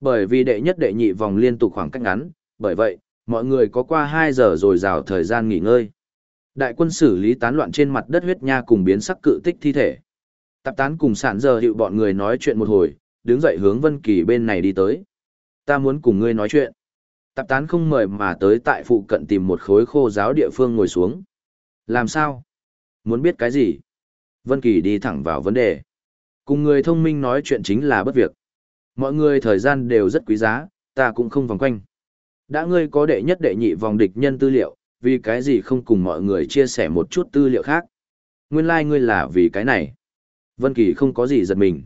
Bởi vì đệ nhất đệ nhị vòng liên tục khoảng cách ngắn, bởi vậy, mọi người có qua 2 giờ rồi rào thời gian nghỉ ngơi. Đại quân xử lý tán loạn trên mặt đất huyết nha cùng biến sắc cự tích thi thể. Tạp tán cùng sản giờ hiệu bọn người nói chuyện một hồi, đứng dậy hướng Vân Kỳ bên này đi tới. Ta muốn cùng ngươi nói chuyện. Tạp tán không mời mà tới tại phụ cận tìm một khối khô giáo địa phương ngồi xuống. Làm sao? Muốn biết cái gì? Vân Kỳ đi thẳng vào vấn đề. Cùng người thông minh nói chuyện chính là bất việc. Mọi người thời gian đều rất quý giá, ta cũng không vòng quanh. Đã ngươi có đệ nhất đệ nhị vòng địch nhân tư liệu, vì cái gì không cùng mọi người chia sẻ một chút tư liệu khác? Nguyên lai like ngươi là vì cái này. Vân Kỳ không có gì giật mình.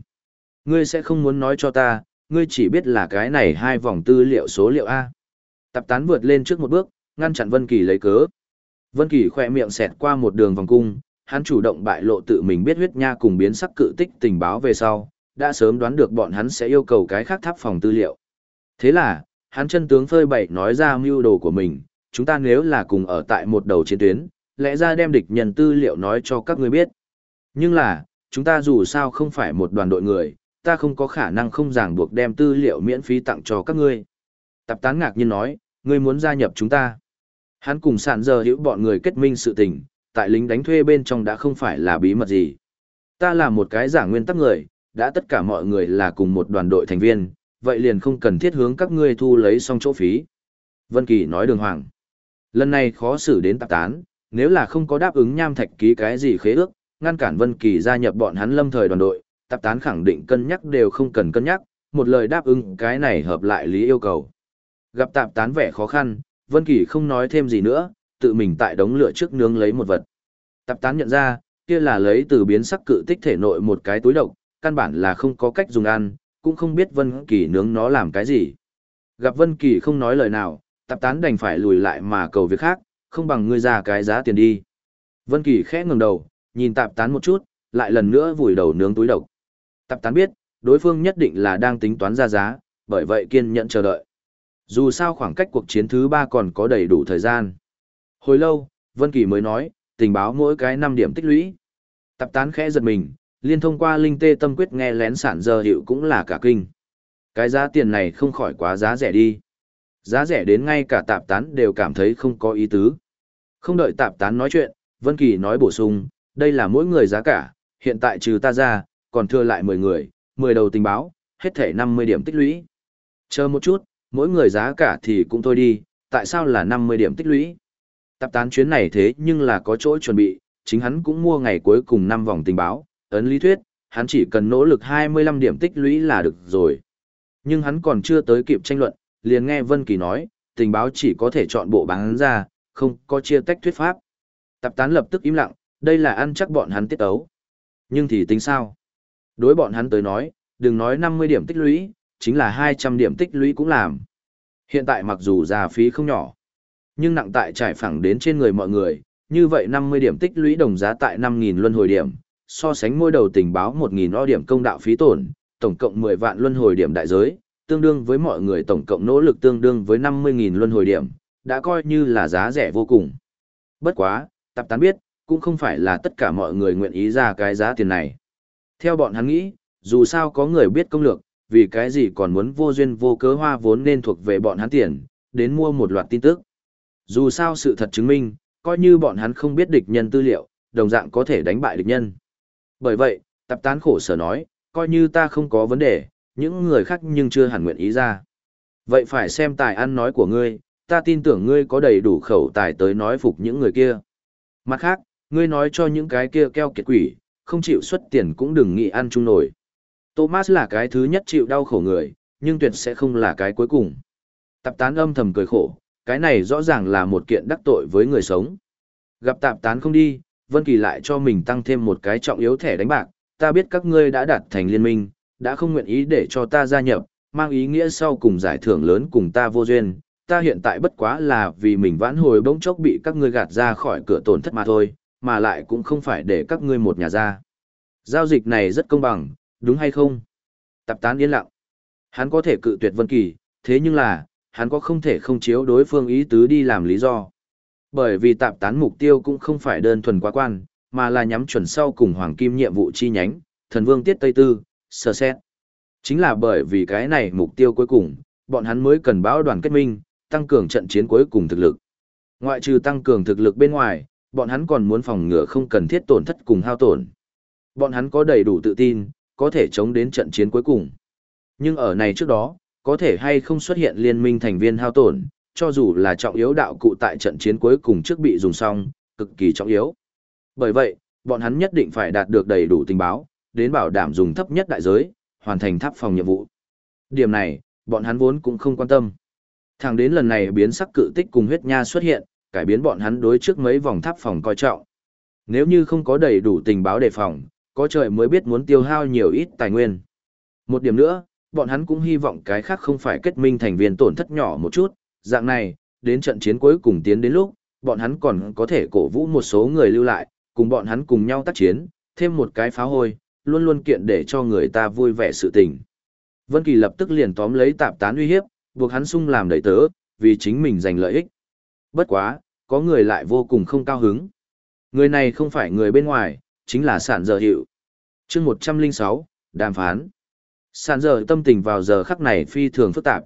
Ngươi sẽ không muốn nói cho ta, ngươi chỉ biết là cái này hai vòng tư liệu số liệu A. Tập tán vượt lên trước một bước, ngăn chặn Vân Kỳ lấy cớ. Vân Kỳ khẽ miệng xẹt qua một đường vòng cung, hắn chủ động bại lộ tự mình biết huyết nha cùng biến sắc cự tích tình báo về sau, đã sớm đoán được bọn hắn sẽ yêu cầu cái khác tháp phòng tư liệu. Thế là, hắn chân tướng phơi bày nói ra mưu đồ của mình, chúng ta nếu là cùng ở tại một đầu chiến tuyến, lẽ ra đem địch nhân tư liệu nói cho các ngươi biết. Nhưng là, chúng ta dù sao không phải một đoàn đội người, ta không có khả năng không ràng buộc đem tư liệu miễn phí tặng cho các ngươi. Tập tán ngạc nhiên nói, ngươi muốn gia nhập chúng ta. Hắn cùng sạn giờ hiểu bọn người kết minh sự tình, tại lính đánh thuê bên trong đã không phải là bí mật gì. Ta là một cái giả nguyên tắc người, đã tất cả mọi người là cùng một đoàn đội thành viên, vậy liền không cần thiết hướng các ngươi thu lấy xong chỗ phí. Vân Kỳ nói đường hoàng. Lần này khó xử đến tạp tán, nếu là không có đáp ứng nham thạch ký cái gì khế ước, ngăn cản Vân Kỳ gia nhập bọn hắn lâm thời đoàn đội, tạp tán khẳng định cân nhắc đều không cần cân nhắc, một lời đáp ứng cái này hợp lại lý yêu cầu. Gặp tạp tán vẻ khó khăn, Vân Kỳ không nói thêm gì nữa, tự mình tại đống lửa trước nướng lấy một vật. Tạp tán nhận ra, kia là lấy từ biến sắc cự tích thể nội một cái túi độc, căn bản là không có cách dùng ăn, cũng không biết Vân Kỳ nướng nó làm cái gì. Gặp Vân Kỳ không nói lời nào, tạp tán đành phải lùi lại mà cầu việc khác, không bằng ngươi ra cái giá tiền đi. Vân Kỳ khẽ ngẩng đầu, nhìn tạp tán một chút, lại lần nữa vùi đầu nướng túi độc. Tạp tán biết, đối phương nhất định là đang tính toán ra giá, bởi vậy kiên nhẫn chờ đợi. Dù sao khoảng cách cuộc chiến thứ ba còn có đầy đủ thời gian. Hồi lâu, Vân Kỳ mới nói, tình báo mỗi cái 5 điểm tích lũy. Tạp tán khẽ giật mình, liên thông qua linh tê tâm quyết nghe lén sản giờ hiệu cũng là cả kinh. Cái giá tiền này không khỏi quá giá rẻ đi. Giá rẻ đến ngay cả tạp tán đều cảm thấy không có ý tứ. Không đợi tạp tán nói chuyện, Vân Kỳ nói bổ sung, đây là mỗi người giá cả, hiện tại trừ ta ra, còn thừa lại 10 người, 10 đầu tình báo, hết thể 50 điểm tích lũy. Chờ một chút, mỗi người giá cả thì cũng thôi đi, tại sao là 50 điểm tích lũy? Tạp tán chuyến này thế nhưng là có chỗ chuẩn bị, chính hắn cũng mua ngày cuối cùng 5 vòng tình báo, ấn lý thuyết, hắn chỉ cần nỗ lực 25 điểm tích lũy là được rồi. Nhưng hắn còn chưa tới kịp tranh luận, liền nghe Vân Kỳ nói, tình báo chỉ có thể chọn bộ bán ra, không có chia tách thuyết pháp. tập tán lập tức im lặng, đây là ăn chắc bọn hắn tiết ấu. Nhưng thì tính sao? Đối bọn hắn tới nói, đừng nói 50 điểm tích lũy, chính là 200 điểm tích lũy cũng làm. Hiện tại mặc dù giá phí không nhỏ, nhưng nặng tại trải phẳng đến trên người mọi người, như vậy 50 điểm tích lũy đồng giá tại 5.000 luân hồi điểm, so sánh mỗi đầu tình báo 1.000 o điểm công đạo phí tổn, tổng cộng 10 vạn luân hồi điểm đại giới, tương đương với mọi người tổng cộng nỗ lực tương đương với 50.000 luân hồi điểm, đã coi như là giá rẻ vô cùng. Bất quá, tập tán biết, cũng không phải là tất cả mọi người nguyện ý ra cái giá tiền này. Theo bọn hắn nghĩ, dù sao có người biết công lược, vì cái gì còn muốn vô duyên vô cớ hoa vốn nên thuộc về bọn hắn tiền, đến mua một loạt tin tức. Dù sao sự thật chứng minh, coi như bọn hắn không biết địch nhân tư liệu, đồng dạng có thể đánh bại địch nhân. Bởi vậy, tập tán khổ sở nói, coi như ta không có vấn đề, những người khác nhưng chưa hẳn nguyện ý ra. Vậy phải xem tài ăn nói của ngươi, ta tin tưởng ngươi có đầy đủ khẩu tài tới nói phục những người kia. Mặt khác, ngươi nói cho những cái kia keo kiệt quỷ, không chịu xuất tiền cũng đừng nghĩ ăn chung nổi. Thomas là cái thứ nhất chịu đau khổ người, nhưng tuyệt sẽ không là cái cuối cùng. Tạp tán âm thầm cười khổ, cái này rõ ràng là một kiện đắc tội với người sống. Gặp tạp tán không đi, Vân Kỳ lại cho mình tăng thêm một cái trọng yếu thẻ đánh bạc, ta biết các ngươi đã đạt thành liên minh, đã không nguyện ý để cho ta gia nhập, mang ý nghĩa sau cùng giải thưởng lớn cùng ta vô duyên, ta hiện tại bất quá là vì mình vãn hồi bỗng chốc bị các ngươi gạt ra khỏi cửa tổn thất mà thôi, mà lại cũng không phải để các ngươi một nhà ra. Giao dịch này rất công bằng, đúng hay không? Tạp tán yên lặng. Hắn có thể cự tuyệt Vân Kỳ, thế nhưng là, hắn có không thể không chiếu đối phương ý tứ đi làm lý do. Bởi vì tạp tán mục tiêu cũng không phải đơn thuần quá quan, mà là nhắm chuẩn sau cùng hoàng kim nhiệm vụ chi nhánh, thần vương tiết Tây Tư, sơ xét. Chính là bởi vì cái này mục tiêu cuối cùng, bọn hắn mới cần báo đoàn kết minh, tăng cường trận chiến cuối cùng thực lực. Ngoại trừ tăng cường thực lực bên ngoài, bọn hắn còn muốn phòng ngừa không cần thiết tổn thất cùng hao tổn. Bọn hắn có đầy đủ tự tin, có thể chống đến trận chiến cuối cùng. Nhưng ở này trước đó, có thể hay không xuất hiện liên minh thành viên hao tổn, cho dù là trọng yếu đạo cụ tại trận chiến cuối cùng trước bị dùng xong, cực kỳ trọng yếu. Bởi vậy, bọn hắn nhất định phải đạt được đầy đủ tình báo, đến bảo đảm dùng thấp nhất đại giới, hoàn thành tháp phòng nhiệm vụ. Điểm này, bọn hắn vốn cũng không quan tâm. Thẳng đến lần này biến sắc cự tích cùng huyết nha xuất hiện, cải biến bọn hắn đối trước mấy vòng tháp phòng coi trọng. Nếu như không có đầy đủ tình báo đề phòng, có trời mới biết muốn tiêu hao nhiều ít tài nguyên. Một điểm nữa, bọn hắn cũng hy vọng cái khác không phải kết minh thành viên tổn thất nhỏ một chút, dạng này, đến trận chiến cuối cùng tiến đến lúc, bọn hắn còn có thể cổ vũ một số người lưu lại, cùng bọn hắn cùng nhau tác chiến, thêm một cái phá hôi, luôn luôn kiện để cho người ta vui vẻ sự tình. Vân Kỳ lập tức liền tóm lấy tạp tán uy hiếp, buộc hắn sung làm đầy tớ, vì chính mình giành lợi ích. Bất quá, có người lại vô cùng không cao hứng. Người này không phải người bên ngoài, chính là sản giờ hiệu. chương 106, đàm phán. Sản giờ tâm tình vào giờ khắc này phi thường phức tạp.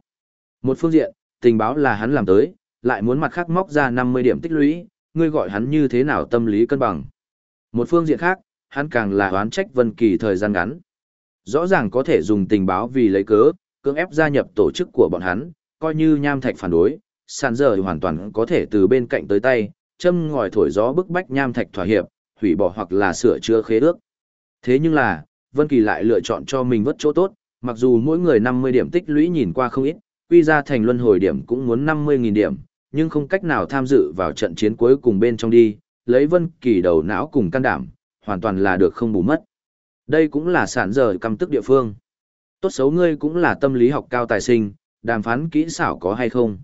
Một phương diện, tình báo là hắn làm tới, lại muốn mặt khác móc ra 50 điểm tích lũy, ngươi gọi hắn như thế nào tâm lý cân bằng. Một phương diện khác, hắn càng là oán trách Vân Kỳ thời gian ngắn. Rõ ràng có thể dùng tình báo vì lấy cớ, cưỡng ép gia nhập tổ chức của bọn hắn, coi như nham thạch phản đối, sàn giờ hoàn toàn có thể từ bên cạnh tới tay, châm ngòi thổi gió bức bách nham thạch thỏa hiệp, hủy bỏ hoặc là sửa chữa khế ước. Thế nhưng là, Vân Kỳ lại lựa chọn cho mình vất chỗ tốt, mặc dù mỗi người 50 điểm tích lũy nhìn qua không ít, quy ra thành luân hồi điểm cũng muốn 50.000 điểm, nhưng không cách nào tham dự vào trận chiến cuối cùng bên trong đi, lấy Vân Kỳ đầu não cùng can đảm, hoàn toàn là được không bù mất. Đây cũng là sản giờ căm tức địa phương. Tốt xấu ngươi cũng là tâm lý học cao tài sinh, đàm phán kỹ xảo có hay không?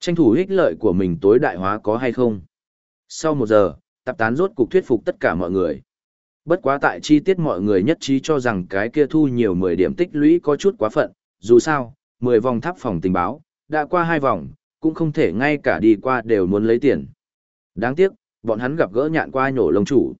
Tranh thủ ích lợi của mình tối đại hóa có hay không? Sau một giờ, tạp tán rốt cục thuyết phục tất cả mọi người. Bất quá tại chi tiết mọi người nhất trí cho rằng cái kia thu nhiều 10 điểm tích lũy có chút quá phận, dù sao, 10 vòng tháp phòng tình báo, đã qua hai vòng, cũng không thể ngay cả đi qua đều muốn lấy tiền. Đáng tiếc, bọn hắn gặp gỡ nhạn qua nhổ lông chủ.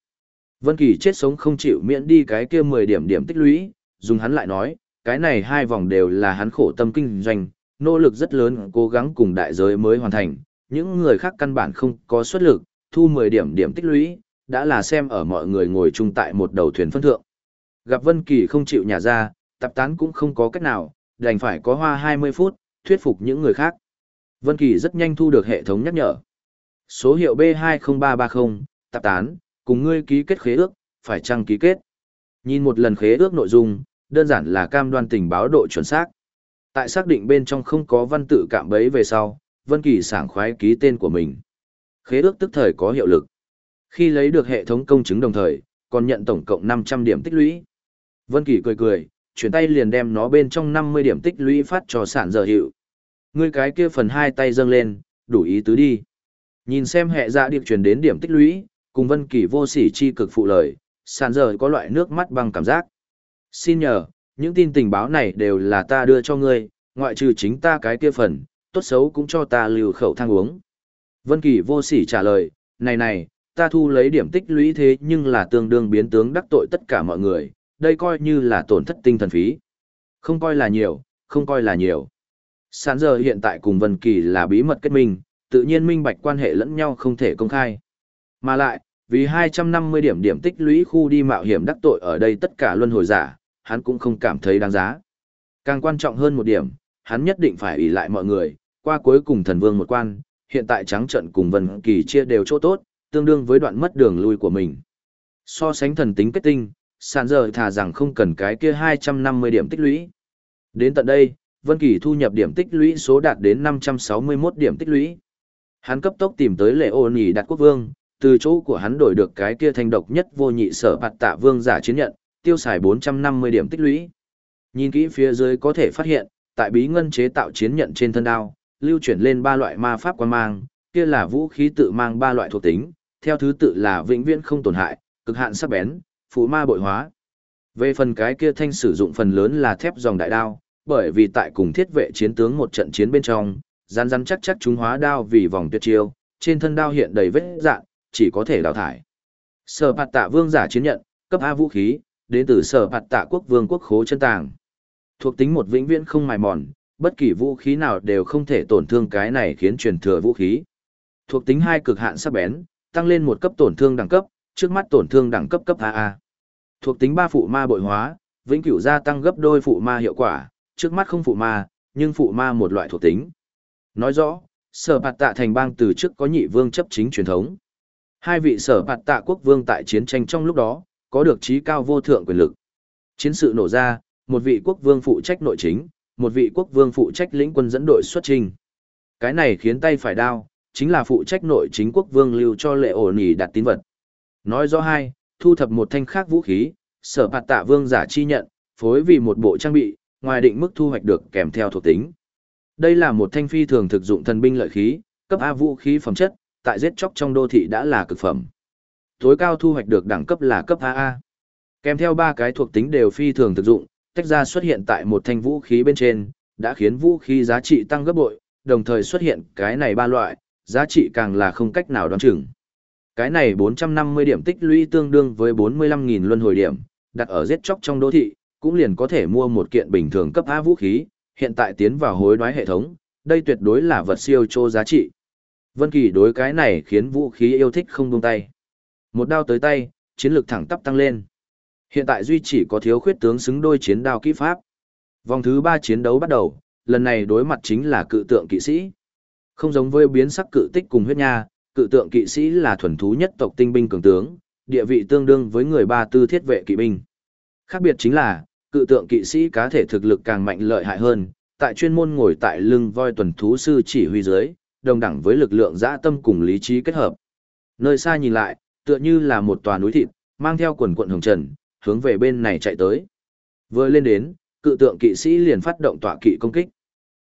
Vân Kỳ chết sống không chịu miễn đi cái kia 10 điểm điểm tích lũy, dùng hắn lại nói, cái này hai vòng đều là hắn khổ tâm kinh doanh, nỗ lực rất lớn cố gắng cùng đại giới mới hoàn thành, những người khác căn bản không có xuất lực, thu 10 điểm điểm tích lũy, đã là xem ở mọi người ngồi chung tại một đầu thuyền phân thượng. Gặp Vân Kỳ không chịu nhả ra, tập tán cũng không có cách nào, đành phải có hoa 20 phút, thuyết phục những người khác. Vân Kỳ rất nhanh thu được hệ thống nhắc nhở. Số hiệu B20330, tập tán, cùng ngươi ký kết khế ước, phải chăng ký kết? Nhìn một lần khế ước nội dung, đơn giản là cam đoan tình báo độ chuẩn xác. Tại xác định bên trong không có văn tự cạm bẫy về sau, Vân Kỳ sảng khoái ký tên của mình. Khế ước tức thời có hiệu lực. Khi lấy được hệ thống công chứng đồng thời, còn nhận tổng cộng 500 điểm tích lũy. Vân Kỳ cười cười, chuyển tay liền đem nó bên trong 50 điểm tích lũy phát cho sản giờ hiệu. Ngươi cái kia phần hai tay dâng lên, đủ ý tứ đi. Nhìn xem hệ dạ điệp truyền đến điểm tích lũy, cùng Vân Kỳ vô sỉ chi cực phụ lời, sản giờ có loại nước mắt băng cảm giác. Xin nhờ, những tin tình báo này đều là ta đưa cho ngươi, ngoại trừ chính ta cái kia phần, tốt xấu cũng cho ta lưu khẩu thang uống. Vân Kỳ vô sỉ trả lời, này này, ta thu lấy điểm tích lũy thế nhưng là tương đương biến tướng đắc tội tất cả mọi người, đây coi như là tổn thất tinh thần phí. Không coi là nhiều, không coi là nhiều. Sản giờ hiện tại cùng Vân Kỳ là bí mật kết minh, tự nhiên minh bạch quan hệ lẫn nhau không thể công khai. Mà lại, vì 250 điểm điểm tích lũy khu đi mạo hiểm đắc tội ở đây tất cả luân hồi giả, hắn cũng không cảm thấy đáng giá. Càng quan trọng hơn một điểm, hắn nhất định phải ủy lại mọi người, qua cuối cùng thần vương một quan, hiện tại trắng trận cùng Vân Kỳ chia đều chỗ tốt, tương đương với đoạn mất đường lui của mình. So sánh thần tính kết tinh, sàn giờ thà rằng không cần cái kia 250 điểm tích lũy. Đến tận đây, Vân Kỳ thu nhập điểm tích lũy số đạt đến 561 điểm tích lũy. Hắn cấp tốc tìm tới Lệ Ôn Nghị Đạt Quốc Vương, từ chỗ của hắn đổi được cái kia thanh độc nhất vô nhị sở bạt tạ vương giả chiến nhận, tiêu xài 450 điểm tích lũy. Nhìn kỹ phía dưới có thể phát hiện, tại bí ngân chế tạo chiến nhận trên thân đao, lưu chuyển lên ba loại ma pháp quan mang, kia là vũ khí tự mang ba loại thuộc tính, theo thứ tự là vĩnh viễn không tổn hại, cực hạn sắc bén, Phụ ma bội hóa. Về phần cái kia thanh sử dụng phần lớn là thép dòng đại đao, bởi vì tại cùng thiết vệ chiến tướng một trận chiến bên trong, rắn rắn chắc chắc chúng hóa đao vì vòng tuyệt chiêu, trên thân đao hiện đầy vết dạn, chỉ có thể đào thải. Sở bạt tạ vương giả chiến nhận, cấp A vũ khí, đến từ sở bạt tạ quốc vương quốc khố chân tàng. Thuộc tính một vĩnh viễn không mài mòn, bất kỳ vũ khí nào đều không thể tổn thương cái này khiến truyền thừa vũ khí. Thuộc tính hai cực hạn sắc bén, tăng lên một cấp tổn thương đẳng cấp, trước mắt tổn thương đẳng cấp cấp AA. Thuộc tính ba phụ ma bội hóa, vĩnh cửu gia tăng gấp đôi phụ ma hiệu quả, trước mắt không phụ ma, nhưng phụ ma một loại thuộc tính. Nói rõ, sở bạt tạ thành bang từ trước có nhị vương chấp chính truyền thống. Hai vị sở bạt tạ quốc vương tại chiến tranh trong lúc đó, có được trí cao vô thượng quyền lực. Chiến sự nổ ra, một vị quốc vương phụ trách nội chính, một vị quốc vương phụ trách lĩnh quân dẫn đội xuất trình. Cái này khiến tay phải đao, chính là phụ trách nội chính quốc vương lưu cho lệ ổn ỉ đặt tín vật. Nói rõ hai, thu thập một thanh khác vũ khí, sở bạt tạ vương giả chi nhận, phối vì một bộ trang bị, ngoài định mức thu hoạch được kèm theo thuộc tính. Đây là một thanh phi thường thực dụng thần binh lợi khí, cấp A vũ khí phẩm chất, tại giết chóc trong đô thị đã là cực phẩm. Tối cao thu hoạch được đẳng cấp là cấp AA. Kèm theo ba cái thuộc tính đều phi thường thực dụng, tách ra xuất hiện tại một thanh vũ khí bên trên, đã khiến vũ khí giá trị tăng gấp bội, đồng thời xuất hiện cái này ba loại, giá trị càng là không cách nào đoán chừng. Cái này 450 điểm tích lũy tương đương với 45.000 luân hồi điểm, đặt ở giết chóc trong đô thị, cũng liền có thể mua một kiện bình thường cấp A vũ khí, hiện tại tiến vào hối đoái hệ thống, đây tuyệt đối là vật siêu trô giá trị. Vân Kỳ đối cái này khiến vũ khí yêu thích không buông tay. Một đao tới tay, chiến lực thẳng tắp tăng lên. Hiện tại duy chỉ có thiếu khuyết tướng xứng đôi chiến đao kỹ pháp. Vòng thứ 3 chiến đấu bắt đầu, lần này đối mặt chính là cự tượng kỵ sĩ. Không giống với biến sắc cự tích cùng huyết nha, cự tượng kỵ sĩ là thuần thú nhất tộc tinh binh cường tướng, địa vị tương đương với người ba tư thiết vệ kỵ binh. Khác biệt chính là, cự tượng kỵ sĩ cá thể thực lực càng mạnh lợi hại hơn, tại chuyên môn ngồi tại lưng voi tuần thú sư chỉ huy dưới, đồng đẳng với lực lượng dã tâm cùng lý trí kết hợp. Nơi xa nhìn lại, tựa như là một tòa núi thịt, mang theo quần quận hồng trần, hướng về bên này chạy tới. Vừa lên đến, cự tượng kỵ sĩ liền phát động tọa kỵ công kích.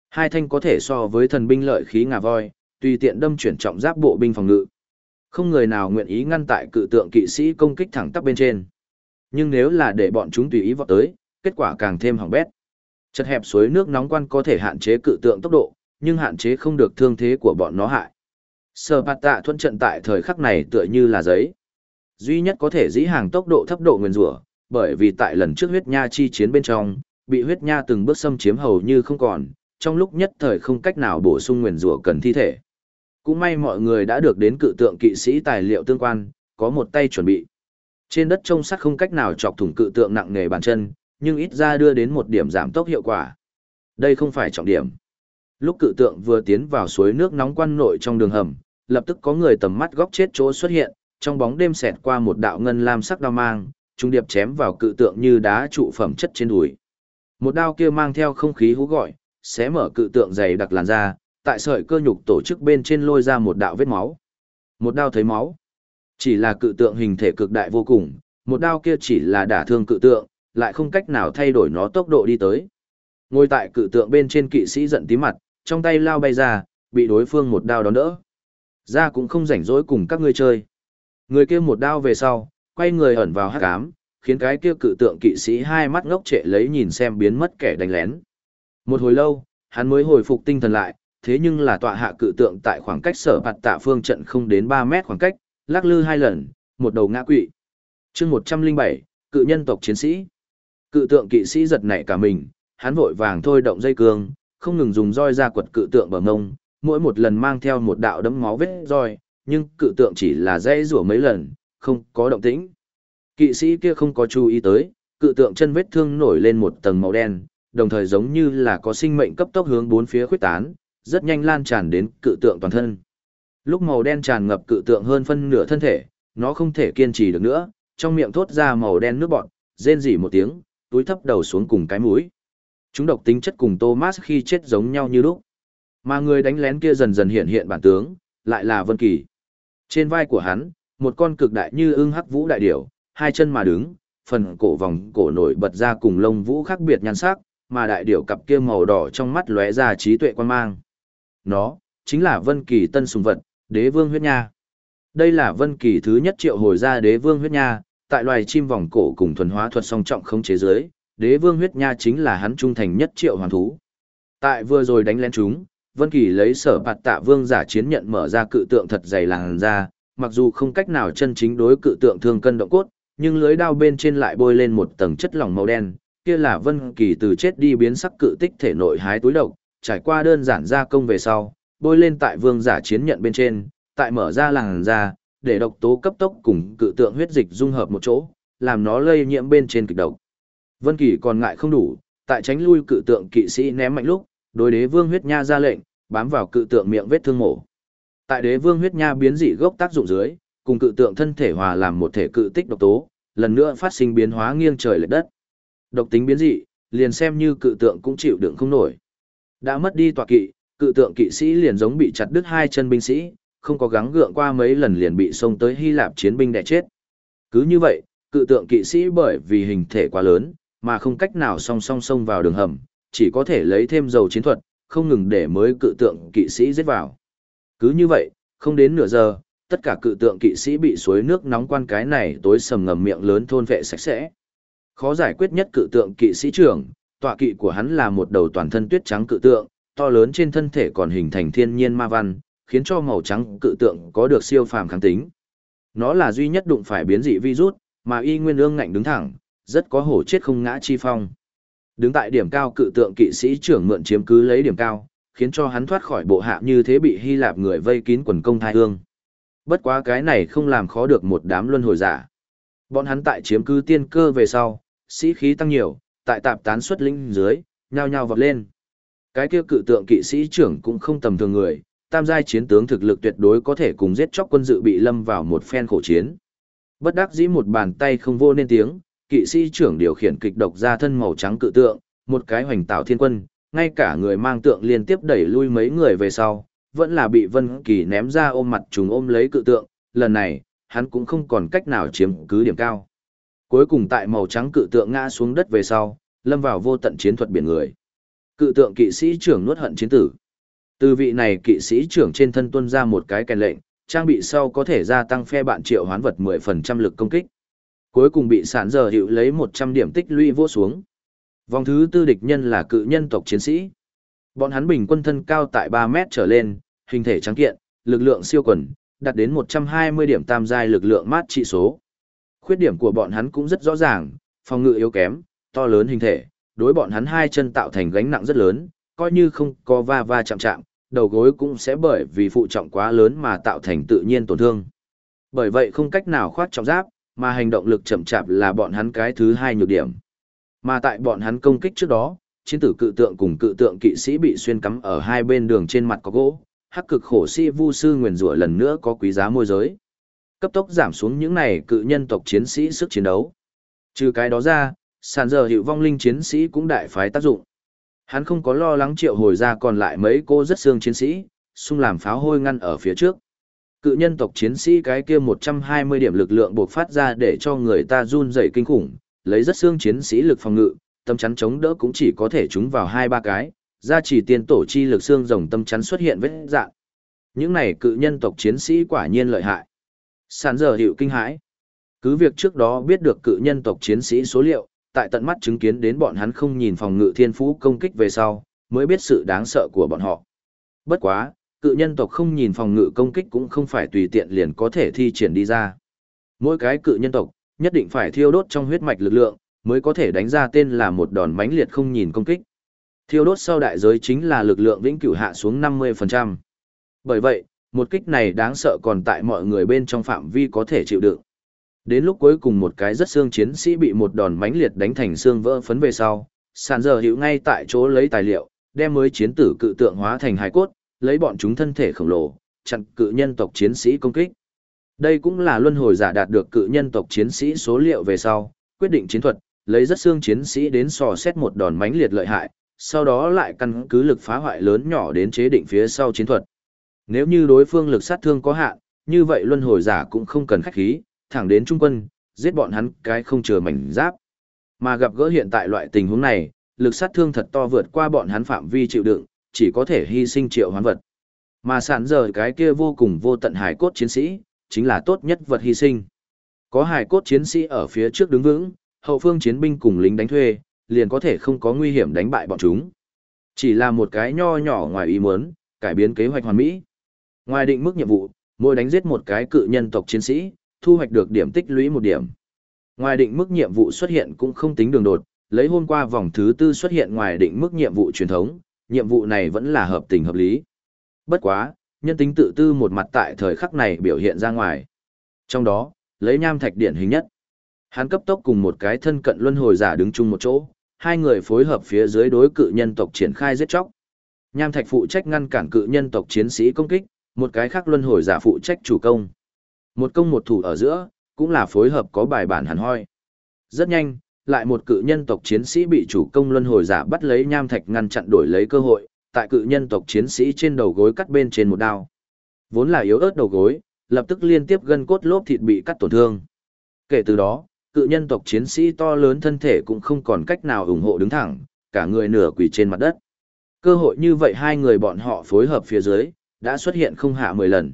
Hai thanh có thể so với thần binh lợi khí ngà voi, tùy tiện đâm chuyển trọng giáp bộ binh phòng ngự. Không người nào nguyện ý ngăn tại cự tượng kỵ sĩ công kích thẳng tắp bên trên. Nhưng nếu là để bọn chúng tùy ý vọt tới, kết quả càng thêm hỏng bét. Chật hẹp suối nước nóng quan có thể hạn chế cự tượng tốc độ, nhưng hạn chế không được thương thế của bọn nó hại. Sở bạt tạ thuận trận tại thời khắc này tựa như là giấy. Duy nhất có thể dĩ hàng tốc độ thấp độ nguyên rủa, bởi vì tại lần trước huyết nha chi chiến bên trong, bị huyết nha từng bước xâm chiếm hầu như không còn, trong lúc nhất thời không cách nào bổ sung nguyên rủa cần thi thể. Cũng may mọi người đã được đến cự tượng kỵ sĩ tài liệu tương quan, có một tay chuẩn bị. Trên đất trông sắt không cách nào chọc thủng cự tượng nặng nề bàn chân, nhưng ít ra đưa đến một điểm giảm tốc hiệu quả. Đây không phải trọng điểm. Lúc cự tượng vừa tiến vào suối nước nóng quan nội trong đường hầm, lập tức có người tầm mắt góc chết chỗ xuất hiện, trong bóng đêm xẹt qua một đạo ngân lam sắc đao mang, trung điệp chém vào cự tượng như đá trụ phẩm chất trên đùi. Một đao kia mang theo không khí hú gọi, xé mở cự tượng dày đặc làn da, tại sợi cơ nhục tổ chức bên trên lôi ra một đạo vết máu. Một đao thấy máu. Chỉ là cự tượng hình thể cực đại vô cùng, một đao kia chỉ là đả thương cự tượng, lại không cách nào thay đổi nó tốc độ đi tới. Ngồi tại cự tượng bên trên kỵ sĩ giận tí mặt, trong tay lao bay ra, bị đối phương một đao đón đỡ. Ra cũng không rảnh rỗi cùng các ngươi chơi. Người kia một đao về sau, quay người ẩn vào hắc ám, khiến cái kia cự tượng kỵ sĩ hai mắt ngốc trệ lấy nhìn xem biến mất kẻ đánh lén. Một hồi lâu, hắn mới hồi phục tinh thần lại, thế nhưng là tọa hạ cự tượng tại khoảng cách sở bạt tạ phương trận không đến 3 mét khoảng cách, lắc lư hai lần, một đầu ngã quỵ. chương 107, cự nhân tộc chiến sĩ. Cự tượng kỵ sĩ giật nảy cả mình, hắn vội vàng thôi động dây cương, không ngừng dùng roi ra quật cự tượng bờ ngông, mỗi một lần mang theo một đạo đấm máu vết roi, nhưng cự tượng chỉ là dây rủa mấy lần, không có động tĩnh. Kỵ sĩ kia không có chú ý tới, cự tượng chân vết thương nổi lên một tầng màu đen, đồng thời giống như là có sinh mệnh cấp tốc hướng bốn phía khuyết tán, rất nhanh lan tràn đến cự tượng toàn thân. Lúc màu đen tràn ngập cự tượng hơn phân nửa thân thể, nó không thể kiên trì được nữa, trong miệng thốt ra màu đen nước bọt, rên rỉ một tiếng, túi thấp đầu xuống cùng cái mũi. Chúng độc tính chất cùng Thomas khi chết giống nhau như lúc. Mà người đánh lén kia dần dần hiện hiện bản tướng, lại là Vân Kỳ. Trên vai của hắn, một con cực đại như ưng hắc vũ đại điểu, hai chân mà đứng, phần cổ vòng cổ nổi bật ra cùng lông vũ khác biệt nhan sắc, mà đại điểu cặp kia màu đỏ trong mắt lóe ra trí tuệ quan mang. Nó, chính là Vân Kỳ tân sùng vật, đế vương huyết nha. Đây là Vân Kỳ thứ nhất triệu hồi ra đế vương huyết nha, tại loài chim vòng cổ cùng thuần hóa thuật song trọng không chế giới, đế vương huyết nha chính là hắn trung thành nhất triệu hoàn thú. Tại vừa rồi đánh lên chúng, Vân Kỳ lấy sở bạt tạ vương giả chiến nhận mở ra cự tượng thật dày làn ra, mặc dù không cách nào chân chính đối cự tượng thương cân động cốt, nhưng lưới đao bên trên lại bôi lên một tầng chất lỏng màu đen, kia là Vân Kỳ từ chết đi biến sắc cự tích thể nội hái túi độc, trải qua đơn giản gia công về sau, bôi lên tại vương giả chiến nhận bên trên, tại mở ra làn da, để độc tố cấp tốc cùng cự tượng huyết dịch dung hợp một chỗ, làm nó lây nhiễm bên trên kịch độc. Vân Kỳ còn ngại không đủ, tại tránh lui cự tượng kỵ sĩ ném mạnh lúc, đối đế vương huyết nha ra lệnh, bám vào cự tượng miệng vết thương mổ. Tại đế vương huyết nha biến dị gốc tác dụng dưới, cùng cự tượng thân thể hòa làm một thể cự tích độc tố, lần nữa phát sinh biến hóa nghiêng trời lệch đất. Độc tính biến dị, liền xem như cự tượng cũng chịu đựng không nổi. Đã mất đi tọa kỵ, cự tượng kỵ sĩ liền giống bị chặt đứt hai chân binh sĩ, không có gắng gượng qua mấy lần liền bị xông tới Hy Lạp chiến binh đè chết. Cứ như vậy, cự tượng kỵ sĩ bởi vì hình thể quá lớn, mà không cách nào song song xông vào đường hầm, chỉ có thể lấy thêm dầu chiến thuật, không ngừng để mới cự tượng kỵ sĩ giết vào. Cứ như vậy, không đến nửa giờ, tất cả cự tượng kỵ sĩ bị suối nước nóng quan cái này tối sầm ngầm miệng lớn thôn vệ sạch sẽ. Khó giải quyết nhất cự tượng kỵ sĩ trưởng, tọa kỵ của hắn là một đầu toàn thân tuyết trắng cự tượng, to lớn trên thân thể còn hình thành thiên nhiên ma văn, khiến cho màu trắng cự tượng có được siêu phàm kháng tính. Nó là duy nhất đụng phải biến dị virus, mà y nguyên ương ngạnh đứng thẳng, rất có hổ chết không ngã chi phong. Đứng tại điểm cao cự tượng kỵ sĩ trưởng mượn chiếm cứ lấy điểm cao, khiến cho hắn thoát khỏi bộ hạ như thế bị Hy Lạp người vây kín quần công thai hương. Bất quá cái này không làm khó được một đám luân hồi giả. Bọn hắn tại chiếm cứ tiên cơ về sau, sĩ khí tăng nhiều, tại tạp tán xuất linh dưới, nhao nhao vọt lên. Cái kia cự tượng kỵ sĩ trưởng cũng không tầm thường người, tam giai chiến tướng thực lực tuyệt đối có thể cùng giết chóc quân dự bị lâm vào một phen khổ chiến. Bất đắc dĩ một bàn tay không vô nên tiếng, kỵ sĩ trưởng điều khiển kịch độc ra thân màu trắng cự tượng, một cái hoành tạo thiên quân, ngay cả người mang tượng liên tiếp đẩy lui mấy người về sau, vẫn là bị Vân Kỳ ném ra ôm mặt trùng ôm lấy cự tượng, lần này, hắn cũng không còn cách nào chiếm cứ điểm cao. Cuối cùng tại màu trắng cự tượng ngã xuống đất về sau, lâm vào vô tận chiến thuật biển người. Cự tượng kỵ sĩ trưởng nuốt hận chiến tử. Từ vị này kỵ sĩ trưởng trên thân tuân ra một cái kèn lệnh, trang bị sau có thể gia tăng phe bạn triệu hoán vật 10% lực công kích. Cuối cùng bị sản giờ hiệu lấy 100 điểm tích lũy vô xuống. Vòng thứ tư địch nhân là cự nhân tộc chiến sĩ. Bọn hắn bình quân thân cao tại 3 mét trở lên, hình thể trắng kiện, lực lượng siêu quần, đạt đến 120 điểm tam giai lực lượng mát trị số. Khuyết điểm của bọn hắn cũng rất rõ ràng, phòng ngự yếu kém, to lớn hình thể, đối bọn hắn hai chân tạo thành gánh nặng rất lớn, coi như không có va va chạm chạm, đầu gối cũng sẽ bởi vì phụ trọng quá lớn mà tạo thành tự nhiên tổn thương. Bởi vậy không cách nào khoát trọng giáp, mà hành động lực chậm chạp là bọn hắn cái thứ hai nhược điểm. Mà tại bọn hắn công kích trước đó, chiến tử cự tượng cùng cự tượng kỵ sĩ bị xuyên cắm ở hai bên đường trên mặt có gỗ, hắc cực khổ sĩ vu sư nguyền rủa lần nữa có quý giá môi giới. Cấp tốc giảm xuống những này cự nhân tộc chiến sĩ sức chiến đấu. Trừ cái đó ra, sàn giờ hiệu vong linh chiến sĩ cũng đại phái tác dụng. Hắn không có lo lắng triệu hồi ra còn lại mấy cô rất xương chiến sĩ, xung làm pháo hôi ngăn ở phía trước. Cự nhân tộc chiến sĩ cái kia 120 điểm lực lượng bộc phát ra để cho người ta run rẩy kinh khủng, lấy rất xương chiến sĩ lực phòng ngự, tâm chắn chống đỡ cũng chỉ có thể trúng vào hai ba cái, ra chỉ tiên tổ chi lực xương rồng tâm chắn xuất hiện vết dạng. Những này cự nhân tộc chiến sĩ quả nhiên lợi hại. Sản giờ hiệu kinh hãi. Cứ việc trước đó biết được cự nhân tộc chiến sĩ số liệu, tại tận mắt chứng kiến đến bọn hắn không nhìn phòng ngự thiên phú công kích về sau, mới biết sự đáng sợ của bọn họ. Bất quá, cự nhân tộc không nhìn phòng ngự công kích cũng không phải tùy tiện liền có thể thi triển đi ra. Mỗi cái cự nhân tộc, nhất định phải thiêu đốt trong huyết mạch lực lượng, mới có thể đánh ra tên là một đòn mãnh liệt không nhìn công kích. Thiêu đốt sau đại giới chính là lực lượng vĩnh cửu hạ xuống 50%. Bởi vậy, một kích này đáng sợ còn tại mọi người bên trong phạm vi có thể chịu đựng. Đến lúc cuối cùng một cái rất xương chiến sĩ bị một đòn mãnh liệt đánh thành xương vỡ phấn về sau, sàn giờ hữu ngay tại chỗ lấy tài liệu, đem mới chiến tử cự tượng hóa thành hài cốt, lấy bọn chúng thân thể khổng lồ, chặn cự nhân tộc chiến sĩ công kích. Đây cũng là luân hồi giả đạt được cự nhân tộc chiến sĩ số liệu về sau, quyết định chiến thuật, lấy rất xương chiến sĩ đến sò xét một đòn mãnh liệt lợi hại, sau đó lại căn cứ lực phá hoại lớn nhỏ đến chế định phía sau chiến thuật. Nếu như đối phương lực sát thương có hạn, như vậy luân hồi giả cũng không cần khách khí, thẳng đến trung quân, giết bọn hắn cái không chừa mảnh giáp. Mà gặp gỡ hiện tại loại tình huống này, lực sát thương thật to vượt qua bọn hắn phạm vi chịu đựng, chỉ có thể hy sinh triệu hoán vật. Mà sản giờ cái kia vô cùng vô tận hải cốt chiến sĩ, chính là tốt nhất vật hy sinh. Có hải cốt chiến sĩ ở phía trước đứng vững, hậu phương chiến binh cùng lính đánh thuê, liền có thể không có nguy hiểm đánh bại bọn chúng. Chỉ là một cái nho nhỏ ngoài ý muốn, cải biến kế hoạch hoàn mỹ. Ngoài định mức nhiệm vụ, mỗi đánh giết một cái cự nhân tộc chiến sĩ, thu hoạch được điểm tích lũy một điểm. Ngoài định mức nhiệm vụ xuất hiện cũng không tính đường đột, lấy hôm qua vòng thứ tư xuất hiện ngoài định mức nhiệm vụ truyền thống, nhiệm vụ này vẫn là hợp tình hợp lý. Bất quá, nhân tính tự tư một mặt tại thời khắc này biểu hiện ra ngoài. Trong đó, lấy nham thạch điển hình nhất. Hắn cấp tốc cùng một cái thân cận luân hồi giả đứng chung một chỗ, hai người phối hợp phía dưới đối cự nhân tộc triển khai giết chóc. Nham thạch phụ trách ngăn cản cự nhân tộc chiến sĩ công kích, một cái khác luân hồi giả phụ trách chủ công. Một công một thủ ở giữa, cũng là phối hợp có bài bản hẳn hoi. Rất nhanh, lại một cự nhân tộc chiến sĩ bị chủ công luân hồi giả bắt lấy nham thạch ngăn chặn đổi lấy cơ hội, tại cự nhân tộc chiến sĩ trên đầu gối cắt bên trên một đao. Vốn là yếu ớt đầu gối, lập tức liên tiếp gân cốt lốp thịt bị cắt tổn thương. Kể từ đó, cự nhân tộc chiến sĩ to lớn thân thể cũng không còn cách nào ủng hộ đứng thẳng, cả người nửa quỳ trên mặt đất. Cơ hội như vậy hai người bọn họ phối hợp phía dưới, đã xuất hiện không hạ 10 lần.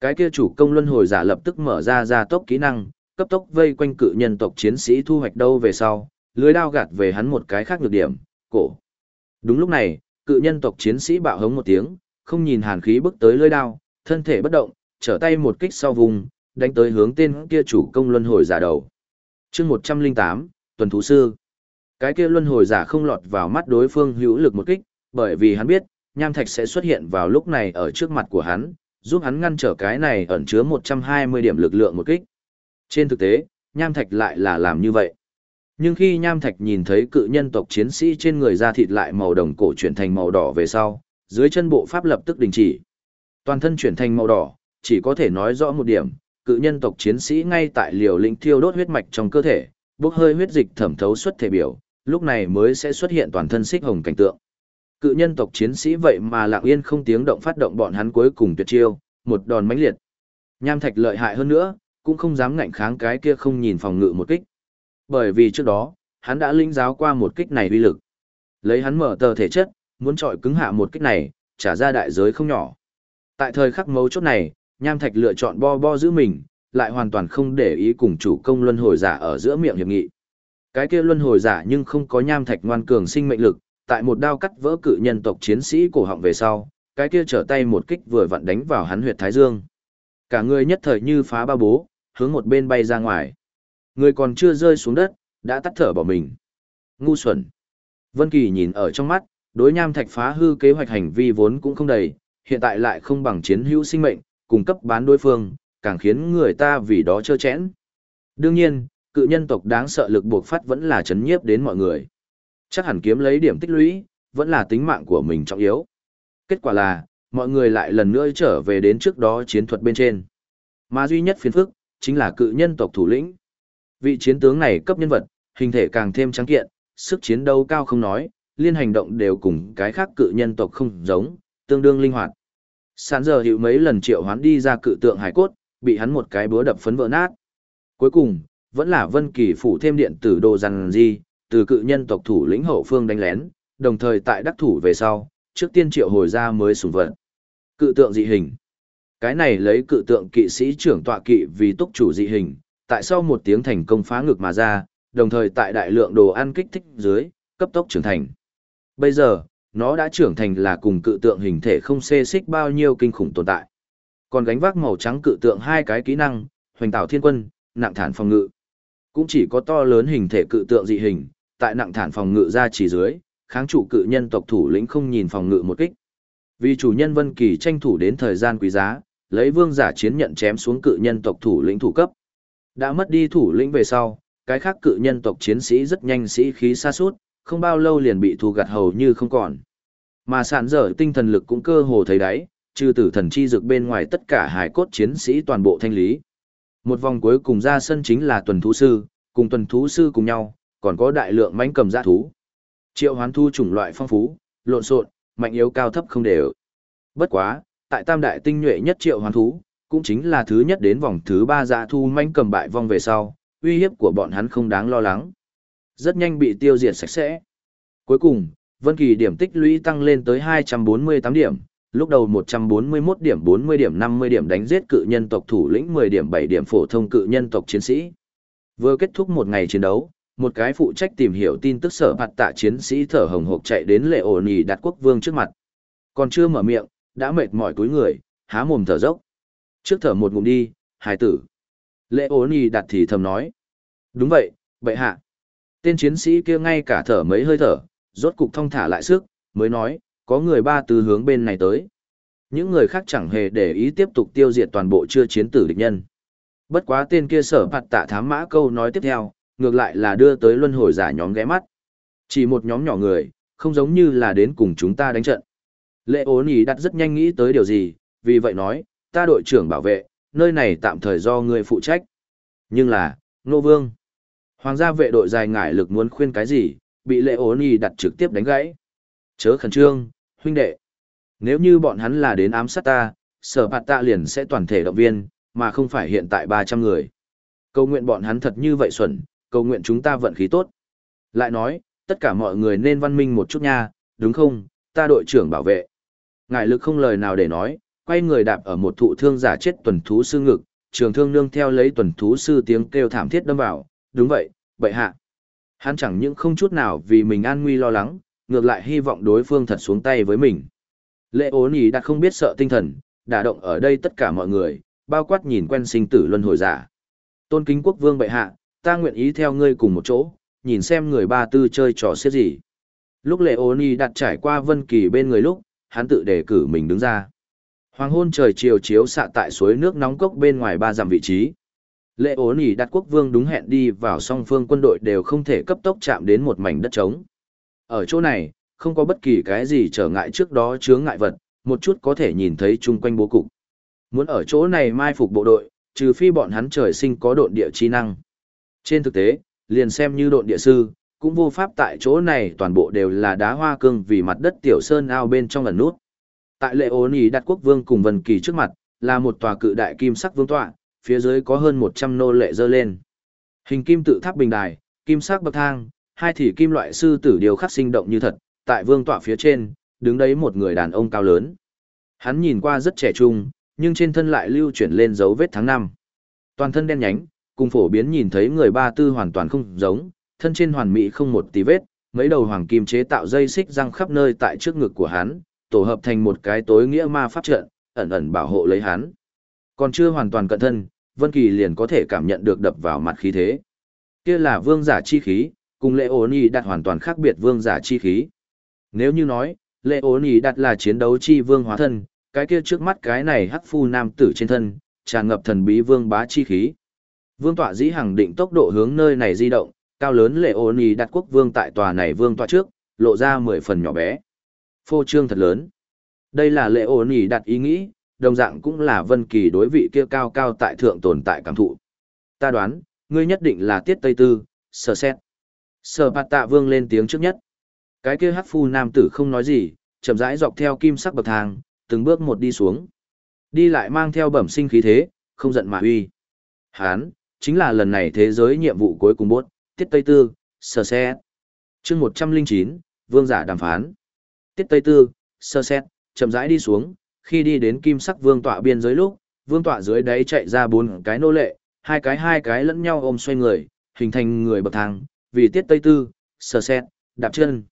Cái kia chủ công luân hồi giả lập tức mở ra ra tốc kỹ năng, cấp tốc vây quanh cự nhân tộc chiến sĩ thu hoạch đâu về sau, lưới đao gạt về hắn một cái khác nhược điểm, cổ. Đúng lúc này, cự nhân tộc chiến sĩ bạo hống một tiếng, không nhìn hàn khí bước tới lưới đao, thân thể bất động, trở tay một kích sau vùng, đánh tới hướng tên kia chủ công luân hồi giả đầu. chương 108, tuần thú sư. Cái kia luân hồi giả không lọt vào mắt đối phương hữu lực một kích, bởi vì hắn biết, nham thạch sẽ xuất hiện vào lúc này ở trước mặt của hắn, giúp hắn ngăn trở cái này ẩn chứa 120 điểm lực lượng một kích. Trên thực tế, nham thạch lại là làm như vậy. Nhưng khi nham thạch nhìn thấy cự nhân tộc chiến sĩ trên người da thịt lại màu đồng cổ chuyển thành màu đỏ về sau, dưới chân bộ pháp lập tức đình chỉ. Toàn thân chuyển thành màu đỏ, chỉ có thể nói rõ một điểm, cự nhân tộc chiến sĩ ngay tại liều lĩnh thiêu đốt huyết mạch trong cơ thể, bốc hơi huyết dịch thẩm thấu xuất thể biểu, lúc này mới sẽ xuất hiện toàn thân xích hồng cảnh tượng. Cự nhân tộc chiến sĩ vậy mà lặng yên không tiếng động phát động bọn hắn cuối cùng tuyệt chiêu, một đòn mãnh liệt. Nham thạch lợi hại hơn nữa, cũng không dám ngạnh kháng cái kia không nhìn phòng ngự một kích. Bởi vì trước đó, hắn đã linh giáo qua một kích này uy lực. Lấy hắn mở tờ thể chất, muốn trọi cứng hạ một kích này, trả ra đại giới không nhỏ. Tại thời khắc mấu chốt này, Nham Thạch lựa chọn bo bo giữ mình, lại hoàn toàn không để ý cùng chủ công luân hồi giả ở giữa miệng hiệp nghị. Cái kia luân hồi giả nhưng không có Nham Thạch ngoan cường sinh mệnh lực, tại một đao cắt vỡ cự nhân tộc chiến sĩ cổ họng về sau, cái kia trở tay một kích vừa vặn đánh vào hắn huyệt thái dương. Cả người nhất thời như phá ba bố, hướng một bên bay ra ngoài. Người còn chưa rơi xuống đất, đã tắt thở bỏ mình. Ngu xuẩn. Vân Kỳ nhìn ở trong mắt, đối nham thạch phá hư kế hoạch hành vi vốn cũng không đầy, hiện tại lại không bằng chiến hữu sinh mệnh, cung cấp bán đối phương, càng khiến người ta vì đó chơ chẽn. Đương nhiên, cự nhân tộc đáng sợ lực buộc phát vẫn là chấn nhiếp đến mọi người. Chắc hẳn kiếm lấy điểm tích lũy, vẫn là tính mạng của mình trọng yếu. Kết quả là, mọi người lại lần nữa trở về đến trước đó chiến thuật bên trên. Mà duy nhất phiền phức, chính là cự nhân tộc thủ lĩnh. Vị chiến tướng này cấp nhân vật, hình thể càng thêm trắng kiện, sức chiến đấu cao không nói, liên hành động đều cùng cái khác cự nhân tộc không giống, tương đương linh hoạt. Sản giờ hiệu mấy lần triệu hoán đi ra cự tượng hải cốt, bị hắn một cái búa đập phấn vỡ nát. Cuối cùng, vẫn là Vân Kỳ phủ thêm điện tử đồ rằng gì, từ cự nhân tộc thủ lĩnh hậu phương đánh lén, đồng thời tại đắc thủ về sau, trước tiên triệu hồi ra mới sùng vận. Cự tượng dị hình. Cái này lấy cự tượng kỵ sĩ trưởng tọa kỵ vì túc chủ dị hình, tại sau một tiếng thành công phá ngực mà ra, đồng thời tại đại lượng đồ ăn kích thích dưới, cấp tốc trưởng thành. Bây giờ, nó đã trưởng thành là cùng cự tượng hình thể không xê xích bao nhiêu kinh khủng tồn tại. Còn gánh vác màu trắng cự tượng hai cái kỹ năng, hoành tạo thiên quân, nặng thản phòng ngự. Cũng chỉ có to lớn hình thể cự tượng dị hình, tại nặng thản phòng ngự ra chỉ dưới, kháng chủ cự nhân tộc thủ lĩnh không nhìn phòng ngự một kích. Vì chủ nhân Vân Kỳ tranh thủ đến thời gian quý giá, lấy vương giả chiến nhận chém xuống cự nhân tộc thủ lĩnh thủ cấp. Đã mất đi thủ lĩnh về sau, cái khác cự nhân tộc chiến sĩ rất nhanh sĩ khí xa suốt, không bao lâu liền bị thu gặt hầu như không còn. Mà sản dở tinh thần lực cũng cơ hồ thấy đáy, trừ tử thần chi dược bên ngoài tất cả hải cốt chiến sĩ toàn bộ thanh lý. Một vòng cuối cùng ra sân chính là tuần thú sư, cùng tuần thú sư cùng nhau, còn có đại lượng mãnh cầm dã thú. Triệu hoán thu chủng loại phong phú, lộn xộn, mạnh yếu cao thấp không đều. Bất quá, tại tam đại tinh nhuệ nhất triệu hoán thú, cũng chính là thứ nhất đến vòng thứ ba dã thu mánh cầm bại vong về sau, uy hiếp của bọn hắn không đáng lo lắng. Rất nhanh bị tiêu diệt sạch sẽ. Cuối cùng, Vân Kỳ điểm tích lũy tăng lên tới 248 điểm, lúc đầu 141 điểm 40 điểm 50 điểm đánh giết cự nhân tộc thủ lĩnh 10 điểm 7 điểm phổ thông cự nhân tộc chiến sĩ. Vừa kết thúc một ngày chiến đấu, một cái phụ trách tìm hiểu tin tức sở hạt tạ chiến sĩ thở hồng hộc chạy đến lệ ổ nỉ đặt quốc vương trước mặt. Còn chưa mở miệng, đã mệt mỏi túi người, há mồm thở dốc. Trước thở một ngụm đi, hài tử. Lệ ổ nỉ đặt thì thầm nói. Đúng vậy, bệ hạ. Tên chiến sĩ kia ngay cả thở mấy hơi thở, rốt cục thông thả lại sức, mới nói, có người ba từ hướng bên này tới. Những người khác chẳng hề để ý tiếp tục tiêu diệt toàn bộ chưa chiến tử địch nhân. Bất quá tên kia sở phạt tạ thám mã câu nói tiếp theo, ngược lại là đưa tới luân hồi giả nhóm ghé mắt. Chỉ một nhóm nhỏ người, không giống như là đến cùng chúng ta đánh trận. Lệ ố nhì đặt rất nhanh nghĩ tới điều gì, vì vậy nói, ta đội trưởng bảo vệ, nơi này tạm thời do người phụ trách. Nhưng là, Nô Vương. Hoàng gia vệ đội dài ngải lực muốn khuyên cái gì, bị lệ ố nhì đặt trực tiếp đánh gãy. Chớ khẩn trương, huynh đệ. Nếu như bọn hắn là đến ám sát ta, sở bạt tạ liền sẽ toàn thể động viên, mà không phải hiện tại 300 người. Cầu nguyện bọn hắn thật như vậy xuẩn, cầu nguyện chúng ta vận khí tốt. Lại nói, tất cả mọi người nên văn minh một chút nha, đúng không, ta đội trưởng bảo vệ. Ngài lực không lời nào để nói, quay người đạp ở một thụ thương giả chết tuần thú sư ngực, trường thương nương theo lấy tuần thú sư tiếng kêu thảm thiết đâm vào, đúng vậy, bậy hạ. Hắn chẳng những không chút nào vì mình an nguy lo lắng, ngược lại hy vọng đối phương thật xuống tay với mình. Lệ ố nỉ đã không biết sợ tinh thần, đả động ở đây tất cả mọi người, bao quát nhìn quen sinh tử luân hồi giả. Tôn kính quốc vương bệ hạ, ta nguyện ý theo ngươi cùng một chỗ, nhìn xem người ba tư chơi trò xiết gì. Lúc lệ ôn nỉ đặt trải qua vân kỳ bên người lúc, hắn tự đề cử mình đứng ra. Hoàng hôn trời chiều chiếu xạ tại suối nước nóng cốc bên ngoài ba dặm vị trí. Lệ ôn nỉ đặt quốc vương đúng hẹn đi vào song phương quân đội đều không thể cấp tốc chạm đến một mảnh đất trống. Ở chỗ này, không có bất kỳ cái gì trở ngại trước đó chướng ngại vật, một chút có thể nhìn thấy chung quanh bố cục. Muốn ở chỗ này mai phục bộ đội, trừ phi bọn hắn trời sinh có độn địa chi năng. Trên thực tế, liền xem như độn địa sư, cũng vô pháp tại chỗ này toàn bộ đều là đá hoa cương vì mặt đất tiểu sơn ao bên trong ẩn nút. Tại lệ ôn ý đặt quốc vương cùng vần kỳ trước mặt, là một tòa cự đại kim sắc vương tọa, phía dưới có hơn 100 nô lệ dơ lên. Hình kim tự tháp bình đài, kim sắc bậc thang, hai thỉ kim loại sư tử điều khắc sinh động như thật, tại vương tọa phía trên, đứng đấy một người đàn ông cao lớn. Hắn nhìn qua rất trẻ trung, nhưng trên thân lại lưu chuyển lên dấu vết tháng năm. Toàn thân đen nhánh, cùng phổ biến nhìn thấy người ba tư hoàn toàn không giống, thân trên hoàn mỹ không một tí vết, mấy đầu hoàng kim chế tạo dây xích răng khắp nơi tại trước ngực của hắn, tổ hợp thành một cái tối nghĩa ma pháp trận, ẩn ẩn bảo hộ lấy hắn. Còn chưa hoàn toàn cận thân, Vân Kỳ liền có thể cảm nhận được đập vào mặt khí thế. Kia là vương giả chi khí, cùng Lệ Ôn Nhi đặt hoàn toàn khác biệt vương giả chi khí. Nếu như nói, Lệ Ôn Nhi đặt là chiến đấu chi vương hóa thân, cái kia trước mắt cái này hắc phu nam tử trên thân, tràn ngập thần bí vương bá chi khí. Vương tọa dĩ hằng định tốc độ hướng nơi này di động, cao lớn Lệ Ôn Nhi đặt quốc vương tại tòa này vương tọa trước, lộ ra mười phần nhỏ bé. Phô trương thật lớn. Đây là Lệ Ôn Nhi đặt ý nghĩ, đồng dạng cũng là Vân Kỳ đối vị kia cao cao tại thượng tồn tại cảm thụ. Ta đoán, ngươi nhất định là Tiết Tây Tư, Sở Xét. Sở Bạt Tạ Vương lên tiếng trước nhất. Cái kia hắc phu nam tử không nói gì, chậm rãi dọc theo kim sắc bậc thang, từng bước một đi xuống. Đi lại mang theo bẩm sinh khí thế, không giận mà uy. Hán, chính là lần này thế giới nhiệm vụ cuối cùng bốt, Tiết Tây Tư, Sở Xét. Chương 109, Vương giả đàm phán. Tiết Tây Tư, Sơ Xét, chậm rãi đi xuống, khi đi đến kim sắc vương tọa biên giới lúc, vương tọa dưới đáy chạy ra bốn cái nô lệ, hai cái hai cái lẫn nhau ôm xoay người, hình thành người bậc thang, vì tiết tây tư, sơ xét, đạp chân.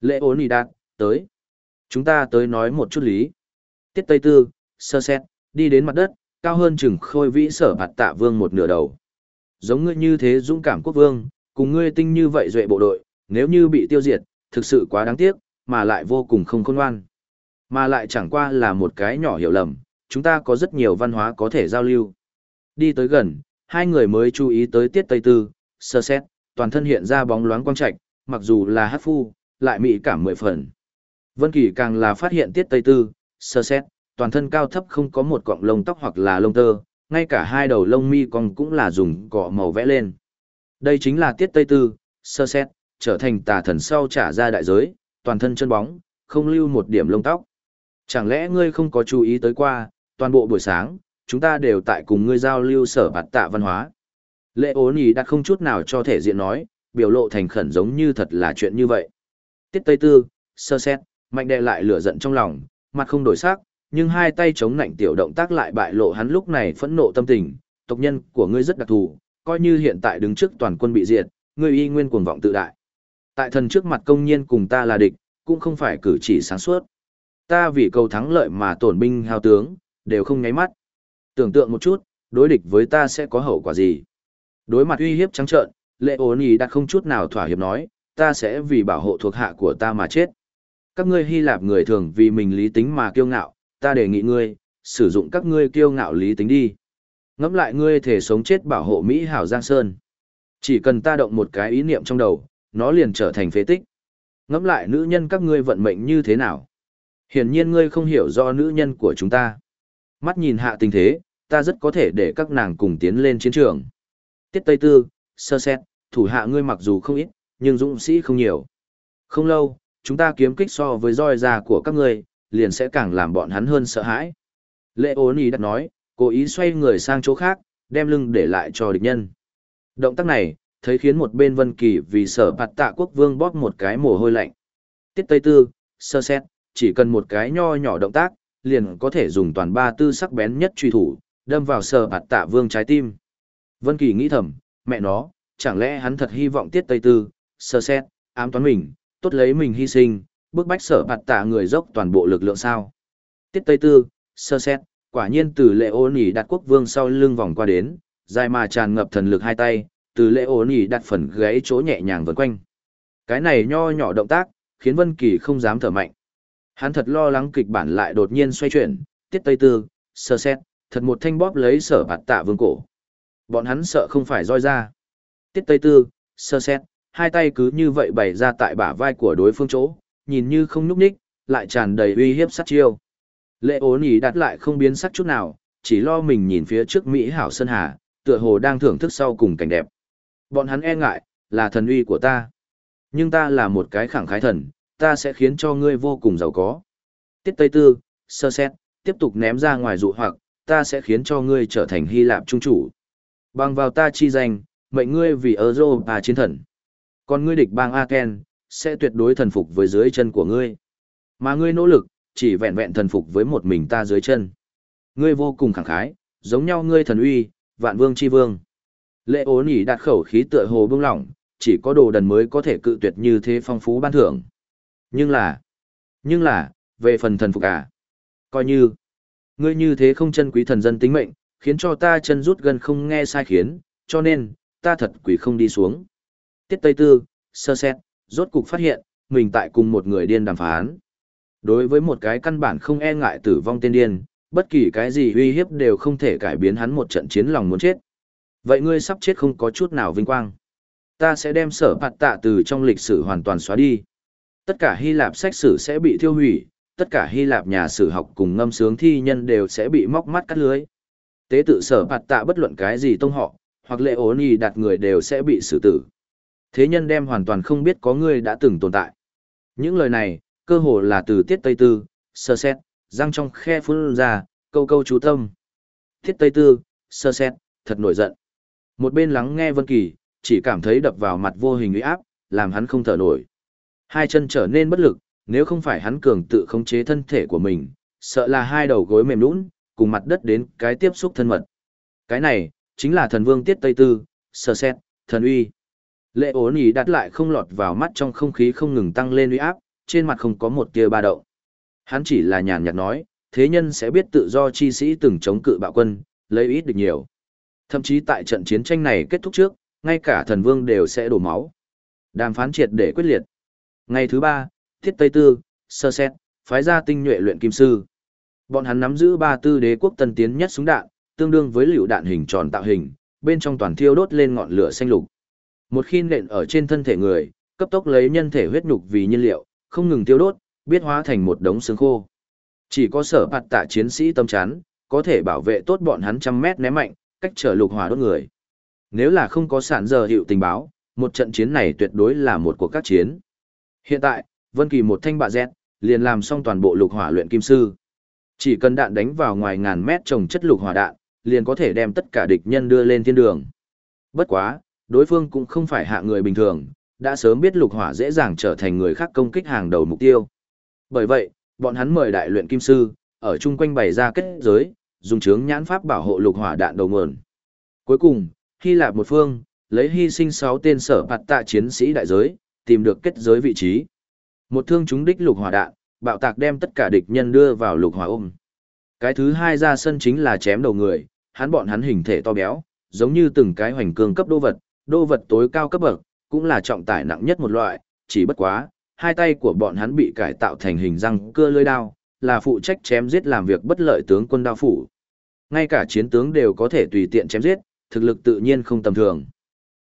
Lễ ốn ý đạt, tới. Chúng ta tới nói một chút lý. Tiết tây tư, sơ xét, đi đến mặt đất, cao hơn chừng khôi vĩ sở bạt tạ vương một nửa đầu. Giống ngươi như thế dũng cảm quốc vương, cùng ngươi tinh như vậy duệ bộ đội, nếu như bị tiêu diệt, thực sự quá đáng tiếc, mà lại vô cùng không khôn ngoan. Mà lại chẳng qua là một cái nhỏ hiểu lầm, chúng ta có rất nhiều văn hóa có thể giao lưu. Đi tới gần, hai người mới chú ý tới tiết tây tư, sơ xét, toàn thân hiện ra bóng loáng quang trạch, mặc dù là hát phu, lại mị cảm mười phần. Vân Kỳ càng là phát hiện tiết tây tư, sơ xét, toàn thân cao thấp không có một cọng lông tóc hoặc là lông tơ, ngay cả hai đầu lông mi cong cũng là dùng cọ màu vẽ lên. Đây chính là tiết tây tư, sơ xét, trở thành tà thần sau trả ra đại giới, toàn thân chân bóng, không lưu một điểm lông tóc. Chẳng lẽ ngươi không có chú ý tới qua, toàn bộ buổi sáng, chúng ta đều tại cùng ngươi giao lưu sở bạt tạ văn hóa. Lệ ố nhì đặt không chút nào cho thể diện nói, biểu lộ thành khẩn giống như thật là chuyện như vậy. Tiết Tây Tư, sơ xét, mạnh đè lại lửa giận trong lòng, mặt không đổi sắc, nhưng hai tay chống nạnh tiểu động tác lại bại lộ hắn lúc này phẫn nộ tâm tình, tộc nhân của ngươi rất đặc thù, coi như hiện tại đứng trước toàn quân bị diệt, ngươi y nguyên cuồng vọng tự đại. Tại thần trước mặt công nhiên cùng ta là địch, cũng không phải cử chỉ sáng suốt. Ta vì cầu thắng lợi mà tổn binh hao tướng, đều không nháy mắt. Tưởng tượng một chút, đối địch với ta sẽ có hậu quả gì? Đối mặt uy hiếp trắng trợn, lệ ổn ý đặt không chút nào thỏa hiệp nói, ta sẽ vì bảo hộ thuộc hạ của ta mà chết. Các ngươi Hy Lạp người thường vì mình lý tính mà kiêu ngạo, ta đề nghị ngươi, sử dụng các ngươi kiêu ngạo lý tính đi. Ngẫm lại ngươi thể sống chết bảo hộ Mỹ hảo Giang Sơn. Chỉ cần ta động một cái ý niệm trong đầu, nó liền trở thành phế tích. Ngẫm lại nữ nhân các ngươi vận mệnh như thế nào. Hiển nhiên ngươi không hiểu do nữ nhân của chúng ta. Mắt nhìn hạ tình thế, ta rất có thể để các nàng cùng tiến lên chiến trường. Tiết Tây Tư, sơ xét, thủ hạ ngươi mặc dù không ít, nhưng dũng sĩ không nhiều. Không lâu, chúng ta kiếm kích so với roi già của các ngươi, liền sẽ càng làm bọn hắn hơn sợ hãi. Lệ ố nì đặt nói, cố ý xoay người sang chỗ khác, đem lưng để lại cho địch nhân. Động tác này, thấy khiến một bên Vân Kỳ vì sở bạt tạ quốc vương bóp một cái mồ hôi lạnh. Tiết Tây Tư, sơ xét, chỉ cần một cái nho nhỏ động tác, liền có thể dùng toàn ba tư sắc bén nhất truy thủ, đâm vào sở bạt tạ vương trái tim. Vân Kỳ nghĩ thầm, mẹ nó, chẳng lẽ hắn thật hy vọng Tiết Tây Tư, sơ xét, ám toán mình, tốt lấy mình hy sinh, bức bách sở bạt tạ người dốc toàn bộ lực lượng sao. Tiết Tây Tư, sơ xét, quả nhiên từ lệ ô nỉ đặt quốc vương sau lưng vòng qua đến, dài mà tràn ngập thần lực hai tay, từ lệ ô nỉ đặt phần gáy chỗ nhẹ nhàng vần quanh. Cái này nho nhỏ động tác, khiến Vân Kỳ không dám thở mạnh. Hắn thật lo lắng kịch bản lại đột nhiên xoay chuyển, tiết tây tư, sơ xét, thật một thanh bóp lấy sở bạt tạ vương cổ. Bọn hắn sợ không phải roi ra. Tiết tây tư, sơ xét, hai tay cứ như vậy bày ra tại bả vai của đối phương chỗ, nhìn như không nhúc ních, lại tràn đầy uy hiếp sát chiêu. Lệ ố nỉ đặt lại không biến sắc chút nào, chỉ lo mình nhìn phía trước Mỹ hảo Sơn Hà, tựa hồ đang thưởng thức sau cùng cảnh đẹp. Bọn hắn e ngại, là thần uy của ta. Nhưng ta là một cái khẳng khái thần, ta sẽ khiến cho ngươi vô cùng giàu có. Tiết Tây Tư, sơ xét, tiếp tục ném ra ngoài dụ hoặc, ta sẽ khiến cho ngươi trở thành Hy Lạp trung chủ. Bằng vào ta chi danh, mệnh ngươi vì Europa chiến thần. Còn ngươi địch bang Aken, sẽ tuyệt đối thần phục với dưới chân của ngươi. Mà ngươi nỗ lực, chỉ vẹn vẹn thần phục với một mình ta dưới chân. Ngươi vô cùng khẳng khái, giống nhau ngươi thần uy, vạn vương chi vương. Lệ ố nỉ đạt khẩu khí tựa hồ bưng lỏng, chỉ có đồ đần mới có thể cự tuyệt như thế phong phú ban thưởng. Nhưng là, nhưng là, về phần thần phục à, coi như, ngươi như thế không chân quý thần dân tính mệnh, khiến cho ta chân rút gần không nghe sai khiến, cho nên, ta thật quỷ không đi xuống. Tiết Tây Tư, sơ xét, rốt cục phát hiện, mình tại cùng một người điên đàm phán. Đối với một cái căn bản không e ngại tử vong tên điên, bất kỳ cái gì uy hiếp đều không thể cải biến hắn một trận chiến lòng muốn chết. Vậy ngươi sắp chết không có chút nào vinh quang. Ta sẽ đem sở phạt tạ từ trong lịch sử hoàn toàn xóa đi. Tất cả Hy Lạp sách sử sẽ bị thiêu hủy, tất cả Hy Lạp nhà sử học cùng ngâm sướng thi nhân đều sẽ bị móc mắt cắt lưới. Tế tự sở phạt tạ bất luận cái gì tông họ, hoặc lệ ố nì đặt người đều sẽ bị xử tử. Thế nhân đem hoàn toàn không biết có người đã từng tồn tại. Những lời này, cơ hồ là từ tiết Tây Tư, sơ xét, răng trong khe phun ra, câu câu chú tâm. Tiết Tây Tư, sơ xét, thật nổi giận. Một bên lắng nghe Vân Kỳ, chỉ cảm thấy đập vào mặt vô hình uy áp, làm hắn không thở nổi. Hai chân trở nên bất lực, nếu không phải hắn cường tự khống chế thân thể của mình, sợ là hai đầu gối mềm nhũn, cùng mặt đất đến cái tiếp xúc thân mật. Cái này, chính là thần vương tiết Tây Tư, sơ xét, thần uy. Lệ ố nỉ đặt lại không lọt vào mắt trong không khí không ngừng tăng lên uy áp, trên mặt không có một tia ba động. Hắn chỉ là nhàn nhạt nói, thế nhân sẽ biết tự do chi sĩ từng chống cự bạo quân, lấy ít được nhiều. Thậm chí tại trận chiến tranh này kết thúc trước, ngay cả thần vương đều sẽ đổ máu. Đàm phán triệt để quyết liệt. Ngày thứ ba, Thiết Tây Tư, Sơ Xét, phái ra tinh nhuệ luyện kim sư. Bọn hắn nắm giữ ba tư đế quốc tân tiến nhất súng đạn, tương đương với liều đạn hình tròn tạo hình, bên trong toàn thiêu đốt lên ngọn lửa xanh lục. Một khi nện ở trên thân thể người, cấp tốc lấy nhân thể huyết nhục vì nhiên liệu, không ngừng tiêu đốt, biết hóa thành một đống xương khô. Chỉ có sở bạt tạ chiến sĩ tâm chán, có thể bảo vệ tốt bọn hắn trăm mét ném mạnh, cách trở lục hỏa đốt người. Nếu là không có sản giờ hiệu tình báo, một trận chiến này tuyệt đối là một cuộc các chiến. Hiện tại, Vân Kỳ một thanh bạ dẹt, liền làm xong toàn bộ lục hỏa luyện kim sư. Chỉ cần đạn đánh vào ngoài ngàn mét trồng chất lục hỏa đạn, liền có thể đem tất cả địch nhân đưa lên thiên đường. Bất quá, đối phương cũng không phải hạ người bình thường, đã sớm biết lục hỏa dễ dàng trở thành người khác công kích hàng đầu mục tiêu. Bởi vậy, bọn hắn mời đại luyện kim sư, ở chung quanh bày ra kết giới, dùng chướng nhãn pháp bảo hộ lục hỏa đạn đầu nguồn. Cuối cùng, Hy Lạp một phương, lấy hy sinh 6 tên sở bạt tạ chiến sĩ đại giới, tìm được kết giới vị trí. Một thương chúng đích lục hỏa đạn, bạo tạc đem tất cả địch nhân đưa vào lục hỏa ôm. Cái thứ hai ra sân chính là chém đầu người, hắn bọn hắn hình thể to béo, giống như từng cái hoành cương cấp đô vật, Đô vật tối cao cấp bậc, cũng là trọng tải nặng nhất một loại, chỉ bất quá, hai tay của bọn hắn bị cải tạo thành hình răng cưa lưỡi đao, là phụ trách chém giết làm việc bất lợi tướng quân đao phủ. Ngay cả chiến tướng đều có thể tùy tiện chém giết, thực lực tự nhiên không tầm thường.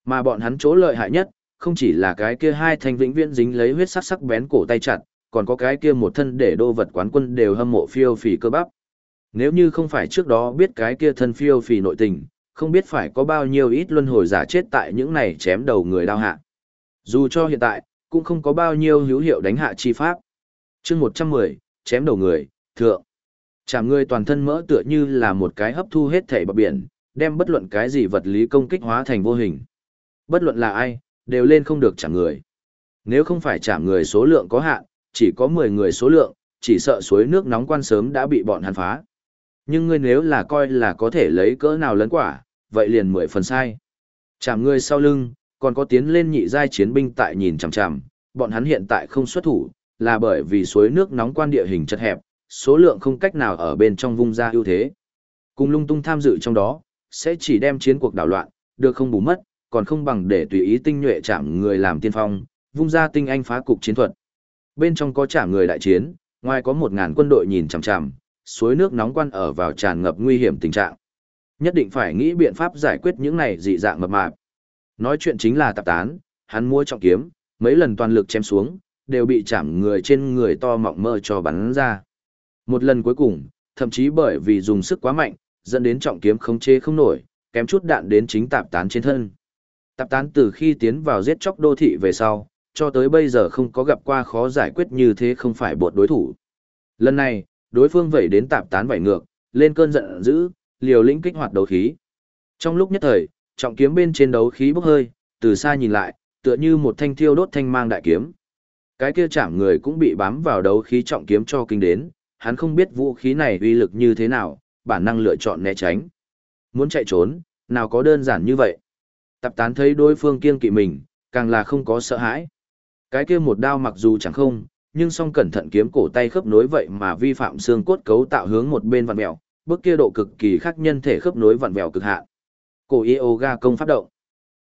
Mà bọn hắn chỗ lợi hại nhất, không chỉ là cái kia hai thanh vĩnh viễn dính lấy huyết sắc sắc bén cổ tay chặt, còn có cái kia một thân để đô vật quán quân đều hâm mộ phiêu phì cơ bắp. Nếu như không phải trước đó biết cái kia thân phiêu phì nội tình, không biết phải có bao nhiêu ít luân hồi giả chết tại những này chém đầu người đao hạ. Dù cho hiện tại, cũng không có bao nhiêu hữu hiệu đánh hạ chi pháp. chương 110, chém đầu người, thượng. Chạm người toàn thân mỡ tựa như là một cái hấp thu hết thể bọc biển, đem bất luận cái gì vật lý công kích hóa thành vô hình. Bất luận là ai, đều lên không được chạm người. Nếu không phải chạm người số lượng có hạn, chỉ có 10 người số lượng, chỉ sợ suối nước nóng quan sớm đã bị bọn hắn phá. Nhưng ngươi nếu là coi là có thể lấy cỡ nào lớn quả, vậy liền mười phần sai. Chạm người sau lưng, còn có tiến lên nhị giai chiến binh tại nhìn chằm chằm, bọn hắn hiện tại không xuất thủ, là bởi vì suối nước nóng quan địa hình chật hẹp, số lượng không cách nào ở bên trong vung ra ưu thế. Cùng lung tung tham dự trong đó, sẽ chỉ đem chiến cuộc đảo loạn, được không bù mất, còn không bằng để tùy ý tinh nhuệ chạm người làm tiên phong, vung ra tinh anh phá cục chiến thuật. Bên trong có chạm người đại chiến, ngoài có một ngàn quân đội nhìn chằm chằm, suối nước nóng quan ở vào tràn ngập nguy hiểm tình trạng. Nhất định phải nghĩ biện pháp giải quyết những này dị dạng mập mạp. Nói chuyện chính là tạp tán, hắn mua trọng kiếm, mấy lần toàn lực chém xuống, đều bị chạm người trên người to mọng mơ cho bắn ra. Một lần cuối cùng, thậm chí bởi vì dùng sức quá mạnh, dẫn đến trọng kiếm không chế không nổi, kém chút đạn đến chính tạp tán trên thân. Tạp tán từ khi tiến vào giết chóc đô thị về sau, cho tới bây giờ không có gặp qua khó giải quyết như thế không phải buộc đối thủ. Lần này, đối phương vẩy đến tạp tán vảy ngược, lên cơn giận dữ, liều lĩnh kích hoạt đấu khí. Trong lúc nhất thời, trọng kiếm bên trên đấu khí bốc hơi, từ xa nhìn lại, tựa như một thanh thiêu đốt thanh mang đại kiếm. Cái kia chạm người cũng bị bám vào đấu khí trọng kiếm cho kinh đến, hắn không biết vũ khí này uy lực như thế nào, bản năng lựa chọn né tránh. Muốn chạy trốn, nào có đơn giản như vậy. Tập tán thấy đối phương kiêng kỵ mình, càng là không có sợ hãi. Cái kia một đao mặc dù chẳng không, nhưng song cẩn thận kiếm cổ tay khớp nối vậy mà vi phạm xương cốt cấu tạo hướng một bên vặn mèo, bước kia độ cực kỳ khác nhân thể khớp nối vặn vẹo cực hạn. Cổ yoga công phát động.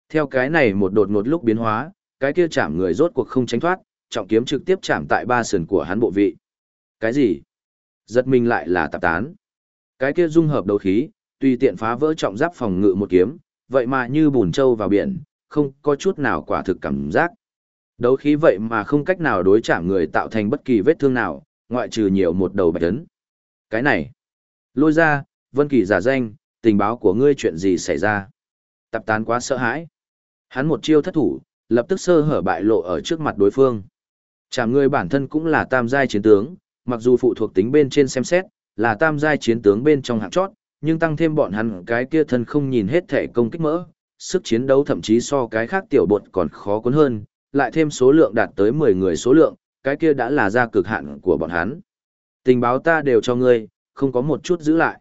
Theo cái này một đột ngột lúc biến hóa, cái kia chạm người rốt cuộc không tránh thoát, trọng kiếm trực tiếp chạm tại ba sườn của hắn bộ vị. Cái gì? Giật mình lại là tạp tán. Cái kia dung hợp đấu khí, tùy tiện phá vỡ trọng giáp phòng ngự một kiếm, vậy mà như bùn trâu vào biển, không có chút nào quả thực cảm giác. Đấu khí vậy mà không cách nào đối chạm người tạo thành bất kỳ vết thương nào, ngoại trừ nhiều một đầu bạch tấn. Cái này, lôi ra, vân kỳ giả danh, tình báo của ngươi chuyện gì xảy ra. Tập tán quá sợ hãi. Hắn một chiêu thất thủ, lập tức sơ hở bại lộ ở trước mặt đối phương. chàng người bản thân cũng là tam giai chiến tướng, mặc dù phụ thuộc tính bên trên xem xét, là tam giai chiến tướng bên trong hạng chót, nhưng tăng thêm bọn hắn cái kia thân không nhìn hết thể công kích mỡ, sức chiến đấu thậm chí so cái khác tiểu bột còn khó cuốn hơn, lại thêm số lượng đạt tới 10 người số lượng, cái kia đã là ra cực hạn của bọn hắn. Tình báo ta đều cho ngươi, không có một chút giữ lại.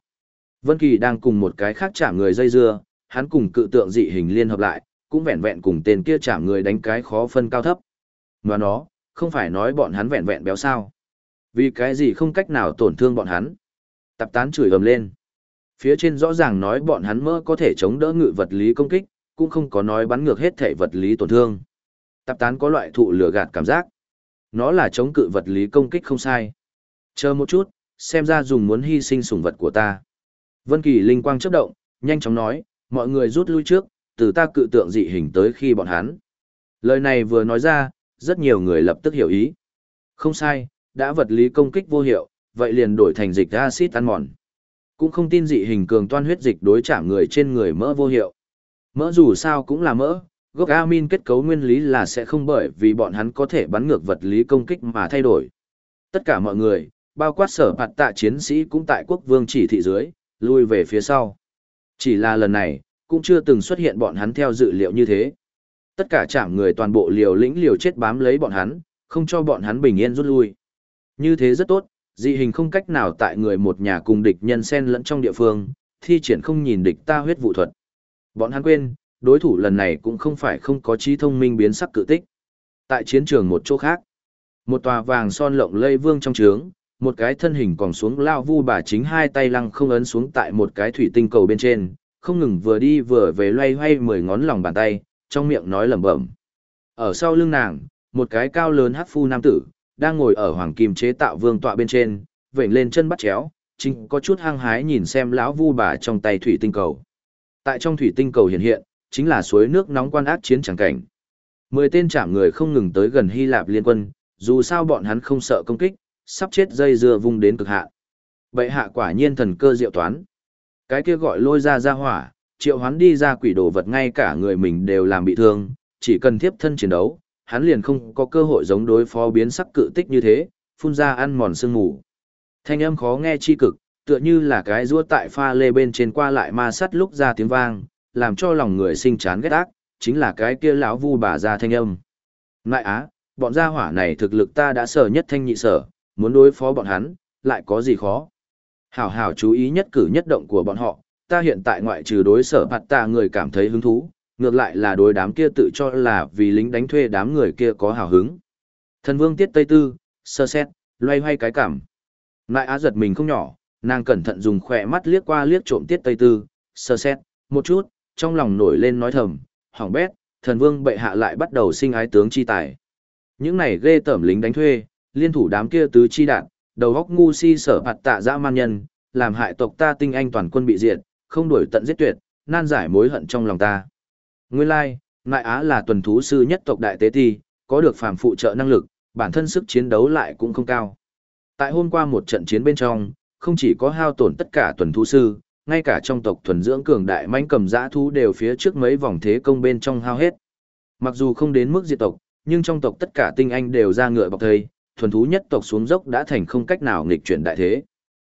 Vân Kỳ đang cùng một cái khác chạm người dây dưa, hắn cùng cự tượng dị hình liên hợp lại, cũng vẹn vẹn cùng tên kia chạm người đánh cái khó phân cao thấp. Mà nó, không phải nói bọn hắn vẹn vẹn béo sao. Vì cái gì không cách nào tổn thương bọn hắn. Tập tán chửi ầm lên. Phía trên rõ ràng nói bọn hắn mơ có thể chống đỡ ngự vật lý công kích, cũng không có nói bắn ngược hết thể vật lý tổn thương. Tập tán có loại thụ lửa gạt cảm giác. Nó là chống cự vật lý công kích không sai. Chờ một chút, xem ra dùng muốn hy sinh sủng vật của ta. Vân Kỳ linh quang chớp động, nhanh chóng nói, mọi người rút lui trước, từ ta cự tượng dị hình tới khi bọn hắn. Lời này vừa nói ra, rất nhiều người lập tức hiểu ý. Không sai, đã vật lý công kích vô hiệu, vậy liền đổi thành dịch axit ăn mòn. Cũng không tin dị hình cường toan huyết dịch đối chạm người trên người mỡ vô hiệu. Mỡ dù sao cũng là mỡ, gốc amin kết cấu nguyên lý là sẽ không bởi vì bọn hắn có thể bắn ngược vật lý công kích mà thay đổi. Tất cả mọi người, bao quát sở phạt tạ chiến sĩ cũng tại quốc vương chỉ thị dưới, lui về phía sau. Chỉ là lần này, cũng chưa từng xuất hiện bọn hắn theo dự liệu như thế. Tất cả chạm người toàn bộ liều lĩnh liều chết bám lấy bọn hắn, không cho bọn hắn bình yên rút lui. Như thế rất tốt, dị hình không cách nào tại người một nhà cùng địch nhân xen lẫn trong địa phương, thi triển không nhìn địch ta huyết vụ thuật. Bọn hắn quên, đối thủ lần này cũng không phải không có trí thông minh biến sắc cự tích. Tại chiến trường một chỗ khác, một tòa vàng son lộng lây vương trong trướng, một cái thân hình còn xuống lao vu bà chính hai tay lăng không ấn xuống tại một cái thủy tinh cầu bên trên, không ngừng vừa đi vừa về loay hoay mười ngón lòng bàn tay, trong miệng nói lẩm bẩm. Ở sau lưng nàng, một cái cao lớn hắc phu nam tử, đang ngồi ở hoàng kim chế tạo vương tọa bên trên, vểnh lên chân bắt chéo, chính có chút hăng hái nhìn xem lão vu bà trong tay thủy tinh cầu. Tại trong thủy tinh cầu hiện hiện, chính là suối nước nóng quan ác chiến chẳng cảnh. Mười tên chạm người không ngừng tới gần Hy Lạp liên quân, dù sao bọn hắn không sợ công kích, sắp chết dây dưa vung đến cực hạn. Bệ hạ quả nhiên thần cơ diệu toán. Cái kia gọi lôi ra ra hỏa, triệu hoán đi ra quỷ đồ vật ngay cả người mình đều làm bị thương, chỉ cần tiếp thân chiến đấu, hắn liền không có cơ hội giống đối phó biến sắc cự tích như thế, phun ra ăn mòn sương mù. Thanh âm khó nghe chi cực, tựa như là cái rua tại pha lê bên trên qua lại ma sắt lúc ra tiếng vang, làm cho lòng người sinh chán ghét ác, chính là cái kia lão vu bà ra thanh âm. Ngại á, bọn gia hỏa này thực lực ta đã sở nhất thanh nhị sở, muốn đối phó bọn hắn, lại có gì khó. Hảo hảo chú ý nhất cử nhất động của bọn họ, ta hiện tại ngoại trừ đối sở bạt ta người cảm thấy hứng thú, ngược lại là đối đám kia tự cho là vì lính đánh thuê đám người kia có hào hứng. Thần vương tiết tây tư, sơ xét, loay hoay cái cảm. Nại á giật mình không nhỏ, nàng cẩn thận dùng khỏe mắt liếc qua liếc trộm tiết tây tư, sơ xét, một chút, trong lòng nổi lên nói thầm, hỏng bét, thần vương bệ hạ lại bắt đầu sinh ái tướng chi tài. Những này ghê tẩm lính đánh thuê, liên thủ đám kia tứ chi đạn, đầu góc ngu si sở hạt tạ dã man nhân, làm hại tộc ta tinh anh toàn quân bị diệt, không đuổi tận giết tuyệt, nan giải mối hận trong lòng ta. Nguyên lai, like, Ngại Á là tuần thú sư nhất tộc đại tế ti, có được phàm phụ trợ năng lực, bản thân sức chiến đấu lại cũng không cao. Tại hôm qua một trận chiến bên trong, không chỉ có hao tổn tất cả tuần thú sư, ngay cả trong tộc thuần dưỡng cường đại mãnh cầm dã thú đều phía trước mấy vòng thế công bên trong hao hết. Mặc dù không đến mức diệt tộc, nhưng trong tộc tất cả tinh anh đều ra ngựa bọc thây, thuần thú nhất tộc xuống dốc đã thành không cách nào nghịch chuyển đại thế.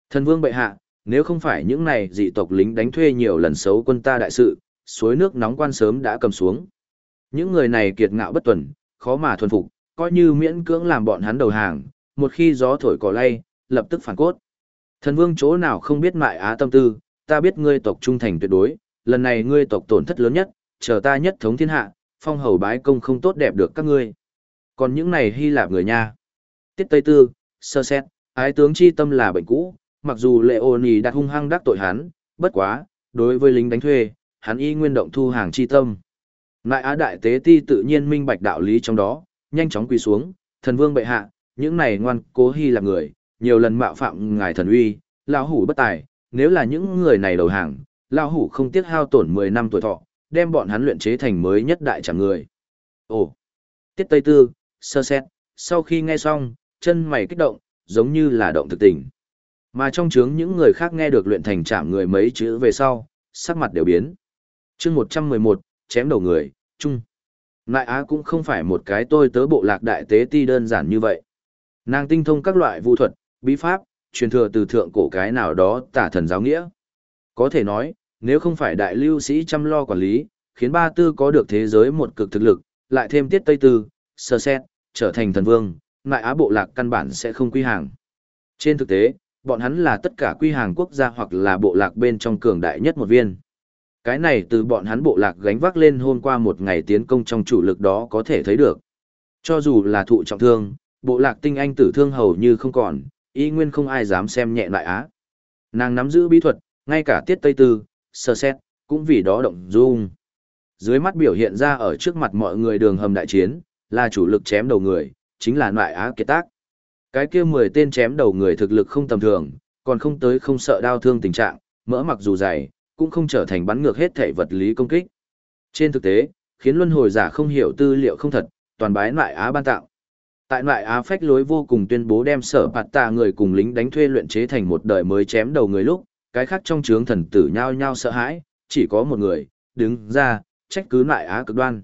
Thần vương bệ hạ, nếu không phải những này dị tộc lính đánh thuê nhiều lần xấu quân ta đại sự, suối nước nóng quan sớm đã cầm xuống. Những người này kiệt ngạo bất tuần, khó mà thuần phục, coi như miễn cưỡng làm bọn hắn đầu hàng, một khi gió thổi cỏ lay, lập tức phản cốt. Thần vương chỗ nào không biết mại á tâm tư, ta biết ngươi tộc trung thành tuyệt đối, lần này ngươi tộc tổn thất lớn nhất, chờ ta nhất thống thiên hạ, phong hầu bái công không tốt đẹp được các ngươi. Còn những này Hy Lạp người nha. Tiết Tây Tư, sơ xét, ái tướng chi tâm là bệnh cũ, mặc dù lệ ôn ý đặt hung hăng đắc tội hắn, bất quá, đối với lính đánh thuê, hắn y nguyên động thu hàng chi tâm. Ngại Á Đại Tế Ti tự nhiên minh bạch đạo lý trong đó, nhanh chóng quỳ xuống, thần vương bệ hạ, những này ngoan cố hy là người, nhiều lần mạo phạm ngài thần uy, lão hủ bất tài, nếu là những người này đầu hàng, lão hủ không tiếc hao tổn 10 năm tuổi thọ, đem bọn hắn luyện chế thành mới nhất đại chẳng người. Ồ, tiết tây tư, sơ xét, sau khi nghe xong, chân mày kích động, giống như là động thực tình. Mà trong chướng những người khác nghe được luyện thành chạm người mấy chữ về sau, sắc mặt đều biến. chương 111, chém đầu người, chung. Nại Á cũng không phải một cái tôi tớ bộ lạc đại tế ti đơn giản như vậy. Nàng tinh thông các loại vũ thuật, bí pháp, truyền thừa từ thượng cổ cái nào đó tả thần giáo nghĩa. Có thể nói, nếu không phải đại lưu sĩ chăm lo quản lý, khiến ba tư có được thế giới một cực thực lực, lại thêm tiết tây tư, sơ xét, trở thành thần vương, ngại á bộ lạc căn bản sẽ không quy hàng. Trên thực tế, bọn hắn là tất cả quy hàng quốc gia hoặc là bộ lạc bên trong cường đại nhất một viên. Cái này từ bọn hắn bộ lạc gánh vác lên hôm qua một ngày tiến công trong chủ lực đó có thể thấy được. Cho dù là thụ trọng thương, bộ lạc tinh anh tử thương hầu như không còn, y nguyên không ai dám xem nhẹ lại á. Nàng nắm giữ bí thuật, ngay cả tiết tây tư, sơ xét, cũng vì đó động dung. Dưới mắt biểu hiện ra ở trước mặt mọi người đường hầm đại chiến, là chủ lực chém đầu người, chính là loại á kiệt tác. Cái kia 10 tên chém đầu người thực lực không tầm thường, còn không tới không sợ đau thương tình trạng, mỡ mặc dù dày, cũng không trở thành bắn ngược hết thể vật lý công kích. Trên thực tế, khiến luân hồi giả không hiểu tư liệu không thật, toàn bái loại á ban tạo. Tại loại á phách lối vô cùng tuyên bố đem sở bạt tạ người cùng lính đánh thuê luyện chế thành một đời mới chém đầu người lúc, cái khác trong chướng thần tử nhao nhao sợ hãi, chỉ có một người, đứng ra, trách cứ loại á cực đoan.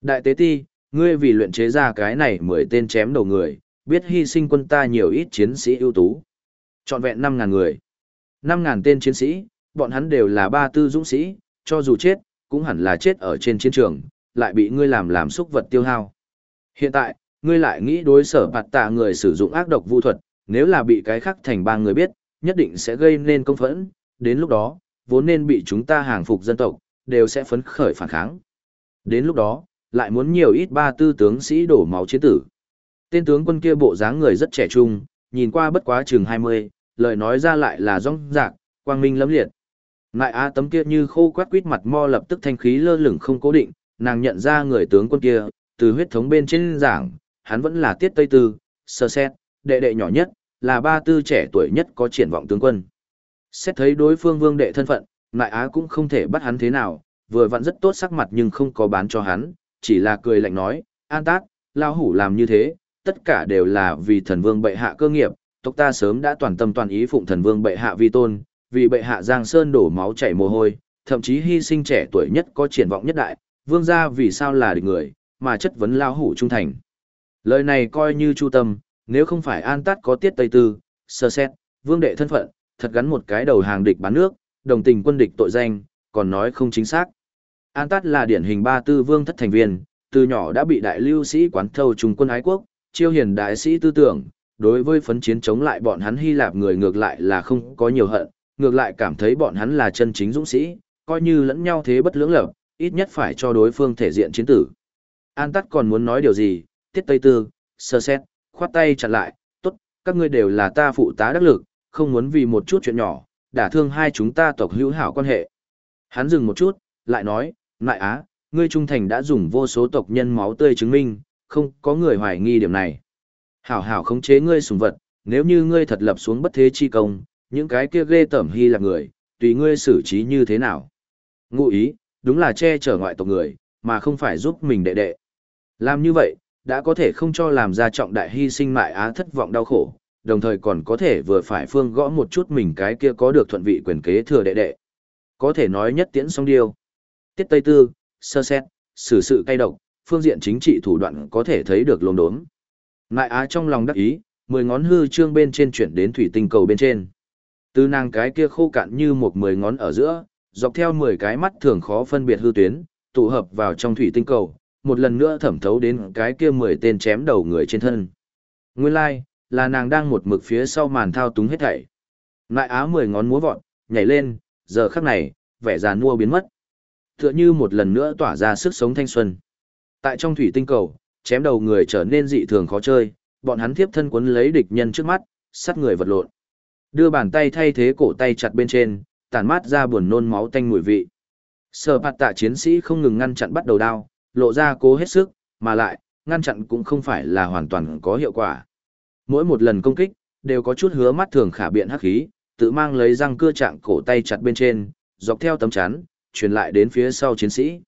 Đại tế ti, ngươi vì luyện chế ra cái này mười tên chém đầu người, biết hy sinh quân ta nhiều ít chiến sĩ ưu tú. Chọn vẹn năm ngàn người. năm ngàn tên chiến sĩ, bọn hắn đều là ba tư dũng sĩ, cho dù chết, cũng hẳn là chết ở trên chiến trường, lại bị ngươi làm làm xúc vật tiêu hao. Hiện tại, ngươi lại nghĩ đối sở bạt tạ người sử dụng ác độc vu thuật, nếu là bị cái khác thành ba người biết, nhất định sẽ gây nên công phẫn, đến lúc đó, vốn nên bị chúng ta hàng phục dân tộc, đều sẽ phấn khởi phản kháng. Đến lúc đó, lại muốn nhiều ít ba tư tướng sĩ đổ máu chiến tử. Tên tướng quân kia bộ dáng người rất trẻ trung, nhìn qua bất quá chừng 20, lời nói ra lại là rong rạc, quang minh lẫm liệt. Ngại á tấm kia như khô quát quýt mặt mo lập tức thanh khí lơ lửng không cố định, nàng nhận ra người tướng quân kia, từ huyết thống bên trên giảng, hắn vẫn là tiết tây tư, sơ xét, đệ đệ nhỏ nhất, là ba tư trẻ tuổi nhất có triển vọng tướng quân. Xét thấy đối phương vương đệ thân phận, Ngại Á cũng không thể bắt hắn thế nào, vừa vặn rất tốt sắc mặt nhưng không có bán cho hắn, chỉ là cười lạnh nói, an tát, lao hủ làm như thế, tất cả đều là vì thần vương bệ hạ cơ nghiệp, tộc ta sớm đã toàn tâm toàn ý phụng thần vương bệ hạ vi tôn, vì bệ hạ Giang Sơn đổ máu chảy mồ hôi, thậm chí hy sinh trẻ tuổi nhất có triển vọng nhất đại, vương gia vì sao là địch người, mà chất vấn lao hủ trung thành. Lời này coi như chu tâm, nếu không phải an tát có tiết tây tư, sơ xét, vương đệ thân phận, thật gắn một cái đầu hàng địch bán nước, đồng tình quân địch tội danh, còn nói không chính xác. An tát là điển hình ba tư vương thất thành viên, từ nhỏ đã bị đại lưu sĩ quán thâu trung quân ái quốc, chiêu hiền đại sĩ tư tưởng, đối với phấn chiến chống lại bọn hắn Hy Lạp người ngược lại là không có nhiều hận, ngược lại cảm thấy bọn hắn là chân chính dũng sĩ, coi như lẫn nhau thế bất lưỡng lập, ít nhất phải cho đối phương thể diện chiến tử. An Tát còn muốn nói điều gì, tiết tây tư, sơ xét, khoát tay chặn lại, tốt, các ngươi đều là ta phụ tá đắc lực, không muốn vì một chút chuyện nhỏ, đả thương hai chúng ta tộc hữu hảo quan hệ. Hắn dừng một chút, lại nói, Nại á, ngươi trung thành đã dùng vô số tộc nhân máu tươi chứng minh, không có người hoài nghi điểm này. Hảo hảo khống chế ngươi sùng vật, nếu như ngươi thật lập xuống bất thế chi công, những cái kia ghê tẩm hy là người, tùy ngươi xử trí như thế nào. Ngụ ý, đúng là che chở ngoại tộc người, mà không phải giúp mình đệ đệ. Làm như vậy, đã có thể không cho làm ra trọng đại hy sinh mại á thất vọng đau khổ, đồng thời còn có thể vừa phải phương gõ một chút mình cái kia có được thuận vị quyền kế thừa đệ đệ. Có thể nói nhất tiễn song điêu. Tiết Tây Tư, sơ xét, xử sự cay độc, phương diện chính trị thủ đoạn có thể thấy được lồn đốm. Ngại á trong lòng đắc ý, mười ngón hư trương bên trên chuyển đến thủy tinh cầu bên trên. Từ nàng cái kia khô cạn như một mười ngón ở giữa, dọc theo mười cái mắt thường khó phân biệt hư tuyến, tụ hợp vào trong thủy tinh cầu, một lần nữa thẩm thấu đến cái kia mười tên chém đầu người trên thân. Nguyên lai, like, là nàng đang một mực phía sau màn thao túng hết thảy. Ngại á mười ngón múa vọt, nhảy lên, giờ khắc này, vẻ già mua biến mất. Tựa như một lần nữa tỏa ra sức sống thanh xuân. Tại trong thủy tinh cầu, chém đầu người trở nên dị thường khó chơi, bọn hắn tiếp thân quấn lấy địch nhân trước mắt, sát người vật lộn. Đưa bàn tay thay thế cổ tay chặt bên trên, tản mát ra buồn nôn máu tanh mùi vị. Sở bạt tạ chiến sĩ không ngừng ngăn chặn bắt đầu đao, lộ ra cố hết sức, mà lại, ngăn chặn cũng không phải là hoàn toàn có hiệu quả. Mỗi một lần công kích, đều có chút hứa mắt thường khả biện hắc khí, tự mang lấy răng cưa trạng cổ tay chặt bên trên, dọc theo tấm chắn, truyền lại đến phía sau chiến sĩ.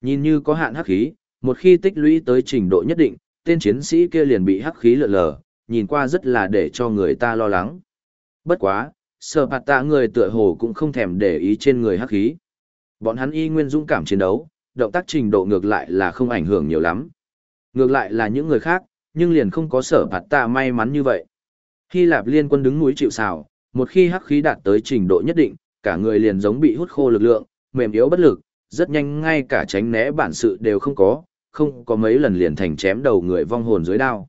Nhìn như có hạn hắc khí, một khi tích lũy tới trình độ nhất định, tên chiến sĩ kia liền bị hắc khí lượn lờ, nhìn qua rất là để cho người ta lo lắng. Bất quá, sở bạt tạ người tựa hồ cũng không thèm để ý trên người hắc khí. Bọn hắn y nguyên dũng cảm chiến đấu, động tác trình độ ngược lại là không ảnh hưởng nhiều lắm. Ngược lại là những người khác, nhưng liền không có sở bạt tạ may mắn như vậy. Hy Lạp liên quân đứng núi chịu xào, một khi hắc khí đạt tới trình độ nhất định, cả người liền giống bị hút khô lực lượng, mềm yếu bất lực, rất nhanh ngay cả tránh né bản sự đều không có, không có mấy lần liền thành chém đầu người vong hồn dưới đao.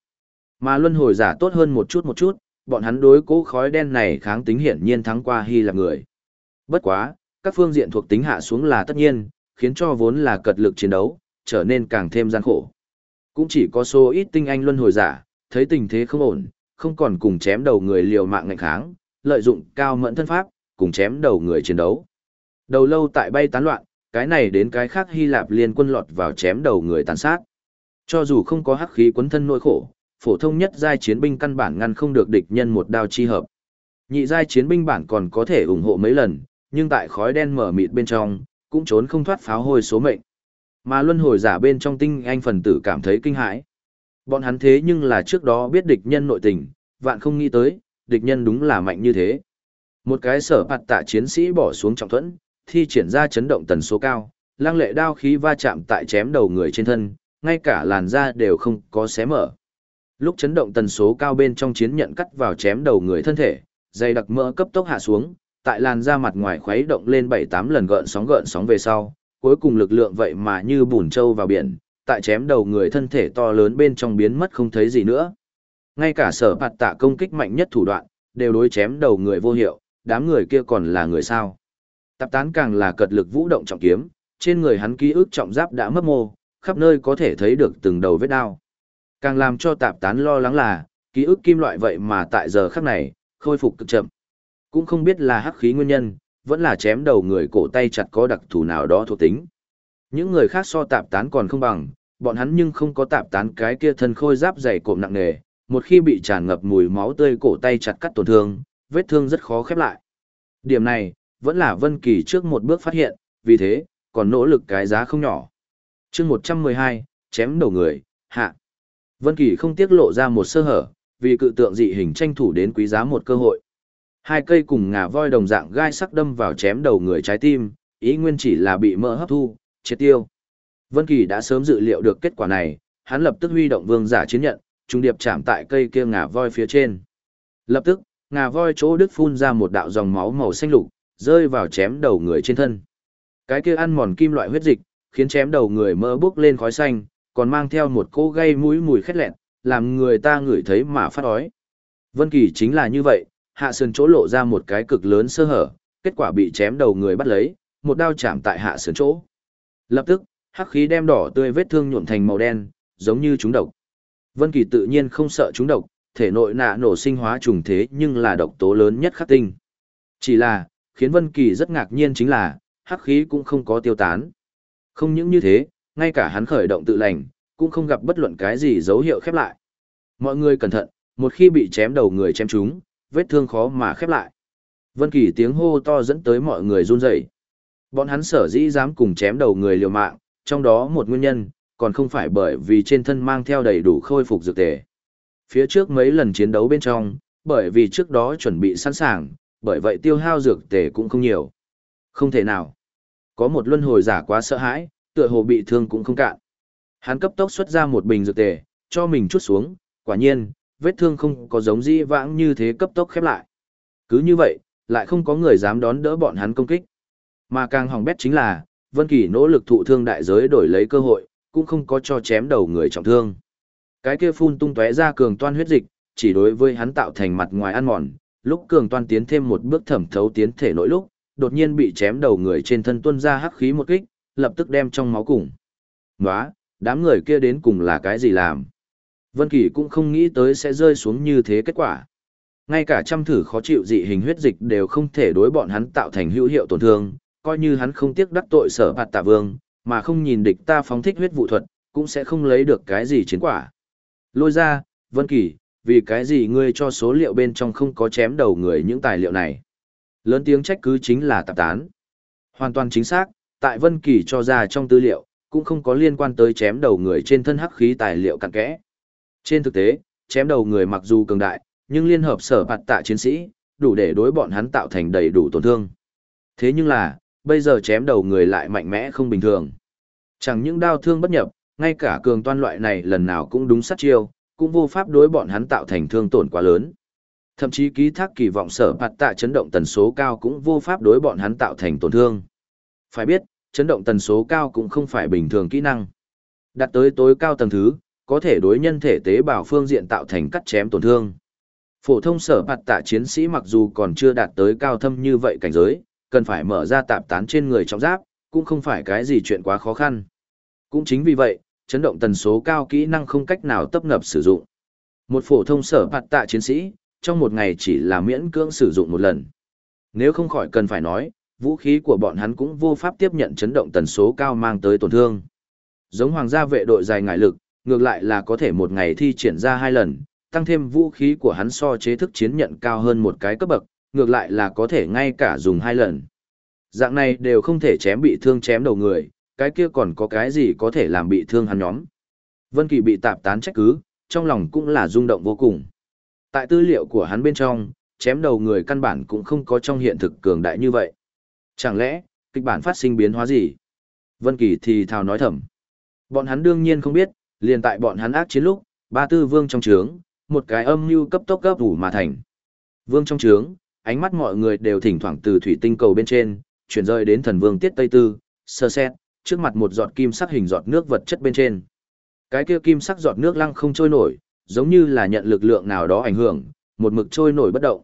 Mà luân hồi giả tốt hơn một chút một chút, bọn hắn đối cố khói đen này kháng tính hiển nhiên thắng qua Hy Lạp người. Bất quá, các phương diện thuộc tính hạ xuống là tất nhiên, khiến cho vốn là cật lực chiến đấu, trở nên càng thêm gian khổ. Cũng chỉ có số ít tinh anh luân hồi giả, thấy tình thế không ổn, không còn cùng chém đầu người liều mạng ngạnh kháng, lợi dụng cao mẫn thân pháp, cùng chém đầu người chiến đấu. Đầu lâu tại bay tán loạn, cái này đến cái khác Hy Lạp liên quân lọt vào chém đầu người tàn sát. Cho dù không có hắc khí quấn thân nỗi khổ, phổ thông nhất giai chiến binh căn bản ngăn không được địch nhân một đao chi hợp. Nhị giai chiến binh bản còn có thể ủng hộ mấy lần, nhưng tại khói đen mở mịt bên trong, cũng trốn không thoát pháo hôi số mệnh. Mà luân hồi giả bên trong tinh anh phần tử cảm thấy kinh hãi. Bọn hắn thế nhưng là trước đó biết địch nhân nội tình, vạn không nghĩ tới, địch nhân đúng là mạnh như thế. Một cái sở phạt tạ chiến sĩ bỏ xuống trọng thuẫn, thi triển ra chấn động tần số cao, lăng lệ đao khí va chạm tại chém đầu người trên thân, ngay cả làn da đều không có xé mở. Lúc chấn động tần số cao bên trong chiến nhận cắt vào chém đầu người thân thể, dây đặc mỡ cấp tốc hạ xuống, tại làn da mặt ngoài khuấy động lên 7-8 lần gợn sóng gợn sóng về sau, cuối cùng lực lượng vậy mà như bùn trâu vào biển, tại chém đầu người thân thể to lớn bên trong biến mất không thấy gì nữa. Ngay cả sở bạt tạ công kích mạnh nhất thủ đoạn, đều đối chém đầu người vô hiệu, đám người kia còn là người sao. Tạp tán càng là cật lực vũ động trọng kiếm, trên người hắn ký ức trọng giáp đã mất mô, khắp nơi có thể thấy được từng đầu vết đao. Càng làm cho tạp tán lo lắng là, ký ức kim loại vậy mà tại giờ khắc này, khôi phục cực chậm. Cũng không biết là hắc khí nguyên nhân, vẫn là chém đầu người cổ tay chặt có đặc thù nào đó thuộc tính. Những người khác so tạp tán còn không bằng, bọn hắn nhưng không có tạp tán cái kia thân khôi giáp dày cộm nặng nề, một khi bị tràn ngập mùi máu tươi cổ tay chặt cắt tổn thương, vết thương rất khó khép lại. Điểm này, vẫn là Vân Kỳ trước một bước phát hiện, vì thế, còn nỗ lực cái giá không nhỏ. Chương 112, chém đầu người, hạ. Vân Kỳ không tiếc lộ ra một sơ hở, vì cự tượng dị hình tranh thủ đến quý giá một cơ hội. Hai cây cùng ngà voi đồng dạng gai sắc đâm vào chém đầu người trái tim, ý nguyên chỉ là bị mỡ hấp thu, triệt tiêu. Vân Kỳ đã sớm dự liệu được kết quả này, hắn lập tức huy động vương giả chiến nhận, trung điệp chạm tại cây kia ngà voi phía trên. Lập tức, ngà voi chỗ đứt phun ra một đạo dòng máu màu xanh lục, rơi vào chém đầu người trên thân. Cái kia ăn mòn kim loại huyết dịch, khiến chém đầu người mơ bốc lên khói xanh, còn mang theo một cỗ gây mũi mùi khét lẹn, làm người ta ngửi thấy mà phát ói. Vân Kỳ chính là như vậy, hạ sườn chỗ lộ ra một cái cực lớn sơ hở, kết quả bị chém đầu người bắt lấy, một đao chạm tại hạ sườn chỗ. Lập tức, hắc khí đem đỏ tươi vết thương nhuộm thành màu đen, giống như chúng độc. Vân Kỳ tự nhiên không sợ chúng độc, thể nội nạ nổ sinh hóa trùng thế nhưng là độc tố lớn nhất khắc tinh. Chỉ là, khiến Vân Kỳ rất ngạc nhiên chính là, hắc khí cũng không có tiêu tán. Không những như thế, ngay cả hắn khởi động tự lành, cũng không gặp bất luận cái gì dấu hiệu khép lại. Mọi người cẩn thận, một khi bị chém đầu người chém trúng, vết thương khó mà khép lại. Vân Kỳ tiếng hô to dẫn tới mọi người run rẩy. Bọn hắn sở dĩ dám cùng chém đầu người liều mạng, trong đó một nguyên nhân, còn không phải bởi vì trên thân mang theo đầy đủ khôi phục dược tề. Phía trước mấy lần chiến đấu bên trong, bởi vì trước đó chuẩn bị sẵn sàng, bởi vậy tiêu hao dược tề cũng không nhiều. Không thể nào. Có một luân hồi giả quá sợ hãi, tựa hồ bị thương cũng không cạn. Hắn cấp tốc xuất ra một bình dược tề, cho mình chút xuống, quả nhiên, vết thương không có giống di vãng như thế cấp tốc khép lại. Cứ như vậy, lại không có người dám đón đỡ bọn hắn công kích. Mà càng hỏng bét chính là, Vân Kỳ nỗ lực thụ thương đại giới đổi lấy cơ hội, cũng không có cho chém đầu người trọng thương. Cái kia phun tung tóe ra cường toan huyết dịch, chỉ đối với hắn tạo thành mặt ngoài ăn mòn, lúc cường toan tiến thêm một bước thẩm thấu tiến thể nội lúc, đột nhiên bị chém đầu người trên thân tuôn ra hắc khí một kích, lập tức đem trong máu cùng. Nóa, đám người kia đến cùng là cái gì làm? Vân Kỳ cũng không nghĩ tới sẽ rơi xuống như thế kết quả. Ngay cả trăm thử khó chịu dị hình huyết dịch đều không thể đối bọn hắn tạo thành hữu hiệu tổn thương, coi như hắn không tiếc đắc tội sở phạt tạ vương, mà không nhìn địch ta phóng thích huyết vụ thuật, cũng sẽ không lấy được cái gì chiến quả. Lôi ra, Vân Kỳ, vì cái gì ngươi cho số liệu bên trong không có chém đầu người những tài liệu này? Lớn tiếng trách cứ chính là tạp tán. Hoàn toàn chính xác, tại Vân Kỳ cho ra trong tư liệu, cũng không có liên quan tới chém đầu người trên thân hắc khí tài liệu cặn kẽ. Trên thực tế, chém đầu người mặc dù cường đại, nhưng liên hợp sở bạt tạ chiến sĩ, đủ để đối bọn hắn tạo thành đầy đủ tổn thương. Thế nhưng là, bây giờ chém đầu người lại mạnh mẽ không bình thường. Chẳng những đau thương bất nhập, ngay cả cường toan loại này lần nào cũng đúng sát chiêu, cũng vô pháp đối bọn hắn tạo thành thương tổn quá lớn. Thậm chí ký thác kỳ vọng sở bạt tạ chấn động tần số cao cũng vô pháp đối bọn hắn tạo thành tổn thương. Phải biết, chấn động tần số cao cũng không phải bình thường kỹ năng. Đạt tới tối cao tầng thứ, có thể đối nhân thể tế bào phương diện tạo thành cắt chém tổn thương. Phổ thông sở bạt tạ chiến sĩ mặc dù còn chưa đạt tới cao thâm như vậy cảnh giới, cần phải mở ra tạp tán trên người trong giáp, cũng không phải cái gì chuyện quá khó khăn. Cũng chính vì vậy, chấn động tần số cao kỹ năng không cách nào tấp nập sử dụng. Một phổ thông sở bạt tạ chiến sĩ, trong một ngày chỉ là miễn cưỡng sử dụng một lần. Nếu không khỏi cần phải nói, vũ khí của bọn hắn cũng vô pháp tiếp nhận chấn động tần số cao mang tới tổn thương. Giống hoàng gia vệ đội dài ngại lực, ngược lại là có thể một ngày thi triển ra hai lần, tăng thêm vũ khí của hắn so chế thức chiến nhận cao hơn một cái cấp bậc, ngược lại là có thể ngay cả dùng hai lần. Dạng này đều không thể chém bị thương chém đầu người, cái kia còn có cái gì có thể làm bị thương hắn nhóm. Vân Kỳ bị tạp tán trách cứ, trong lòng cũng là rung động vô cùng. Tại tư liệu của hắn bên trong, chém đầu người căn bản cũng không có trong hiện thực cường đại như vậy. Chẳng lẽ, kịch bản phát sinh biến hóa gì? Vân Kỳ thì thào nói thầm. Bọn hắn đương nhiên không biết, liền tại bọn hắn ác chiến lúc, ba tư vương trong trướng, một cái âm mưu cấp tốc cấp ủ mà thành. Vương trong trướng, ánh mắt mọi người đều thỉnh thoảng từ thủy tinh cầu bên trên, chuyển rơi đến thần vương tiết tây tư, sơ xét, trước mặt một giọt kim sắc hình giọt nước vật chất bên trên. Cái kia kim sắc giọt nước lăng không trôi nổi, giống như là nhận lực lượng nào đó ảnh hưởng, một mực trôi nổi bất động.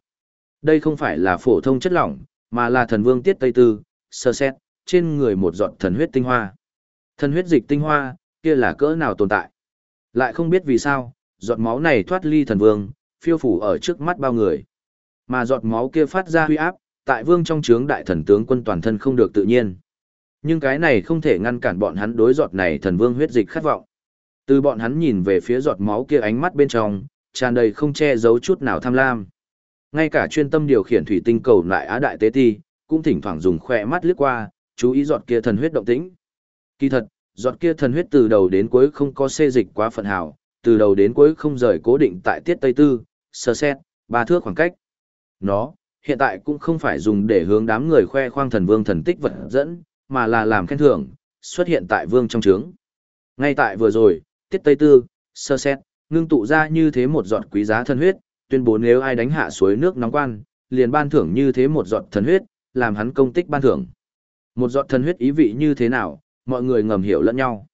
Đây không phải là phổ thông chất lỏng, mà là thần vương tiết tây tư, sơ xét, trên người một giọt thần huyết tinh hoa. Thần huyết dịch tinh hoa, kia là cỡ nào tồn tại. Lại không biết vì sao, giọt máu này thoát ly thần vương, phiêu phủ ở trước mắt bao người. Mà giọt máu kia phát ra huy áp, tại vương trong trướng đại thần tướng quân toàn thân không được tự nhiên. Nhưng cái này không thể ngăn cản bọn hắn đối giọt này thần vương huyết dịch khát vọng. Từ bọn hắn nhìn về phía giọt máu kia ánh mắt bên trong, tràn đầy không che giấu chút nào tham lam. Ngay cả chuyên tâm điều khiển thủy tinh cầu lại á đại tế ti, cũng thỉnh thoảng dùng khoe mắt liếc qua, chú ý giọt kia thần huyết động tĩnh. Kỳ thật, giọt kia thần huyết từ đầu đến cuối không có xê dịch quá phần hào, từ đầu đến cuối không rời cố định tại tiết tây tư, sơ xét, ba thước khoảng cách. Nó, hiện tại cũng không phải dùng để hướng đám người khoe khoang thần vương thần tích vật dẫn, mà là làm khen thưởng, xuất hiện tại vương trong trướng. Ngay tại vừa rồi, tiết tây tư, sơ xét, ngưng tụ ra như thế một giọt quý giá thân huyết, tuyên bố nếu ai đánh hạ suối nước nóng quan, liền ban thưởng như thế một giọt thân huyết, làm hắn công tích ban thưởng. Một giọt thân huyết ý vị như thế nào, mọi người ngầm hiểu lẫn nhau.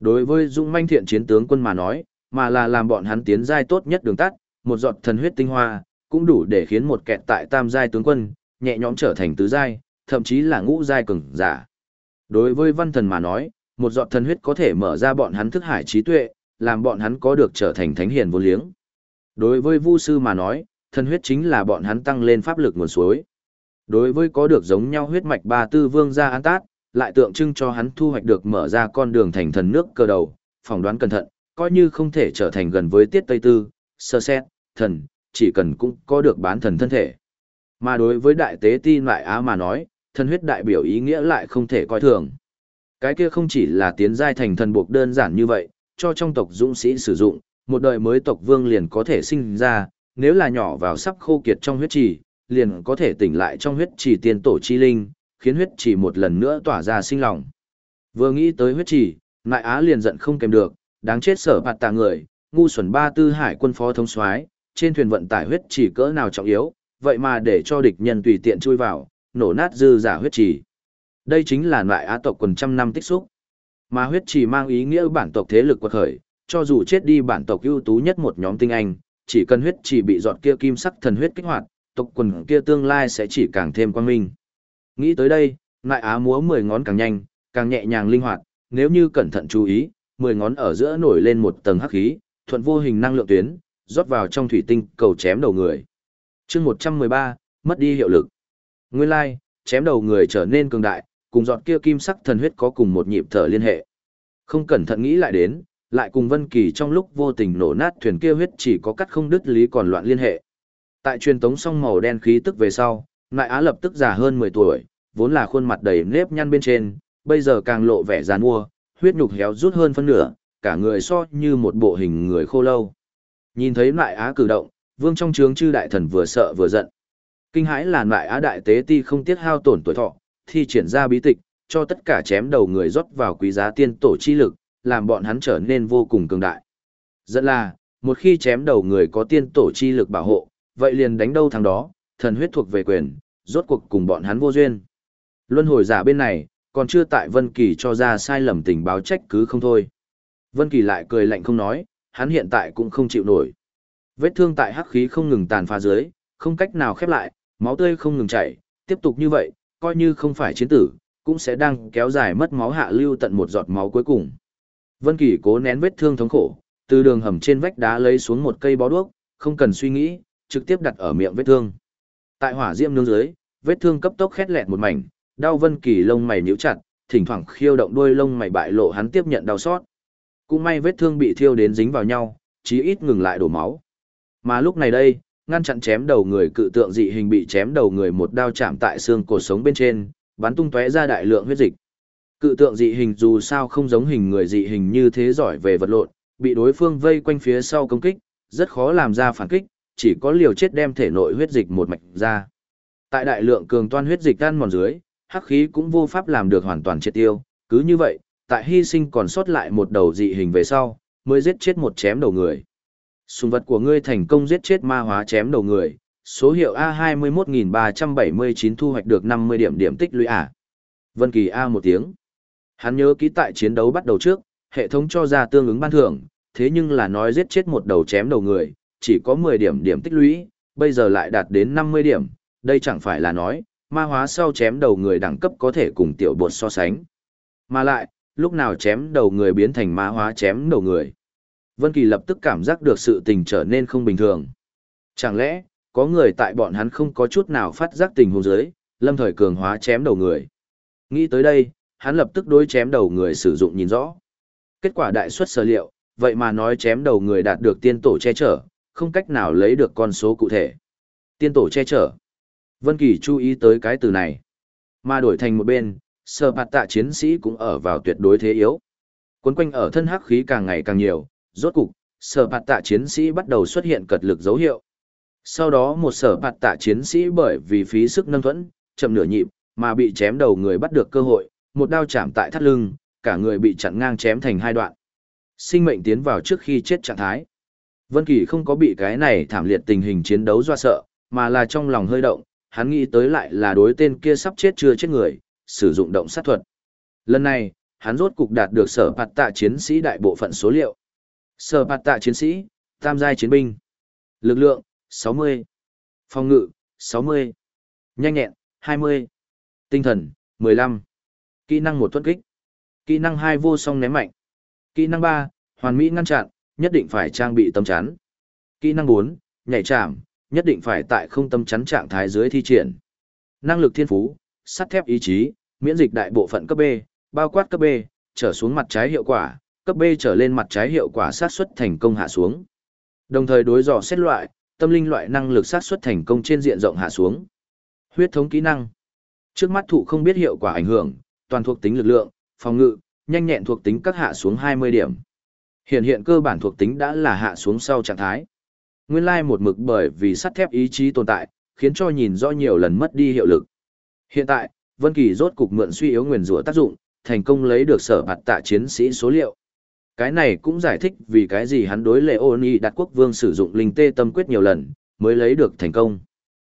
Đối với dũng manh thiện chiến tướng quân mà nói, mà là làm bọn hắn tiến giai tốt nhất đường tắt, một giọt thần huyết tinh hoa, cũng đủ để khiến một kẹt tại tam giai tướng quân, nhẹ nhõm trở thành tứ giai, thậm chí là ngũ giai cường giả. Đối với văn thần mà nói, một giọt thần huyết có thể mở ra bọn hắn thức hải trí tuệ, làm bọn hắn có được trở thành thánh hiền vô liếng. Đối với vu sư mà nói, thần huyết chính là bọn hắn tăng lên pháp lực nguồn suối. Đối với có được giống nhau huyết mạch ba tư vương gia an tát, lại tượng trưng cho hắn thu hoạch được mở ra con đường thành thần nước cơ đầu, phỏng đoán cẩn thận, coi như không thể trở thành gần với tiết tây tư, sơ xét, thần, chỉ cần cũng có được bán thần thân thể. Mà đối với đại tế ti lại á mà nói, thần huyết đại biểu ý nghĩa lại không thể coi thường. Cái kia không chỉ là tiến giai thành thần buộc đơn giản như vậy, cho trong tộc dũng sĩ sử dụng, một đời mới tộc vương liền có thể sinh ra, nếu là nhỏ vào sắp khô kiệt trong huyết trì, liền có thể tỉnh lại trong huyết trì tiên tổ chi linh, khiến huyết trì một lần nữa tỏa ra sinh lòng. Vừa nghĩ tới huyết trì, Nại Á liền giận không kèm được, đáng chết sở phạt tà người, ngu xuẩn ba tư hải quân phó thống soái, trên thuyền vận tải huyết trì cỡ nào trọng yếu, vậy mà để cho địch nhân tùy tiện chui vào, nổ nát dư giả huyết trì. Đây chính là loại á tộc quần trăm năm tích xúc. Mà huyết trì mang ý nghĩa bản tộc thế lực quật khởi, cho dù chết đi bản tộc ưu tú nhất một nhóm tinh anh, chỉ cần huyết trì bị dọn kia kim sắc thần huyết kích hoạt, tộc quần kia tương lai sẽ chỉ càng thêm quang minh. Nghĩ tới đây, Nại Á múa 10 ngón càng nhanh, càng nhẹ nhàng linh hoạt, nếu như cẩn thận chú ý, 10 ngón ở giữa nổi lên một tầng hắc khí, thuận vô hình năng lượng tuyến, rót vào trong thủy tinh, cầu chém đầu người. Chương 113, mất đi hiệu lực. Nguyên lai, like, chém đầu người trở nên cường đại, cùng giọt kia kim sắc thần huyết có cùng một nhịp thở liên hệ. Không cẩn thận nghĩ lại đến, lại cùng Vân Kỳ trong lúc vô tình nổ nát thuyền kia huyết chỉ có cắt không đứt lý còn loạn liên hệ. Tại truyền tống song màu đen khí tức về sau, Nại Á lập tức già hơn 10 tuổi, vốn là khuôn mặt đầy nếp nhăn bên trên, bây giờ càng lộ vẻ già nua, huyết nhục héo rút hơn phân nửa, cả người so như một bộ hình người khô lâu. Nhìn thấy Nại Á cử động, vương trong trướng chư đại thần vừa sợ vừa giận. Kinh hãi là Nại Á đại tế ti không tiếc hao tổn tuổi thọ, thi triển ra bí tịch, cho tất cả chém đầu người rót vào quý giá tiên tổ chi lực, làm bọn hắn trở nên vô cùng cường đại. Dẫn là, một khi chém đầu người có tiên tổ chi lực bảo hộ, vậy liền đánh đâu thằng đó, thần huyết thuộc về quyền, rốt cuộc cùng bọn hắn vô duyên. Luân hồi giả bên này, còn chưa tại Vân Kỳ cho ra sai lầm tình báo trách cứ không thôi. Vân Kỳ lại cười lạnh không nói, hắn hiện tại cũng không chịu nổi. Vết thương tại hắc khí không ngừng tàn phá dưới, không cách nào khép lại, máu tươi không ngừng chảy, tiếp tục như vậy, coi như không phải chiến tử, cũng sẽ đang kéo dài mất máu hạ lưu tận một giọt máu cuối cùng. Vân Kỳ cố nén vết thương thống khổ, từ đường hầm trên vách đá lấy xuống một cây bó đuốc, không cần suy nghĩ, trực tiếp đặt ở miệng vết thương. Tại hỏa diễm nướng dưới, vết thương cấp tốc khét lẹt một mảnh, đau Vân Kỳ lông mày nhíu chặt, thỉnh thoảng khiêu động đuôi lông mày bại lộ hắn tiếp nhận đau sót. Cũng may vết thương bị thiêu đến dính vào nhau, chí ít ngừng lại đổ máu. Mà lúc này đây, ngăn chặn chém đầu người cự tượng dị hình bị chém đầu người một đao chạm tại xương cổ sống bên trên, bắn tung tóe ra đại lượng huyết dịch. Cự tượng dị hình dù sao không giống hình người dị hình như thế giỏi về vật lộn, bị đối phương vây quanh phía sau công kích, rất khó làm ra phản kích, chỉ có liều chết đem thể nội huyết dịch một mạch ra. Tại đại lượng cường toan huyết dịch tan mòn dưới, hắc khí cũng vô pháp làm được hoàn toàn triệt tiêu, cứ như vậy, tại hy sinh còn sót lại một đầu dị hình về sau, mới giết chết một chém đầu người. Sùng vật của ngươi thành công giết chết ma hóa chém đầu người, số hiệu A21379 thu hoạch được 50 điểm điểm tích lũy à. Vân Kỳ A một tiếng. Hắn nhớ ký tại chiến đấu bắt đầu trước, hệ thống cho ra tương ứng ban thưởng, thế nhưng là nói giết chết một đầu chém đầu người, chỉ có 10 điểm điểm tích lũy, bây giờ lại đạt đến 50 điểm, đây chẳng phải là nói, ma hóa sau chém đầu người đẳng cấp có thể cùng tiểu bột so sánh. Mà lại, lúc nào chém đầu người biến thành ma hóa chém đầu người. Vân Kỳ lập tức cảm giác được sự tình trở nên không bình thường. Chẳng lẽ, có người tại bọn hắn không có chút nào phát giác tình huống dưới, lâm thời cường hóa chém đầu người. Nghĩ tới đây, hắn lập tức đối chém đầu người sử dụng nhìn rõ. Kết quả đại suất sở liệu, vậy mà nói chém đầu người đạt được tiên tổ che chở, không cách nào lấy được con số cụ thể. Tiên tổ che chở. Vân Kỳ chú ý tới cái từ này. Mà đổi thành một bên, sở bạt tạ chiến sĩ cũng ở vào tuyệt đối thế yếu. Quấn quanh ở thân hắc khí càng ngày càng nhiều, rốt cục, sở bạt tạ chiến sĩ bắt đầu xuất hiện cật lực dấu hiệu. Sau đó một sở bạt tạ chiến sĩ bởi vì phí sức nâng thuẫn, chậm nửa nhịp, mà bị chém đầu người bắt được cơ hội, một đao chạm tại thắt lưng, cả người bị chặn ngang chém thành hai đoạn. Sinh mệnh tiến vào trước khi chết trạng thái. Vân Kỳ không có bị cái này thảm liệt tình hình chiến đấu do sợ, mà là trong lòng hơi động, hắn nghĩ tới lại là đối tên kia sắp chết chưa chết người, sử dụng động sát thuật. Lần này, hắn rốt cục đạt được sở bạt tạ chiến sĩ đại bộ phận số liệu. Sở bạt tạ chiến sĩ, tam giai chiến binh. Lực lượng, 60. Phòng ngự, 60. Nhanh nhẹn, 20. Tinh thần, 15. Kỹ năng một thuẫn kích. Kỹ năng hai vô song ném mạnh. Kỹ năng ba hoàn mỹ ngăn chặn, nhất định phải trang bị tâm chắn. Kỹ năng bốn nhảy chạm, nhất định phải tại không tâm chắn trạng thái dưới thi triển. Năng lực thiên phú, sắt thép ý chí, miễn dịch đại bộ phận cấp B, bao quát cấp B, trở xuống mặt trái hiệu quả, cấp B trở lên mặt trái hiệu quả sát xuất thành công hạ xuống. Đồng thời đối dò xét loại, tâm linh loại năng lực sát xuất thành công trên diện rộng hạ xuống. Huyết thống kỹ năng. Trước mắt thụ không biết hiệu quả ảnh hưởng, toàn thuộc tính lực lượng, phòng ngự, nhanh nhẹn thuộc tính các hạ xuống 20 điểm. Hiện hiện cơ bản thuộc tính đã là hạ xuống sau trạng thái. Nguyên lai một mực bởi vì sắt thép ý chí tồn tại, khiến cho nhìn rõ nhiều lần mất đi hiệu lực. Hiện tại, Vân Kỳ rốt cục mượn suy yếu nguyên rủa tác dụng, thành công lấy được sở bạt tạ chiến sĩ số liệu. Cái này cũng giải thích vì cái gì hắn đối lệ ôn y đặt quốc vương sử dụng linh tê tâm quyết nhiều lần, mới lấy được thành công.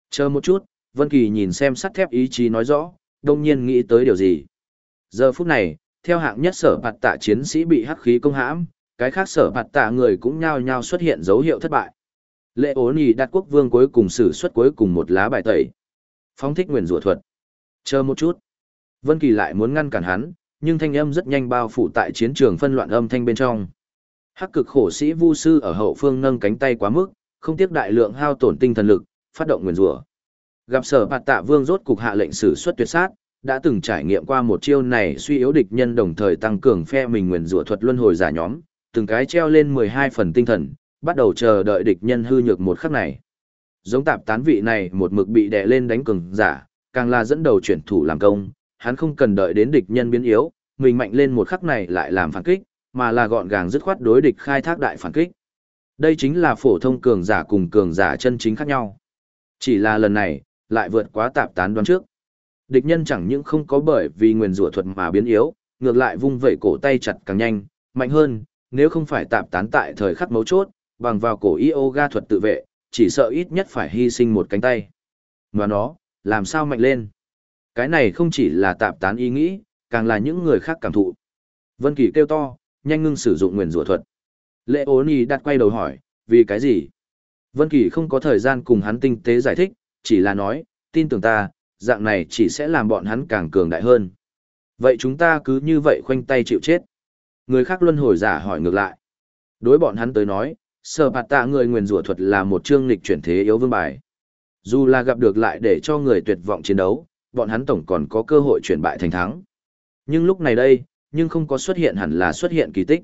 Chờ một chút, Vân Kỳ nhìn xem sắt thép ý chí nói rõ, đông nhiên nghĩ tới điều gì. Giờ phút này, theo hạng nhất sở bạt tạ chiến sĩ bị hắc khí công hãm, cái khác sở bạt tạ người cũng nhao nhao xuất hiện dấu hiệu thất bại. Lệ ố nì đặt quốc vương cuối cùng sử xuất cuối cùng một lá bài tẩy. Phóng thích nguyền rủa thuật. Chờ một chút. Vân Kỳ lại muốn ngăn cản hắn, nhưng thanh âm rất nhanh bao phủ tại chiến trường phân loạn âm thanh bên trong. Hắc cực khổ sĩ Vu sư ở hậu phương nâng cánh tay quá mức, không tiếc đại lượng hao tổn tinh thần lực, phát động nguyền rủa. Gặp Sở Bạt Tạ Vương rốt cục hạ lệnh sử xuất tuyệt sát, đã từng trải nghiệm qua một chiêu này suy yếu địch nhân đồng thời tăng cường phe mình nguyền rủa thuật luân hồi giả nhóm, từng cái treo lên 12 phần tinh thần, bắt đầu chờ đợi địch nhân hư nhược một khắc này. Giống tạp tán vị này một mực bị đè lên đánh cường giả, càng là dẫn đầu chuyển thủ làm công, hắn không cần đợi đến địch nhân biến yếu, mình mạnh lên một khắc này lại làm phản kích, mà là gọn gàng dứt khoát đối địch khai thác đại phản kích. Đây chính là phổ thông cường giả cùng cường giả chân chính khác nhau. Chỉ là lần này, lại vượt quá tạp tán đoán trước. Địch nhân chẳng những không có bởi vì nguyên rủa thuật mà biến yếu, ngược lại vung vẩy cổ tay chặt càng nhanh, mạnh hơn, nếu không phải tạp tán tại thời khắc mấu chốt, bằng vào cổ yoga thuật tự vệ, chỉ sợ ít nhất phải hy sinh một cánh tay. Và nó, làm sao mạnh lên? Cái này không chỉ là tạp tán ý nghĩ, càng là những người khác cảm thụ. Vân Kỳ kêu to, nhanh ngưng sử dụng nguyền rủa thuật. Lệ ố Nhi đặt quay đầu hỏi, vì cái gì? Vân Kỳ không có thời gian cùng hắn tinh tế giải thích, chỉ là nói, tin tưởng ta, dạng này chỉ sẽ làm bọn hắn càng cường đại hơn. Vậy chúng ta cứ như vậy khoanh tay chịu chết. Người khác luân hồi giả hỏi ngược lại. Đối bọn hắn tới nói, sở bạt tạ người nguyền rủa thuật là một chương lịch chuyển thế yếu vương bài. Dù là gặp được lại để cho người tuyệt vọng chiến đấu, bọn hắn tổng còn có cơ hội chuyển bại thành thắng. Nhưng lúc này đây, nhưng không có xuất hiện hẳn là xuất hiện kỳ tích.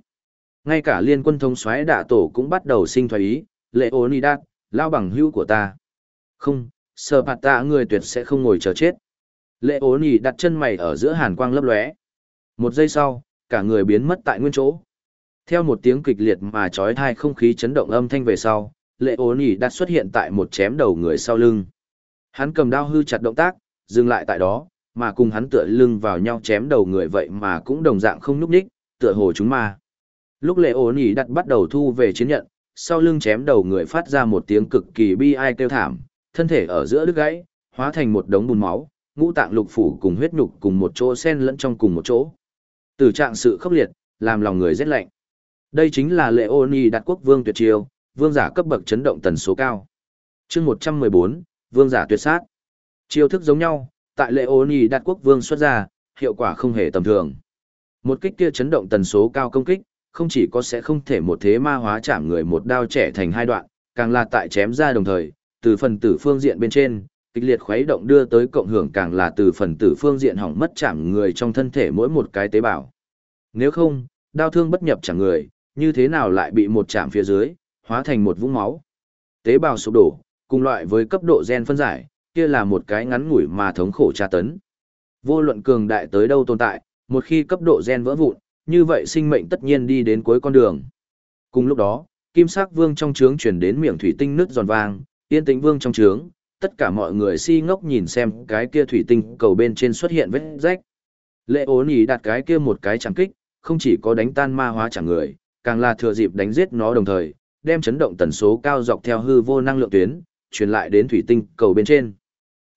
Ngay cả liên quân thống soái đạ tổ cũng bắt đầu sinh thoái ý, lệ ô ni đạt, lao bằng hữu của ta. Không, sờ bạt tạ người tuyệt sẽ không ngồi chờ chết. Lệ ô ni đặt chân mày ở giữa hàn quang lấp lóe. Một giây sau, cả người biến mất tại nguyên chỗ. Theo một tiếng kịch liệt mà trói thai không khí chấn động âm thanh về sau, lệ ô ni đặt xuất hiện tại một chém đầu người sau lưng. Hắn cầm đao hư chặt động tác, dừng lại tại đó, mà cùng hắn tựa lưng vào nhau chém đầu người vậy mà cũng đồng dạng không núp đích, tựa hồ chúng ma. Lúc lệ ổn ý đặt bắt đầu thu về chiến nhận, sau lưng chém đầu người phát ra một tiếng cực kỳ bi ai kêu thảm, thân thể ở giữa đứt gãy, hóa thành một đống bùn máu, ngũ tạng lục phủ cùng huyết nhục cùng một chỗ xen lẫn trong cùng một chỗ. Từ trạng sự khốc liệt, làm lòng người rét lạnh. Đây chính là lệ ôn ni đạt quốc vương tuyệt chiêu, vương giả cấp bậc chấn động tần số cao. chương 114, vương giả tuyệt sát. Chiêu thức giống nhau, tại lệ ô ni đạt quốc vương xuất ra, hiệu quả không hề tầm thường. Một kích kia chấn động tần số cao công kích, không chỉ có sẽ không thể một thế ma hóa chạm người một đao trẻ thành hai đoạn, càng là tại chém ra đồng thời, từ phần tử phương diện bên trên, kịch liệt khuấy động đưa tới cộng hưởng càng là từ phần tử phương diện hỏng mất chạm người trong thân thể mỗi một cái tế bào. Nếu không, đau thương bất nhập chẳng người, như thế nào lại bị một chạm phía dưới, hóa thành một vũng máu. Tế bào sụp đổ, cùng loại với cấp độ gen phân giải, kia là một cái ngắn ngủi mà thống khổ tra tấn. Vô luận cường đại tới đâu tồn tại, một khi cấp độ gen vỡ vụn, như vậy sinh mệnh tất nhiên đi đến cuối con đường. Cùng lúc đó, kim sắc vương trong trướng chuyển đến miệng thủy tinh nứt giòn vang, yên tĩnh vương trong trướng, tất cả mọi người si ngốc nhìn xem cái kia thủy tinh cầu bên trên xuất hiện vết rách. Lệ ố nỉ đặt cái kia một cái chẳng kích, không chỉ có đánh tan ma hóa chẳng người, càng là thừa dịp đánh giết nó đồng thời, đem chấn động tần số cao dọc theo hư vô năng lượng tuyến, truyền lại đến thủy tinh cầu bên trên.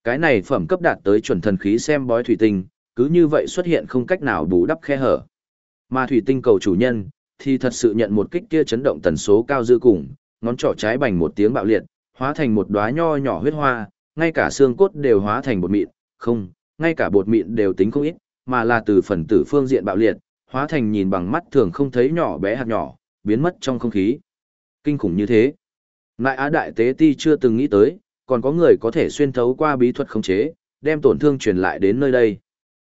Cái này phẩm cấp đạt tới chuẩn thần khí xem bói thủy tinh, cứ như vậy xuất hiện không cách nào bù đắp khe hở. Mà thủy tinh cầu chủ nhân, thì thật sự nhận một kích kia chấn động tần số cao dư cùng, ngón trỏ trái bành một tiếng bạo liệt, hóa thành một đóa nho nhỏ huyết hoa, ngay cả xương cốt đều hóa thành bột mịn, không, ngay cả bột mịn đều tính không ít, mà là từ phần tử phương diện bạo liệt, hóa thành nhìn bằng mắt thường không thấy nhỏ bé hạt nhỏ, biến mất trong không khí. Kinh khủng như thế. Nại Á Đại Tế Ti chưa từng nghĩ tới, còn có người có thể xuyên thấu qua bí thuật khống chế, đem tổn thương truyền lại đến nơi đây.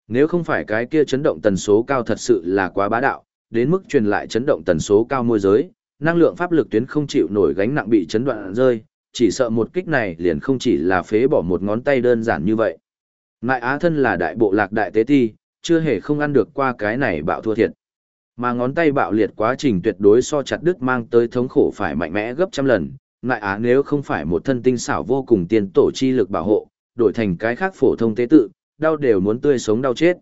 Nếu không phải cái kia chấn động tần số cao thật sự là quá bá đạo, đến mức truyền lại chấn động tần số cao môi giới, năng lượng pháp lực tuyến không chịu nổi gánh nặng bị chấn đoạn rơi, chỉ sợ một kích này liền không chỉ là phế bỏ một ngón tay đơn giản như vậy. Ngại Á thân là đại bộ lạc đại tế ti, chưa hề không ăn được qua cái này bạo thua thiệt. Mà ngón tay bạo liệt quá trình tuyệt đối so chặt đứt mang tới thống khổ phải mạnh mẽ gấp trăm lần, ngại Á nếu không phải một thân tinh xảo vô cùng tiền tổ chi lực bảo hộ, đổi thành cái khác phổ thông tế tự, đau đều muốn tươi sống đau chết.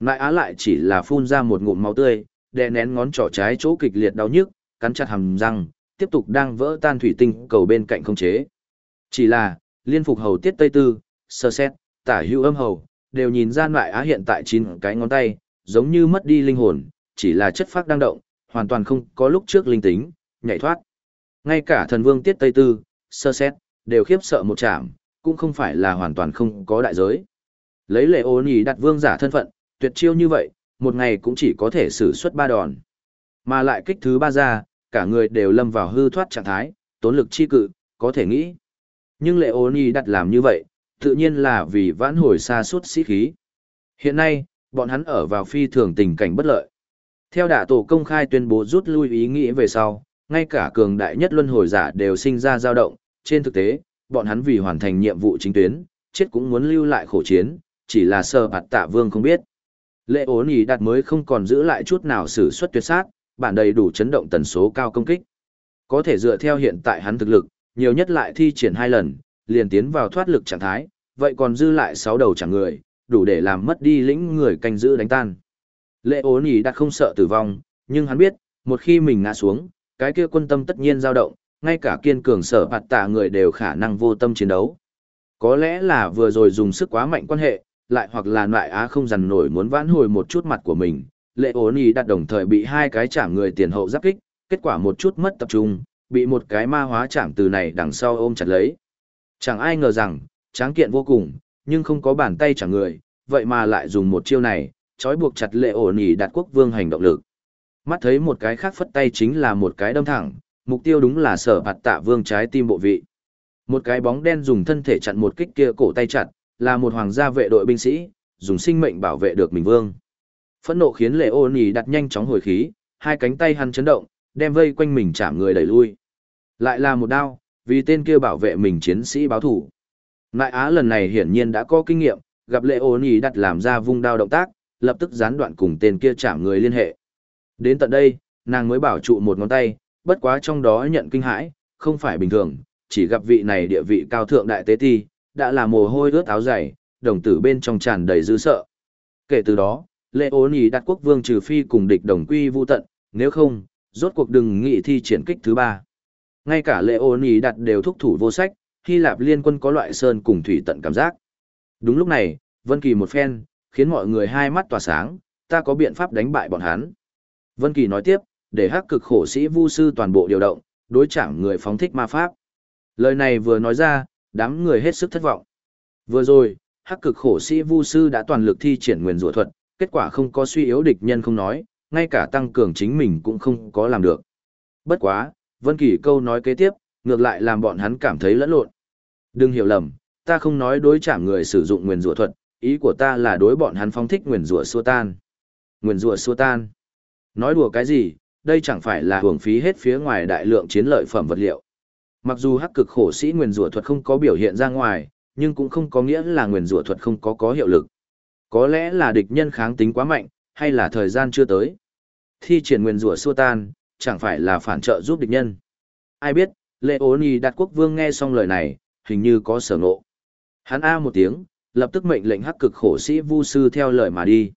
Ngại Á lại chỉ là phun ra một ngụm máu tươi, đè nén ngón trỏ trái chỗ kịch liệt đau nhức, cắn chặt hàm răng, tiếp tục đang vỡ tan thủy tinh cầu bên cạnh không chế. Chỉ là, liên phục hầu tiết tây tư, sơ xét, tả hữu âm hầu, đều nhìn ra ngại á hiện tại chín cái ngón tay, giống như mất đi linh hồn, chỉ là chất phác đang động, hoàn toàn không có lúc trước linh tính, nhảy thoát. Ngay cả thần vương tiết tây tư, sơ xét, đều khiếp sợ một chạm, cũng không phải là hoàn toàn không có đại giới. Lấy lệ ô nhì đặt vương giả thân phận, tuyệt chiêu như vậy, một ngày cũng chỉ có thể sử xuất ba đòn. Mà lại kích thứ ba ra, cả người đều lâm vào hư thoát trạng thái, tốn lực chi cự, có thể nghĩ. Nhưng lệ ô nhì đặt làm như vậy, tự nhiên là vì vãn hồi xa suốt sĩ khí. Hiện nay, bọn hắn ở vào phi thường tình cảnh bất lợi. Theo đả tổ công khai tuyên bố rút lui ý nghĩ về sau, ngay cả cường đại nhất luân hồi giả đều sinh ra dao động, trên thực tế, bọn hắn vì hoàn thành nhiệm vụ chính tuyến, chết cũng muốn lưu lại khổ chiến, chỉ là sơ bạt tạ vương không biết. Lệ ốn ý đạt mới không còn giữ lại chút nào sử xuất tuyệt sát, bản đầy đủ chấn động tần số cao công kích. Có thể dựa theo hiện tại hắn thực lực, nhiều nhất lại thi triển hai lần, liền tiến vào thoát lực trạng thái, vậy còn dư lại sáu đầu chẳng người, đủ để làm mất đi lĩnh người canh giữ đánh tan. Lệ ố nỉ đạt không sợ tử vong, nhưng hắn biết, một khi mình ngã xuống, cái kia quân tâm tất nhiên dao động, ngay cả kiên cường sở bạt tạ người đều khả năng vô tâm chiến đấu. Có lẽ là vừa rồi dùng sức quá mạnh quan hệ, lại hoặc là loại á không dằn nổi muốn vãn hồi một chút mặt của mình, lệ ố nì đặt đồng thời bị hai cái chạm người tiền hậu giáp kích, kết quả một chút mất tập trung, bị một cái ma hóa chạm từ này đằng sau ôm chặt lấy. Chẳng ai ngờ rằng, tráng kiện vô cùng, nhưng không có bàn tay chẳng người, vậy mà lại dùng một chiêu này, trói buộc chặt lệ ổ nỉ đạt quốc vương hành động lực. Mắt thấy một cái khác phất tay chính là một cái đâm thẳng, mục tiêu đúng là sở bạt tạ vương trái tim bộ vị. Một cái bóng đen dùng thân thể chặn một kích kia cổ tay chặt, là một hoàng gia vệ đội binh sĩ, dùng sinh mệnh bảo vệ được mình vương. Phẫn nộ khiến lệ ô nỉ đặt nhanh chóng hồi khí, hai cánh tay hắn chấn động, đem vây quanh mình chạm người đẩy lui. Lại là một đao, vì tên kia bảo vệ mình chiến sĩ báo thủ. Nại Á lần này hiển nhiên đã có kinh nghiệm, gặp lệ ô nỉ đặt làm ra vung đao động tác, lập tức gián đoạn cùng tên kia chạm người liên hệ. Đến tận đây, nàng mới bảo trụ một ngón tay, bất quá trong đó nhận kinh hãi, không phải bình thường, chỉ gặp vị này địa vị cao thượng đại tế ti, đã là mồ hôi ướt áo dày, đồng tử bên trong tràn đầy dư sợ. Kể từ đó, lệ ố nhì đặt quốc vương trừ phi cùng địch đồng quy vu tận, nếu không, rốt cuộc đừng nghị thi triển kích thứ ba. Ngay cả lệ ố nhì đặt đều thúc thủ vô sách, Hy Lạp liên quân có loại sơn cùng thủy tận cảm giác. Đúng lúc này, Vân Kỳ một phen, khiến mọi người hai mắt tỏa sáng, ta có biện pháp đánh bại bọn hắn. Vân Kỳ nói tiếp, để hắc cực khổ sĩ vu sư toàn bộ điều động, đối chạm người phóng thích ma pháp. Lời này vừa nói ra, đám người hết sức thất vọng. Vừa rồi, hắc cực khổ sĩ vu sư đã toàn lực thi triển nguyên rủa thuật, kết quả không có suy yếu địch nhân không nói, ngay cả tăng cường chính mình cũng không có làm được. Bất quá, Vân Kỳ câu nói kế tiếp, ngược lại làm bọn hắn cảm thấy lẫn lộn. Đừng hiểu lầm, ta không nói đối chạm người sử dụng Nguyên rủa thuật, ý của ta là đối bọn hắn phóng thích Nguyên rủa xua tan. Nguyên rủa xua tan. Nói đùa cái gì, đây chẳng phải là hưởng phí hết phía ngoài đại lượng chiến lợi phẩm vật liệu. Mặc dù hắc cực khổ sĩ nguyền rủa thuật không có biểu hiện ra ngoài, nhưng cũng không có nghĩa là nguyền rủa thuật không có có hiệu lực. Có lẽ là địch nhân kháng tính quá mạnh, hay là thời gian chưa tới. Thi triển nguyền rủa xua tan, chẳng phải là phản trợ giúp địch nhân. Ai biết, Lệ Leoni đặt quốc vương nghe xong lời này, hình như có sở ngộ. Hắn a một tiếng, lập tức mệnh lệnh hắc cực khổ sĩ vu sư theo lời mà đi.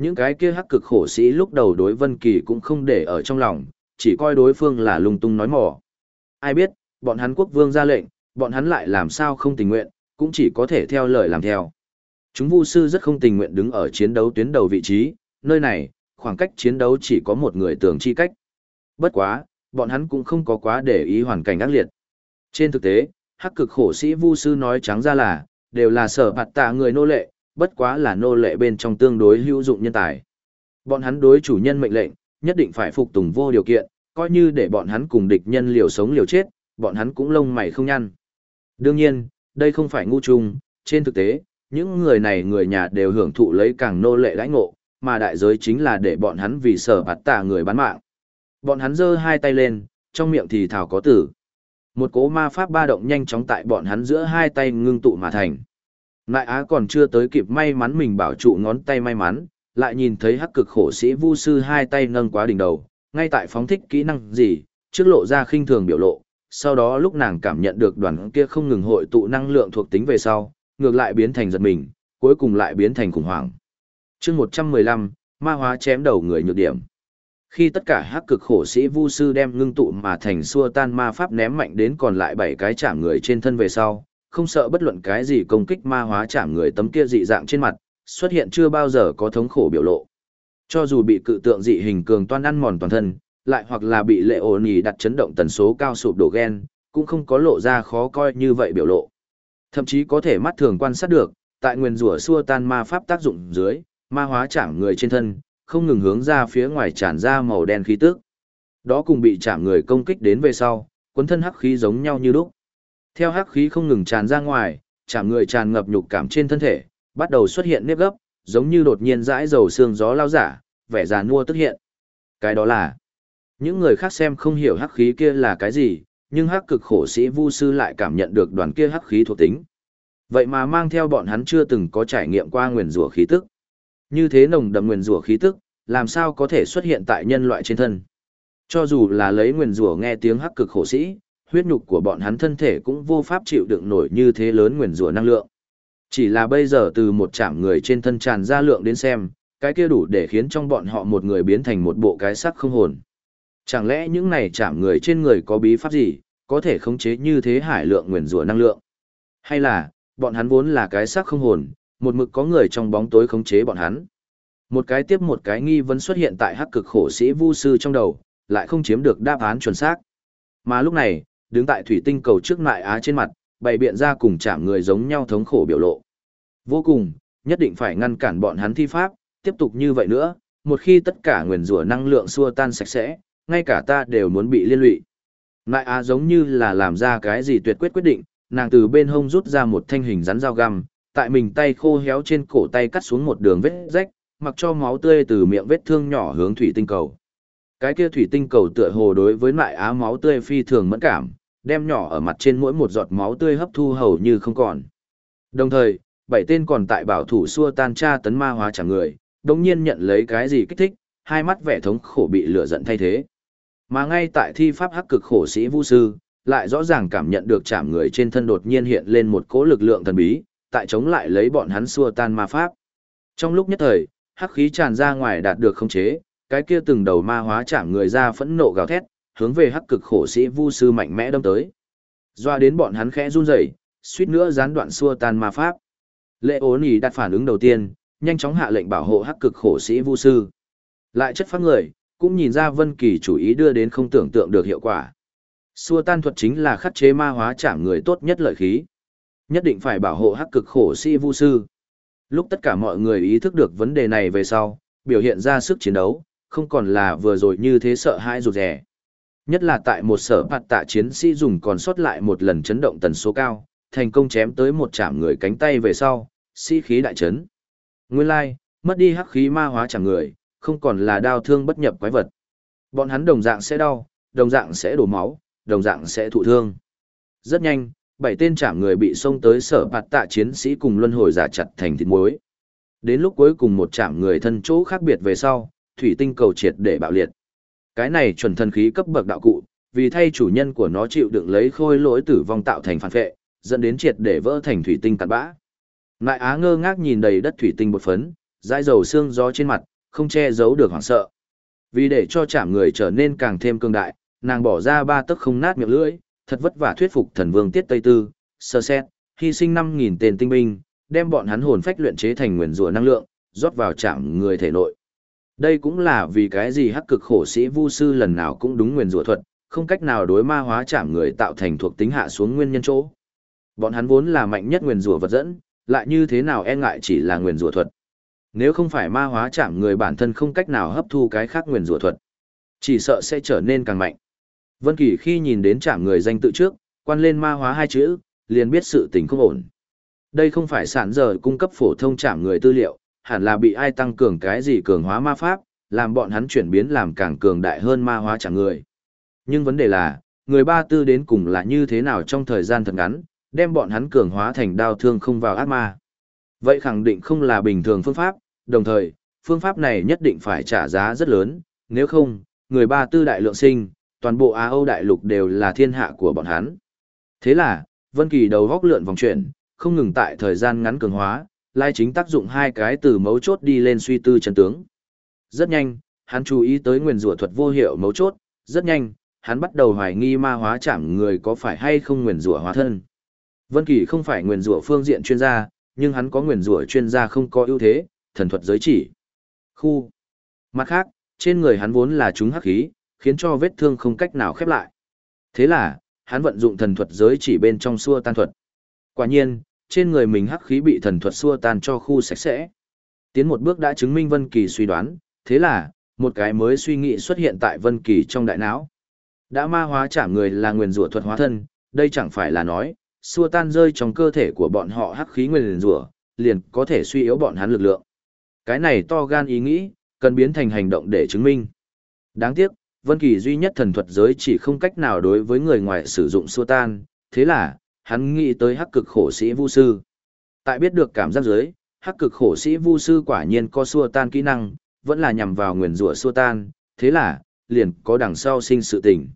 Những cái kia hắc cực khổ sĩ lúc đầu đối Vân Kỳ cũng không để ở trong lòng, chỉ coi đối phương là lung tung nói mỏ. Ai biết, bọn hắn quốc vương ra lệnh, bọn hắn lại làm sao không tình nguyện, cũng chỉ có thể theo lời làm theo. Chúng vu sư rất không tình nguyện đứng ở chiến đấu tuyến đầu vị trí, nơi này, khoảng cách chiến đấu chỉ có một người tưởng chi cách. Bất quá, bọn hắn cũng không có quá để ý hoàn cảnh ác liệt. Trên thực tế, hắc cực khổ sĩ vu sư nói trắng ra là, đều là sở bạt tạ người nô lệ, bất quá là nô lệ bên trong tương đối hữu dụng nhân tài. Bọn hắn đối chủ nhân mệnh lệnh, nhất định phải phục tùng vô điều kiện, coi như để bọn hắn cùng địch nhân liều sống liều chết, bọn hắn cũng lông mày không nhăn. Đương nhiên, đây không phải ngu trùng, trên thực tế, những người này người nhà đều hưởng thụ lấy càng nô lệ lãnh ngộ, mà đại giới chính là để bọn hắn vì sở bạt tạ người bán mạng. Bọn hắn giơ hai tay lên, trong miệng thì thảo có tử. Một cố ma pháp ba động nhanh chóng tại bọn hắn giữa hai tay ngưng tụ mà thành. Nại Á còn chưa tới kịp may mắn mình bảo trụ ngón tay may mắn, lại nhìn thấy hắc cực khổ sĩ vu sư hai tay nâng quá đỉnh đầu, ngay tại phóng thích kỹ năng gì, trước lộ ra khinh thường biểu lộ, sau đó lúc nàng cảm nhận được đoàn kia không ngừng hội tụ năng lượng thuộc tính về sau, ngược lại biến thành giật mình, cuối cùng lại biến thành khủng hoảng. chương 115, ma hóa chém đầu người nhược điểm. Khi tất cả hắc cực khổ sĩ vu sư đem ngưng tụ mà thành xua tan ma pháp ném mạnh đến còn lại bảy cái chạm người trên thân về sau, không sợ bất luận cái gì công kích ma hóa chạm người tấm kia dị dạng trên mặt, xuất hiện chưa bao giờ có thống khổ biểu lộ. Cho dù bị cự tượng dị hình cường toan ăn mòn toàn thân, lại hoặc là bị lệ ổn ý đặt chấn động tần số cao sụp đổ gen, cũng không có lộ ra khó coi như vậy biểu lộ. Thậm chí có thể mắt thường quan sát được, tại nguyên rủa xua tan ma pháp tác dụng dưới, ma hóa chạm người trên thân, không ngừng hướng ra phía ngoài tràn ra màu đen khí tức. Đó cùng bị chạm người công kích đến về sau, cuốn thân hắc khí giống nhau như lúc. Theo hắc khí không ngừng tràn ra ngoài, chạm người tràn ngập nhục cảm trên thân thể, bắt đầu xuất hiện nếp gấp, giống như đột nhiên dãi dầu xương gió lao giả, vẻ già nua tức hiện. Cái đó là, những người khác xem không hiểu hắc khí kia là cái gì, nhưng hắc cực khổ sĩ vu sư lại cảm nhận được đoàn kia hắc khí thuộc tính. Vậy mà mang theo bọn hắn chưa từng có trải nghiệm qua nguyền rủa khí tức. Như thế nồng đậm nguyền rủa khí tức, làm sao có thể xuất hiện tại nhân loại trên thân. Cho dù là lấy nguyền rủa nghe tiếng hắc cực khổ sĩ, huyết nhục của bọn hắn thân thể cũng vô pháp chịu đựng nổi như thế lớn nguyền rủa năng lượng. Chỉ là bây giờ từ một chạm người trên thân tràn ra lượng đến xem, cái kia đủ để khiến trong bọn họ một người biến thành một bộ cái sắc không hồn. Chẳng lẽ những này chạm người trên người có bí pháp gì, có thể khống chế như thế hải lượng nguyền rủa năng lượng? Hay là, bọn hắn vốn là cái sắc không hồn, một mực có người trong bóng tối khống chế bọn hắn? Một cái tiếp một cái nghi vấn xuất hiện tại hắc cực khổ sĩ vu sư trong đầu, lại không chiếm được đáp án chuẩn xác. Mà lúc này, đứng tại thủy tinh cầu trước nại á trên mặt, bày biện ra cùng chạm người giống nhau thống khổ biểu lộ. Vô cùng, nhất định phải ngăn cản bọn hắn thi pháp, tiếp tục như vậy nữa, một khi tất cả nguyền rủa năng lượng xua tan sạch sẽ, ngay cả ta đều muốn bị liên lụy. Nại á giống như là làm ra cái gì tuyệt quyết quyết định, nàng từ bên hông rút ra một thanh hình rắn dao găm, tại mình tay khô héo trên cổ tay cắt xuống một đường vết rách, mặc cho máu tươi từ miệng vết thương nhỏ hướng thủy tinh cầu. Cái kia thủy tinh cầu tựa hồ đối với nại á máu tươi phi thường mẫn cảm, đem nhỏ ở mặt trên mỗi một giọt máu tươi hấp thu hầu như không còn. Đồng thời, bảy tên còn tại bảo thủ xua tan tra tấn ma hóa chẳng người, đồng nhiên nhận lấy cái gì kích thích, hai mắt vẻ thống khổ bị lửa giận thay thế. Mà ngay tại thi pháp hắc cực khổ sĩ vũ sư, lại rõ ràng cảm nhận được chạm người trên thân đột nhiên hiện lên một cỗ lực lượng thần bí, tại chống lại lấy bọn hắn xua tan ma pháp. Trong lúc nhất thời, hắc khí tràn ra ngoài đạt được khống chế, cái kia từng đầu ma hóa chạm người ra phẫn nộ gào thét, hướng về hắc cực khổ sĩ vu sư mạnh mẽ đâm tới. Doa đến bọn hắn khẽ run rẩy, suýt nữa gián đoạn xua tan ma pháp. Lệ ốn ý đặt phản ứng đầu tiên, nhanh chóng hạ lệnh bảo hộ hắc cực khổ sĩ vu sư. Lại chất phát người, cũng nhìn ra Vân Kỳ chủ ý đưa đến không tưởng tượng được hiệu quả. Xua tan thuật chính là khắc chế ma hóa chạm người tốt nhất lợi khí. Nhất định phải bảo hộ hắc cực khổ sĩ vu sư. Lúc tất cả mọi người ý thức được vấn đề này về sau, biểu hiện ra sức chiến đấu, không còn là vừa rồi như thế sợ hãi rụt rè. Nhất là tại một sở phạt tạ chiến sĩ dùng còn sót lại một lần chấn động tần số cao, thành công chém tới một chạm người cánh tay về sau, sĩ khí đại chấn. Nguyên lai, mất đi hắc khí ma hóa chạm người, không còn là đau thương bất nhập quái vật. Bọn hắn đồng dạng sẽ đau, đồng dạng sẽ đổ máu, đồng dạng sẽ thụ thương. Rất nhanh, bảy tên chạm người bị xông tới sở bạt tạ chiến sĩ cùng luân hồi giả chặt thành thịt muối. Đến lúc cuối cùng một chạm người thân chỗ khác biệt về sau, thủy tinh cầu triệt để bạo liệt. Cái này chuẩn thần khí cấp bậc đạo cụ, vì thay chủ nhân của nó chịu đựng lấy khôi lỗi tử vong tạo thành phản vệ, dẫn đến triệt để vỡ thành thủy tinh cặn bã. Nại Á ngơ ngác nhìn đầy đất thủy tinh bột phấn, dãi dầu xương gió trên mặt, không che giấu được hoảng sợ. Vì để cho chạm người trở nên càng thêm cương đại, nàng bỏ ra ba tấc không nát miệng lưỡi, thật vất vả thuyết phục thần vương Tiết Tây Tư, sơ xét, hy sinh 5.000 tên tinh binh, đem bọn hắn hồn phách luyện chế thành nguyên rùa năng lượng, rót vào chạm người thể nội. Đây cũng là vì cái gì hắc cực khổ sĩ vu sư lần nào cũng đúng nguyên rùa thuật, không cách nào đối ma hóa chạm người tạo thành thuộc tính hạ xuống nguyên nhân chỗ. Bọn hắn vốn là mạnh nhất nguyên rùa vật dẫn, lại như thế nào e ngại chỉ là nguyên rùa thuật. Nếu không phải ma hóa chạm người bản thân không cách nào hấp thu cái khác nguyên rùa thuật, chỉ sợ sẽ trở nên càng mạnh. Vân Kỳ khi nhìn đến chạm người danh tự trước, quan lên ma hóa hai chữ, liền biết sự tình không ổn. Đây không phải sản giờ cung cấp phổ thông chạm người tư liệu, hẳn là bị ai tăng cường cái gì cường hóa ma pháp, làm bọn hắn chuyển biến làm càng cường đại hơn ma hóa chẳng người. Nhưng vấn đề là, người ba tư đến cùng là như thế nào trong thời gian thật ngắn, đem bọn hắn cường hóa thành đao thương không vào ác ma. Vậy khẳng định không là bình thường phương pháp, đồng thời, phương pháp này nhất định phải trả giá rất lớn, nếu không, người ba tư đại lượng sinh, toàn bộ Á Âu đại lục đều là thiên hạ của bọn hắn. Thế là, Vân Kỳ đầu góc lượn vòng chuyển, không ngừng tại thời gian ngắn cường hóa, lai chính tác dụng hai cái từ mấu chốt đi lên suy tư chân tướng. Rất nhanh, hắn chú ý tới nguyên rủa thuật vô hiệu mấu chốt, rất nhanh, hắn bắt đầu hoài nghi ma hóa chạm người có phải hay không nguyên rủa hóa thân. Vân Kỳ không phải nguyên rủa phương diện chuyên gia, nhưng hắn có nguyên rủa chuyên gia không có ưu thế, thần thuật giới chỉ. Khu. Mặt khác, trên người hắn vốn là chúng hắc khí, khiến cho vết thương không cách nào khép lại. Thế là, hắn vận dụng thần thuật giới chỉ bên trong xua tan thuật. Quả nhiên, trên người mình hắc khí bị thần thuật xua tan cho khu sạch sẽ. Tiến một bước đã chứng minh Vân Kỳ suy đoán, thế là, một cái mới suy nghĩ xuất hiện tại Vân Kỳ trong đại não. Đã ma hóa trả người là nguyên rủa thuật hóa thân, đây chẳng phải là nói, xua tan rơi trong cơ thể của bọn họ hắc khí nguyên rủa, liền có thể suy yếu bọn hắn lực lượng. Cái này to gan ý nghĩ, cần biến thành hành động để chứng minh. Đáng tiếc, Vân Kỳ duy nhất thần thuật giới chỉ không cách nào đối với người ngoài sử dụng xua tan, thế là, hắn nghĩ tới hắc cực khổ sĩ vu sư. Tại biết được cảm giác dưới hắc cực khổ sĩ vu sư quả nhiên có xua tan kỹ năng, vẫn là nhằm vào nguyền rủa xua tan, thế là, liền có đằng sau sinh sự tình.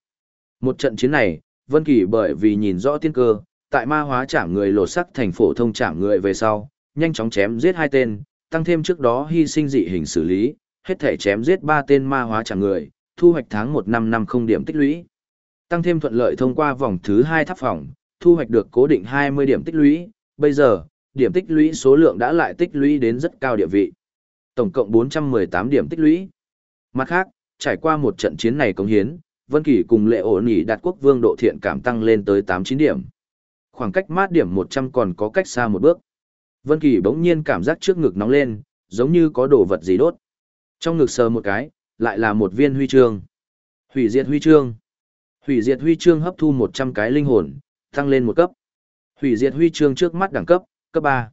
Một trận chiến này, Vân Kỳ bởi vì nhìn rõ tiên cơ, tại ma hóa chạm người lột sắc thành phổ thông chạm người về sau, nhanh chóng chém giết hai tên, tăng thêm trước đó hy sinh dị hình xử lý, hết thể chém giết ba tên ma hóa chạm người, thu hoạch tháng một năm năm không điểm tích lũy. Tăng thêm thuận lợi thông qua vòng thứ hai tháp phòng, thu hoạch được cố định 20 điểm tích lũy, bây giờ, điểm tích lũy số lượng đã lại tích lũy đến rất cao địa vị. Tổng cộng 418 điểm tích lũy. Mặt khác, trải qua một trận chiến này công hiến, Vân Kỳ cùng Lệ Ổn Nhĩ đạt quốc vương độ thiện cảm tăng lên tới 89 điểm. Khoảng cách mát điểm 100 còn có cách xa một bước. Vân Kỳ bỗng nhiên cảm giác trước ngực nóng lên, giống như có đồ vật gì đốt. Trong ngực sờ một cái, lại là một viên huy chương. Hủy diệt huy chương. Hủy diệt huy chương hấp thu 100 cái linh hồn, tăng lên một cấp. Hủy diệt huy chương trước mắt đẳng cấp, cấp 3.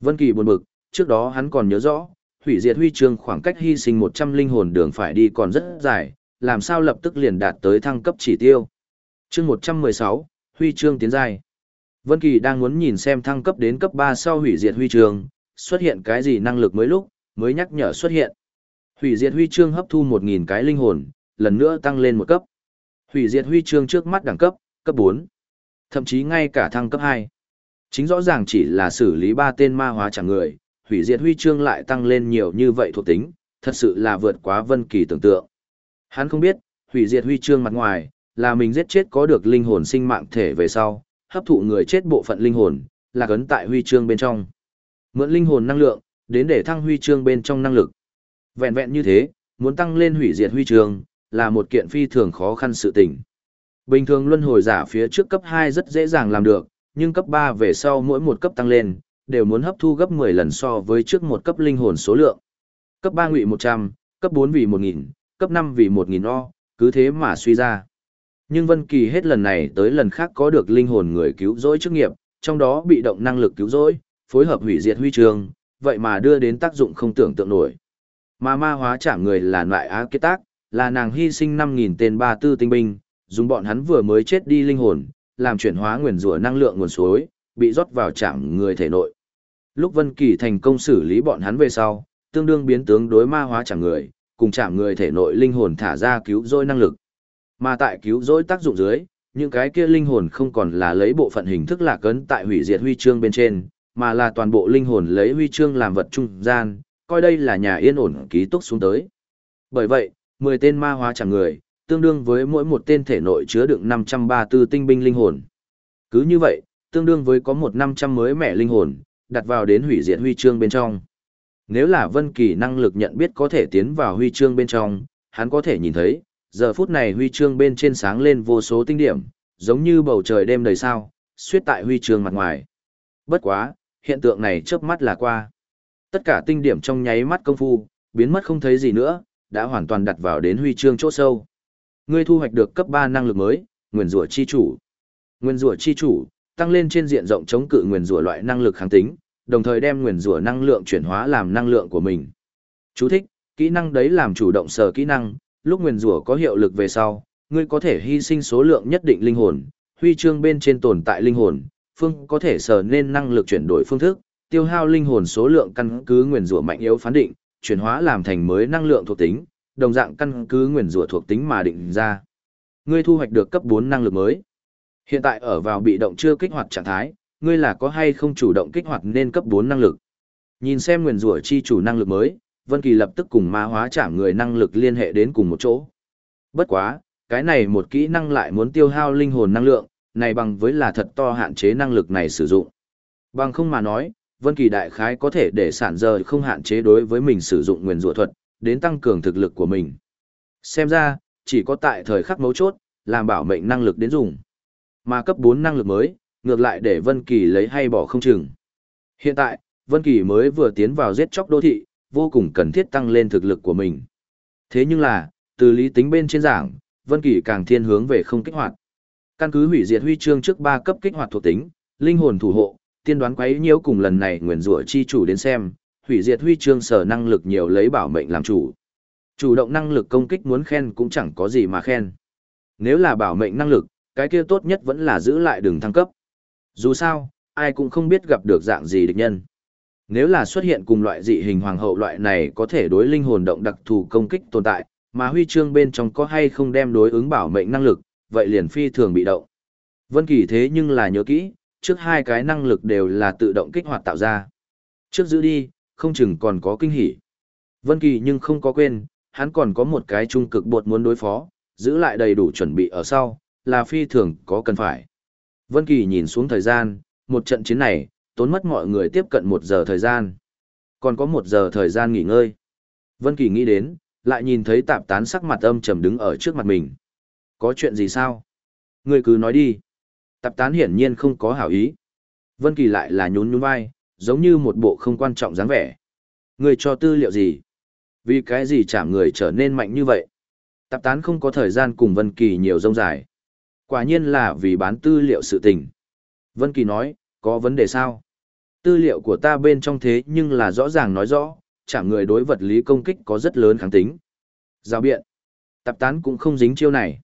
Vân Kỳ buồn bực, trước đó hắn còn nhớ rõ, hủy diệt huy chương khoảng cách hy sinh 100 linh hồn đường phải đi còn rất dài, làm sao lập tức liền đạt tới thăng cấp chỉ tiêu. Chương 116, huy chương tiến giai. Vân Kỳ đang muốn nhìn xem thăng cấp đến cấp 3 sau hủy diệt huy chương, xuất hiện cái gì năng lực mới lúc, mới nhắc nhở xuất hiện. Hủy diệt huy chương hấp thu 1000 cái linh hồn, lần nữa tăng lên một cấp. Hủy diệt huy chương trước mắt đẳng cấp, cấp 4. Thậm chí ngay cả thăng cấp 2. Chính rõ ràng chỉ là xử lý ba tên ma hóa chẳng người, hủy diệt huy chương lại tăng lên nhiều như vậy thuộc tính, thật sự là vượt quá Vân Kỳ tưởng tượng. Hắn không biết, hủy diệt huy chương mặt ngoài, là mình giết chết có được linh hồn sinh mạng thể về sau, hấp thụ người chết bộ phận linh hồn, là cấn tại huy chương bên trong. Mượn linh hồn năng lượng, đến để thăng huy chương bên trong năng lực. Vẹn vẹn như thế, muốn tăng lên hủy diệt huy chương, là một kiện phi thường khó khăn sự tình. Bình thường luân hồi giả phía trước cấp 2 rất dễ dàng làm được, nhưng cấp 3 về sau mỗi một cấp tăng lên, đều muốn hấp thu gấp 10 lần so với trước một cấp linh hồn số lượng. Cấp 3 ngụy 100, cấp 4 vì 1000, cấp 5 vì 1000 o, cứ thế mà suy ra. Nhưng Vân Kỳ hết lần này tới lần khác có được linh hồn người cứu rỗi chức nghiệp, trong đó bị động năng lực cứu rỗi, phối hợp hủy diệt huy chương, vậy mà đưa đến tác dụng không tưởng tượng nổi. Mà ma hóa trả người là loại á kết tác, là nàng hy sinh 5000 tên ba tư tinh binh, dùng bọn hắn vừa mới chết đi linh hồn, làm chuyển hóa nguyền rủa năng lượng nguồn suối, bị rót vào chạm người thể nội. Lúc Vân Kỳ thành công xử lý bọn hắn về sau, tương đương biến tướng đối ma hóa chạm người, cùng chạm người thể nội linh hồn thả ra cứu rỗi năng lực. Mà tại cứu rỗi tác dụng dưới, những cái kia linh hồn không còn là lấy bộ phận hình thức là cấn tại hủy diệt huy chương bên trên, mà là toàn bộ linh hồn lấy huy chương làm vật trung gian, coi đây là nhà yên ổn ký túc xuống tới. Bởi vậy, 10 tên ma hóa chẳng người, tương đương với mỗi một tên thể nội chứa đựng 534 tinh binh linh hồn. Cứ như vậy, tương đương với có một 500 mới mẻ linh hồn, đặt vào đến hủy diệt huy chương bên trong. Nếu là Vân Kỳ năng lực nhận biết có thể tiến vào huy chương bên trong, hắn có thể nhìn thấy, giờ phút này huy chương bên trên sáng lên vô số tinh điểm, giống như bầu trời đêm đầy sao, xuyết tại huy chương mặt ngoài. Bất quá, hiện tượng này chớp mắt là qua. Tất cả tinh điểm trong nháy mắt công phu, biến mất không thấy gì nữa, đã hoàn toàn đặt vào đến huy chương chỗ sâu. Ngươi thu hoạch được cấp 3 năng lực mới, nguyên rủa chi chủ. Nguyên rủa chi chủ, tăng lên trên diện rộng chống cự nguyên rủa loại năng lực kháng tính, đồng thời đem nguyên rủa năng lượng chuyển hóa làm năng lượng của mình. Chú thích, kỹ năng đấy làm chủ động sở kỹ năng, lúc nguyên rủa có hiệu lực về sau, ngươi có thể hy sinh số lượng nhất định linh hồn, huy chương bên trên tồn tại linh hồn, phương có thể sở nên năng lực chuyển đổi phương thức, tiêu hao linh hồn số lượng căn cứ nguyên rủa mạnh yếu phán định, chuyển hóa làm thành mới năng lượng thuộc tính, đồng dạng căn cứ nguyên rủa thuộc tính mà định ra. Ngươi thu hoạch được cấp 4 năng lực mới. Hiện tại ở vào bị động chưa kích hoạt trạng thái, ngươi là có hay không chủ động kích hoạt nên cấp 4 năng lực. Nhìn xem nguyên rủa chi chủ năng lực mới, Vân Kỳ lập tức cùng ma hóa trả người năng lực liên hệ đến cùng một chỗ. Bất quá, cái này một kỹ năng lại muốn tiêu hao linh hồn năng lượng, này bằng với là thật to hạn chế năng lực này sử dụng. Bằng không mà nói, Vân Kỳ đại khái có thể để sản giờ không hạn chế đối với mình sử dụng nguyên rủa thuật, đến tăng cường thực lực của mình. Xem ra, chỉ có tại thời khắc mấu chốt, làm bảo mệnh năng lực đến dùng. Mà cấp 4 năng lực mới, ngược lại để Vân Kỳ lấy hay bỏ không chừng. Hiện tại, Vân Kỳ mới vừa tiến vào giết chóc đô thị, vô cùng cần thiết tăng lên thực lực của mình. Thế nhưng là, từ lý tính bên trên giảng, Vân Kỳ càng thiên hướng về không kích hoạt. Căn cứ hủy diệt huy chương trước 3 cấp kích hoạt thuộc tính, linh hồn thủ hộ, tiên đoán quấy nhiễu cùng lần này nguyên rủa chi chủ đến xem, hủy diệt huy chương sở năng lực nhiều lấy bảo mệnh làm chủ. Chủ động năng lực công kích muốn khen cũng chẳng có gì mà khen. Nếu là bảo mệnh năng lực, cái kia tốt nhất vẫn là giữ lại đường thăng cấp. Dù sao, ai cũng không biết gặp được dạng gì địch nhân. Nếu là xuất hiện cùng loại dị hình hoàng hậu loại này có thể đối linh hồn động đặc thù công kích tồn tại, mà huy chương bên trong có hay không đem đối ứng bảo mệnh năng lực, vậy liền phi thường bị động. Vân Kỳ thế nhưng là nhớ kỹ, trước hai cái năng lực đều là tự động kích hoạt tạo ra. Trước giữ đi, không chừng còn có kinh hỉ. Vân Kỳ nhưng không có quên, hắn còn có một cái trung cực bột muốn đối phó, giữ lại đầy đủ chuẩn bị ở sau, là phi thường có cần phải. Vân Kỳ nhìn xuống thời gian, một trận chiến này, tốn mất mọi người tiếp cận một giờ thời gian. Còn có một giờ thời gian nghỉ ngơi. Vân Kỳ nghĩ đến, lại nhìn thấy tạp tán sắc mặt âm trầm đứng ở trước mặt mình. Có chuyện gì sao? Ngươi cứ nói đi. Tạp tán hiển nhiên không có hảo ý. Vân Kỳ lại là nhún nhún vai, giống như một bộ không quan trọng dáng vẻ. người cho tư liệu gì? Vì cái gì chạm người trở nên mạnh như vậy? Tạp tán không có thời gian cùng Vân Kỳ nhiều rông dài. Quả nhiên là vì bán tư liệu sự tình. Vân Kỳ nói, có vấn đề sao? Tư liệu của ta bên trong thế nhưng là rõ ràng nói rõ, chạm người đối vật lý công kích có rất lớn kháng tính. Giao biện. Tạp tán cũng không dính chiêu này.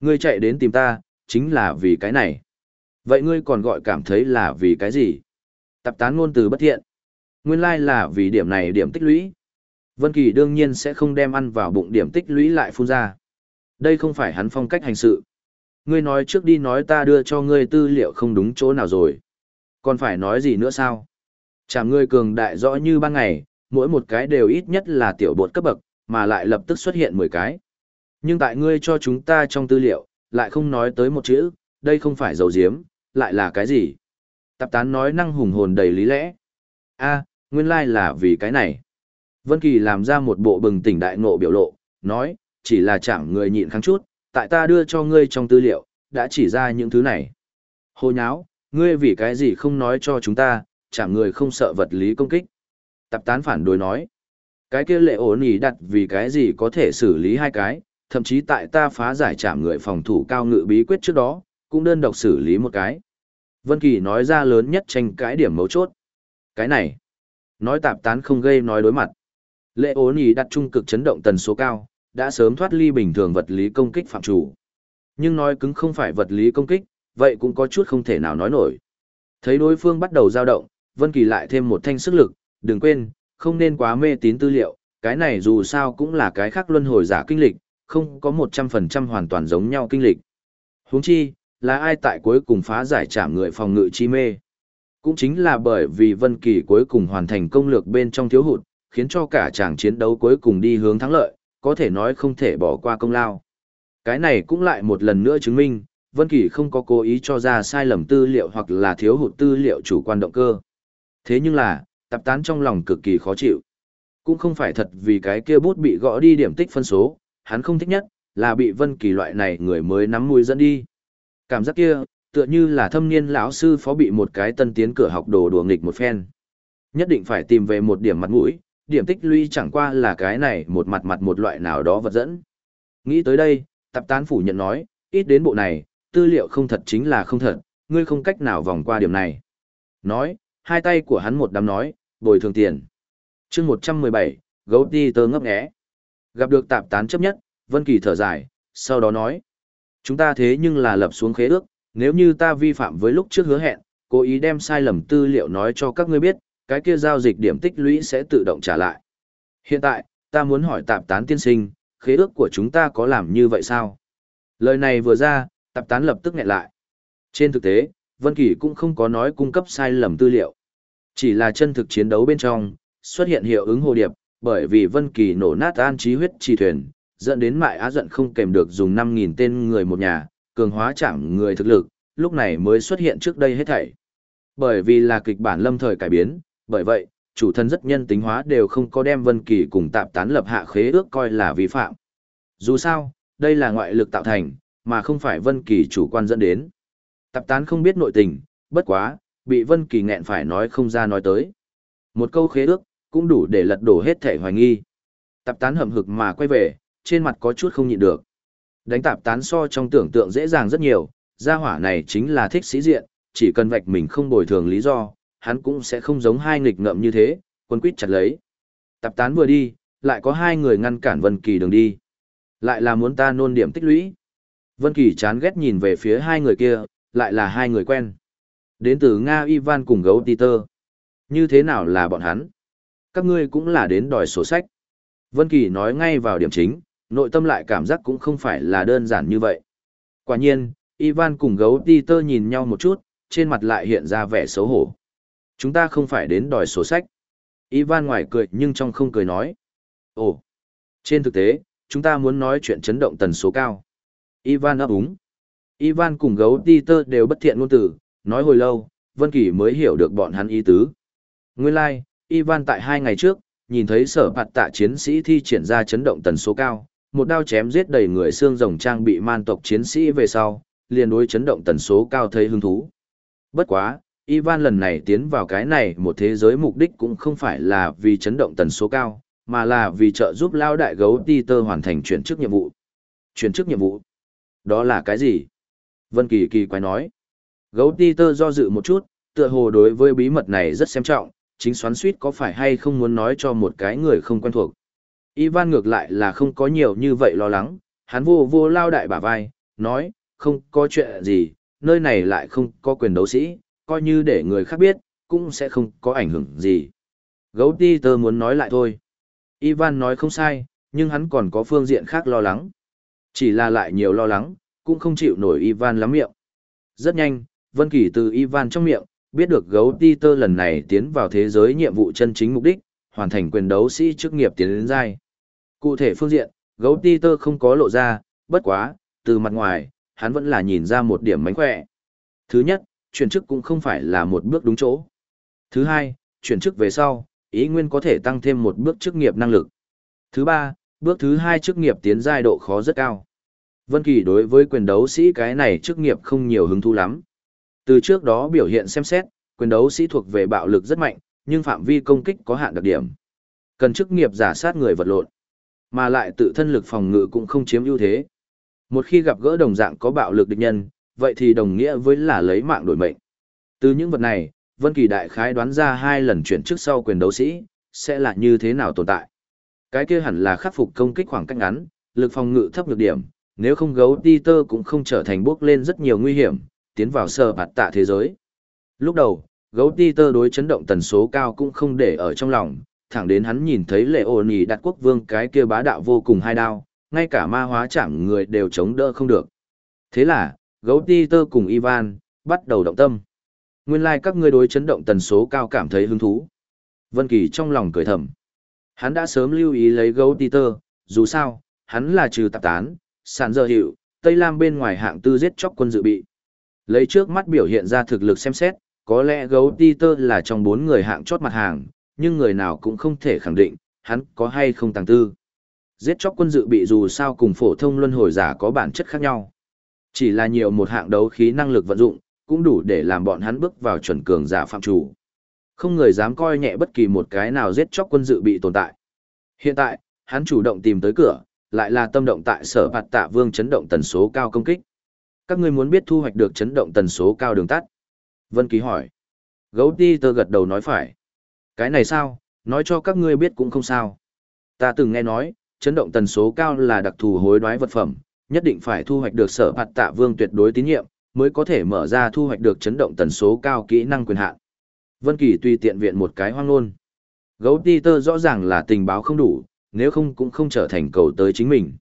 Ngươi chạy đến tìm ta, chính là vì cái này. Vậy ngươi còn gọi cảm thấy là vì cái gì? Tập tán ngôn từ bất thiện. Nguyên lai là vì điểm này điểm tích lũy. Vân Kỳ đương nhiên sẽ không đem ăn vào bụng điểm tích lũy lại phun ra. Đây không phải hắn phong cách hành sự. Ngươi nói trước đi nói ta đưa cho ngươi tư liệu không đúng chỗ nào rồi. Còn phải nói gì nữa sao? Chả ngươi cường đại rõ như ban ngày, mỗi một cái đều ít nhất là tiểu bột cấp bậc, mà lại lập tức xuất hiện 10 cái. Nhưng tại ngươi cho chúng ta trong tư liệu, lại không nói tới một chữ, đây không phải dầu diếm, lại là cái gì? Tạp tán nói năng hùng hồn đầy lý lẽ. a nguyên lai là vì cái này. Vân Kỳ làm ra một bộ bừng tỉnh đại ngộ biểu lộ, nói, chỉ là chẳng người nhịn kháng chút, tại ta đưa cho ngươi trong tư liệu, đã chỉ ra những thứ này. Hồ nháo, ngươi vì cái gì không nói cho chúng ta, chẳng người không sợ vật lý công kích. Tạp tán phản đối nói, cái kia lệ ổn ý đặt vì cái gì có thể xử lý hai cái, thậm chí tại ta phá giải chạm người phòng thủ cao ngự bí quyết trước đó, cũng đơn độc xử lý một cái. Vân Kỳ nói ra lớn nhất tranh cãi điểm mấu chốt. Cái này, nói tạp tán không gây nói đối mặt. Lệ ố nhì đặt trung cực chấn động tần số cao, đã sớm thoát ly bình thường vật lý công kích phạm chủ. Nhưng nói cứng không phải vật lý công kích, vậy cũng có chút không thể nào nói nổi. Thấy đối phương bắt đầu dao động, Vân Kỳ lại thêm một thanh sức lực, đừng quên, không nên quá mê tín tư liệu, cái này dù sao cũng là cái khác luân hồi giả kinh lịch, không có 100% hoàn toàn giống nhau kinh lịch. Huống chi, là ai tại cuối cùng phá giải trảm người phòng ngự chi mê. Cũng chính là bởi vì Vân Kỳ cuối cùng hoàn thành công lược bên trong thiếu hụt, khiến cho cả chàng chiến đấu cuối cùng đi hướng thắng lợi, có thể nói không thể bỏ qua công lao. Cái này cũng lại một lần nữa chứng minh, Vân Kỳ không có cố ý cho ra sai lầm tư liệu hoặc là thiếu hụt tư liệu chủ quan động cơ. Thế nhưng là, tập tán trong lòng cực kỳ khó chịu. Cũng không phải thật vì cái kia bút bị gõ đi điểm tích phân số, hắn không thích nhất, là bị Vân Kỳ loại này người mới nắm mũi dẫn đi. Cảm giác kia, tựa như là thâm niên lão sư phó bị một cái tân tiến cửa học đồ đùa nghịch một phen. Nhất định phải tìm về một điểm mặt mũi, điểm tích lũy chẳng qua là cái này một mặt mặt một loại nào đó vật dẫn. Nghĩ tới đây, tạp tán phủ nhận nói, ít đến bộ này, tư liệu không thật chính là không thật, ngươi không cách nào vòng qua điểm này. Nói, hai tay của hắn một đám nói, bồi thường tiền. chương 117, gấu ti tơ ngấp nghé. Gặp được tạp tán chấp nhất, Vân Kỳ thở dài, sau đó nói, chúng ta thế nhưng là lập xuống khế ước, nếu như ta vi phạm với lúc trước hứa hẹn, cố ý đem sai lầm tư liệu nói cho các ngươi biết, cái kia giao dịch điểm tích lũy sẽ tự động trả lại. Hiện tại, ta muốn hỏi tạp tán tiên sinh, khế ước của chúng ta có làm như vậy sao? Lời này vừa ra, tạp tán lập tức nghẹn lại. Trên thực tế, Vân Kỳ cũng không có nói cung cấp sai lầm tư liệu. Chỉ là chân thực chiến đấu bên trong, xuất hiện hiệu ứng hồ điệp, bởi vì Vân Kỳ nổ nát an trí huyết trì thuyền, dẫn đến mại á giận không kèm được dùng 5.000 tên người một nhà, cường hóa chạm người thực lực, lúc này mới xuất hiện trước đây hết thảy. Bởi vì là kịch bản lâm thời cải biến, bởi vậy, chủ thân rất nhân tính hóa đều không có đem Vân Kỳ cùng tạp tán lập hạ khế ước coi là vi phạm. Dù sao, đây là ngoại lực tạo thành, mà không phải Vân Kỳ chủ quan dẫn đến. Tạp tán không biết nội tình, bất quá, bị Vân Kỳ nghẹn phải nói không ra nói tới. Một câu khế ước, cũng đủ để lật đổ hết thể hoài nghi. Tạp tán hậm hực mà quay về, trên mặt có chút không nhịn được. Đánh tạp tán so trong tưởng tượng dễ dàng rất nhiều, gia hỏa này chính là thích sĩ diện, chỉ cần vạch mình không bồi thường lý do, hắn cũng sẽ không giống hai nghịch ngợm như thế, quân quýt chặt lấy. Tạp tán vừa đi, lại có hai người ngăn cản Vân Kỳ đường đi. Lại là muốn ta nôn điểm tích lũy. Vân Kỳ chán ghét nhìn về phía hai người kia, lại là hai người quen. Đến từ Nga Ivan cùng gấu Peter. Như thế nào là bọn hắn? Các ngươi cũng là đến đòi sổ sách. Vân Kỳ nói ngay vào điểm chính, nội tâm lại cảm giác cũng không phải là đơn giản như vậy. Quả nhiên, Ivan cùng gấu Peter nhìn nhau một chút, trên mặt lại hiện ra vẻ xấu hổ. Chúng ta không phải đến đòi sổ sách. Ivan ngoài cười nhưng trong không cười nói. Ồ, trên thực tế, chúng ta muốn nói chuyện chấn động tần số cao. Ivan ấp úng. Ivan cùng gấu Peter đều bất thiện ngôn từ, nói hồi lâu, Vân Kỳ mới hiểu được bọn hắn ý tứ. Nguyên lai, like, Ivan tại hai ngày trước, nhìn thấy sở phạt tạ chiến sĩ thi triển ra chấn động tần số cao, một đao chém giết đầy người xương rồng trang bị man tộc chiến sĩ về sau, liền đối chấn động tần số cao thấy hứng thú. Bất quá, Ivan lần này tiến vào cái này một thế giới mục đích cũng không phải là vì chấn động tần số cao, mà là vì trợ giúp lao đại gấu Peter hoàn thành chuyển chức nhiệm vụ. Chuyển chức nhiệm vụ? Đó là cái gì? Vân Kỳ kỳ quái nói. Gấu Peter do dự một chút, tựa hồ đối với bí mật này rất xem trọng, chính xoắn suýt có phải hay không muốn nói cho một cái người không quen thuộc. Ivan ngược lại là không có nhiều như vậy lo lắng, hắn vô vô lao đại bả vai, nói, không có chuyện gì, nơi này lại không có quyền đấu sĩ, coi như để người khác biết, cũng sẽ không có ảnh hưởng gì. Gấu ti tơ muốn nói lại thôi. Ivan nói không sai, nhưng hắn còn có phương diện khác lo lắng. Chỉ là lại nhiều lo lắng, cũng không chịu nổi Ivan lắm miệng. Rất nhanh, Vân Kỳ từ Ivan trong miệng, biết được gấu ti tơ lần này tiến vào thế giới nhiệm vụ chân chính mục đích, hoàn thành quyền đấu sĩ chức nghiệp tiến đến giai. Cụ thể phương diện, gấu ti tơ không có lộ ra, bất quá, từ mặt ngoài, hắn vẫn là nhìn ra một điểm mánh khỏe. Thứ nhất, chuyển chức cũng không phải là một bước đúng chỗ. Thứ hai, chuyển chức về sau, ý nguyên có thể tăng thêm một bước chức nghiệp năng lực. Thứ ba, bước thứ hai chức nghiệp tiến giai độ khó rất cao. Vân Kỳ đối với quyền đấu sĩ cái này chức nghiệp không nhiều hứng thú lắm. Từ trước đó biểu hiện xem xét, quyền đấu sĩ thuộc về bạo lực rất mạnh, nhưng phạm vi công kích có hạn đặc điểm. Cần chức nghiệp giả sát người vật lộn, mà lại tự thân lực phòng ngự cũng không chiếm ưu thế. Một khi gặp gỡ đồng dạng có bạo lực địch nhân, vậy thì đồng nghĩa với là lấy mạng đổi mệnh. Từ những vật này, Vân Kỳ đại khái đoán ra hai lần chuyển trước sau quyền đấu sĩ, sẽ là như thế nào tồn tại. Cái kia hẳn là khắc phục công kích khoảng cách ngắn, lực phòng ngự thấp nhược điểm, nếu không gấu Peter cũng không trở thành bước lên rất nhiều nguy hiểm, tiến vào sở bạt tạ thế giới. Lúc đầu, gấu Peter đối chấn động tần số cao cũng không để ở trong lòng, thẳng đến hắn nhìn thấy lệ ổn ỉ đặt quốc vương cái kia bá đạo vô cùng hai đao, ngay cả ma hóa chạm người đều chống đỡ không được. Thế là, gấu Peter cùng Ivan, bắt đầu động tâm. Nguyên lai like các ngươi đối chấn động tần số cao cảm thấy hứng thú. Vân Kỳ trong lòng cười thầm. Hắn đã sớm lưu ý lấy gấu Peter, dù sao, hắn là trừ tạp tán, sàn dơ hiệu, Tây Lam bên ngoài hạng tư giết chóc quân dự bị. Lấy trước mắt biểu hiện ra thực lực xem xét, có lẽ gấu Peter là trong bốn người hạng chót mặt hàng, nhưng người nào cũng không thể khẳng định, hắn có hay không tàng tư. Giết chóc quân dự bị dù sao cùng phổ thông luân hồi giả có bản chất khác nhau. Chỉ là nhiều một hạng đấu khí năng lực vận dụng, cũng đủ để làm bọn hắn bước vào chuẩn cường giả phạm chủ. Không người dám coi nhẹ bất kỳ một cái nào giết chóc quân dự bị tồn tại. Hiện tại, hắn chủ động tìm tới cửa, lại là tâm động tại sở bạt tạ vương chấn động tần số cao công kích. Các ngươi muốn biết thu hoạch được chấn động tần số cao đường tắt. Vân Ký hỏi. Gấu ti tơ gật đầu nói phải. Cái này sao, nói cho các ngươi biết cũng không sao. Ta từng nghe nói, chấn động tần số cao là đặc thù hối đoái vật phẩm, nhất định phải thu hoạch được sở hạt tạ vương tuyệt đối tín nhiệm, mới có thể mở ra thu hoạch được chấn động tần số cao kỹ năng quyền hạn. Vân Kỳ tùy tiện viện một cái hoang luôn. Gấu ti tơ rõ ràng là tình báo không đủ, nếu không cũng không trở thành cầu tới chính mình.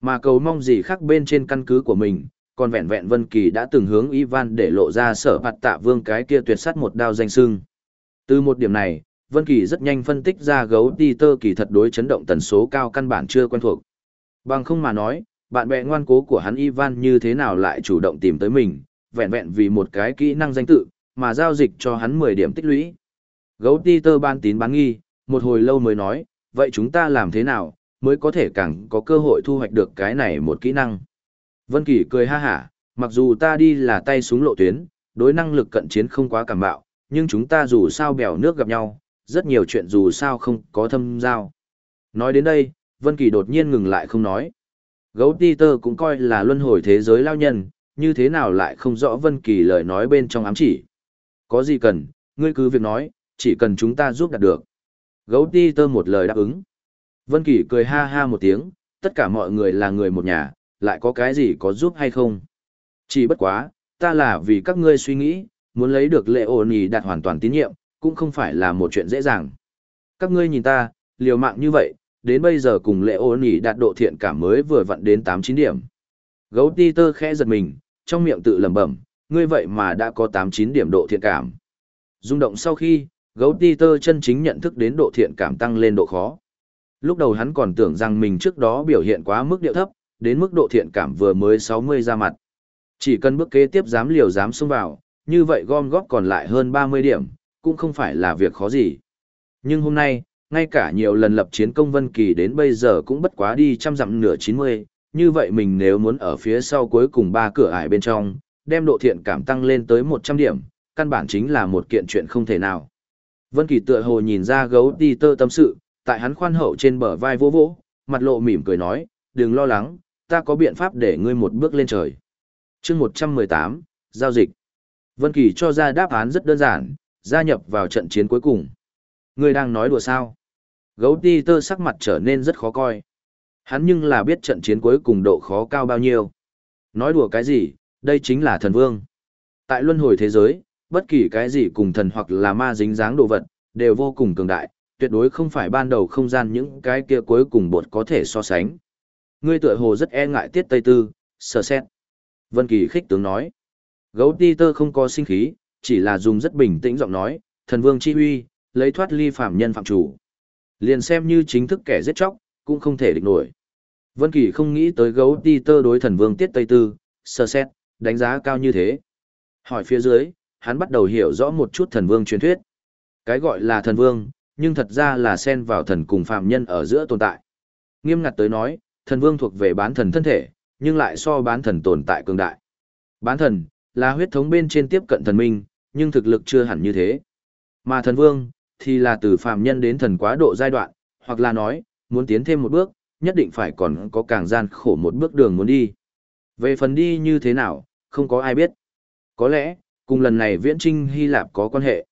Mà cầu mong gì khác bên trên căn cứ của mình, còn vẹn vẹn Vân Kỳ đã từng hướng Ivan để lộ ra sở hạt tạ vương cái kia tuyệt sắt một đao danh sưng. Từ một điểm này, Vân Kỳ rất nhanh phân tích ra gấu Peter kỳ thật đối chấn động tần số cao căn bản chưa quen thuộc. Bằng không mà nói, bạn bè ngoan cố của hắn Ivan như thế nào lại chủ động tìm tới mình, vẹn vẹn vì một cái kỹ năng danh tự, mà giao dịch cho hắn 10 điểm tích lũy. Gấu Peter ban tín bán nghi, một hồi lâu mới nói, vậy chúng ta làm thế nào, mới có thể càng có cơ hội thu hoạch được cái này một kỹ năng. Vân Kỳ cười ha hả, mặc dù ta đi là tay súng lộ tuyến, đối năng lực cận chiến không quá cảm bạo, nhưng chúng ta dù sao bèo nước gặp nhau, rất nhiều chuyện dù sao không có thâm giao. Nói đến đây, Vân Kỳ đột nhiên ngừng lại không nói. Gấu Peter cũng coi là luân hồi thế giới lao nhân, như thế nào lại không rõ Vân Kỳ lời nói bên trong ám chỉ. Có gì cần, ngươi cứ việc nói, chỉ cần chúng ta giúp đạt được. Gấu Peter một lời đáp ứng. Vân Kỳ cười ha ha một tiếng, tất cả mọi người là người một nhà, lại có cái gì có giúp hay không. Chỉ bất quá, ta là vì các ngươi suy nghĩ, muốn lấy được lệ ổn ý đạt hoàn toàn tín nhiệm, cũng không phải là một chuyện dễ dàng. Các ngươi nhìn ta, liều mạng như vậy, đến bây giờ cùng lệ ôn ý đạt độ thiện cảm mới vừa vặn đến 8-9 điểm. Gấu Peter khẽ giật mình, trong miệng tự lẩm bẩm, ngươi vậy mà đã có 8-9 điểm độ thiện cảm. Dung động sau khi, gấu Peter chân chính nhận thức đến độ thiện cảm tăng lên độ khó. Lúc đầu hắn còn tưởng rằng mình trước đó biểu hiện quá mức điệu thấp, đến mức độ thiện cảm vừa mới 60 ra mặt. Chỉ cần bước kế tiếp dám liều dám xông vào, như vậy gom góp còn lại hơn 30 điểm, cũng không phải là việc khó gì. Nhưng hôm nay, ngay cả nhiều lần lập chiến công vân kỳ đến bây giờ cũng bất quá đi trăm dặm nửa 90, như vậy mình nếu muốn ở phía sau cuối cùng ba cửa ải bên trong, đem độ thiện cảm tăng lên tới 100 điểm, căn bản chính là một kiện chuyện không thể nào. Vân Kỳ tựa hồ nhìn ra gấu đi tơ tâm sự, tại hắn khoan hậu trên bờ vai vỗ vỗ, mặt lộ mỉm cười nói, đừng lo lắng, ta có biện pháp để ngươi một bước lên trời. chương 118, Giao dịch. Vân Kỳ cho ra đáp án rất đơn giản, gia nhập vào trận chiến cuối cùng. Ngươi đang nói đùa sao? Gấu ti tơ sắc mặt trở nên rất khó coi. Hắn nhưng là biết trận chiến cuối cùng độ khó cao bao nhiêu. Nói đùa cái gì, đây chính là thần vương. Tại luân hồi thế giới, bất kỳ cái gì cùng thần hoặc là ma dính dáng đồ vật, đều vô cùng cường đại, tuyệt đối không phải ban đầu không gian những cái kia cuối cùng bột có thể so sánh. Ngươi tựa hồ rất e ngại tiết tây tư, sợ xét. Vân Kỳ khích tướng nói. Gấu ti tơ không có sinh khí, chỉ là dùng rất bình tĩnh giọng nói, thần vương chi huy, lấy thoát ly phạm nhân phạm chủ. Liền xem như chính thức kẻ giết chóc, cũng không thể địch nổi. Vân Kỳ không nghĩ tới gấu ti tơ đối thần vương tiết tây tư, sơ xét, đánh giá cao như thế. Hỏi phía dưới, hắn bắt đầu hiểu rõ một chút thần vương truyền thuyết. Cái gọi là thần vương, nhưng thật ra là xen vào thần cùng phạm nhân ở giữa tồn tại. Nghiêm ngặt tới nói, thần vương thuộc về bán thần thân thể, nhưng lại so bán thần tồn tại cường đại. Bán thần, là huyết thống bên trên tiếp cận thần minh, nhưng thực lực chưa hẳn như thế. Mà thần vương, thì là từ phàm nhân đến thần quá độ giai đoạn, hoặc là nói, muốn tiến thêm một bước, nhất định phải còn có càng gian khổ một bước đường muốn đi. Về phần đi như thế nào, không có ai biết. Có lẽ, Cùng lần này viễn trinh Hy Lạp có quan hệ.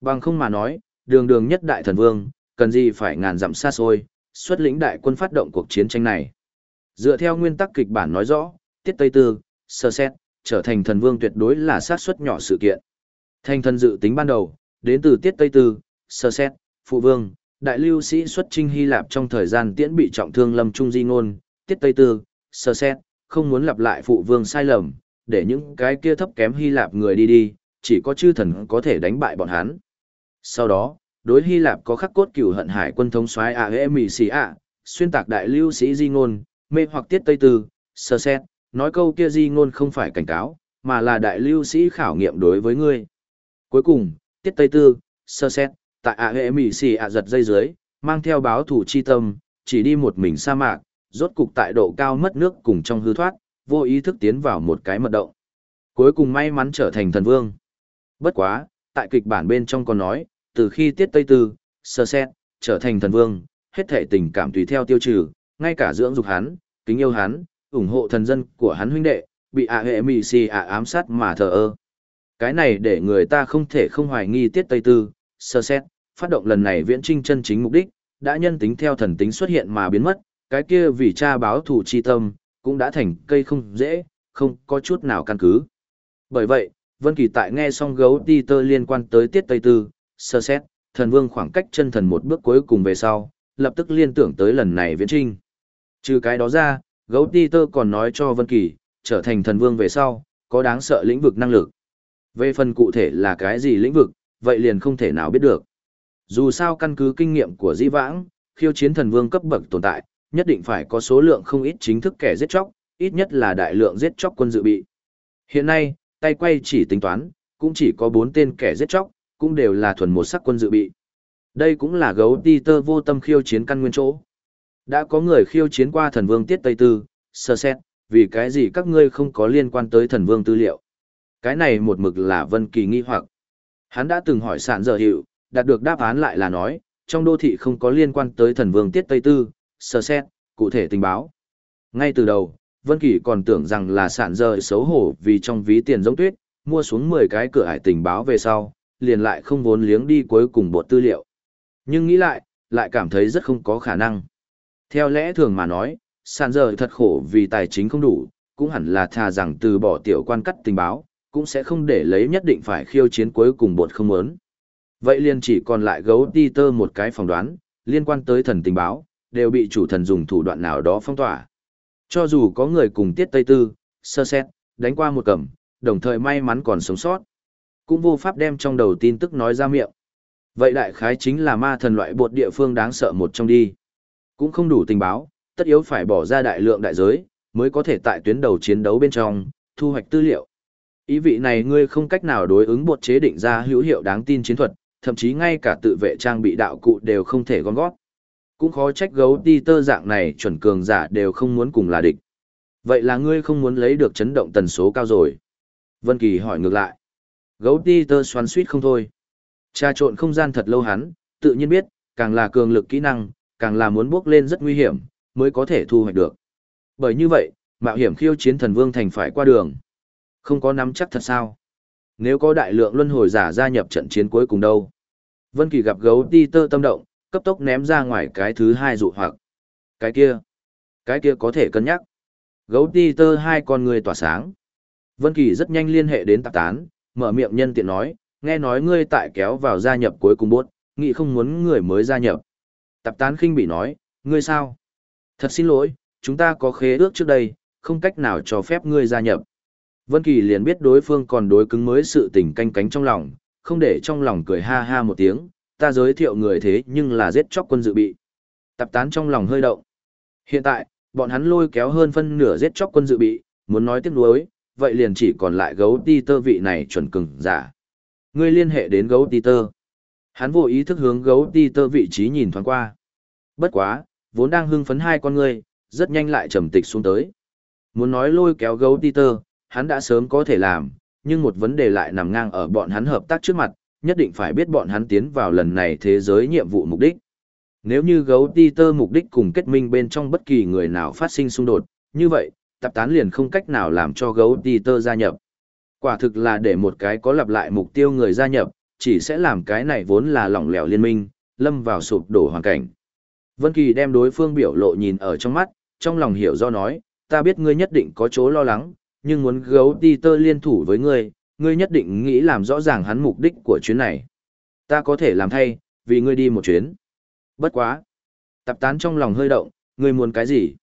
Bằng không mà nói, đường đường nhất đại thần vương, cần gì phải ngàn dặm xa xôi, xuất lĩnh đại quân phát động cuộc chiến tranh này. Dựa theo nguyên tắc kịch bản nói rõ, tiết Tây Tư, sơ xét, trở thành thần vương tuyệt đối là sát suất nhỏ sự kiện. Thành thần dự tính ban đầu, đến từ tiết Tây Tư, sơ xét, phụ vương, đại lưu sĩ xuất trinh Hy Lạp trong thời gian tiễn bị trọng thương lâm trung di ngôn, tiết Tây Tư, sơ xét, không muốn lặp lại phụ vương sai lầm, để những cái kia thấp kém Hy Lạp người đi đi, chỉ có chư thần có thể đánh bại bọn hắn. Sau đó, đối Hy Lạp có khắc cốt cửu hận hải quân thống soái a xuyên tạc đại lưu sĩ di ngôn, mê hoặc tiết Tây Tư, sơ xét, nói câu kia di ngôn không phải cảnh cáo, mà là đại lưu sĩ khảo nghiệm đối với ngươi. Cuối cùng, tiết Tây Tư, sơ xét, tại ạ hệ mỉ xì ạ giật dây dưới, mang theo báo thủ chi tâm, chỉ đi một mình sa mạc, rốt cục tại độ cao mất nước cùng trong hư thoát, vô ý thức tiến vào một cái mật động. Cuối cùng may mắn trở thành thần vương. Bất quá, tại kịch bản bên trong còn nói, từ khi tiết Tây Tư, sơ xét, trở thành thần vương, hết thể tình cảm tùy theo tiêu trừ, ngay cả dưỡng dục hắn, kính yêu hắn, ủng hộ thần dân của hắn huynh đệ, bị ạ hệ mì xì ạ ám sát mà thờ ơ. Cái này để người ta không thể không hoài nghi tiết Tây Tư, sơ xét, phát động lần này viễn trinh chân chính mục đích, đã nhân tính theo thần tính xuất hiện mà biến mất, cái kia vì cha báo thủ chi tâm, cũng đã thành cây không dễ, không có chút nào căn cứ. Bởi vậy, Vân Kỳ tại nghe xong gấu ti tơ liên quan tới tiết Tây Tư, sơ xét, thần vương khoảng cách chân thần một bước cuối cùng về sau, lập tức liên tưởng tới lần này viễn trinh. Trừ cái đó ra, gấu ti tơ còn nói cho Vân Kỳ, trở thành thần vương về sau, có đáng sợ lĩnh vực năng lực. Về phần cụ thể là cái gì lĩnh vực, vậy liền không thể nào biết được. Dù sao căn cứ kinh nghiệm của Di Vãng, khiêu chiến thần vương cấp bậc tồn tại, nhất định phải có số lượng không ít chính thức kẻ giết chóc, ít nhất là đại lượng giết chóc quân dự bị. Hiện nay, tay quay chỉ tính toán, cũng chỉ có 4 tên kẻ giết chóc, cũng đều là thuần một sắc quân dự bị. Đây cũng là gấu ti tơ vô tâm khiêu chiến căn nguyên chỗ. Đã có người khiêu chiến qua thần vương tiết Tây Tư, sơ xét, vì cái gì các ngươi không có liên quan tới thần vương tư liệu. Cái này một mực là vân kỳ nghi hoặc. Hắn đã từng hỏi sản giờ hiệu, đạt được đáp án lại là nói, trong đô thị không có liên quan tới thần vương tiết Tây Tư, sơ xét, cụ thể tình báo. Ngay từ đầu, Vân Kỳ còn tưởng rằng là sản giờ xấu hổ vì trong ví tiền giống tuyết, mua xuống 10 cái cửa ải tình báo về sau, liền lại không vốn liếng đi cuối cùng bột tư liệu. Nhưng nghĩ lại, lại cảm thấy rất không có khả năng. Theo lẽ thường mà nói, sàn giờ thật khổ vì tài chính không đủ, cũng hẳn là thà rằng từ bỏ tiểu quan cắt tình báo, cũng sẽ không để lấy nhất định phải khiêu chiến cuối cùng bột không muốn. Vậy liền chỉ còn lại gấu ti tơ một cái phỏng đoán, liên quan tới thần tình báo, đều bị chủ thần dùng thủ đoạn nào đó phong tỏa. Cho dù có người cùng tiết Tây Tư, sơ xét, đánh qua một cẩm, đồng thời may mắn còn sống sót, cũng vô pháp đem trong đầu tin tức nói ra miệng. Vậy đại khái chính là ma thần loại bột địa phương đáng sợ một trong đi. Cũng không đủ tình báo, tất yếu phải bỏ ra đại lượng đại giới, mới có thể tại tuyến đầu chiến đấu bên trong, thu hoạch tư liệu. Ý vị này ngươi không cách nào đối ứng bột chế định ra hữu hiệu đáng tin chiến thuật, thậm chí ngay cả tự vệ trang bị đạo cụ đều không thể gom gót. Cũng khó trách gấu ti tơ dạng này chuẩn cường giả đều không muốn cùng là địch. Vậy là ngươi không muốn lấy được chấn động tần số cao rồi. Vân Kỳ hỏi ngược lại. Gấu ti tơ xoắn suýt không thôi. trà trộn không gian thật lâu hắn, tự nhiên biết, càng là cường lực kỹ năng, càng là muốn bước lên rất nguy hiểm, mới có thể thu hoạch được. Bởi như vậy, mạo hiểm khiêu chiến thần vương thành phải qua đường. Không có nắm chắc thật sao? Nếu có đại lượng luân hồi giả gia nhập trận chiến cuối cùng đâu? Vân Kỳ gặp gấu ti tơ tâm động, cấp tốc ném ra ngoài cái thứ hai dụ hoặc. Cái kia, cái kia có thể cân nhắc. Gấu ti tơ hai con người tỏa sáng. Vân Kỳ rất nhanh liên hệ đến tạp tán, mở miệng nhân tiện nói, nghe nói ngươi tại kéo vào gia nhập cuối cùng bốt, nghĩ không muốn người mới gia nhập. Tạp tán khinh bị nói, ngươi sao? Thật xin lỗi, chúng ta có khế ước trước đây, không cách nào cho phép ngươi gia nhập. Vân Kỳ liền biết đối phương còn đối cứng mới sự tình canh cánh trong lòng, không để trong lòng cười ha ha một tiếng, ta giới thiệu người thế nhưng là giết chóc quân dự bị. Tạp tán trong lòng hơi động. Hiện tại, bọn hắn lôi kéo hơn phân nửa giết chóc quân dự bị, muốn nói tiếc nuối, vậy liền chỉ còn lại gấu ti tơ vị này chuẩn cứng, giả. Ngươi liên hệ đến gấu ti tơ. Hắn vô ý thức hướng gấu đi tơ vị trí nhìn thoáng qua. Bất quá, vốn đang hưng phấn hai con ngươi, rất nhanh lại trầm tịch xuống tới. Muốn nói lôi kéo gấu đi tơ, hắn đã sớm có thể làm, nhưng một vấn đề lại nằm ngang ở bọn hắn hợp tác trước mặt, nhất định phải biết bọn hắn tiến vào lần này thế giới nhiệm vụ mục đích. Nếu như gấu đi tơ mục đích cùng kết minh bên trong bất kỳ người nào phát sinh xung đột, như vậy, tập tán liền không cách nào làm cho gấu đi tơ gia nhập. Quả thực là để một cái có lặp lại mục tiêu người gia nhập, chỉ sẽ làm cái này vốn là lỏng lẻo liên minh, lâm vào sụp đổ hoàn cảnh. Vân Kỳ đem đối phương biểu lộ nhìn ở trong mắt, trong lòng hiểu do nói, ta biết ngươi nhất định có chỗ lo lắng, nhưng muốn gấu đi tơ liên thủ với ngươi, ngươi nhất định nghĩ làm rõ ràng hắn mục đích của chuyến này. Ta có thể làm thay, vì ngươi đi một chuyến. Bất quá. Tập tán trong lòng hơi động, ngươi muốn cái gì?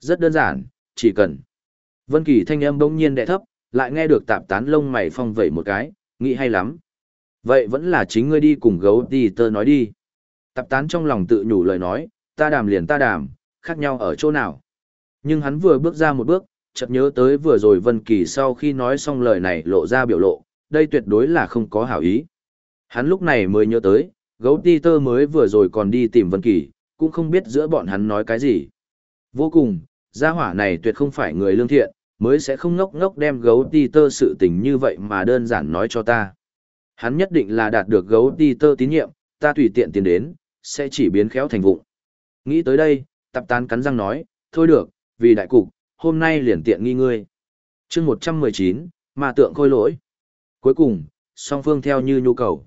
Rất đơn giản, chỉ cần. Vân Kỳ thanh âm bỗng nhiên đè thấp, lại nghe được tạp tán lông mày phong vẩy một cái, nghĩ hay lắm. Vậy vẫn là chính ngươi đi cùng gấu đi tơ nói đi. Tạp tán trong lòng tự nhủ lời nói, ta đàm liền ta đàm, khác nhau ở chỗ nào. Nhưng hắn vừa bước ra một bước, chợt nhớ tới vừa rồi Vân Kỳ sau khi nói xong lời này lộ ra biểu lộ, đây tuyệt đối là không có hảo ý. Hắn lúc này mới nhớ tới, gấu ti tơ mới vừa rồi còn đi tìm Vân Kỳ, cũng không biết giữa bọn hắn nói cái gì. Vô cùng, gia hỏa này tuyệt không phải người lương thiện, mới sẽ không ngốc ngốc đem gấu ti tơ sự tình như vậy mà đơn giản nói cho ta. Hắn nhất định là đạt được gấu đi tơ tín nhiệm, ta tùy tiện tiền đến, sẽ chỉ biến khéo thành vụng. Nghĩ tới đây, tập tán cắn răng nói, thôi được, vì đại cục, hôm nay liền tiện nghi ngươi. chương 119, mà tượng khôi lỗi. Cuối cùng, song phương theo như nhu cầu.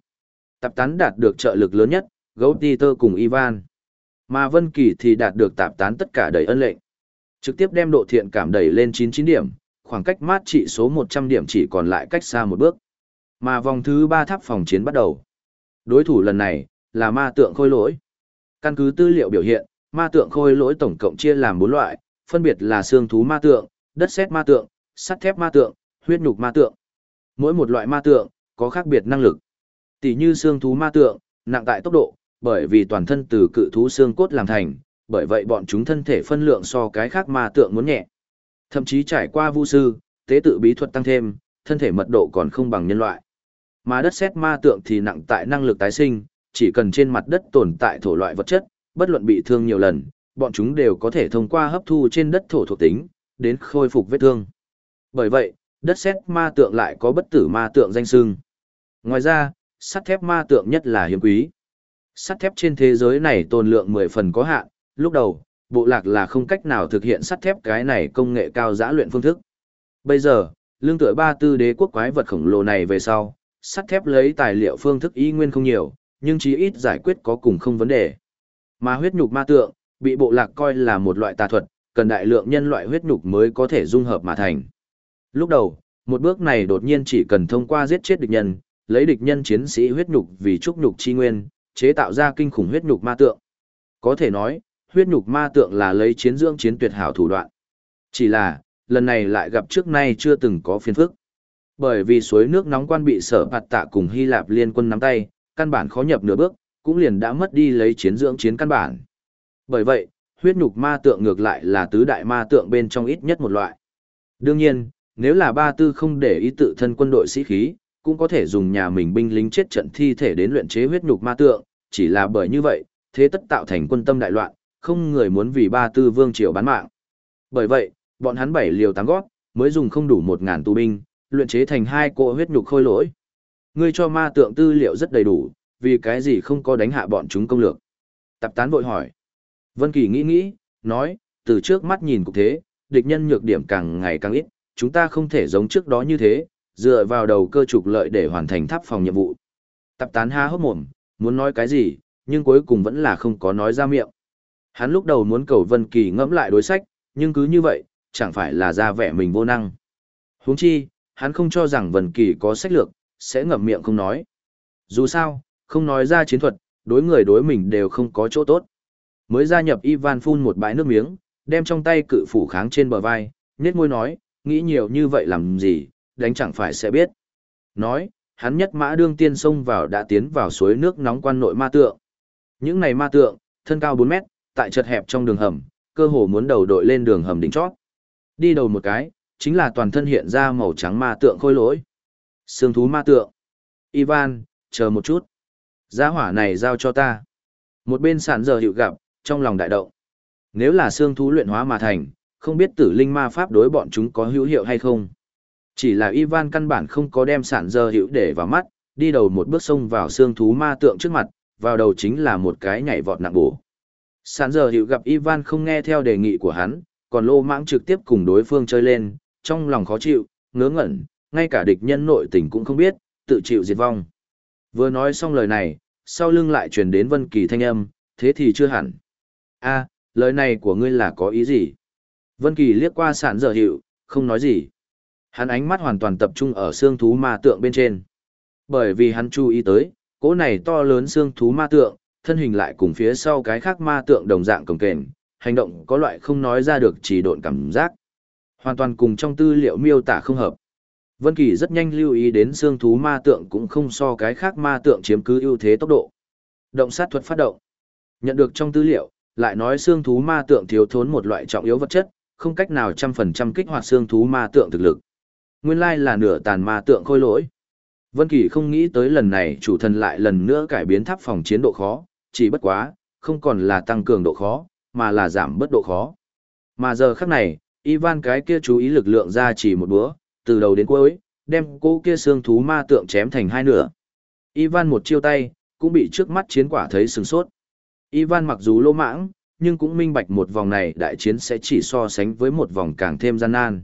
Tập tán đạt được trợ lực lớn nhất, gấu đi tơ cùng Ivan. Mà Vân Kỳ thì đạt được tạp tán tất cả đầy ân lệnh. Trực tiếp đem độ thiện cảm đẩy lên 99 điểm, khoảng cách mát trị số 100 điểm chỉ còn lại cách xa một bước. Mà vòng thứ 3 tháp phòng chiến bắt đầu. Đối thủ lần này là ma tượng khôi lỗi. Căn cứ tư liệu biểu hiện, ma tượng khôi lỗi tổng cộng chia làm 4 loại, phân biệt là xương thú ma tượng, đất sét ma tượng, sắt thép ma tượng, huyết nhục ma tượng. Mỗi một loại ma tượng có khác biệt năng lực. Tỷ như xương thú ma tượng, nặng tại tốc độ, bởi vì toàn thân từ cự thú xương cốt làm thành, bởi vậy bọn chúng thân thể phân lượng so cái khác ma tượng muốn nhẹ. Thậm chí trải qua vu sư, tế tự bí thuật tăng thêm, thân thể mật độ còn không bằng nhân loại. Mà đất sét ma tượng thì nặng tại năng lực tái sinh, chỉ cần trên mặt đất tồn tại thổ loại vật chất, bất luận bị thương nhiều lần, bọn chúng đều có thể thông qua hấp thu trên đất thổ thuộc tính, đến khôi phục vết thương. Bởi vậy, đất sét ma tượng lại có bất tử ma tượng danh xưng. Ngoài ra, sắt thép ma tượng nhất là hiếm quý. Sắt thép trên thế giới này tồn lượng 10 phần có hạn, lúc đầu, bộ lạc là không cách nào thực hiện sắt thép cái này công nghệ cao giã luyện phương thức. Bây giờ, lương tựa ba tư đế quốc quái vật khổng lồ này về sau, sắt thép lấy tài liệu phương thức y nguyên không nhiều, nhưng chí ít giải quyết có cùng không vấn đề. Mà huyết nhục ma tượng, bị bộ lạc coi là một loại tà thuật, cần đại lượng nhân loại huyết nhục mới có thể dung hợp mà thành. Lúc đầu, một bước này đột nhiên chỉ cần thông qua giết chết địch nhân, lấy địch nhân chiến sĩ huyết nhục vì trúc nhục chi nguyên, chế tạo ra kinh khủng huyết nhục ma tượng. Có thể nói, huyết nhục ma tượng là lấy chiến dưỡng chiến tuyệt hảo thủ đoạn. Chỉ là, lần này lại gặp trước nay chưa từng có phiền phức. Bởi vì suối nước nóng quan bị sở bạt tạ cùng Hy Lạp liên quân nắm tay, căn bản khó nhập nửa bước, cũng liền đã mất đi lấy chiến dưỡng chiến căn bản. Bởi vậy, huyết nhục ma tượng ngược lại là tứ đại ma tượng bên trong ít nhất một loại. Đương nhiên, nếu là ba tư không để ý tự thân quân đội sĩ khí, cũng có thể dùng nhà mình binh lính chết trận thi thể đến luyện chế huyết nhục ma tượng, chỉ là bởi như vậy, thế tất tạo thành quân tâm đại loạn, không người muốn vì ba tư vương triều bán mạng. Bởi vậy, bọn hắn bảy liều tám gót, mới dùng không đủ một ngàn tù binh, luyện chế thành hai cỗ huyết nhục khôi lỗi. Ngươi cho ma tượng tư liệu rất đầy đủ, vì cái gì không có đánh hạ bọn chúng công lược. Tập tán vội hỏi. Vân Kỳ nghĩ nghĩ, nói, từ trước mắt nhìn cục thế, địch nhân nhược điểm càng ngày càng ít, chúng ta không thể giống trước đó như thế, dựa vào đầu cơ trục lợi để hoàn thành tháp phòng nhiệm vụ. Tập tán há hốc mồm, muốn nói cái gì, nhưng cuối cùng vẫn là không có nói ra miệng. Hắn lúc đầu muốn cầu Vân Kỳ ngẫm lại đối sách, nhưng cứ như vậy, chẳng phải là ra vẻ mình vô năng. Huống chi, hắn không cho rằng Vân Kỳ có sách lược, sẽ ngậm miệng không nói. Dù sao, không nói ra chiến thuật, đối người đối mình đều không có chỗ tốt. Mới gia nhập Ivan phun một bãi nước miếng, đem trong tay cự phủ kháng trên bờ vai, nhếch môi nói, nghĩ nhiều như vậy làm gì, đánh chẳng phải sẽ biết. Nói, hắn nhất mã đương tiên xông vào đã tiến vào suối nước nóng quan nội ma tượng. Những này ma tượng, thân cao 4 mét, tại chật hẹp trong đường hầm, cơ hồ muốn đầu đội lên đường hầm đỉnh chót. Đi đầu một cái, chính là toàn thân hiện ra màu trắng ma tượng khôi lỗi. Sương thú ma tượng. Ivan, chờ một chút. Giá hỏa này giao cho ta. Một bên sản giờ hiệu gặp, trong lòng đại động. Nếu là xương thú luyện hóa mà thành, không biết tử linh ma pháp đối bọn chúng có hữu hiệu hay không. Chỉ là Ivan căn bản không có đem sản giờ hiệu để vào mắt, đi đầu một bước xông vào xương thú ma tượng trước mặt, vào đầu chính là một cái nhảy vọt nặng bổ. Sản giờ hiệu gặp Ivan không nghe theo đề nghị của hắn, còn lô mãng trực tiếp cùng đối phương chơi lên, trong lòng khó chịu, ngớ ngẩn, ngay cả địch nhân nội tình cũng không biết, tự chịu diệt vong. Vừa nói xong lời này, sau lưng lại truyền đến Vân Kỳ thanh âm, thế thì chưa hẳn. A, lời này của ngươi là có ý gì? Vân Kỳ liếc qua sạn dở hiệu, không nói gì. Hắn ánh mắt hoàn toàn tập trung ở xương thú ma tượng bên trên. Bởi vì hắn chú ý tới, cỗ này to lớn xương thú ma tượng, thân hình lại cùng phía sau cái khác ma tượng đồng dạng cồng kềnh, hành động có loại không nói ra được chỉ độn cảm giác. Hoàn toàn cùng trong tư liệu miêu tả không hợp. Vân Kỳ rất nhanh lưu ý đến xương thú ma tượng cũng không so cái khác ma tượng chiếm cứ ưu thế tốc độ. Động sát thuật phát động. Nhận được trong tư liệu, lại nói xương thú ma tượng thiếu thốn một loại trọng yếu vật chất, không cách nào trăm phần trăm kích hoạt xương thú ma tượng thực lực. Nguyên lai là nửa tàn ma tượng khôi lỗi. Vân Kỳ không nghĩ tới lần này chủ thần lại lần nữa cải biến tháp phòng chiến độ khó, chỉ bất quá, không còn là tăng cường độ khó, mà là giảm bớt độ khó. Mà giờ khắc này, Ivan cái kia chú ý lực lượng ra chỉ một bữa, từ đầu đến cuối, đem cô kia xương thú ma tượng chém thành hai nửa. Ivan một chiêu tay, cũng bị trước mắt chiến quả thấy sừng sốt. Ivan mặc dù lô mãng, nhưng cũng minh bạch một vòng này đại chiến sẽ chỉ so sánh với một vòng càng thêm gian nan.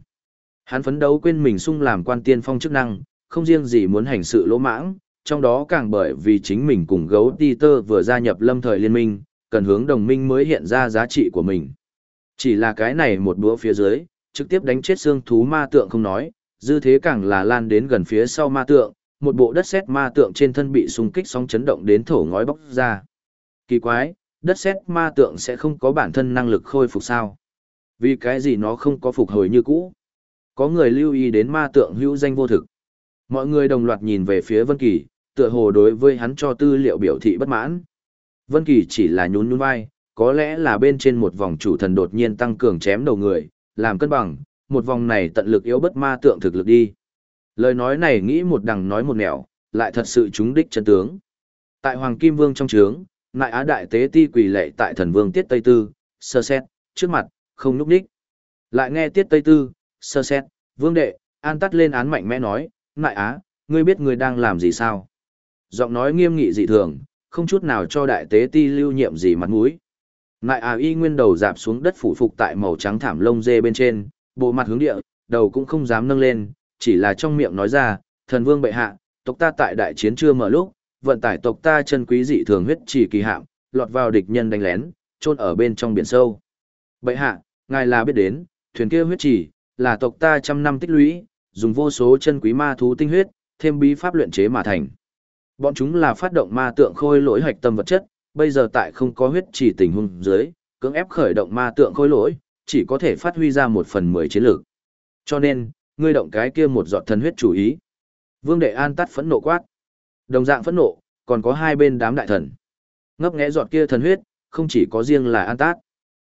Hắn phấn đấu quên mình sung làm quan tiên phong chức năng, không riêng gì muốn hành sự lỗ mãng, trong đó càng bởi vì chính mình cùng gấu Peter vừa gia nhập lâm thời liên minh, cần hướng đồng minh mới hiện ra giá trị của mình. Chỉ là cái này một búa phía dưới, trực tiếp đánh chết xương thú ma tượng không nói, dư thế càng là lan đến gần phía sau ma tượng, một bộ đất sét ma tượng trên thân bị xung kích sóng chấn động đến thổ ngói bóc ra. Kỳ quái, đất sét ma tượng sẽ không có bản thân năng lực khôi phục sao? Vì cái gì nó không có phục hồi như cũ? Có người lưu ý đến ma tượng hữu danh vô thực. Mọi người đồng loạt nhìn về phía Vân Kỳ, tựa hồ đối với hắn cho tư liệu biểu thị bất mãn. Vân Kỳ chỉ là nhún nhún vai, có lẽ là bên trên một vòng chủ thần đột nhiên tăng cường chém đầu người, làm cân bằng, một vòng này tận lực yếu bất ma tượng thực lực đi. Lời nói này nghĩ một đằng nói một nẻo, lại thật sự trúng đích chân tướng. Tại Hoàng Kim Vương trong trướng, Nại Á Đại Tế Ti quỳ lệ tại thần vương Tiết Tây Tư, sơ xét, trước mặt, không núp đích. Lại nghe Tiết Tây Tư, sơ xét, vương đệ, an tắt lên án mạnh mẽ nói, Nại Á, ngươi biết ngươi đang làm gì sao? Giọng nói nghiêm nghị dị thường, không chút nào cho Đại Tế Ti lưu nhiệm gì mặt mũi. Nại à y nguyên đầu dạp xuống đất phủ phục tại màu trắng thảm lông dê bên trên, bộ mặt hướng địa, đầu cũng không dám nâng lên, chỉ là trong miệng nói ra, thần vương bệ hạ, tộc ta tại đại chiến chưa mở lúc, vận tải tộc ta chân quý dị thường huyết chỉ kỳ hạm, lọt vào địch nhân đánh lén, trôn ở bên trong biển sâu. Bệ hạ, ngài là biết đến, thuyền kia huyết chỉ, là tộc ta trăm năm tích lũy, dùng vô số chân quý ma thú tinh huyết, thêm bí pháp luyện chế mà thành. Bọn chúng là phát động ma tượng khôi lỗi hạch tâm vật chất, bây giờ tại không có huyết chỉ tình huống dưới, cưỡng ép khởi động ma tượng khôi lỗi, chỉ có thể phát huy ra một phần mười chiến lược. Cho nên, ngươi động cái kia một giọt thần huyết chủ ý. Vương Đệ An tắt phẫn nộ quát. Đồng dạng phẫn nộ, còn có hai bên đám đại thần. Ngấp nghé giọt kia thần huyết, không chỉ có riêng là An Tát.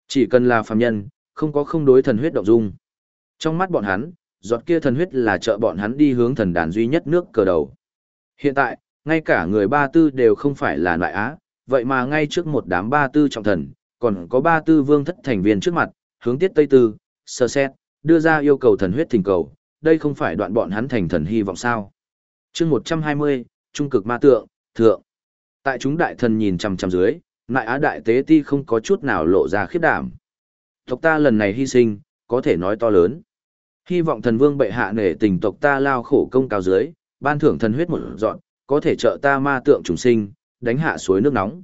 Chỉ cần là phàm nhân, không có không đối thần huyết động dung. Trong mắt bọn hắn, giọt kia thần huyết là trợ bọn hắn đi hướng thần đàn duy nhất nước cờ đầu. Hiện tại, ngay cả người ba tư đều không phải là loại á, vậy mà ngay trước một đám ba tư trọng thần, còn có ba tư vương thất thành viên trước mặt, hướng tiết tây tư, sơ xét, đưa ra yêu cầu thần huyết thỉnh cầu, đây không phải đoạn bọn hắn thành thần hy vọng sao. chương 120, Trung cực ma tượng, thượng. Tại chúng đại thần nhìn chằm chằm dưới, nại á đại tế ti không có chút nào lộ ra khiếp đảm. Tộc ta lần này hy sinh, có thể nói to lớn. Hy vọng thần vương bệ hạ nể tình tộc ta lao khổ công cao dưới, ban thưởng thần huyết một dọn, có thể trợ ta ma tượng trùng sinh, đánh hạ suối nước nóng.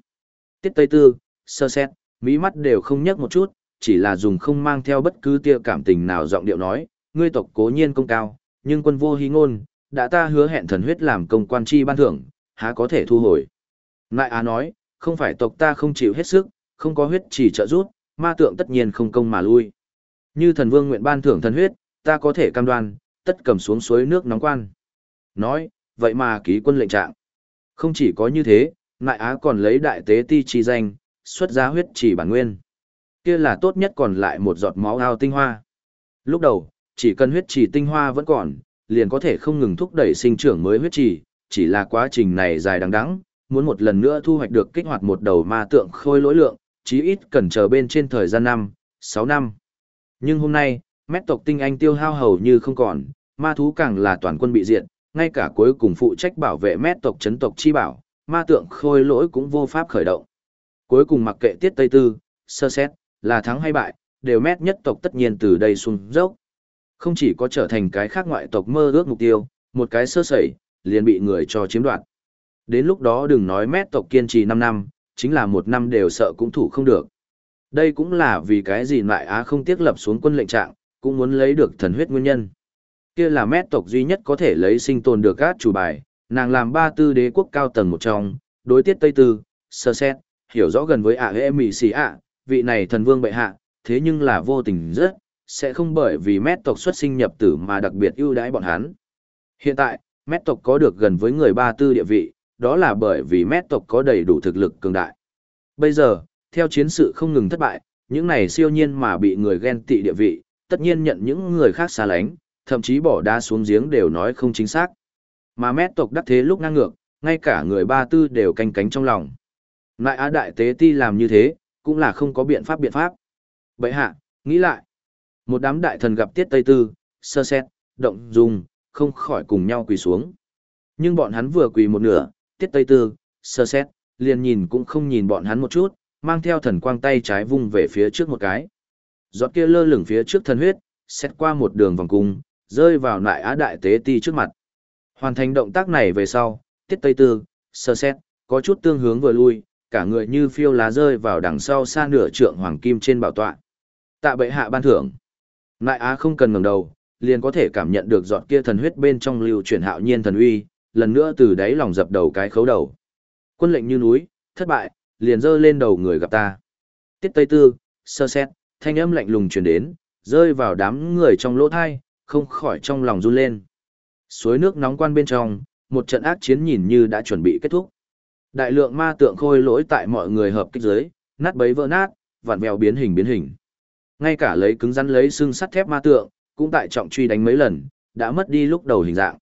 Tiết Tây Tư, sơ xét, mỹ mắt đều không nhấc một chút, chỉ là dùng không mang theo bất cứ tia cảm tình nào giọng điệu nói, ngươi tộc cố nhiên công cao, nhưng quân vô hí ngôn, đã ta hứa hẹn thần huyết làm công quan chi ban thưởng, há có thể thu hồi. Ngại Á nói, không phải tộc ta không chịu hết sức, không có huyết chỉ trợ rút, ma tượng tất nhiên không công mà lui. Như thần vương nguyện ban thưởng thần huyết, ta có thể cam đoan, tất cầm xuống suối nước nóng quan. Nói, vậy mà ký quân lệnh trạng. Không chỉ có như thế, Nại Á còn lấy đại tế ti chi danh, xuất giá huyết chỉ bản nguyên. Kia là tốt nhất còn lại một giọt máu ao tinh hoa. Lúc đầu, chỉ cần huyết chỉ tinh hoa vẫn còn, liền có thể không ngừng thúc đẩy sinh trưởng mới huyết chỉ, chỉ là quá trình này dài đằng đẵng, muốn một lần nữa thu hoạch được kích hoạt một đầu ma tượng khôi lỗi lượng, chí ít cần chờ bên trên thời gian năm, sáu năm. Nhưng hôm nay, mét tộc tinh anh tiêu hao hầu như không còn, ma thú càng là toàn quân bị diệt, ngay cả cuối cùng phụ trách bảo vệ mét tộc chấn tộc chi bảo, ma tượng khôi lỗi cũng vô pháp khởi động. Cuối cùng mặc kệ tiết tây tư, sơ xét, là thắng hay bại, đều mét nhất tộc tất nhiên từ đây xuống dốc. Không chỉ có trở thành cái khác ngoại tộc mơ ước mục tiêu, một cái sơ sẩy, liền bị người cho chiếm đoạt. Đến lúc đó đừng nói mét tộc kiên trì 5 năm, chính là một năm đều sợ cũng thủ không được. Đây cũng là vì cái gì lại Á không tiếc lập xuống quân lệnh trạng, cũng muốn lấy được thần huyết nguyên nhân. Kia là mét tộc duy nhất có thể lấy sinh tồn được các chủ bài, nàng làm ba tư đế quốc cao tầng một trong, đối tiết Tây Tư, sơ xét, hiểu rõ gần với ạ hệ mì xì ạ, vị này thần vương bệ hạ, thế nhưng là vô tình rất, sẽ không bởi vì mét tộc xuất sinh nhập tử mà đặc biệt ưu đãi bọn hắn. Hiện tại, mét tộc có được gần với người ba tư địa vị, đó là bởi vì mét tộc có đầy đủ thực lực cường đại. Bây giờ, theo chiến sự không ngừng thất bại, những này siêu nhiên mà bị người ghen tị địa vị, tất nhiên nhận những người khác xa lánh, thậm chí bỏ đa xuống giếng đều nói không chính xác. Mà mét tộc đắc thế lúc ngang ngược, ngay cả người ba tư đều canh cánh trong lòng. Lại Á Đại Tế Ti làm như thế, cũng là không có biện pháp biện pháp. Bậy hạ, nghĩ lại. Một đám đại thần gặp tiết Tây Tư, sơ xét, động dung, không khỏi cùng nhau quỳ xuống. Nhưng bọn hắn vừa quỳ một nửa, tiết Tây Tư, sơ xét, liền nhìn cũng không nhìn bọn hắn một chút, mang theo thần quang tay trái vung về phía trước một cái. Giọt kia lơ lửng phía trước thần huyết, xét qua một đường vòng cung, rơi vào nại á đại tế ti trước mặt. Hoàn thành động tác này về sau, tiết tây tư, sơ xét, có chút tương hướng vừa lui, cả người như phiêu lá rơi vào đằng sau xa nửa trượng hoàng kim trên bảo tọa. Tạ bệ hạ ban thưởng. Nại á không cần ngẩng đầu, liền có thể cảm nhận được giọt kia thần huyết bên trong lưu chuyển hạo nhiên thần uy, lần nữa từ đáy lòng dập đầu cái khấu đầu. Quân lệnh như núi, thất bại, liền giơ lên đầu người gặp ta. Tiết Tây Tư, sơ xét, thanh âm lạnh lùng truyền đến, rơi vào đám người trong lỗ thai, không khỏi trong lòng run lên. Suối nước nóng quan bên trong, một trận ác chiến nhìn như đã chuẩn bị kết thúc. Đại lượng ma tượng khôi lỗi tại mọi người hợp kích dưới, nát bấy vỡ nát, vặn vẹo biến hình biến hình. Ngay cả lấy cứng rắn lấy xương sắt thép ma tượng, cũng tại trọng truy đánh mấy lần, đã mất đi lúc đầu hình dạng.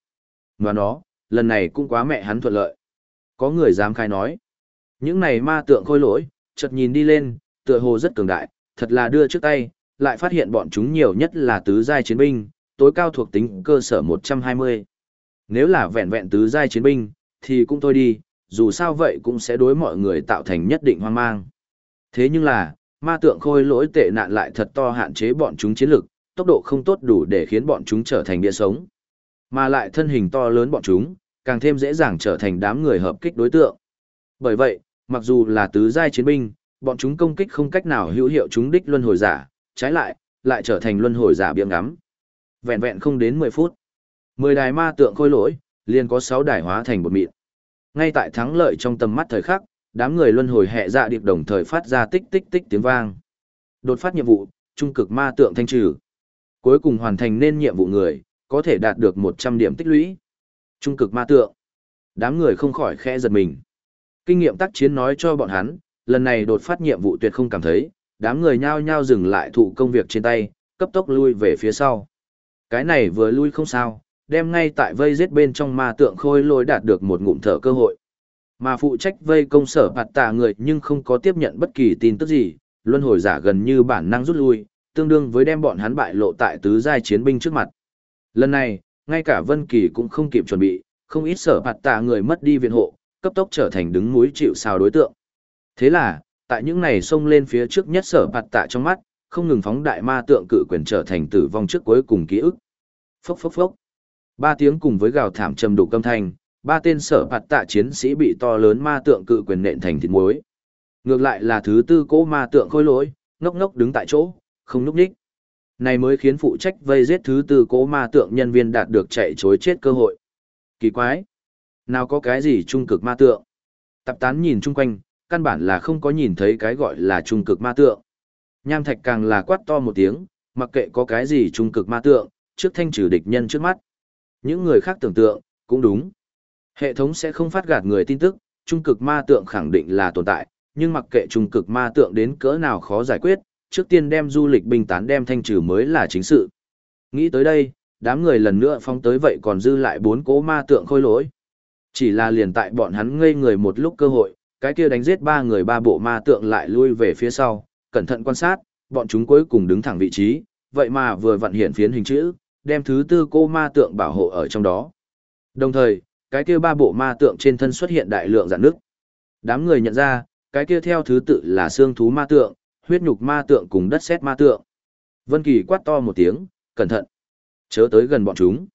Và nó, lần này cũng quá mẹ hắn thuận lợi. Có người dám khai nói. Những này ma tượng khôi lỗi, chợt nhìn đi lên, tựa hồ rất cường đại, thật là đưa trước tay, lại phát hiện bọn chúng nhiều nhất là tứ giai chiến binh, tối cao thuộc tính cơ sở 120. Nếu là vẹn vẹn tứ giai chiến binh, thì cũng thôi đi, dù sao vậy cũng sẽ đối mọi người tạo thành nhất định hoang mang. Thế nhưng là, ma tượng khôi lỗi tệ nạn lại thật to hạn chế bọn chúng chiến lực, tốc độ không tốt đủ để khiến bọn chúng trở thành địa sống. Mà lại thân hình to lớn bọn chúng, càng thêm dễ dàng trở thành đám người hợp kích đối tượng. Bởi vậy, mặc dù là tứ giai chiến binh, bọn chúng công kích không cách nào hữu hiệu chúng đích luân hồi giả, trái lại, lại trở thành luân hồi giả biếng ngắm. Vẹn vẹn không đến 10 phút. 10 đài ma tượng khôi lỗi, liền có 6 đài hóa thành bột mịn. Ngay tại thắng lợi trong tầm mắt thời khắc, đám người luân hồi hệ dạ điệp đồng thời phát ra tích tích tích tiếng vang. Đột phát nhiệm vụ, trung cực ma tượng thanh trừ. Cuối cùng hoàn thành nên nhiệm vụ người, có thể đạt được 100 điểm tích lũy. Trung cực ma tượng. Đám người không khỏi khẽ giật mình. Kinh nghiệm tác chiến nói cho bọn hắn, lần này đột phát nhiệm vụ tuyệt không cảm thấy, đám người nhao nhao dừng lại thụ công việc trên tay, cấp tốc lui về phía sau. Cái này vừa lui không sao, đem ngay tại vây giết bên trong ma tượng khôi lôi đạt được một ngụm thở cơ hội. Mà phụ trách vây công sở bạt tạ người nhưng không có tiếp nhận bất kỳ tin tức gì, luân hồi giả gần như bản năng rút lui, tương đương với đem bọn hắn bại lộ tại tứ giai chiến binh trước mặt. Lần này, ngay cả Vân Kỳ cũng không kịp chuẩn bị, không ít sở bạt tạ người mất đi viện hộ, cấp tốc trở thành đứng núi chịu sào đối tượng. Thế là, tại những này xông lên phía trước nhất sở bạt tạ trong mắt, không ngừng phóng đại ma tượng cự quyền trở thành tử vong trước cuối cùng ký ức. Phốc phốc phốc. Ba tiếng cùng với gào thảm trầm đủ âm thanh, ba tên sở phạt tạ chiến sĩ bị to lớn ma tượng cự quyền nện thành thịt muối. Ngược lại là thứ tư cỗ ma tượng khôi lỗi, ngốc ngốc đứng tại chỗ, không núp đích. Này mới khiến phụ trách vây giết thứ tư cỗ ma tượng nhân viên đạt được chạy chối chết cơ hội. Kỳ quái! Nào có cái gì trung cực ma tượng? Tập tán nhìn chung quanh, căn bản là không có nhìn thấy cái gọi là trung cực ma tượng. Nham thạch càng là quát to một tiếng, mặc kệ có cái gì trung cực ma tượng, trước thanh trừ địch nhân trước mắt. Những người khác tưởng tượng, cũng đúng. Hệ thống sẽ không phát gạt người tin tức, trung cực ma tượng khẳng định là tồn tại, nhưng mặc kệ trung cực ma tượng đến cỡ nào khó giải quyết, trước tiên đem du lịch bình tán đem thanh trừ mới là chính sự. Nghĩ tới đây, đám người lần nữa phóng tới vậy còn dư lại bốn cố ma tượng khôi lỗi. Chỉ là liền tại bọn hắn ngây người một lúc cơ hội, cái kia đánh giết ba người ba bộ ma tượng lại lui về phía sau, cẩn thận quan sát, bọn chúng cuối cùng đứng thẳng vị trí, vậy mà vừa vận hiện phiến hình chữ, đem thứ tư cô ma tượng bảo hộ ở trong đó. Đồng thời, cái kia ba bộ ma tượng trên thân xuất hiện đại lượng dạng nước. Đám người nhận ra, cái kia theo thứ tự là xương thú ma tượng, huyết nhục ma tượng cùng đất sét ma tượng. Vân Kỳ quát to một tiếng, cẩn thận. Chớ tới gần bọn chúng.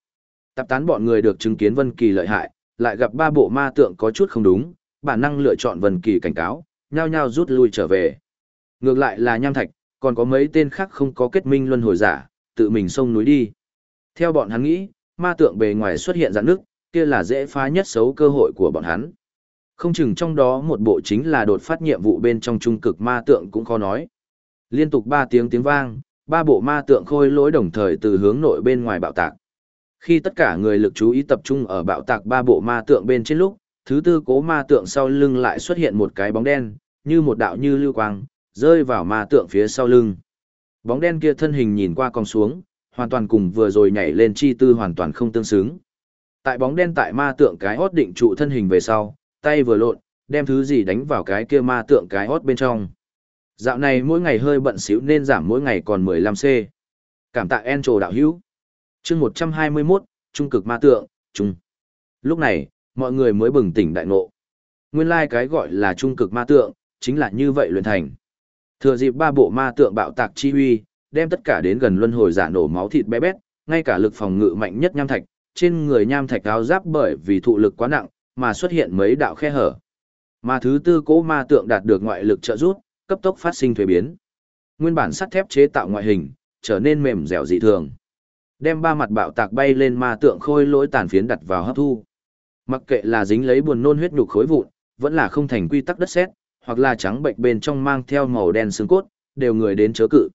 Tập tán bọn người được chứng kiến Vân Kỳ lợi hại, lại gặp ba bộ ma tượng có chút không đúng, bản năng lựa chọn Vân Kỳ cảnh cáo, nhao nhao rút lui trở về. Ngược lại là Nham Thạch, còn có mấy tên khác không có kết minh luân hồi giả, tự mình xông núi đi. Theo bọn hắn nghĩ, ma tượng bề ngoài xuất hiện dạng nước, kia là dễ phá nhất xấu cơ hội của bọn hắn. Không chừng trong đó một bộ chính là đột phát nhiệm vụ bên trong trung cực ma tượng cũng khó nói. Liên tục ba tiếng tiếng vang, ba bộ ma tượng khôi lỗi đồng thời từ hướng nội bên ngoài bạo tạc. Khi tất cả người lực chú ý tập trung ở bạo tạc ba bộ ma tượng bên trên lúc, thứ tư cố ma tượng sau lưng lại xuất hiện một cái bóng đen, như một đạo như lưu quang, rơi vào ma tượng phía sau lưng. Bóng đen kia thân hình nhìn qua con xuống, hoàn toàn cùng vừa rồi nhảy lên chi tư hoàn toàn không tương xứng. Tại bóng đen tại ma tượng cái hót định trụ thân hình về sau, tay vừa lộn, đem thứ gì đánh vào cái kia ma tượng cái hót bên trong. Dạo này mỗi ngày hơi bận xíu nên giảm mỗi ngày còn 15C. Cảm tạ Encho đạo hữu. chương 121, Trung cực ma tượng, Trung. Lúc này, mọi người mới bừng tỉnh đại ngộ. Nguyên lai like cái gọi là Trung cực ma tượng, chính là như vậy luyện thành. Thừa dịp ba bộ ma tượng bạo tạc chi huy, đem tất cả đến gần luân hồi giả nổ máu thịt bé bét, ngay cả lực phòng ngự mạnh nhất nham thạch, trên người nham thạch áo giáp bởi vì thụ lực quá nặng, mà xuất hiện mấy đạo khe hở. Mà thứ tư cố ma tượng đạt được ngoại lực trợ giúp, cấp tốc phát sinh thuế biến. Nguyên bản sắt thép chế tạo ngoại hình, trở nên mềm dẻo dị thường. Đem ba mặt bạo tạc bay lên ma tượng khôi lỗi tàn phiến đặt vào hấp thu. Mặc kệ là dính lấy buồn nôn huyết nhục khối vụn, vẫn là không thành quy tắc đất sét, hoặc là trắng bệnh bên trong mang theo màu đen xương cốt, đều người đến chớ cự.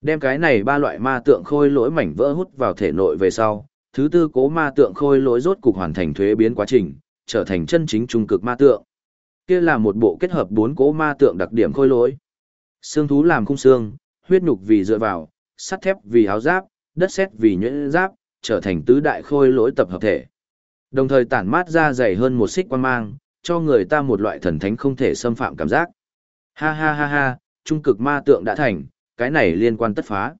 Đem cái này ba loại ma tượng khôi lỗi mảnh vỡ hút vào thể nội về sau, thứ tư cố ma tượng khôi lỗi rốt cục hoàn thành thuế biến quá trình, trở thành chân chính trung cực ma tượng. Kia là một bộ kết hợp bốn cố ma tượng đặc điểm khôi lỗi. Xương thú làm khung xương, huyết nhục vì dựa vào, sắt thép vì áo giáp, đất sét vì nhuyễn giáp, trở thành tứ đại khôi lỗi tập hợp thể. Đồng thời tản mát ra dày hơn một xích quan mang, cho người ta một loại thần thánh không thể xâm phạm cảm giác. Ha ha ha ha, trung cực ma tượng đã thành, cái này liên quan tất phá.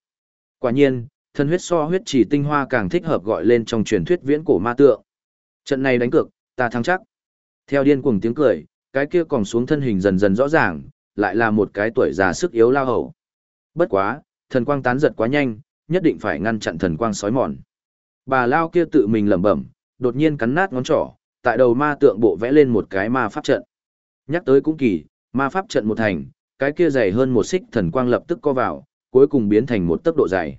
Quả nhiên, thân huyết so huyết chỉ tinh hoa càng thích hợp gọi lên trong truyền thuyết viễn cổ ma tượng. Trận này đánh cược, ta thắng chắc. Theo điên cuồng tiếng cười, cái kia còn xuống thân hình dần dần rõ ràng, lại là một cái tuổi già sức yếu lao hầu. Bất quá, thần quang tán giật quá nhanh, nhất định phải ngăn chặn thần quang sói mòn. Bà lao kia tự mình lẩm bẩm, đột nhiên cắn nát ngón trỏ, tại đầu ma tượng bộ vẽ lên một cái ma pháp trận. Nhắc tới cũng kỳ, ma pháp trận một thành, cái kia dày hơn một xích thần quang lập tức co vào, cuối cùng biến thành một tốc độ dày.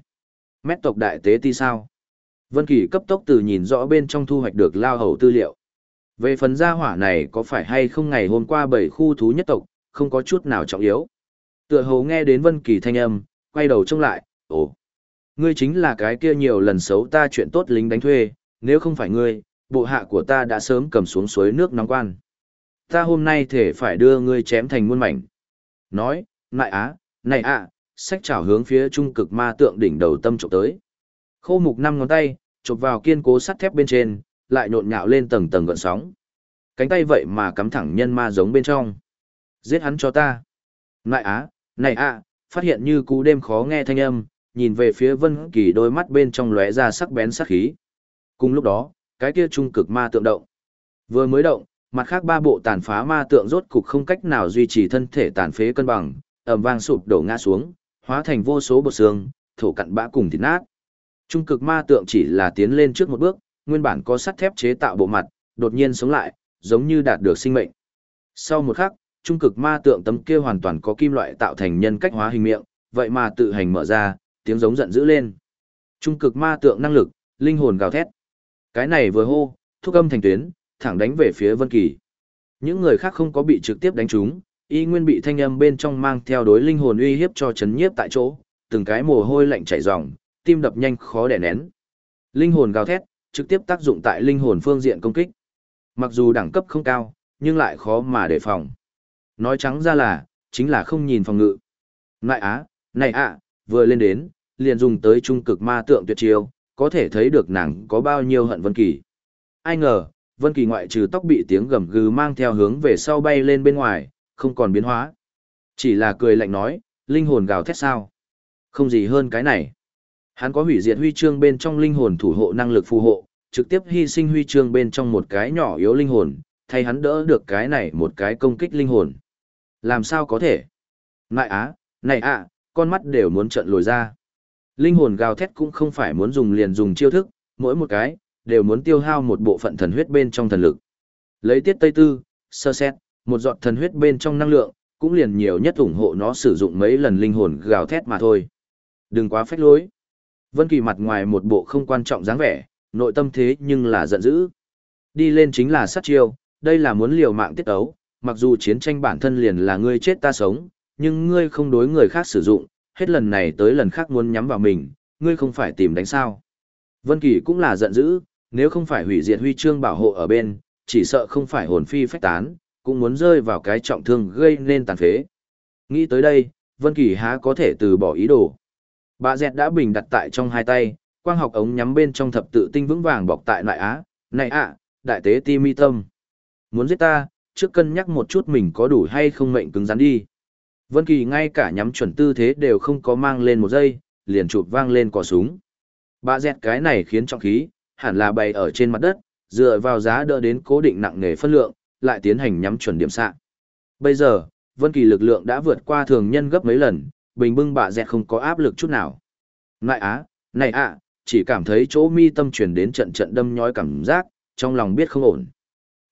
Mét tộc đại tế ti sao? Vân Kỳ cấp tốc từ nhìn rõ bên trong thu hoạch được lao hầu tư liệu. Về phần gia hỏa này có phải hay không ngày hôm qua bảy khu thú nhất tộc, không có chút nào trọng yếu. Tựa hồ nghe đến Vân Kỳ thanh âm, quay đầu trông lại, ồ, ngươi chính là cái kia nhiều lần xấu ta chuyện tốt lính đánh thuê, nếu không phải ngươi, bộ hạ của ta đã sớm cầm xuống suối nước nóng quan. Ta hôm nay thể phải đưa ngươi chém thành muôn mảnh. Nói, nại á, này ạ, sách chảo hướng phía trung cực ma tượng đỉnh đầu tâm trộm tới. Khô mục năm ngón tay, chộp vào kiên cố sắt thép bên trên, lại nhộn nhạo lên tầng tầng gợn sóng. Cánh tay vậy mà cắm thẳng nhân ma giống bên trong. Giết hắn cho ta. Nại á, này ạ, phát hiện như cú đêm khó nghe thanh âm, nhìn về phía Vân Kỳ đôi mắt bên trong lóe ra sắc bén sắc khí. Cùng lúc đó, cái kia trung cực ma tượng động. Vừa mới động, mặt khác ba bộ tàn phá ma tượng rốt cục không cách nào duy trì thân thể tàn phế cân bằng, ầm vang sụp đổ ngã xuống, hóa thành vô số bột xương, thổ cặn bã cùng thịt nát. Trung cực ma tượng chỉ là tiến lên trước một bước, nguyên bản có sắt thép chế tạo bộ mặt, đột nhiên sống lại, giống như đạt được sinh mệnh. Sau một khắc, trung cực ma tượng tấm kia hoàn toàn có kim loại tạo thành nhân cách hóa hình miệng, vậy mà tự hành mở ra, tiếng giống giận dữ lên. Trung cực ma tượng năng lực, linh hồn gào thét. Cái này vừa hô, thúc âm thành tuyến, thẳng đánh về phía Vân Kỳ. Những người khác không có bị trực tiếp đánh trúng, y nguyên bị thanh âm bên trong mang theo đối linh hồn uy hiếp cho chấn nhiếp tại chỗ, từng cái mồ hôi lạnh chảy ròng, tim đập nhanh khó đè nén. Linh hồn gào thét, trực tiếp tác dụng tại linh hồn phương diện công kích. Mặc dù đẳng cấp không cao, nhưng lại khó mà đề phòng. Nói trắng ra là, chính là không nhìn phòng ngự. Nại á, này ạ, vừa lên đến, liền dùng tới trung cực ma tượng tuyệt chiêu, có thể thấy được nàng có bao nhiêu hận Vân Kỳ. Ai ngờ, Vân Kỳ ngoại trừ tóc bị tiếng gầm gừ mang theo hướng về sau bay lên bên ngoài, không còn biến hóa. Chỉ là cười lạnh nói, linh hồn gào thét sao? Không gì hơn cái này. Hắn có hủy diệt huy chương bên trong linh hồn thủ hộ năng lực phù hộ, trực tiếp hy sinh huy chương bên trong một cái nhỏ yếu linh hồn, thay hắn đỡ được cái này một cái công kích linh hồn. Làm sao có thể? Ngại á, này ạ, con mắt đều muốn trợn lồi ra. Linh hồn gào thét cũng không phải muốn dùng liền dùng chiêu thức, mỗi một cái, đều muốn tiêu hao một bộ phận thần huyết bên trong thần lực. Lấy tiết tây tư, sơ xét, một giọt thần huyết bên trong năng lượng, cũng liền nhiều nhất ủng hộ nó sử dụng mấy lần linh hồn gào thét mà thôi. Đừng quá phách lối. Vân Kỳ mặt ngoài một bộ không quan trọng dáng vẻ, nội tâm thế nhưng là giận dữ. Đi lên chính là sát chiêu, đây là muốn liều mạng tiết ấu, mặc dù chiến tranh bản thân liền là ngươi chết ta sống, nhưng ngươi không đối người khác sử dụng, hết lần này tới lần khác muốn nhắm vào mình, ngươi không phải tìm đánh sao. Vân Kỳ cũng là giận dữ, nếu không phải hủy diệt huy chương bảo hộ ở bên, chỉ sợ không phải hồn phi phách tán, cũng muốn rơi vào cái trọng thương gây nên tàn phế. Nghĩ tới đây, Vân Kỳ há có thể từ bỏ ý đồ. Bà dẹt đã bình đặt tại trong hai tay, quang học ống nhắm bên trong thập tự tinh vững vàng bọc tại lại á, này ạ, đại tế ti mi tâm. Muốn giết ta, trước cân nhắc một chút mình có đủ hay không mệnh cứng rắn đi. Vân Kỳ ngay cả nhắm chuẩn tư thế đều không có mang lên một giây, liền chụp vang lên cò súng. Bà dẹt cái này khiến trọng khí, hẳn là bày ở trên mặt đất, dựa vào giá đỡ đến cố định nặng nghề phân lượng, lại tiến hành nhắm chuẩn điểm xạ. Bây giờ, Vân Kỳ lực lượng đã vượt qua thường nhân gấp mấy lần, bình bưng bà dẹt không có áp lực chút nào. Ngại á, này ạ, chỉ cảm thấy chỗ mi tâm truyền đến trận trận đâm nhói cảm giác, trong lòng biết không ổn.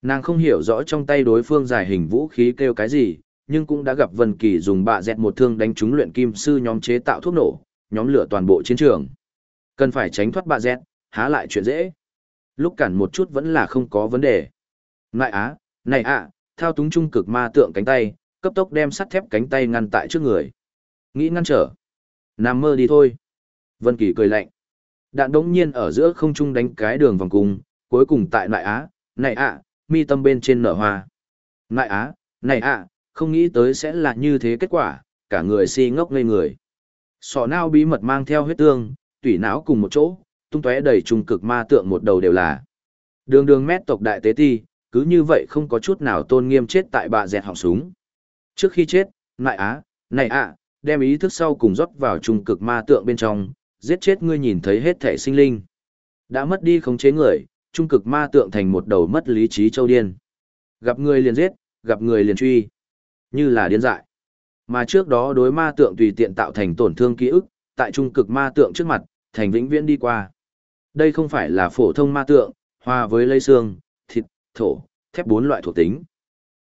Nàng không hiểu rõ trong tay đối phương giải hình vũ khí kêu cái gì, nhưng cũng đã gặp Vân Kỳ dùng bạ dẹt một thương đánh trúng luyện kim sư nhóm chế tạo thuốc nổ, nhóm lửa toàn bộ chiến trường. Cần phải tránh thoát bạ dẹt, há lại chuyện dễ. Lúc cản một chút vẫn là không có vấn đề. Ngại á, này ạ, thao túng trung cực ma tượng cánh tay, cấp tốc đem sắt thép cánh tay ngăn tại trước người. Nghĩ ngăn trở. Nằm mơ đi thôi. Vân Kỳ cười lạnh. Đạn đống nhiên ở giữa không trung đánh cái đường vòng cung, cuối cùng tại lại á, này ạ, mi tâm bên trên nở hoa. Này á, này ạ, không nghĩ tới sẽ là như thế kết quả, cả người si ngốc ngây người. Sọ não bí mật mang theo huyết tương, tủy não cùng một chỗ, tung tóe đầy trung cực ma tượng một đầu đều là. Đường đường mét tộc đại tế ti, cứ như vậy không có chút nào tôn nghiêm chết tại bạ dẹt họng súng. Trước khi chết, nại á, này ạ, đem ý thức sau cùng rót vào trung cực ma tượng bên trong, giết chết ngươi nhìn thấy hết thể sinh linh. Đã mất đi khống chế người, trung cực ma tượng thành một đầu mất lý trí châu điên. Gặp người liền giết, gặp người liền truy. Như là điên dại. Mà trước đó đối ma tượng tùy tiện tạo thành tổn thương ký ức, tại trung cực ma tượng trước mặt, thành vĩnh viễn đi qua. Đây không phải là phổ thông ma tượng, hòa với lây xương, thịt, thổ, thép bốn loại thuộc tính.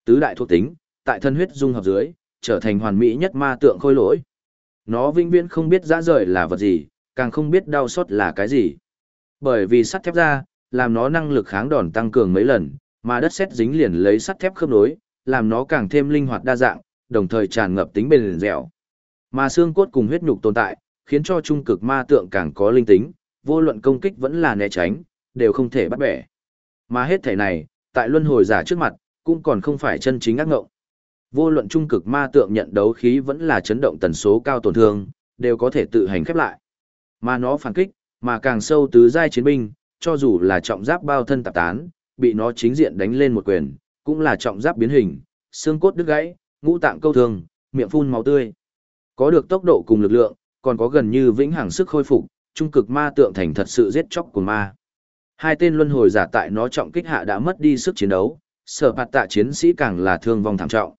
Tứ đại thuộc tính, tại thân huyết dung hợp dưới, trở thành hoàn mỹ nhất ma tượng khôi lỗi. Nó vĩnh viễn không biết dã rời là vật gì, càng không biết đau xót là cái gì. Bởi vì sắt thép ra, làm nó năng lực kháng đòn tăng cường mấy lần, mà đất sét dính liền lấy sắt thép khớp nối, làm nó càng thêm linh hoạt đa dạng, đồng thời tràn ngập tính bền dẻo. Mà xương cốt cùng huyết nhục tồn tại, khiến cho trung cực ma tượng càng có linh tính, vô luận công kích vẫn là né tránh, đều không thể bắt bẻ. Mà hết thể này, tại luân hồi giả trước mặt, cũng còn không phải chân chính ác ngộng. Vô luận trung cực ma tượng nhận đấu khí vẫn là chấn động tần số cao tổn thương, đều có thể tự hành khép lại. Mà nó phản kích, mà càng sâu tứ giai chiến binh, cho dù là trọng giáp bao thân tạp tán, bị nó chính diện đánh lên một quyền, cũng là trọng giáp biến hình, xương cốt đứt gãy, ngũ tạng câu thương, miệng phun máu tươi. Có được tốc độ cùng lực lượng, còn có gần như vĩnh hằng sức khôi phục, trung cực ma tượng thành thật sự giết chóc của ma. Hai tên luân hồi giả tại nó trọng kích hạ đã mất đi sức chiến đấu, sở phạt tạ chiến sĩ càng là thương vong thảm trọng.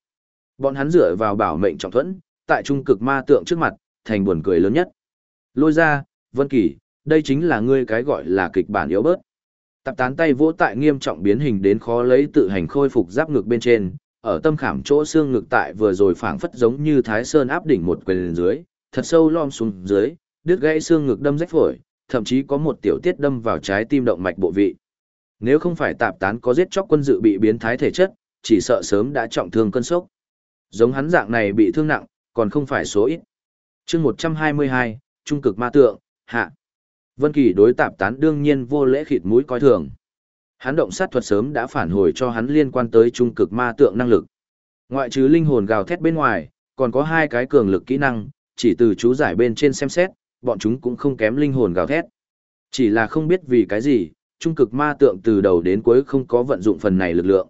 Bọn hắn dựa vào bảo mệnh trọng thuẫn, tại trung cực ma tượng trước mặt, thành buồn cười lớn nhất. Lôi ra, Vân Kỳ, đây chính là ngươi cái gọi là kịch bản yếu bớt. Tập tán tay vỗ tại nghiêm trọng biến hình đến khó lấy tự hành khôi phục giáp ngực bên trên, ở tâm khảm chỗ xương ngực tại vừa rồi phảng phất giống như Thái Sơn áp đỉnh một quyền dưới, thật sâu lom xuống dưới, đứt gãy xương ngực đâm rách phổi, thậm chí có một tiểu tiết đâm vào trái tim động mạch bộ vị. Nếu không phải tạp tán có giết chóc quân dự bị biến thái thể chất, chỉ sợ sớm đã trọng thương cơn sốc. Giống hắn dạng này bị thương nặng, còn không phải số ít. chương 122, Trung cực ma tượng, hạ. Vân Kỳ đối tạp tán đương nhiên vô lễ khịt mũi coi thường. Hắn động sát thuật sớm đã phản hồi cho hắn liên quan tới trung cực ma tượng năng lực. Ngoại trừ linh hồn gào thét bên ngoài, còn có hai cái cường lực kỹ năng, chỉ từ chú giải bên trên xem xét, bọn chúng cũng không kém linh hồn gào thét. Chỉ là không biết vì cái gì, trung cực ma tượng từ đầu đến cuối không có vận dụng phần này lực lượng.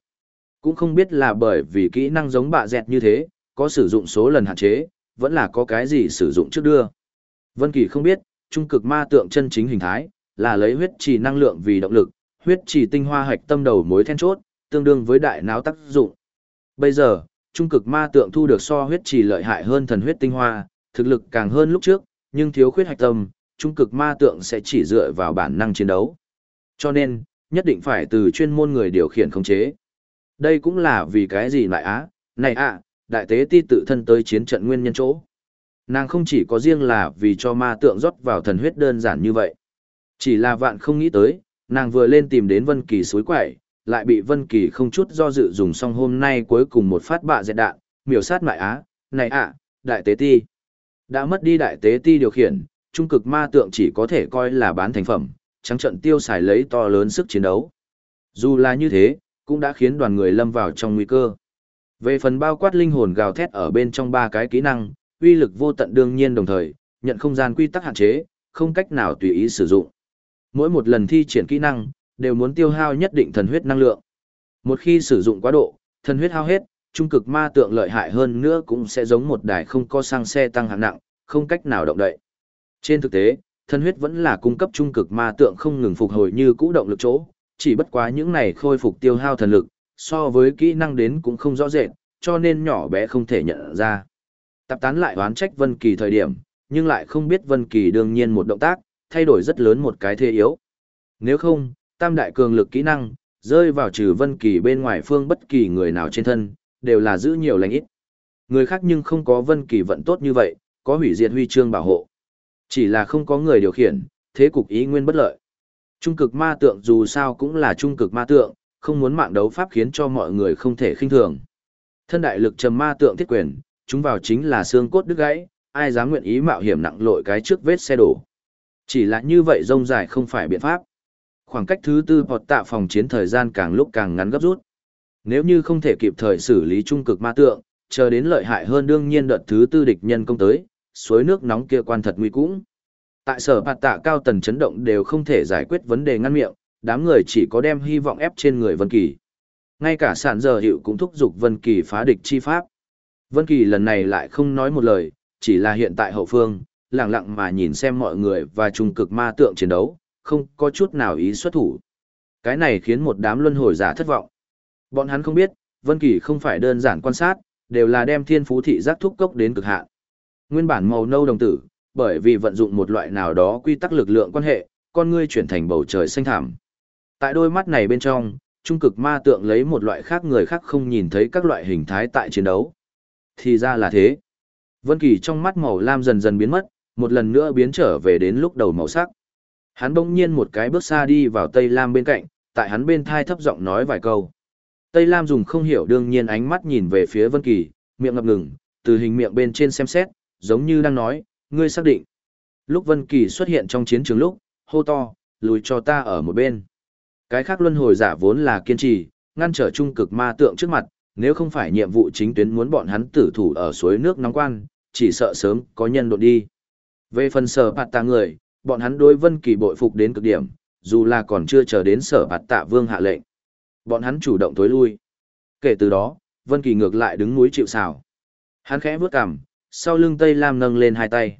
Cũng không biết là bởi vì kỹ năng giống bạ dẹt như thế, có sử dụng số lần hạn chế, vẫn là có cái gì sử dụng trước đưa. Vân Kỳ không biết, trung cực ma tượng chân chính hình thái, là lấy huyết trì năng lượng vì động lực, huyết trì tinh hoa hạch tâm đầu mối then chốt, tương đương với đại não tác dụng. Bây giờ, trung cực ma tượng thu được so huyết trì lợi hại hơn thần huyết tinh hoa, thực lực càng hơn lúc trước, nhưng thiếu khuyết hạch tâm, trung cực ma tượng sẽ chỉ dựa vào bản năng chiến đấu. Cho nên, nhất định phải từ chuyên môn người điều khiển khống chế. Đây cũng là vì cái gì lại á, này ạ, đại tế ti tự thân tới chiến trận nguyên nhân chỗ. Nàng không chỉ có riêng là vì cho ma tượng rót vào thần huyết đơn giản như vậy. Chỉ là vạn không nghĩ tới, nàng vừa lên tìm đến Vân Kỳ suối quậy, lại bị Vân Kỳ không chút do dự dùng xong hôm nay cuối cùng một phát bạ dẹt đạn, miểu sát mại á, này ạ, đại tế ti. Đã mất đi đại tế ti điều khiển, trung cực ma tượng chỉ có thể coi là bán thành phẩm, trắng trận tiêu xài lấy to lớn sức chiến đấu. Dù là như thế, cũng đã khiến đoàn người lâm vào trong nguy cơ. Về phần bao quát linh hồn gào thét ở bên trong ba cái kỹ năng, uy lực vô tận đương nhiên đồng thời, nhận không gian quy tắc hạn chế, không cách nào tùy ý sử dụng. Mỗi một lần thi triển kỹ năng, đều muốn tiêu hao nhất định thần huyết năng lượng. Một khi sử dụng quá độ, thần huyết hao hết, trung cực ma tượng lợi hại hơn nữa cũng sẽ giống một đài không có sang xe tăng hạng nặng, không cách nào động đậy. Trên thực tế, thần huyết vẫn là cung cấp trung cực ma tượng không ngừng phục hồi như cũ động lực chỗ, chỉ bất quá những này khôi phục tiêu hao thần lực, so với kỹ năng đến cũng không rõ rệt, cho nên nhỏ bé không thể nhận ra. Tạp tán lại đoán trách Vân Kỳ thời điểm, nhưng lại không biết Vân Kỳ đương nhiên một động tác, thay đổi rất lớn một cái thế yếu. Nếu không, tam đại cường lực kỹ năng, rơi vào trừ Vân Kỳ bên ngoài phương bất kỳ người nào trên thân, đều là giữ nhiều lành ít. Người khác nhưng không có Vân Kỳ vận tốt như vậy, có hủy diệt huy chương bảo hộ. Chỉ là không có người điều khiển, thế cục ý nguyên bất lợi. Trung cực ma tượng dù sao cũng là trung cực ma tượng, không muốn mạng đấu pháp khiến cho mọi người không thể khinh thường. Thân đại lực trầm ma tượng thiết quyền, chúng vào chính là xương cốt đứt gãy, ai dám nguyện ý mạo hiểm nặng lội cái trước vết xe đổ. Chỉ là như vậy rông dài không phải biện pháp. Khoảng cách thứ tư hoặc tạ phòng chiến thời gian càng lúc càng ngắn gấp rút. Nếu như không thể kịp thời xử lý trung cực ma tượng, chờ đến lợi hại hơn đương nhiên đợt thứ tư địch nhân công tới, suối nước nóng kia quan thật nguy cũng. Tại sở bạt tạ cao tần chấn động đều không thể giải quyết vấn đề ngăn miệng, đám người chỉ có đem hy vọng ép trên người Vân Kỳ. Ngay cả sản giờ hiệu cũng thúc giục Vân Kỳ phá địch chi pháp. Vân Kỳ lần này lại không nói một lời, chỉ là hiện tại hậu phương, lặng lặng mà nhìn xem mọi người và trung cực ma tượng chiến đấu, không có chút nào ý xuất thủ. Cái này khiến một đám luân hồi giả thất vọng. Bọn hắn không biết, Vân Kỳ không phải đơn giản quan sát, đều là đem thiên phú thị giác thúc cốc đến cực hạn. Nguyên bản màu nâu đồng tử, bởi vì vận dụng một loại nào đó quy tắc lực lượng quan hệ, con ngươi chuyển thành bầu trời xanh thẳm. Tại đôi mắt này bên trong, trung cực ma tượng lấy một loại khác người khác không nhìn thấy các loại hình thái tại chiến đấu. Thì ra là thế. Vân Kỳ trong mắt màu lam dần dần biến mất, một lần nữa biến trở về đến lúc đầu màu sắc. Hắn bỗng nhiên một cái bước xa đi vào Tây Lam bên cạnh, tại hắn bên thai thấp giọng nói vài câu. Tây Lam dùng không hiểu đương nhiên ánh mắt nhìn về phía Vân Kỳ, miệng ngập ngừng, từ hình miệng bên trên xem xét, giống như đang nói, ngươi xác định. Lúc Vân Kỳ xuất hiện trong chiến trường lúc, hô to, lùi cho ta ở một bên. Cái khác luân hồi giả vốn là kiên trì, ngăn trở trung cực ma tượng trước mặt, nếu không phải nhiệm vụ chính tuyến muốn bọn hắn tử thủ ở suối nước nóng quan, chỉ sợ sớm có nhân đột đi. Về phần sở bạt tạ người, bọn hắn đối Vân Kỳ bội phục đến cực điểm, dù là còn chưa chờ đến sở bạt tạ vương hạ lệnh. Bọn hắn chủ động tối lui. Kể từ đó, Vân Kỳ ngược lại đứng núi chịu sào. Hắn khẽ bước cằm, sau lưng Tây Lam nâng lên hai tay.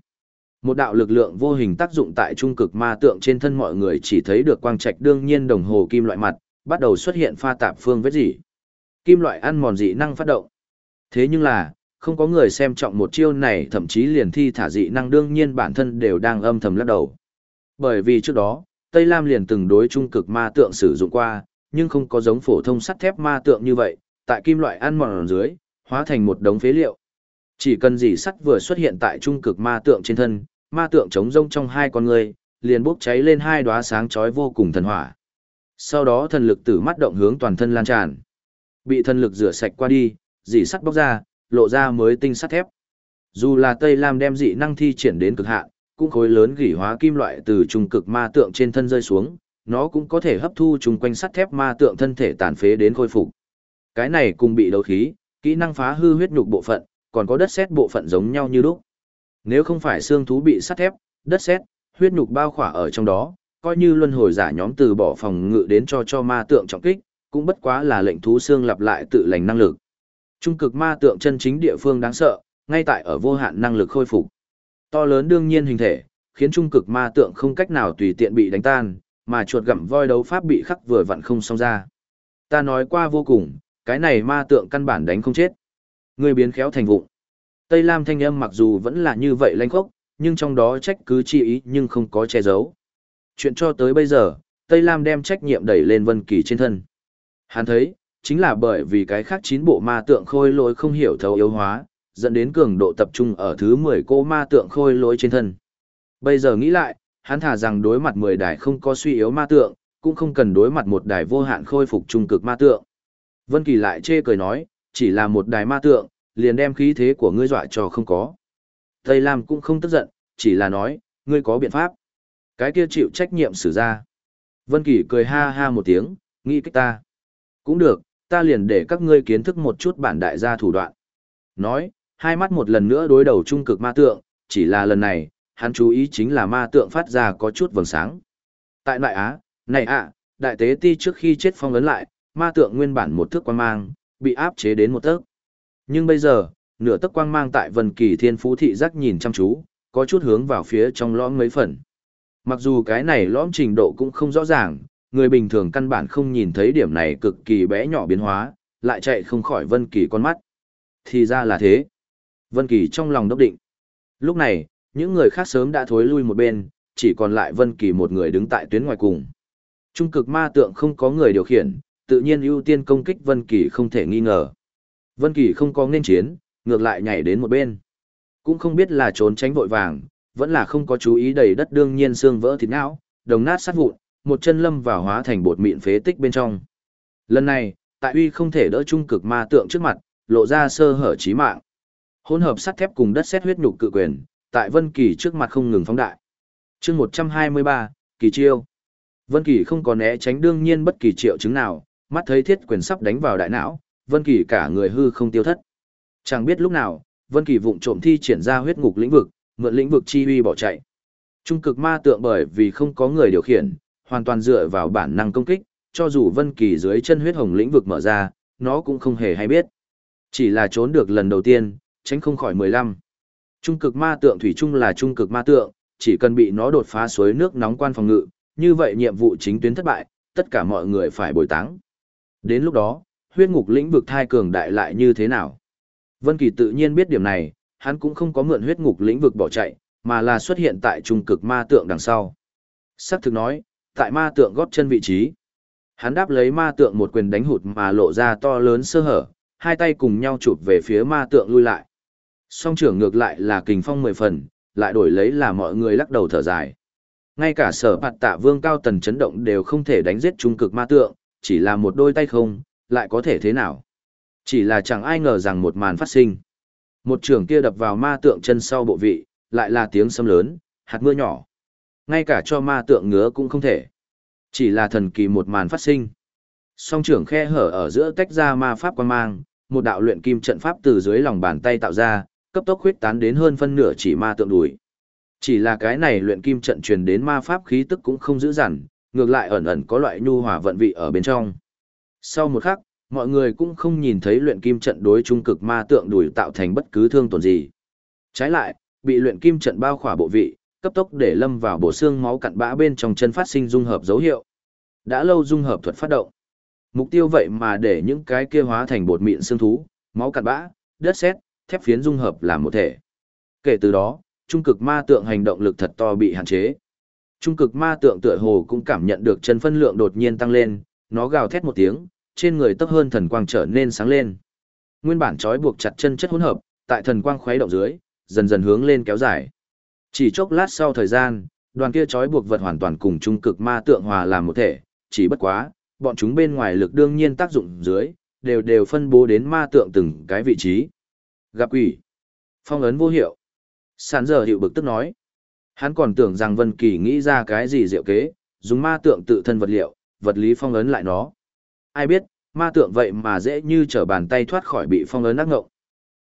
Một đạo lực lượng vô hình tác dụng tại trung cực ma tượng trên thân mọi người chỉ thấy được quang trạch đương nhiên đồng hồ kim loại mặt, bắt đầu xuất hiện pha tạp phương vết dị. Kim loại ăn mòn dị năng phát động. Thế nhưng là, không có người xem trọng một chiêu này thậm chí liền thi thả dị năng đương nhiên bản thân đều đang âm thầm lắc đầu. Bởi vì trước đó, Tây Lam liền từng đối trung cực ma tượng sử dụng qua, nhưng không có giống phổ thông sắt thép ma tượng như vậy, tại kim loại ăn mòn dưới, hóa thành một đống phế liệu. Chỉ cần dị sắt vừa xuất hiện tại trung cực ma tượng trên thân, ma tượng chống rông trong hai con người, liền bốc cháy lên hai đóa sáng chói vô cùng thần hỏa. Sau đó thần lực tử mắt động hướng toàn thân lan tràn. Bị thần lực rửa sạch qua đi, dị sắt bóc ra, lộ ra mới tinh sắt thép. Dù là Tây Lam đem dị năng thi triển đến cực hạn, cũng khối lớn gỉ hóa kim loại từ trung cực ma tượng trên thân rơi xuống, nó cũng có thể hấp thu chung quanh sắt thép ma tượng thân thể tàn phế đến khôi phục. Cái này cùng bị đấu khí, kỹ năng phá hư huyết nhục bộ phận, còn có đất sét bộ phận giống nhau như lúc. Nếu không phải xương thú bị sắt thép, đất sét, huyết nhục bao khỏa ở trong đó, coi như luân hồi giả nhóm từ bỏ phòng ngự đến cho cho ma tượng trọng kích, cũng bất quá là lệnh thú xương lặp lại tự lành năng lực. Trung cực ma tượng chân chính địa phương đáng sợ, ngay tại ở vô hạn năng lực khôi phục. To lớn đương nhiên hình thể, khiến trung cực ma tượng không cách nào tùy tiện bị đánh tan, mà chuột gặm voi đấu pháp bị khắc vừa vặn không xong ra. Ta nói qua vô cùng, cái này ma tượng căn bản đánh không chết. Người biến khéo thành vụng. Tây Lam thanh âm mặc dù vẫn là như vậy lanh khốc, nhưng trong đó trách cứ chi ý nhưng không có che giấu. Chuyện cho tới bây giờ, Tây Lam đem trách nhiệm đẩy lên Vân Kỳ trên thân. Hắn thấy, chính là bởi vì cái khác chín bộ ma tượng khôi lỗi không hiểu thấu yếu hóa, dẫn đến cường độ tập trung ở thứ 10 cô ma tượng khôi lỗi trên thân. Bây giờ nghĩ lại, hắn thả rằng đối mặt 10 đài không có suy yếu ma tượng, cũng không cần đối mặt một đài vô hạn khôi phục trung cực ma tượng. Vân Kỳ lại chê cười nói, chỉ là một đài ma tượng, liền đem khí thế của ngươi dọa cho không có. Tây Lam cũng không tức giận, chỉ là nói, ngươi có biện pháp. Cái kia chịu trách nhiệm xử ra. Vân Kỳ cười ha ha một tiếng, nghĩ cách ta. Cũng được, ta liền để các ngươi kiến thức một chút bản đại gia thủ đoạn. Nói, hai mắt một lần nữa đối đầu trung cực ma tượng, chỉ là lần này, hắn chú ý chính là ma tượng phát ra có chút vầng sáng. Tại Đại Á, này ạ, đại tế ti trước khi chết phong ấn lại, ma tượng nguyên bản một thước quang mang, bị áp chế đến một tấc. Nhưng bây giờ, nửa tấc quang mang tại Vân Kỳ Thiên Phú thị giác nhìn chăm chú, có chút hướng vào phía trong lõm mấy phần. Mặc dù cái này lõm trình độ cũng không rõ ràng, người bình thường căn bản không nhìn thấy điểm này cực kỳ bé nhỏ biến hóa, lại chạy không khỏi Vân Kỳ con mắt. Thì ra là thế. Vân Kỳ trong lòng đốc định. Lúc này, những người khác sớm đã thối lui một bên, chỉ còn lại Vân Kỳ một người đứng tại tuyến ngoài cùng. Trung cực ma tượng không có người điều khiển, tự nhiên ưu tiên công kích Vân Kỳ không thể nghi ngờ. Vân Kỳ không có nên chiến, ngược lại nhảy đến một bên. Cũng không biết là trốn tránh vội vàng, vẫn là không có chú ý đầy đất đương nhiên xương vỡ thịt não, đồng nát sát vụn, một chân lâm vào hóa thành bột mịn phế tích bên trong. Lần này, tại uy không thể đỡ trung cực ma tượng trước mặt, lộ ra sơ hở chí mạng. Hỗn hợp sắt thép cùng đất sét huyết nhục cự quyền, tại Vân Kỳ trước mặt không ngừng phóng đại. Chương 123, kỳ chiêu. Vân Kỳ không có né tránh đương nhiên bất kỳ triệu chứng nào, mắt thấy thiết quyền sắp đánh vào đại não, Vân Kỳ cả người hư không tiêu thất. Chẳng biết lúc nào, Vân Kỳ vụng trộm thi triển ra huyết ngục lĩnh vực, mượn lĩnh vực chi uy bỏ chạy. Trung cực ma tượng bởi vì không có người điều khiển, hoàn toàn dựa vào bản năng công kích, cho dù Vân Kỳ dưới chân huyết hồng lĩnh vực mở ra, nó cũng không hề hay biết. Chỉ là trốn được lần đầu tiên, tránh không khỏi 15. Trung cực ma tượng thủy chung là trung cực ma tượng, chỉ cần bị nó đột phá suối nước nóng quan phòng ngự, như vậy nhiệm vụ chính tuyến thất bại, tất cả mọi người phải bồi táng. Đến lúc đó, huyết ngục lĩnh vực thai cường đại lại như thế nào? Vân Kỳ tự nhiên biết điểm này, hắn cũng không có mượn huyết ngục lĩnh vực bỏ chạy, mà là xuất hiện tại trung cực ma tượng đằng sau. Sắc thực nói, tại ma tượng gót chân vị trí. Hắn đáp lấy ma tượng một quyền đánh hụt mà lộ ra to lớn sơ hở, hai tay cùng nhau chụp về phía ma tượng lui lại. Song trưởng ngược lại là kình phong mười phần, lại đổi lấy là mọi người lắc đầu thở dài. Ngay cả sở bạt tạ vương cao tần chấn động đều không thể đánh giết trung cực ma tượng, chỉ là một đôi tay không, lại có thể thế nào. Chỉ là chẳng ai ngờ rằng một màn phát sinh. Một trường kia đập vào ma tượng chân sau bộ vị, lại là tiếng sấm lớn, hạt mưa nhỏ. Ngay cả cho ma tượng ngứa cũng không thể. Chỉ là thần kỳ một màn phát sinh. Song trưởng khe hở ở giữa tách ra ma pháp quan mang, một đạo luyện kim trận pháp từ dưới lòng bàn tay tạo ra, cấp tốc huyết tán đến hơn phân nửa chỉ ma tượng đùi. Chỉ là cái này luyện kim trận truyền đến ma pháp khí tức cũng không dữ dằn, ngược lại ẩn ẩn có loại nhu hòa vận vị ở bên trong. Sau một khắc, mọi người cũng không nhìn thấy luyện kim trận đối trung cực ma tượng đùi tạo thành bất cứ thương tổn gì. Trái lại, bị luyện kim trận bao khỏa bộ vị, cấp tốc để lâm vào bộ xương máu cặn bã bên trong chân phát sinh dung hợp dấu hiệu. Đã lâu dung hợp thuật phát động. Mục tiêu vậy mà để những cái kia hóa thành bột mịn xương thú, máu cặn bã, đất sét, thép phiến dung hợp làm một thể. Kể từ đó, trung cực ma tượng hành động lực thật to bị hạn chế. Trung cực ma tượng tựa hồ cũng cảm nhận được chân phân lượng đột nhiên tăng lên, nó gào thét một tiếng, trên người tấp hơn thần quang trở nên sáng lên. Nguyên bản trói buộc chặt chân chất hỗn hợp, tại thần quang khuấy động dưới, dần dần hướng lên kéo dài. Chỉ chốc lát sau thời gian, đoàn kia trói buộc vật hoàn toàn cùng trung cực ma tượng hòa làm một thể, chỉ bất quá, bọn chúng bên ngoài lực đương nhiên tác dụng dưới, đều đều phân bố đến ma tượng từng cái vị trí. Gặp quỷ. Phong ấn vô hiệu. Sản giờ hiệu bực tức nói. Hắn còn tưởng rằng Vân Kỳ nghĩ ra cái gì diệu kế, dùng ma tượng tự thân vật liệu, vật lý phong ấn lại nó. Ai biết, ma tượng vậy mà dễ như trở bàn tay thoát khỏi bị phong ấn ác ngộng.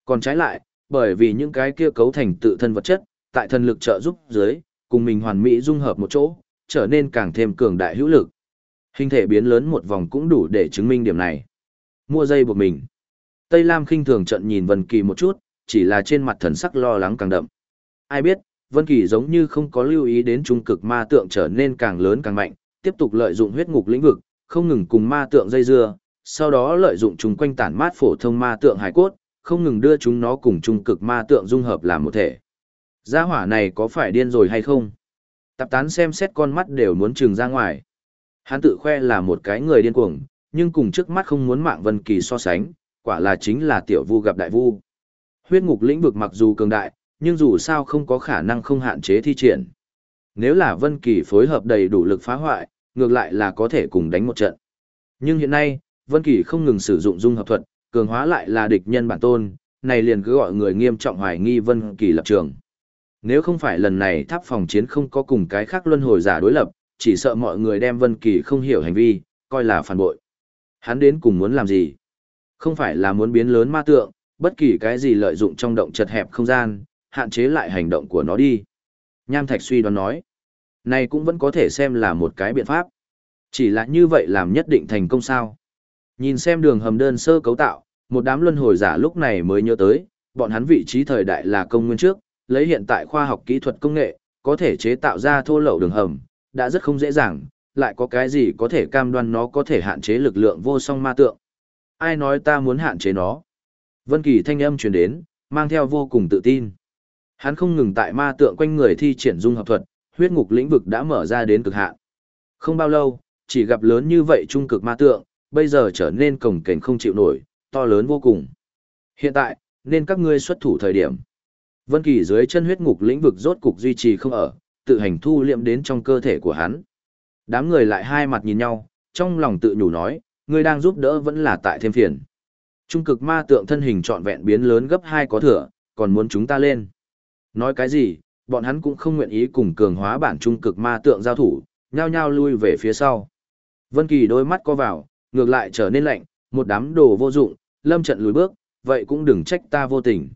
Còn trái lại, bởi vì những cái kia cấu thành tự thân vật chất, tại thần lực trợ giúp dưới, cùng mình hoàn mỹ dung hợp một chỗ, trở nên càng thêm cường đại hữu lực. Hình thể biến lớn một vòng cũng đủ để chứng minh điểm này. Mua dây buộc mình. Tây Lam khinh thường trận nhìn Vân Kỳ một chút, chỉ là trên mặt thần sắc lo lắng càng đậm. Ai biết, Vân Kỳ giống như không có lưu ý đến trung cực ma tượng trở nên càng lớn càng mạnh, tiếp tục lợi dụng huyết ngục lĩnh vực, không ngừng cùng ma tượng dây dưa, sau đó lợi dụng chúng quanh tản mát phổ thông ma tượng hải cốt, không ngừng đưa chúng nó cùng trung cực ma tượng dung hợp làm một thể. Gia hỏa này có phải điên rồi hay không? Tạp tán xem xét con mắt đều muốn trừng ra ngoài. Hắn tự khoe là một cái người điên cuồng, nhưng cùng trước mắt không muốn mạng Vân Kỳ so sánh, quả là chính là tiểu vu gặp đại vu. Huyết ngục lĩnh vực mặc dù cường đại, nhưng dù sao không có khả năng không hạn chế thi triển. Nếu là Vân Kỳ phối hợp đầy đủ lực phá hoại, ngược lại là có thể cùng đánh một trận. Nhưng hiện nay, Vân Kỳ không ngừng sử dụng dung hợp thuật, cường hóa lại là địch nhân bản tôn, này liền cứ gọi người nghiêm trọng hoài nghi Vân Kỳ lập trường. Nếu không phải lần này tháp phòng chiến không có cùng cái khác luân hồi giả đối lập, chỉ sợ mọi người đem Vân Kỳ không hiểu hành vi, coi là phản bội. Hắn đến cùng muốn làm gì? Không phải là muốn biến lớn ma tượng, bất kỳ cái gì lợi dụng trong động chật hẹp không gian, hạn chế lại hành động của nó đi. Nham Thạch suy đoán nói, này cũng vẫn có thể xem là một cái biện pháp. Chỉ là như vậy làm nhất định thành công sao. Nhìn xem đường hầm đơn sơ cấu tạo, một đám luân hồi giả lúc này mới nhớ tới, bọn hắn vị trí thời đại là công nguyên trước, lấy hiện tại khoa học kỹ thuật công nghệ, có thể chế tạo ra thô lậu đường hầm, đã rất không dễ dàng, lại có cái gì có thể cam đoan nó có thể hạn chế lực lượng vô song ma tượng. Ai nói ta muốn hạn chế nó? Vân Kỳ thanh âm truyền đến, mang theo vô cùng tự tin. Hắn không ngừng tại ma tượng quanh người thi triển dung hợp thuật, huyết ngục lĩnh vực đã mở ra đến cực hạn. Không bao lâu, chỉ gặp lớn như vậy trung cực ma tượng, bây giờ trở nên cồng kềnh không chịu nổi, to lớn vô cùng. Hiện tại, nên các ngươi xuất thủ thời điểm. Vân Kỳ dưới chân huyết ngục lĩnh vực rốt cục duy trì không ở, tự hành thu liệm đến trong cơ thể của hắn. Đám người lại hai mặt nhìn nhau, trong lòng tự nhủ nói, ngươi đang giúp đỡ vẫn là tại thêm phiền. Trung cực ma tượng thân hình trọn vẹn biến lớn gấp hai có thừa, còn muốn chúng ta lên. Nói cái gì, bọn hắn cũng không nguyện ý cùng cường hóa bản trung cực ma tượng giao thủ, nhao nhao lui về phía sau. Vân Kỳ đôi mắt co vào, ngược lại trở nên lạnh, một đám đồ vô dụng, lâm trận lùi bước, vậy cũng đừng trách ta vô tình.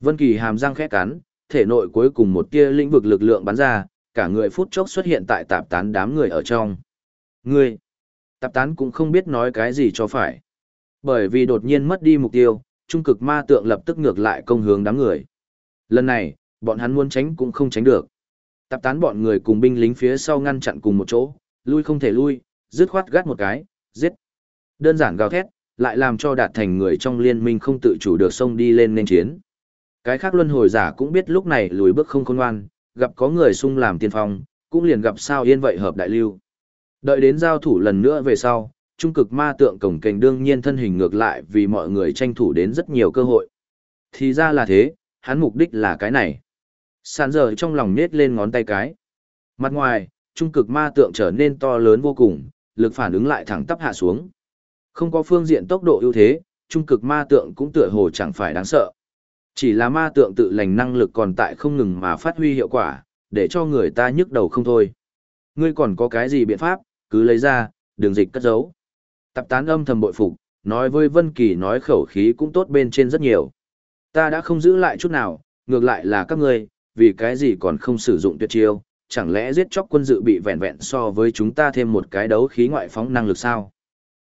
Vân Kỳ hàm răng khẽ cắn, thể nội cuối cùng một tia lĩnh vực lực lượng bắn ra, cả người phút chốc xuất hiện tại tạp tán đám người ở trong. Ngươi! Tạp tán cũng không biết nói cái gì cho phải. Bởi vì đột nhiên mất đi mục tiêu, trung cực ma tượng lập tức ngược lại công hướng đám người. Lần này, bọn hắn muốn tránh cũng không tránh được. Tạp tán bọn người cùng binh lính phía sau ngăn chặn cùng một chỗ, lui không thể lui, dứt khoát gắt một cái, giết. Đơn giản gào thét, lại làm cho đạt thành người trong liên minh không tự chủ được xông đi lên nên chiến. Cái khác luân hồi giả cũng biết lúc này lùi bước không khôn ngoan, gặp có người sung làm tiên phong, cũng liền gặp sao yên vậy hợp đại lưu. Đợi đến giao thủ lần nữa về sau, trung cực ma tượng cổng kềnh đương nhiên thân hình ngược lại vì mọi người tranh thủ đến rất nhiều cơ hội. Thì ra là thế, hắn mục đích là cái này. Sàn giờ trong lòng nết lên ngón tay cái. Mặt ngoài, trung cực ma tượng trở nên to lớn vô cùng, lực phản ứng lại thẳng tắp hạ xuống. Không có phương diện tốc độ ưu thế, trung cực ma tượng cũng tựa hồ chẳng phải đáng sợ. Chỉ là ma tượng tự lành năng lực còn tại không ngừng mà phát huy hiệu quả, để cho người ta nhức đầu không thôi. Ngươi còn có cái gì biện pháp, cứ lấy ra, đường dịch cất giấu. Tập tán âm thầm bội phục, nói với Vân Kỳ nói khẩu khí cũng tốt bên trên rất nhiều. Ta đã không giữ lại chút nào, ngược lại là các ngươi, vì cái gì còn không sử dụng tuyệt chiêu, chẳng lẽ giết chóc quân dự bị vẹn vẹn so với chúng ta thêm một cái đấu khí ngoại phóng năng lực sao?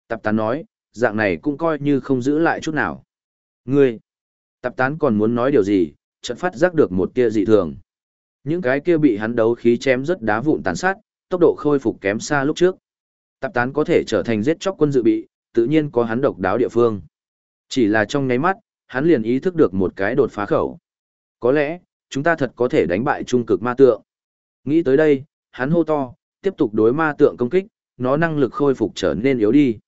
Tập tán nói, dạng này cũng coi như không giữ lại chút nào. Ngươi, tập tán còn muốn nói điều gì, chợt phát giác được một tia dị thường. Những cái kia bị hắn đấu khí chém rất đá vụn tàn sát, tốc độ khôi phục kém xa lúc trước. Tập tán có thể trở thành giết chóc quân dự bị, tự nhiên có hắn độc đáo địa phương. Chỉ là trong nháy mắt, hắn liền ý thức được một cái đột phá khẩu. Có lẽ, chúng ta thật có thể đánh bại trung cực ma tượng. Nghĩ tới đây, hắn hô to, tiếp tục đối ma tượng công kích, nó năng lực khôi phục trở nên yếu đi.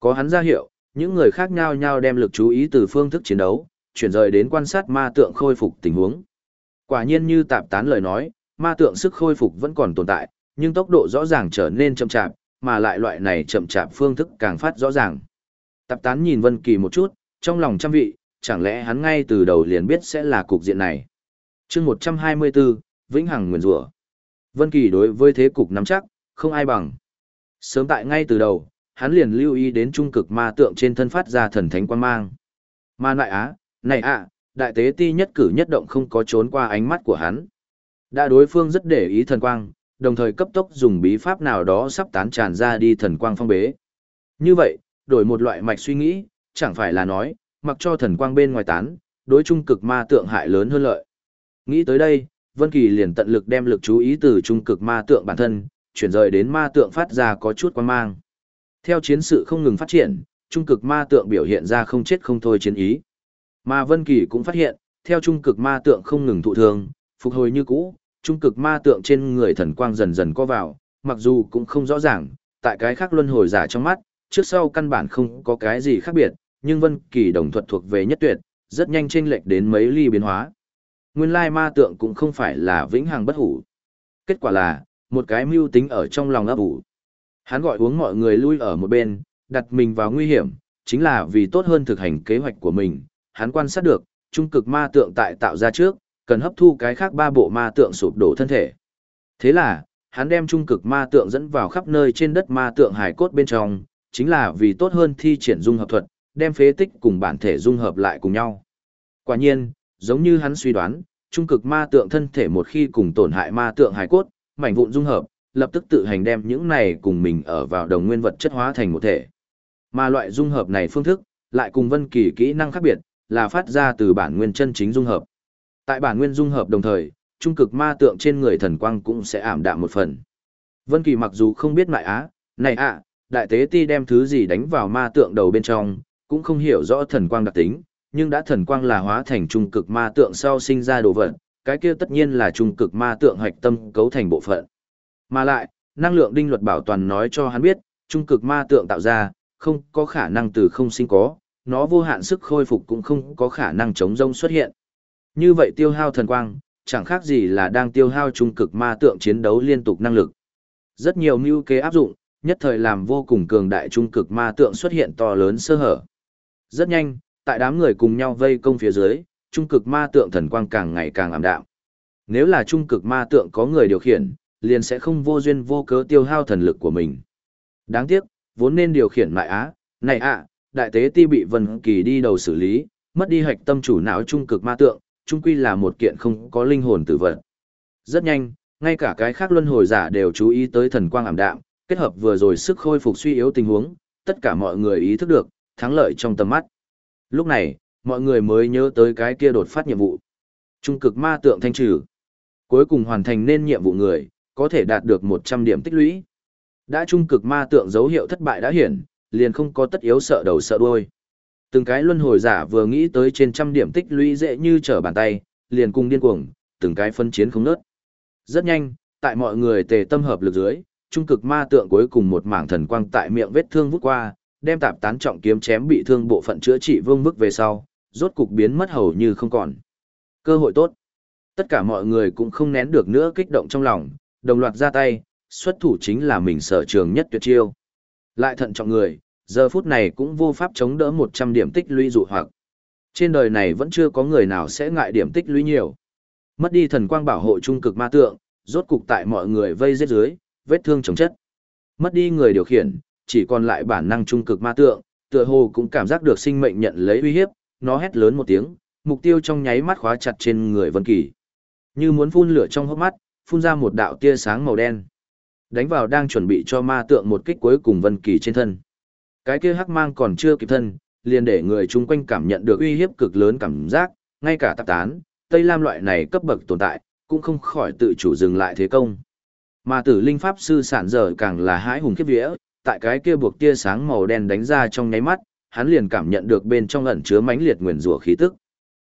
Có hắn ra hiệu, những người khác nhau nhau đem lực chú ý từ phương thức chiến đấu, chuyển rời đến quan sát ma tượng khôi phục tình huống. Quả nhiên như tạp tán lời nói, ma tượng sức khôi phục vẫn còn tồn tại, nhưng tốc độ rõ ràng trở nên chậm chạp, mà lại loại này chậm chạp phương thức càng phát rõ ràng. Tạp tán nhìn Vân Kỳ một chút, trong lòng trăm vị, chẳng lẽ hắn ngay từ đầu liền biết sẽ là cục diện này. Chương 124, Vĩnh Hằng Nguyên rủa. Vân Kỳ đối với thế cục nắm chắc, không ai bằng. Sớm tại ngay từ đầu, hắn liền lưu ý đến trung cực ma tượng trên thân phát ra thần thánh quang mang. Ma lại á, này ạ, đại tế ti nhất cử nhất động không có trốn qua ánh mắt của hắn. Đã đối phương rất để ý thần quang, đồng thời cấp tốc dùng bí pháp nào đó sắp tán tràn ra đi thần quang phong bế. Như vậy, đổi một loại mạch suy nghĩ, chẳng phải là nói, mặc cho thần quang bên ngoài tán, đối trung cực ma tượng hại lớn hơn lợi. Nghĩ tới đây, Vân Kỳ liền tận lực đem lực chú ý từ trung cực ma tượng bản thân, chuyển rời đến ma tượng phát ra có chút quan mang. Theo chiến sự không ngừng phát triển, trung cực ma tượng biểu hiện ra không chết không thôi chiến ý. Mà Vân Kỳ cũng phát hiện, theo trung cực ma tượng không ngừng thụ thương, phục hồi như cũ, trung cực ma tượng trên người thần quang dần dần co vào, mặc dù cũng không rõ ràng, tại cái khác luân hồi giả trong mắt, trước sau căn bản không có cái gì khác biệt, nhưng Vân Kỳ đồng thuật thuộc về nhất tuyệt, rất nhanh chênh lệch đến mấy ly biến hóa. Nguyên lai ma tượng cũng không phải là vĩnh hằng bất hủ. Kết quả là, một cái mưu tính ở trong lòng ấp ủ. Hắn gọi uống mọi người lui ở một bên, đặt mình vào nguy hiểm, chính là vì tốt hơn thực hành kế hoạch của mình. Hắn quan sát được, trung cực ma tượng tại tạo ra trước, cần hấp thu cái khác ba bộ ma tượng sụp đổ thân thể. Thế là, hắn đem trung cực ma tượng dẫn vào khắp nơi trên đất ma tượng hải cốt bên trong, chính là vì tốt hơn thi triển dung hợp thuật, đem phế tích cùng bản thể dung hợp lại cùng nhau. Quả nhiên, giống như hắn suy đoán, trung cực ma tượng thân thể một khi cùng tổn hại ma tượng hải cốt, mảnh vụn dung hợp, lập tức tự hành đem những này cùng mình ở vào đồng nguyên vật chất hóa thành một thể. Mà loại dung hợp này phương thức, lại cùng vân kỳ kỹ năng khác biệt, là phát ra từ bản nguyên chân chính dung hợp. Tại bản nguyên dung hợp đồng thời, trung cực ma tượng trên người thần quang cũng sẽ ảm đạm một phần. Vân Kỳ mặc dù không biết mại á, này ạ, đại tế ti đem thứ gì đánh vào ma tượng đầu bên trong, cũng không hiểu rõ thần quang đặc tính, nhưng đã thần quang là hóa thành trung cực ma tượng sau sinh ra đồ vật, cái kia tất nhiên là trung cực ma tượng hạch tâm cấu thành bộ phận. Mà lại, năng lượng đinh luật bảo toàn nói cho hắn biết, trung cực ma tượng tạo ra, không có khả năng từ không sinh có, nó vô hạn sức khôi phục cũng không có khả năng chống rông xuất hiện. Như vậy tiêu hao thần quang, chẳng khác gì là đang tiêu hao trung cực ma tượng chiến đấu liên tục năng lực. Rất nhiều mưu kế áp dụng, nhất thời làm vô cùng cường đại trung cực ma tượng xuất hiện to lớn sơ hở. Rất nhanh, tại đám người cùng nhau vây công phía dưới, trung cực ma tượng thần quang càng ngày càng ảm đạm. Nếu là trung cực ma tượng có người điều khiển, liền sẽ không vô duyên vô cớ tiêu hao thần lực của mình. Đáng tiếc, vốn nên điều khiển lại á, này ạ, đại tế ti bị Vân Kỳ đi đầu xử lý, mất đi hạch tâm chủ não trung cực ma tượng, trung quy là một kiện không có linh hồn tử vật. Rất nhanh, ngay cả cái khác luân hồi giả đều chú ý tới thần quang ảm đạm, kết hợp vừa rồi sức khôi phục suy yếu tình huống, tất cả mọi người ý thức được, thắng lợi trong tầm mắt. Lúc này, mọi người mới nhớ tới cái kia đột phát nhiệm vụ. Trung cực ma tượng thanh trừ. Cuối cùng hoàn thành nên nhiệm vụ người, có thể đạt được 100 điểm tích lũy. Đã trung cực ma tượng dấu hiệu thất bại đã hiển, liền không có tất yếu sợ đầu sợ đuôi. Từng cái luân hồi giả vừa nghĩ tới trên trăm điểm tích lũy dễ như trở bàn tay, liền cùng điên cuồng, từng cái phân chiến không nớt. Rất nhanh, tại mọi người tề tâm hợp lực dưới, trung cực ma tượng cuối cùng một mảng thần quang tại miệng vết thương vút qua, đem tạp tán trọng kiếm chém bị thương bộ phận chữa trị vương vức về sau, rốt cục biến mất hầu như không còn. Cơ hội tốt. Tất cả mọi người cũng không nén được nữa kích động trong lòng, đồng loạt ra tay, xuất thủ chính là mình sở trường nhất tuyệt chiêu. Lại thận trọng người, giờ phút này cũng vô pháp chống đỡ 100 điểm tích lũy dụ hoặc. Trên đời này vẫn chưa có người nào sẽ ngại điểm tích lũy nhiều. Mất đi thần quang bảo hộ trung cực ma tượng, rốt cục tại mọi người vây giết dưới, vết thương chồng chất. Mất đi người điều khiển, chỉ còn lại bản năng trung cực ma tượng, tựa hồ cũng cảm giác được sinh mệnh nhận lấy uy hiếp, nó hét lớn một tiếng, mục tiêu trong nháy mắt khóa chặt trên người Vân Kỳ. Như muốn phun lửa trong hốc mắt, phun ra một đạo tia sáng màu đen. Đánh vào đang chuẩn bị cho ma tượng một kích cuối cùng Vân Kỳ trên thân. Cái kia hắc mang còn chưa kịp thân, liền để người chung quanh cảm nhận được uy hiếp cực lớn cảm giác, ngay cả tạp tán, Tây Lam loại này cấp bậc tồn tại, cũng không khỏi tự chủ dừng lại thế công. Mà tử linh pháp sư sản dở càng là hãi hùng khiếp vía, tại cái kia buộc tia sáng màu đen đánh ra trong nháy mắt, hắn liền cảm nhận được bên trong ẩn chứa mãnh liệt nguyền rủa khí tức.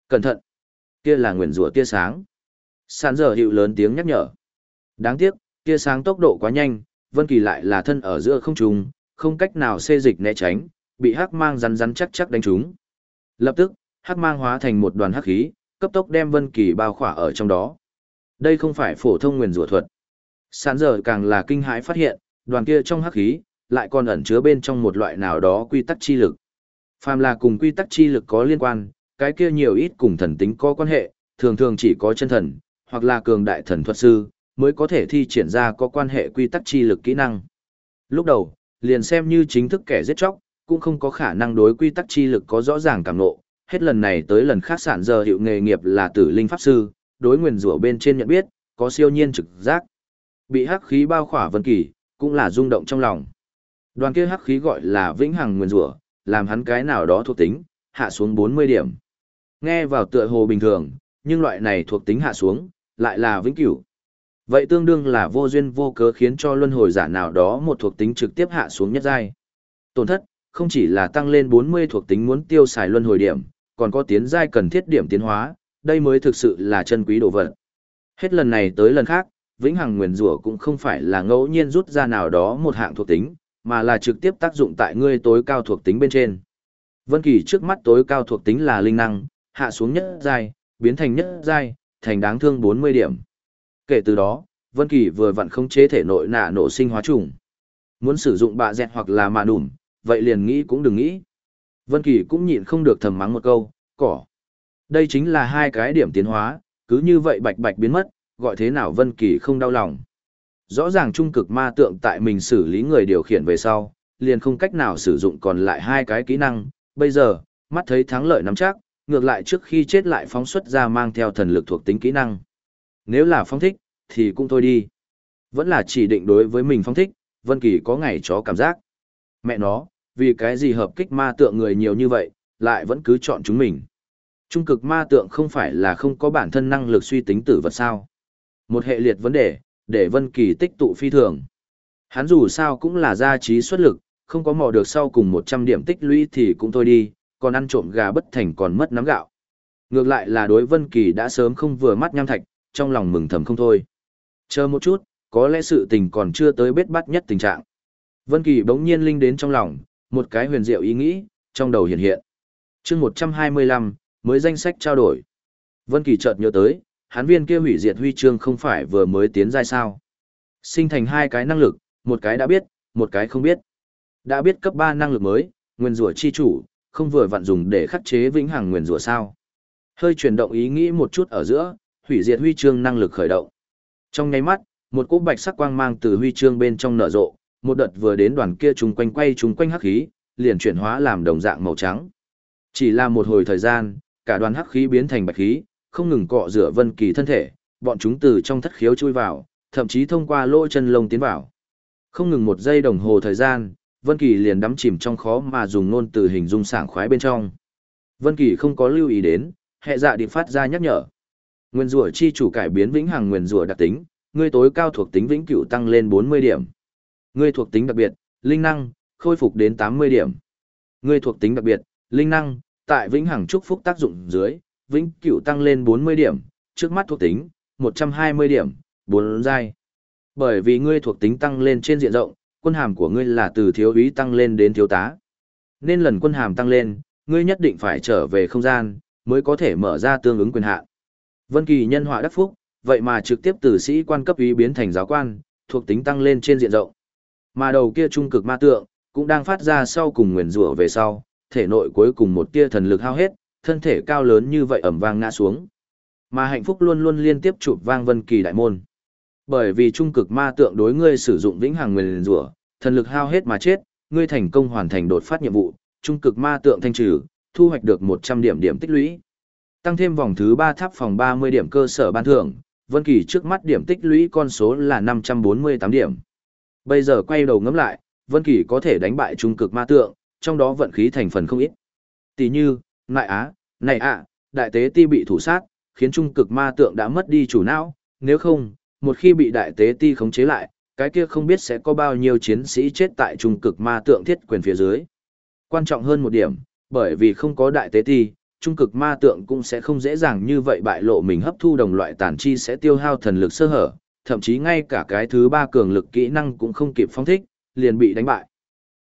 Cẩn thận, kia là nguyền rủa tia sáng. Sản dở hiệu lớn tiếng nhắc nhở. Đáng tiếc, tia sáng tốc độ quá nhanh, Vân Kỳ lại là thân ở giữa không trung, không cách nào xê dịch né tránh, bị hắc mang rắn rắn chắc chắc đánh trúng. Lập tức, hắc mang hóa thành một đoàn hắc khí, cấp tốc đem Vân Kỳ bao khỏa ở trong đó. Đây không phải phổ thông nguyên rủa thuật. sán giờ càng là kinh hãi phát hiện, đoàn kia trong hắc khí lại còn ẩn chứa bên trong một loại nào đó quy tắc chi lực. Phàm là cùng quy tắc chi lực có liên quan, cái kia nhiều ít cùng thần tính có quan hệ, thường thường chỉ có chân thần, hoặc là cường đại thần thuật sư, mới có thể thi triển ra có quan hệ quy tắc chi lực kỹ năng. Lúc đầu, liền xem như chính thức kẻ giết chóc, cũng không có khả năng đối quy tắc chi lực có rõ ràng cảm ngộ. Hết lần này tới lần khác sản giờ hiệu nghề nghiệp là tử linh pháp sư, đối nguyên rủa bên trên nhận biết, có siêu nhiên trực giác. Bị hắc khí bao khỏa vân kỳ, cũng là rung động trong lòng. Đoàn kia hắc khí gọi là vĩnh hằng nguyên rủa, làm hắn cái nào đó thuộc tính, hạ xuống 40 điểm. Nghe vào tựa hồ bình thường, nhưng loại này thuộc tính hạ xuống, lại là vĩnh cửu. Vậy tương đương là vô duyên vô cớ khiến cho luân hồi giả nào đó một thuộc tính trực tiếp hạ xuống nhất giai. Tổn thất, không chỉ là tăng lên 40 thuộc tính muốn tiêu xài luân hồi điểm, còn có tiến giai cần thiết điểm tiến hóa, đây mới thực sự là chân quý đồ vật. Hết lần này tới lần khác, vĩnh hằng nguyên rủa cũng không phải là ngẫu nhiên rút ra nào đó một hạng thuộc tính, mà là trực tiếp tác dụng tại ngươi tối cao thuộc tính bên trên. Vân Kỳ trước mắt tối cao thuộc tính là linh năng, hạ xuống nhất giai, biến thành nhất giai, thành đáng thương 40 điểm. Kể từ đó, Vân Kỳ vừa vặn khống chế thể nội nạ nổ sinh hóa trùng. Muốn sử dụng bạ dẹt hoặc là mạ đủm, vậy liền nghĩ cũng đừng nghĩ. Vân Kỳ cũng nhịn không được thầm mắng một câu, cỏ. Đây chính là hai cái điểm tiến hóa, cứ như vậy bạch bạch biến mất, gọi thế nào Vân Kỳ không đau lòng. Rõ ràng trung cực ma tượng tại mình xử lý người điều khiển về sau, liền không cách nào sử dụng còn lại hai cái kỹ năng, bây giờ, mắt thấy thắng lợi nắm chắc, ngược lại trước khi chết lại phóng xuất ra mang theo thần lực thuộc tính kỹ năng. Nếu là phong thích, thì cũng thôi đi. Vẫn là chỉ định đối với mình phong thích, Vân Kỳ có ngày chó cảm giác. Mẹ nó, vì cái gì hợp kích ma tượng người nhiều như vậy, lại vẫn cứ chọn chúng mình. Trung cực ma tượng không phải là không có bản thân năng lực suy tính tử vật sao. Một hệ liệt vấn đề, để Vân Kỳ tích tụ phi thường. Hắn dù sao cũng là gia trí xuất lực, không có mò được sau cùng 100 điểm tích lũy thì cũng thôi đi, còn ăn trộm gà bất thành còn mất nắm gạo. Ngược lại là đối Vân Kỳ đã sớm không vừa mắt nham thạch, trong lòng mừng thầm không thôi. Chờ một chút, có lẽ sự tình còn chưa tới bết bắt nhất tình trạng. Vân Kỳ bỗng nhiên linh đến trong lòng, một cái huyền diệu ý nghĩ, trong đầu hiện hiện. Chương 125, mới danh sách trao đổi. Vân Kỳ chợt nhớ tới, hắn viên kia hủy diệt huy chương không phải vừa mới tiến giai sao? Sinh thành hai cái năng lực, một cái đã biết, một cái không biết. Đã biết cấp 3 năng lực mới, nguyên rủa chi chủ, không vừa vặn dùng để khắc chế vĩnh hằng nguyên rủa sao? Hơi chuyển động ý nghĩ một chút ở giữa, hủy diệt huy chương năng lực khởi động. Trong nháy mắt, một cỗ bạch sắc quang mang từ huy chương bên trong nở rộ, một đợt vừa đến đoàn kia trùng quanh quay trùng quanh hắc khí, liền chuyển hóa làm đồng dạng màu trắng. Chỉ là một hồi thời gian, cả đoàn hắc khí biến thành bạch khí, không ngừng cọ rửa Vân Kỳ thân thể, bọn chúng từ trong thất khiếu chui vào, thậm chí thông qua lỗ chân lông tiến vào. Không ngừng một giây đồng hồ thời gian, Vân Kỳ liền đắm chìm trong khó mà dùng ngôn từ hình dung sảng khoái bên trong. Vân Kỳ không có lưu ý đến, hệ dạ điện phát ra nhắc nhở. Nguyên rủa chi chủ cải biến vĩnh hằng nguyên rủa đặc tính, ngươi tối cao thuộc tính vĩnh cửu tăng lên 40 điểm. Ngươi thuộc tính đặc biệt, linh năng, khôi phục đến 80 điểm. Ngươi thuộc tính đặc biệt, linh năng, tại vĩnh hằng chúc phúc tác dụng dưới, vĩnh cửu tăng lên 40 điểm, trước mắt thuộc tính, 120 điểm, 4 giai. Bởi vì ngươi thuộc tính tăng lên trên diện rộng, quân hàm của ngươi là từ thiếu úy tăng lên đến thiếu tá. Nên lần quân hàm tăng lên, ngươi nhất định phải trở về không gian, mới có thể mở ra tương ứng quyền hạn. Vân Kỳ nhân họa đắc phúc, vậy mà trực tiếp từ sĩ quan cấp ý biến thành giáo quan, thuộc tính tăng lên trên diện rộng. Mà đầu kia trung cực ma tượng, cũng đang phát ra sau cùng nguyền rủa về sau, thể nội cuối cùng một tia thần lực hao hết, thân thể cao lớn như vậy ẩm vang ngã xuống. Mà hạnh phúc luôn luôn liên tiếp chụp vang Vân Kỳ đại môn. Bởi vì trung cực ma tượng đối ngươi sử dụng vĩnh hằng nguyền rủa, thần lực hao hết mà chết, ngươi thành công hoàn thành đột phát nhiệm vụ, trung cực ma tượng thanh trừ, thu hoạch được 100 điểm điểm tích lũy. Tăng thêm vòng thứ 3 tháp phòng 30 điểm cơ sở ban thưởng, Vân Kỳ trước mắt điểm tích lũy con số là 548 điểm. Bây giờ quay đầu ngẫm lại, Vân Kỳ có thể đánh bại trung cực ma tượng, trong đó vận khí thành phần không ít. Tỷ như, Nại Á, này ạ, đại tế ti bị thủ sát, khiến trung cực ma tượng đã mất đi chủ não, nếu không, một khi bị đại tế ti khống chế lại, cái kia không biết sẽ có bao nhiêu chiến sĩ chết tại trung cực ma tượng thiết quyền phía dưới. Quan trọng hơn một điểm, bởi vì không có đại tế ti, trung cực ma tượng cũng sẽ không dễ dàng như vậy bại lộ mình hấp thu đồng loại tàn chi sẽ tiêu hao thần lực sơ hở, thậm chí ngay cả cái thứ ba cường lực kỹ năng cũng không kịp phong thích, liền bị đánh bại.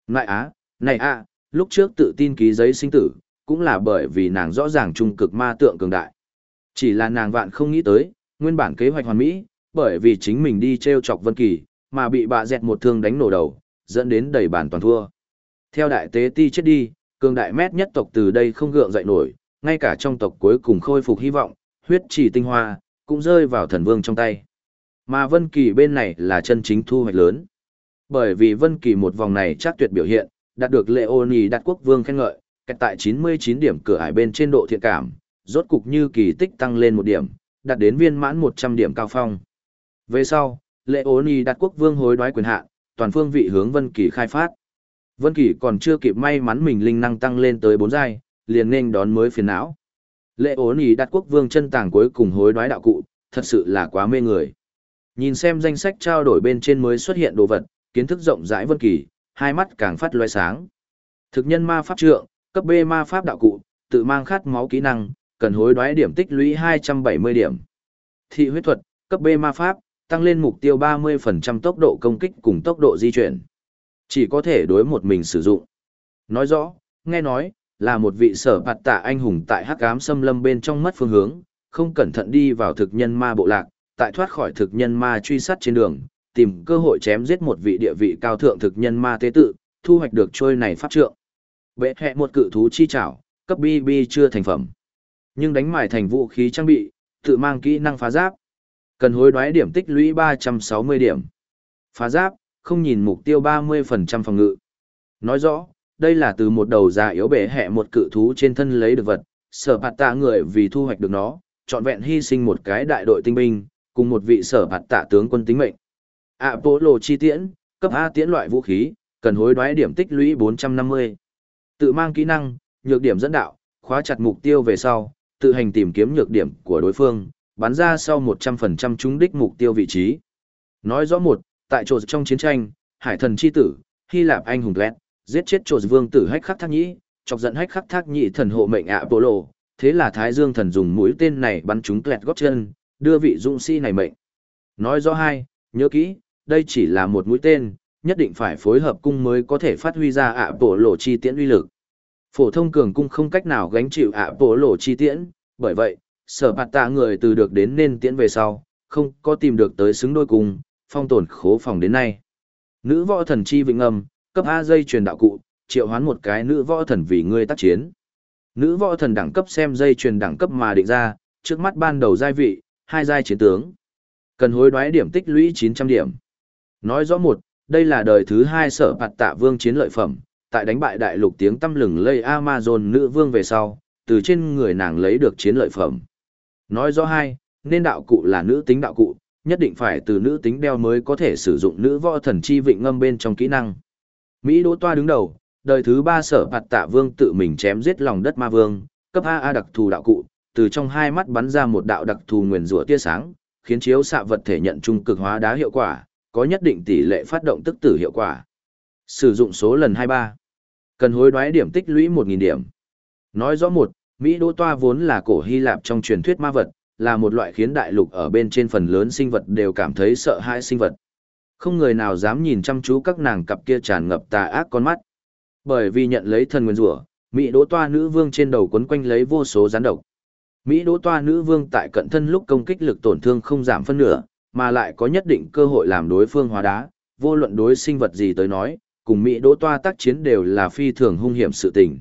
Ngại á, này a, lúc trước tự tin ký giấy sinh tử, cũng là bởi vì nàng rõ ràng trung cực ma tượng cường đại. Chỉ là nàng vạn không nghĩ tới, nguyên bản kế hoạch hoàn mỹ, bởi vì chính mình đi treo chọc Vân Kỳ, mà bị bà dẹt một thương đánh nổ đầu, dẫn đến đầy bàn toàn thua. Theo đại tế ti chết đi, cường đại mét nhất tộc từ đây không gượng dậy nổi, ngay cả trong tộc cuối cùng khôi phục hy vọng, huyết chỉ tinh hoa, cũng rơi vào thần vương trong tay. Mà Vân Kỳ bên này là chân chính thu hoạch lớn. Bởi vì Vân Kỳ một vòng này chắc tuyệt biểu hiện, đạt được Leoni đặt quốc vương khen ngợi, kẹt tại 99 điểm cửa ải bên trên độ thiện cảm, rốt cục như kỳ tích tăng lên một điểm, đạt đến viên mãn 100 điểm cao phong. Về sau, Leoni đặt quốc vương hối đoái quyền hạn, toàn phương vị hướng Vân Kỳ khai phát. Vân Kỳ còn chưa kịp may mắn mình linh năng tăng lên tới 4 giai, liền nên đón mới phiền não. Lệ ổn ý đặt quốc vương chân tàng cuối cùng hối đoái đạo cụ, thật sự là quá mê người. Nhìn xem danh sách trao đổi bên trên mới xuất hiện đồ vật, kiến thức rộng rãi vân kỳ, hai mắt càng phát loe sáng. Thực nhân ma pháp trượng, cấp B ma pháp đạo cụ, tự mang khát máu kỹ năng, cần hối đoái điểm tích lũy 270 điểm. Thị huyết thuật, cấp B ma pháp, tăng lên mục tiêu 30% tốc độ công kích cùng tốc độ di chuyển. Chỉ có thể đối một mình sử dụng. Nói rõ, nghe nói, là một vị sở bạt tạ anh hùng tại hắc ám xâm lâm bên trong mất phương hướng, không cẩn thận đi vào thực nhân ma bộ lạc, tại thoát khỏi thực nhân ma truy sát trên đường, tìm cơ hội chém giết một vị địa vị cao thượng thực nhân ma tế tự, thu hoạch được trôi này pháp trượng. Bệ hẹ một cự thú chi trảo, cấp BB chưa thành phẩm. Nhưng đánh mài thành vũ khí trang bị, tự mang kỹ năng phá giáp. Cần hối đoái điểm tích lũy 360 điểm. Phá giáp, không nhìn mục tiêu 30% phòng ngự. Nói rõ, đây là từ một đầu già yếu bể hẹ một cự thú trên thân lấy được vật, sở bạt tạ người vì thu hoạch được nó, trọn vẹn hy sinh một cái đại đội tinh binh, cùng một vị sở bạt tạ tướng quân tính mệnh. Apollo chi tiễn, cấp A tiễn loại vũ khí, cần hối đoái điểm tích lũy 450. Tự mang kỹ năng, nhược điểm dẫn đạo, khóa chặt mục tiêu về sau, tự hành tìm kiếm nhược điểm của đối phương, bắn ra sau 100% trúng đích mục tiêu vị trí. Nói rõ một, tại chỗ trong chiến tranh, hải thần chi tử, Hy Lạp anh hùng Lét, giết chết trột vương tử hách khắc thác nhĩ, chọc giận hách khắc thác nhĩ thần hộ mệnh ạ bộ lộ. thế là Thái Dương thần dùng mũi tên này bắn trúng tuẹt gót chân, đưa vị dũng sĩ này mệnh. Nói rõ hai, nhớ kỹ, đây chỉ là một mũi tên, nhất định phải phối hợp cung mới có thể phát huy ra ạ bộ lộ chi tiễn uy lực. Phổ thông cường cung không cách nào gánh chịu ạ bộ lộ chi tiễn, bởi vậy, sở bạt tạ người từ được đến nên tiễn về sau, không có tìm được tới xứng đôi cung, phong tồn khố phòng đến nay. Nữ võ thần chi vịnh âm, cấp A dây truyền đạo cụ, triệu hoán một cái nữ võ thần vì ngươi tác chiến. Nữ võ thần đẳng cấp xem dây truyền đẳng cấp mà định ra, trước mắt ban đầu giai vị, hai giai chiến tướng. Cần hối đoái điểm tích lũy 900 điểm. Nói rõ một, đây là đời thứ hai sở phạt tạ vương chiến lợi phẩm, tại đánh bại đại lục tiếng tâm lừng lây Amazon nữ vương về sau, từ trên người nàng lấy được chiến lợi phẩm. Nói rõ hai, nên đạo cụ là nữ tính đạo cụ, nhất định phải từ nữ tính đeo mới có thể sử dụng nữ võ thần chi vịnh ngâm bên trong kỹ năng. Mỹ Đỗ Toa đứng đầu, đời thứ ba sở phạt tạ vương tự mình chém giết lòng đất ma vương, cấp AA đặc thù đạo cụ, từ trong hai mắt bắn ra một đạo đặc thù nguyền rủa tia sáng, khiến chiếu xạ vật thể nhận trung cực hóa đá hiệu quả, có nhất định tỷ lệ phát động tức tử hiệu quả. Sử dụng số lần 23. Cần hối đoái điểm tích lũy 1.000 điểm. Nói rõ một, Mỹ Đỗ Toa vốn là cổ Hy Lạp trong truyền thuyết ma vật, là một loại khiến đại lục ở bên trên phần lớn sinh vật đều cảm thấy sợ hãi sinh vật. Không người nào dám nhìn chăm chú các nàng cặp kia tràn ngập tà ác con mắt. Bởi vì nhận lấy thần nguyên rủa, Mỹ Đỗ Toa nữ vương trên đầu quấn quanh lấy vô số gián độc. Mỹ Đỗ Toa nữ vương tại cận thân lúc công kích lực tổn thương không giảm phân nửa, mà lại có nhất định cơ hội làm đối phương hóa đá, vô luận đối sinh vật gì tới nói, cùng Mỹ Đỗ Toa tác chiến đều là phi thường hung hiểm sự tình.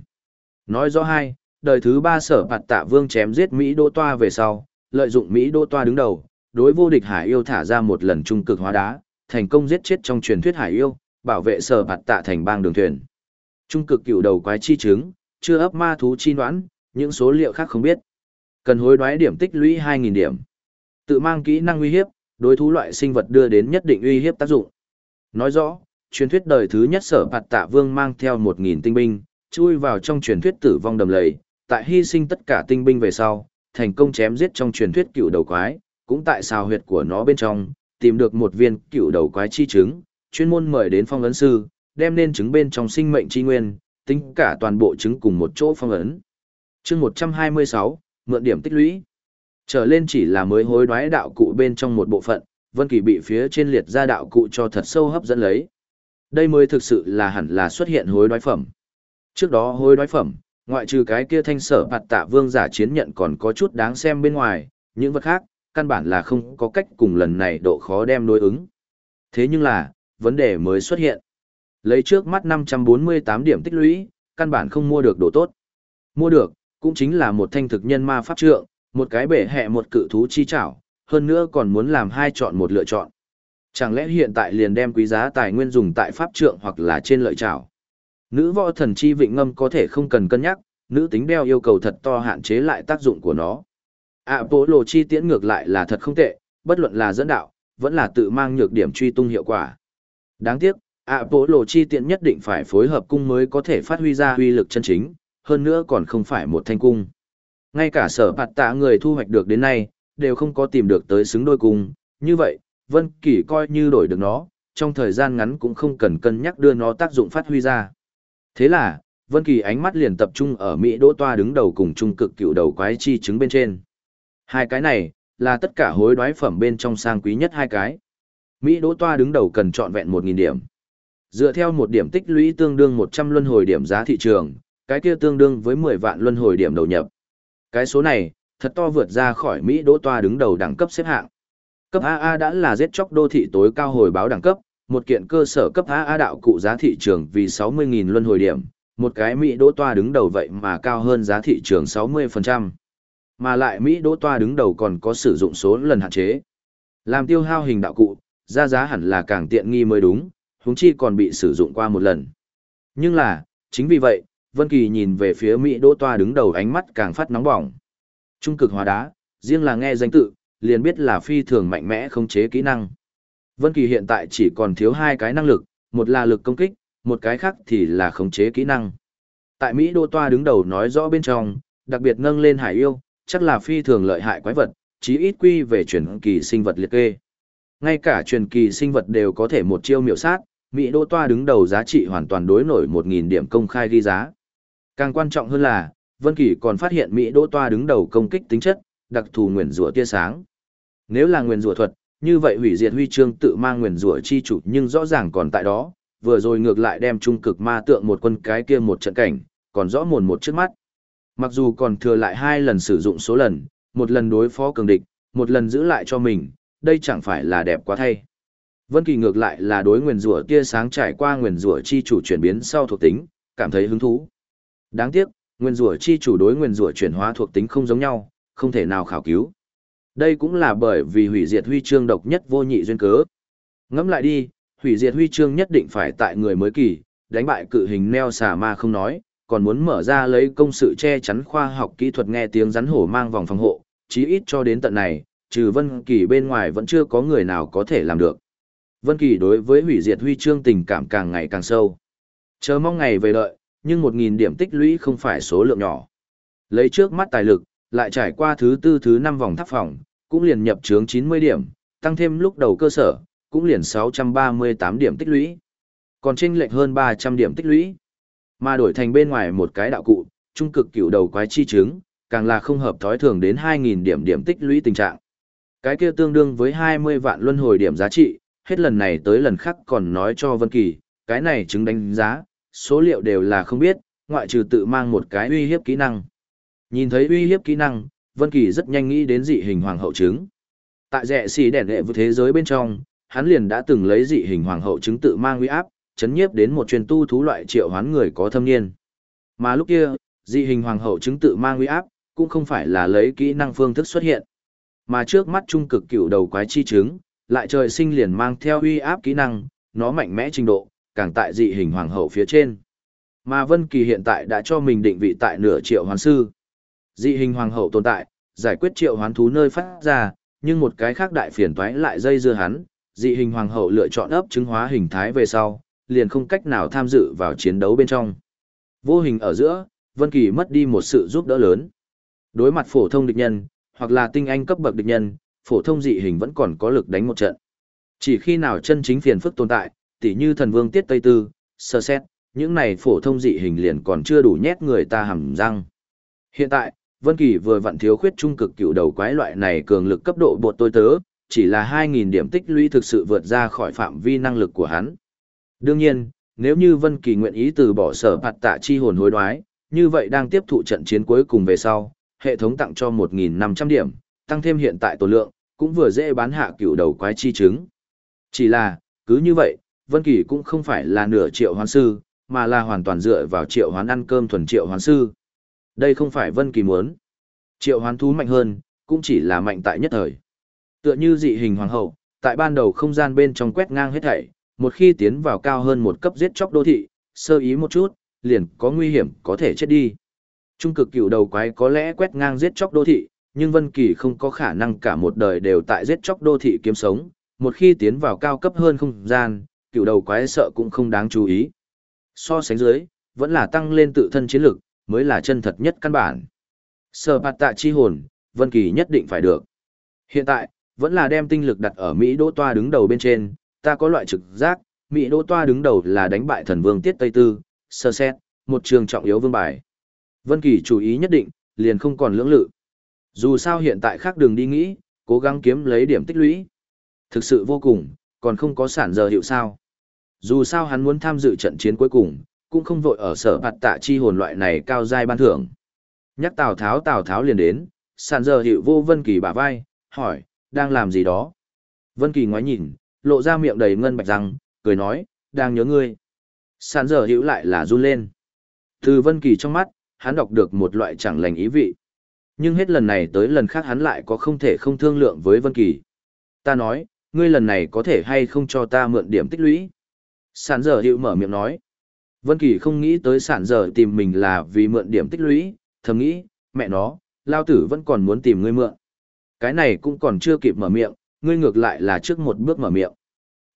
Nói rõ hai, đời thứ ba sở bạt tạ vương chém giết Mỹ Đỗ Toa về sau, lợi dụng Mỹ Đỗ Toa đứng đầu, đối vô địch hải yêu thả ra một lần trung cực hóa đá, thành công giết chết trong truyền thuyết hải yêu, bảo vệ sở bạt tạ thành bang đường thuyền. Trung cực cựu đầu quái chi trứng, chưa ấp ma thú chi noãn, những số liệu khác không biết. Cần hối đoái điểm tích lũy 2.000 điểm. Tự mang kỹ năng uy hiếp, đối thú loại sinh vật đưa đến nhất định uy hiếp tác dụng. Nói rõ, truyền thuyết đời thứ nhất sở bạt tạ vương mang theo 1.000 tinh binh, chui vào trong truyền thuyết tử vong đầm lầy, tại hy sinh tất cả tinh binh về sau, thành công chém giết trong truyền thuyết cựu đầu quái, cũng tại xào huyệt của nó bên trong, tìm được một viên cựu đầu quái chi trứng, chuyên môn mời đến phong ấn sư, đem nên trứng bên trong sinh mệnh chi nguyên, tính cả toàn bộ trứng cùng một chỗ phong ấn. Chương 126, mượn điểm tích lũy. Trở lên chỉ là mới hối đoái đạo cụ bên trong một bộ phận, Vân Kỳ bị phía trên liệt ra đạo cụ cho thật sâu hấp dẫn lấy. Đây mới thực sự là hẳn là xuất hiện hối đoái phẩm. Trước đó hối đoái phẩm, ngoại trừ cái kia thanh sở bạt tạ vương giả chiến nhận còn có chút đáng xem bên ngoài, những vật khác, căn bản là không có cách cùng lần này độ khó đem đối ứng. Thế nhưng là, vấn đề mới xuất hiện. Lấy trước mắt 548 điểm tích lũy, căn bản không mua được đồ tốt. Mua được, cũng chính là một thanh thực nhân ma pháp trượng, một cái bể hẹ một cự thú chi chảo, hơn nữa còn muốn làm hai chọn một lựa chọn. Chẳng lẽ hiện tại liền đem quý giá tài nguyên dùng tại pháp trượng hoặc là trên lợi chảo? Nữ võ thần chi vịnh ngâm có thể không cần cân nhắc, nữ tính đeo yêu cầu thật to hạn chế lại tác dụng của nó. Apollo chi tiễn ngược lại là thật không tệ, bất luận là dẫn đạo, vẫn là tự mang nhược điểm truy tung hiệu quả. Đáng tiếc, Apollo chi tiễn nhất định phải phối hợp cung mới có thể phát huy ra huy lực chân chính, hơn nữa còn không phải một thanh cung. Ngay cả sở bạt tạ người thu hoạch được đến nay, đều không có tìm được tới xứng đôi cung, như vậy, Vân Kỳ coi như đổi được nó, trong thời gian ngắn cũng không cần cân nhắc đưa nó tác dụng phát huy ra. Thế là, Vân Kỳ ánh mắt liền tập trung ở Mỹ Đỗ Toa đứng đầu cùng trung cực cựu đầu quái chi chứng bên trên. Hai cái này, là tất cả hối đoái phẩm bên trong sang quý nhất hai cái. Mỹ Đỗ Toa đứng đầu cần chọn vẹn 1.000 điểm. Dựa theo một điểm tích lũy tương đương 100 luân hồi điểm giá thị trường, cái kia tương đương với 10 vạn luân hồi điểm đầu nhập. Cái số này, thật to vượt ra khỏi Mỹ Đỗ Toa đứng đầu đẳng cấp xếp hạng. Cấp AA đã là giết chóc đô thị tối cao hồi báo đẳng cấp, một kiện cơ sở cấp AA đạo cụ giá thị trường vì 60.000 luân hồi điểm, một cái Mỹ Đỗ Toa đứng đầu vậy mà cao hơn giá thị trường 60%. Mà lại Mỹ Đỗ Toa đứng đầu còn có sử dụng số lần hạn chế. Làm tiêu hao hình đạo cụ, ra giá hẳn là càng tiện nghi mới đúng, huống chi còn bị sử dụng qua một lần. Nhưng là, chính vì vậy, Vân Kỳ nhìn về phía Mỹ Đỗ Toa đứng đầu ánh mắt càng phát nóng bỏng. Trung cực hóa đá, riêng là nghe danh tự, liền biết là phi thường mạnh mẽ không chế kỹ năng. Vân Kỳ hiện tại chỉ còn thiếu hai cái năng lực, một là lực công kích, một cái khác thì là khống chế kỹ năng. Tại Mỹ Đô Toa đứng đầu nói rõ bên trong, đặc biệt nâng lên hải yêu, chắc là phi thường lợi hại quái vật, chí ít quy về truyền kỳ sinh vật liệt kê. Ngay cả truyền kỳ sinh vật đều có thể một chiêu miểu sát, Mỹ Đô Toa đứng đầu giá trị hoàn toàn đối nổi 1.000 điểm công khai ghi giá. Càng quan trọng hơn là, Vân Kỳ còn phát hiện Mỹ Đô Toa đứng đầu công kích tính chất, đặc thù nguyền rủa tia sáng. Nếu là nguyền rủa thuật, như vậy hủy diệt huy chương tự mang nguyền rủa chi chủ nhưng rõ ràng còn tại đó, vừa rồi ngược lại đem trung cực ma tượng một quân cái kia một trận cảnh, còn rõ mồn một trước mắt. Mặc dù còn thừa lại hai lần sử dụng số lần, một lần đối phó cường địch, một lần giữ lại cho mình, đây chẳng phải là đẹp quá thay. Vân Kỳ ngược lại là đối nguyền rủa tia sáng trải qua nguyền rủa chi chủ chuyển biến sau thuộc tính, cảm thấy hứng thú. Đáng tiếc, nguyên rủa chi chủ đối nguyên rủa chuyển hóa thuộc tính không giống nhau, không thể nào khảo cứu. Đây cũng là bởi vì hủy diệt huy chương độc nhất vô nhị duyên cớ. Ngẫm lại đi, hủy diệt huy chương nhất định phải tại người mới kỳ, đánh bại cự hình neo xà ma không nói, còn muốn mở ra lấy công sự che chắn khoa học kỹ thuật nghe tiếng rắn hổ mang vòng phòng hộ, chí ít cho đến tận này, trừ Vân Kỳ bên ngoài vẫn chưa có người nào có thể làm được. Vân Kỳ đối với hủy diệt huy chương tình cảm càng ngày càng sâu. Chờ mong ngày về đợi, nhưng 1.000 điểm tích lũy không phải số lượng nhỏ. Lấy trước mắt tài lực, lại trải qua thứ tư thứ năm vòng tháp phòng, cũng liền nhập chướng 90 điểm, tăng thêm lúc đầu cơ sở, cũng liền 638 điểm tích lũy. Còn chênh lệch hơn 300 điểm tích lũy. Mà đổi thành bên ngoài một cái đạo cụ, trung cực cựu đầu quái chi trứng, càng là không hợp thói thường đến 2.000 điểm điểm tích lũy tình trạng. Cái kia tương đương với 20 vạn luân hồi điểm giá trị, hết lần này tới lần khác còn nói cho Vân Kỳ, cái này chứng đánh giá, số liệu đều là không biết, ngoại trừ tự mang một cái uy hiếp kỹ năng. Nhìn thấy uy hiếp kỹ năng, Vân Kỳ rất nhanh nghĩ đến dị hình hoàng hậu trứng. Tại rẻ xì đèn đệ vũ thế giới bên trong, hắn liền đã từng lấy dị hình hoàng hậu trứng tự mang uy áp, chấn nhiếp đến một truyền tu thú loại triệu hoán người có thâm niên. Mà lúc kia, dị hình hoàng hậu chứng tự mang uy áp, cũng không phải là lấy kỹ năng phương thức xuất hiện. Mà trước mắt trung cực cựu đầu quái chi trứng, lại trời sinh liền mang theo uy áp kỹ năng, nó mạnh mẽ trình độ, càng tại dị hình hoàng hậu phía trên. Mà Vân Kỳ hiện tại đã cho mình định vị tại nửa triệu hoán sư. Dị hình hoàng hậu tồn tại, giải quyết triệu hoán thú nơi phát ra, nhưng một cái khác đại phiền toái lại dây dưa hắn, dị hình hoàng hậu lựa chọn ấp trứng hóa hình thái về sau, liền không cách nào tham dự vào chiến đấu bên trong. Vô hình ở giữa, Vân Kỳ mất đi một sự giúp đỡ lớn. Đối mặt phổ thông địch nhân, hoặc là tinh anh cấp bậc địch nhân, phổ thông dị hình vẫn còn có lực đánh một trận. Chỉ khi nào chân chính phiền phức tồn tại, tỉ như thần vương tiết tây tư, sơ xét, những này phổ thông dị hình liền còn chưa đủ nhét người ta hầm răng. Hiện tại, Vân Kỳ vừa vặn thiếu khuyết trung cực cựu đầu quái loại này cường lực cấp độ bột tôi tớ, chỉ là 2.000 điểm tích lũy thực sự vượt ra khỏi phạm vi năng lực của hắn. Đương nhiên, nếu như Vân Kỳ nguyện ý từ bỏ sở phạt tạ chi hồn hối đoái, như vậy đang tiếp thụ trận chiến cuối cùng về sau, hệ thống tặng cho 1.500 điểm, tăng thêm hiện tại tổ lượng, cũng vừa dễ bán hạ cựu đầu quái chi trứng. Chỉ là, cứ như vậy, Vân Kỳ cũng không phải là nửa triệu hoán sư, mà là hoàn toàn dựa vào triệu hoán ăn cơm thuần triệu hoán sư. Đây không phải Vân Kỳ muốn. Triệu hoán thú mạnh hơn, cũng chỉ là mạnh tại nhất thời. Tựa như dị hình hoàng hậu, tại ban đầu không gian bên trong quét ngang hết thảy, một khi tiến vào cao hơn một cấp giết chóc đô thị, sơ ý một chút, liền có nguy hiểm có thể chết đi. Trung cực cựu đầu quái có lẽ quét ngang giết chóc đô thị, nhưng Vân Kỳ không có khả năng cả một đời đều tại giết chóc đô thị kiếm sống, một khi tiến vào cao cấp hơn không gian, cựu đầu quái sợ cũng không đáng chú ý. So sánh dưới, vẫn là tăng lên tự thân chiến lực, mới là chân thật nhất căn bản. Sở bạt tạ chi hồn, Vân Kỳ nhất định phải được. Hiện tại, vẫn là đem tinh lực đặt ở Mỹ Đỗ Toa đứng đầu bên trên, ta có loại trực giác, Mỹ Đỗ Toa đứng đầu là đánh bại thần vương Tiết Tây Tư, sơ xét, một trường trọng yếu vương bài. Vân Kỳ chú ý nhất định, liền không còn lưỡng lự. Dù sao hiện tại khác đường đi nghĩ, cố gắng kiếm lấy điểm tích lũy. Thực sự vô cùng, còn không có sản giờ hiệu sao. Dù sao hắn muốn tham dự trận chiến cuối cùng, cũng không vội ở sở bạt tạ chi hồn loại này cao giai ban thưởng. Nhắc Tào Tháo Tào Tháo liền đến, sản giờ hiệu vô Vân Kỳ bả vai, hỏi, đang làm gì đó? Vân Kỳ ngoái nhìn, lộ ra miệng đầy ngân bạch răng, cười nói, đang nhớ ngươi. Sàn giờ hữu lại là run lên. Từ Vân Kỳ trong mắt, hắn đọc được một loại chẳng lành ý vị. Nhưng hết lần này tới lần khác hắn lại có không thể không thương lượng với Vân Kỳ. Ta nói, ngươi lần này có thể hay không cho ta mượn điểm tích lũy? Sản giờ hữu mở miệng nói. Vân Kỳ không nghĩ tới sản giờ tìm mình là vì mượn điểm tích lũy, thầm nghĩ, mẹ nó, lao tử vẫn còn muốn tìm ngươi mượn. Cái này cũng còn chưa kịp mở miệng, ngươi ngược lại là trước một bước mở miệng.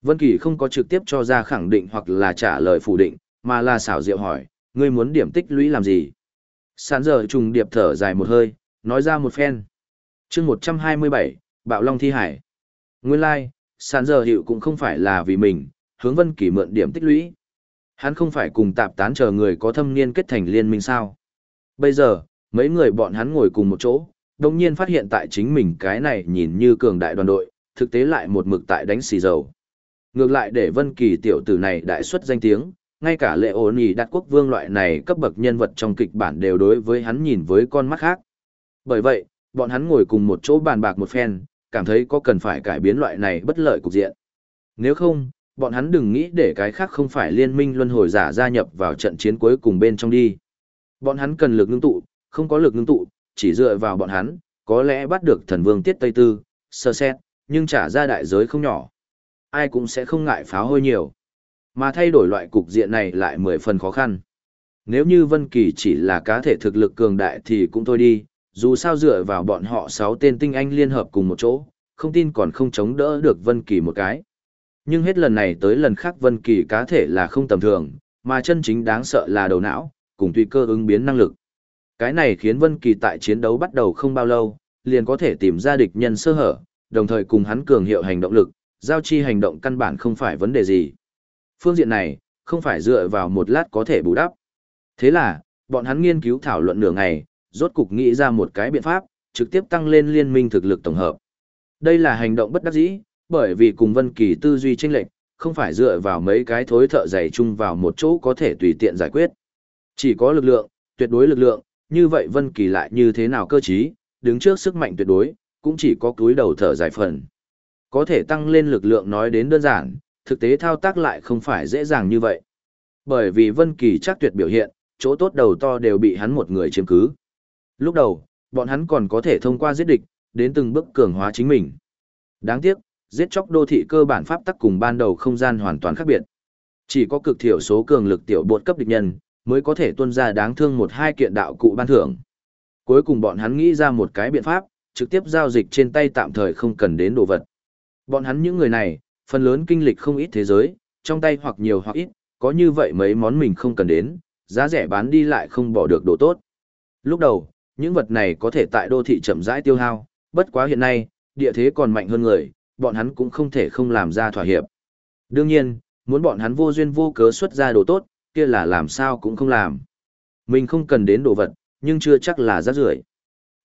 Vân Kỳ không có trực tiếp cho ra khẳng định hoặc là trả lời phủ định, mà là xảo diệu hỏi, ngươi muốn điểm tích lũy làm gì? Sản giờ trùng điệp thở dài một hơi, nói ra một phen. Chương 127, Bạo Long thi hải. Nguyên lai, like, sản giờ hiệu cũng không phải là vì mình, hướng Vân Kỳ mượn điểm tích lũy. Hắn không phải cùng tạp tán chờ người có thâm niên kết thành liên minh sao? Bây giờ, mấy người bọn hắn ngồi cùng một chỗ, đồng nhiên phát hiện tại chính mình cái này nhìn như cường đại đoàn đội, thực tế lại một mực tại đánh xì dầu. Ngược lại để Vân Kỳ tiểu tử này đại xuất danh tiếng, ngay cả lệ ổn nhì đặt quốc vương loại này cấp bậc nhân vật trong kịch bản đều đối với hắn nhìn với con mắt khác. Bởi vậy, bọn hắn ngồi cùng một chỗ bàn bạc một phen, cảm thấy có cần phải cải biến loại này bất lợi cục diện. Nếu không, bọn hắn đừng nghĩ để cái khác không phải liên minh luân hồi giả gia nhập vào trận chiến cuối cùng bên trong đi. Bọn hắn cần lực ngưng tụ, không có lực ngưng tụ, chỉ dựa vào bọn hắn, có lẽ bắt được thần vương tiết Tây Tư, sơ xét, nhưng trả ra đại giới không nhỏ. Ai cũng sẽ không ngại phá hôi nhiều. Mà thay đổi loại cục diện này lại mười phần khó khăn. Nếu như Vân Kỳ chỉ là cá thể thực lực cường đại thì cũng thôi đi, dù sao dựa vào bọn họ sáu tên tinh anh liên hợp cùng một chỗ, không tin còn không chống đỡ được Vân Kỳ một cái. Nhưng hết lần này tới lần khác Vân Kỳ cá thể là không tầm thường, mà chân chính đáng sợ là đầu não, cùng tùy cơ ứng biến năng lực. Cái này khiến Vân Kỳ tại chiến đấu bắt đầu không bao lâu, liền có thể tìm ra địch nhân sơ hở, đồng thời cùng hắn cường hiệu hành động lực, giao chi hành động căn bản không phải vấn đề gì. Phương diện này, không phải dựa vào một lát có thể bù đắp. Thế là, bọn hắn nghiên cứu thảo luận nửa ngày, rốt cục nghĩ ra một cái biện pháp, trực tiếp tăng lên liên minh thực lực tổng hợp. Đây là hành động bất đắc dĩ, bởi vì cùng Vân Kỳ tư duy chênh lệch, không phải dựa vào mấy cái thối thợ dày chung vào một chỗ có thể tùy tiện giải quyết. Chỉ có lực lượng, tuyệt đối lực lượng, như vậy Vân Kỳ lại như thế nào cơ trí, đứng trước sức mạnh tuyệt đối, cũng chỉ có túi đầu thở dài phần. Có thể tăng lên lực lượng nói đến đơn giản, thực tế thao tác lại không phải dễ dàng như vậy. Bởi vì Vân Kỳ chắc tuyệt biểu hiện, chỗ tốt đầu to đều bị hắn một người chiếm cứ. Lúc đầu, bọn hắn còn có thể thông qua giết địch, đến từng bước cường hóa chính mình. Đáng tiếc, giết chóc đô thị cơ bản pháp tắc cùng ban đầu không gian hoàn toàn khác biệt. Chỉ có cực thiểu số cường lực tiểu bột cấp địch nhân, mới có thể tuân ra đáng thương một hai kiện đạo cụ ban thưởng. Cuối cùng bọn hắn nghĩ ra một cái biện pháp, trực tiếp giao dịch trên tay tạm thời không cần đến đồ vật. Bọn hắn những người này, phần lớn kinh lịch không ít thế giới, trong tay hoặc nhiều hoặc ít, có như vậy mấy món mình không cần đến, giá rẻ bán đi lại không bỏ được đồ tốt. Lúc đầu, những vật này có thể tại đô thị chậm rãi tiêu hao, bất quá hiện nay, địa thế còn mạnh hơn người, bọn hắn cũng không thể không làm ra thỏa hiệp. Đương nhiên, muốn bọn hắn vô duyên vô cớ xuất ra đồ tốt, kia là làm sao cũng không làm. Mình không cần đến đồ vật, nhưng chưa chắc là rác rưởi.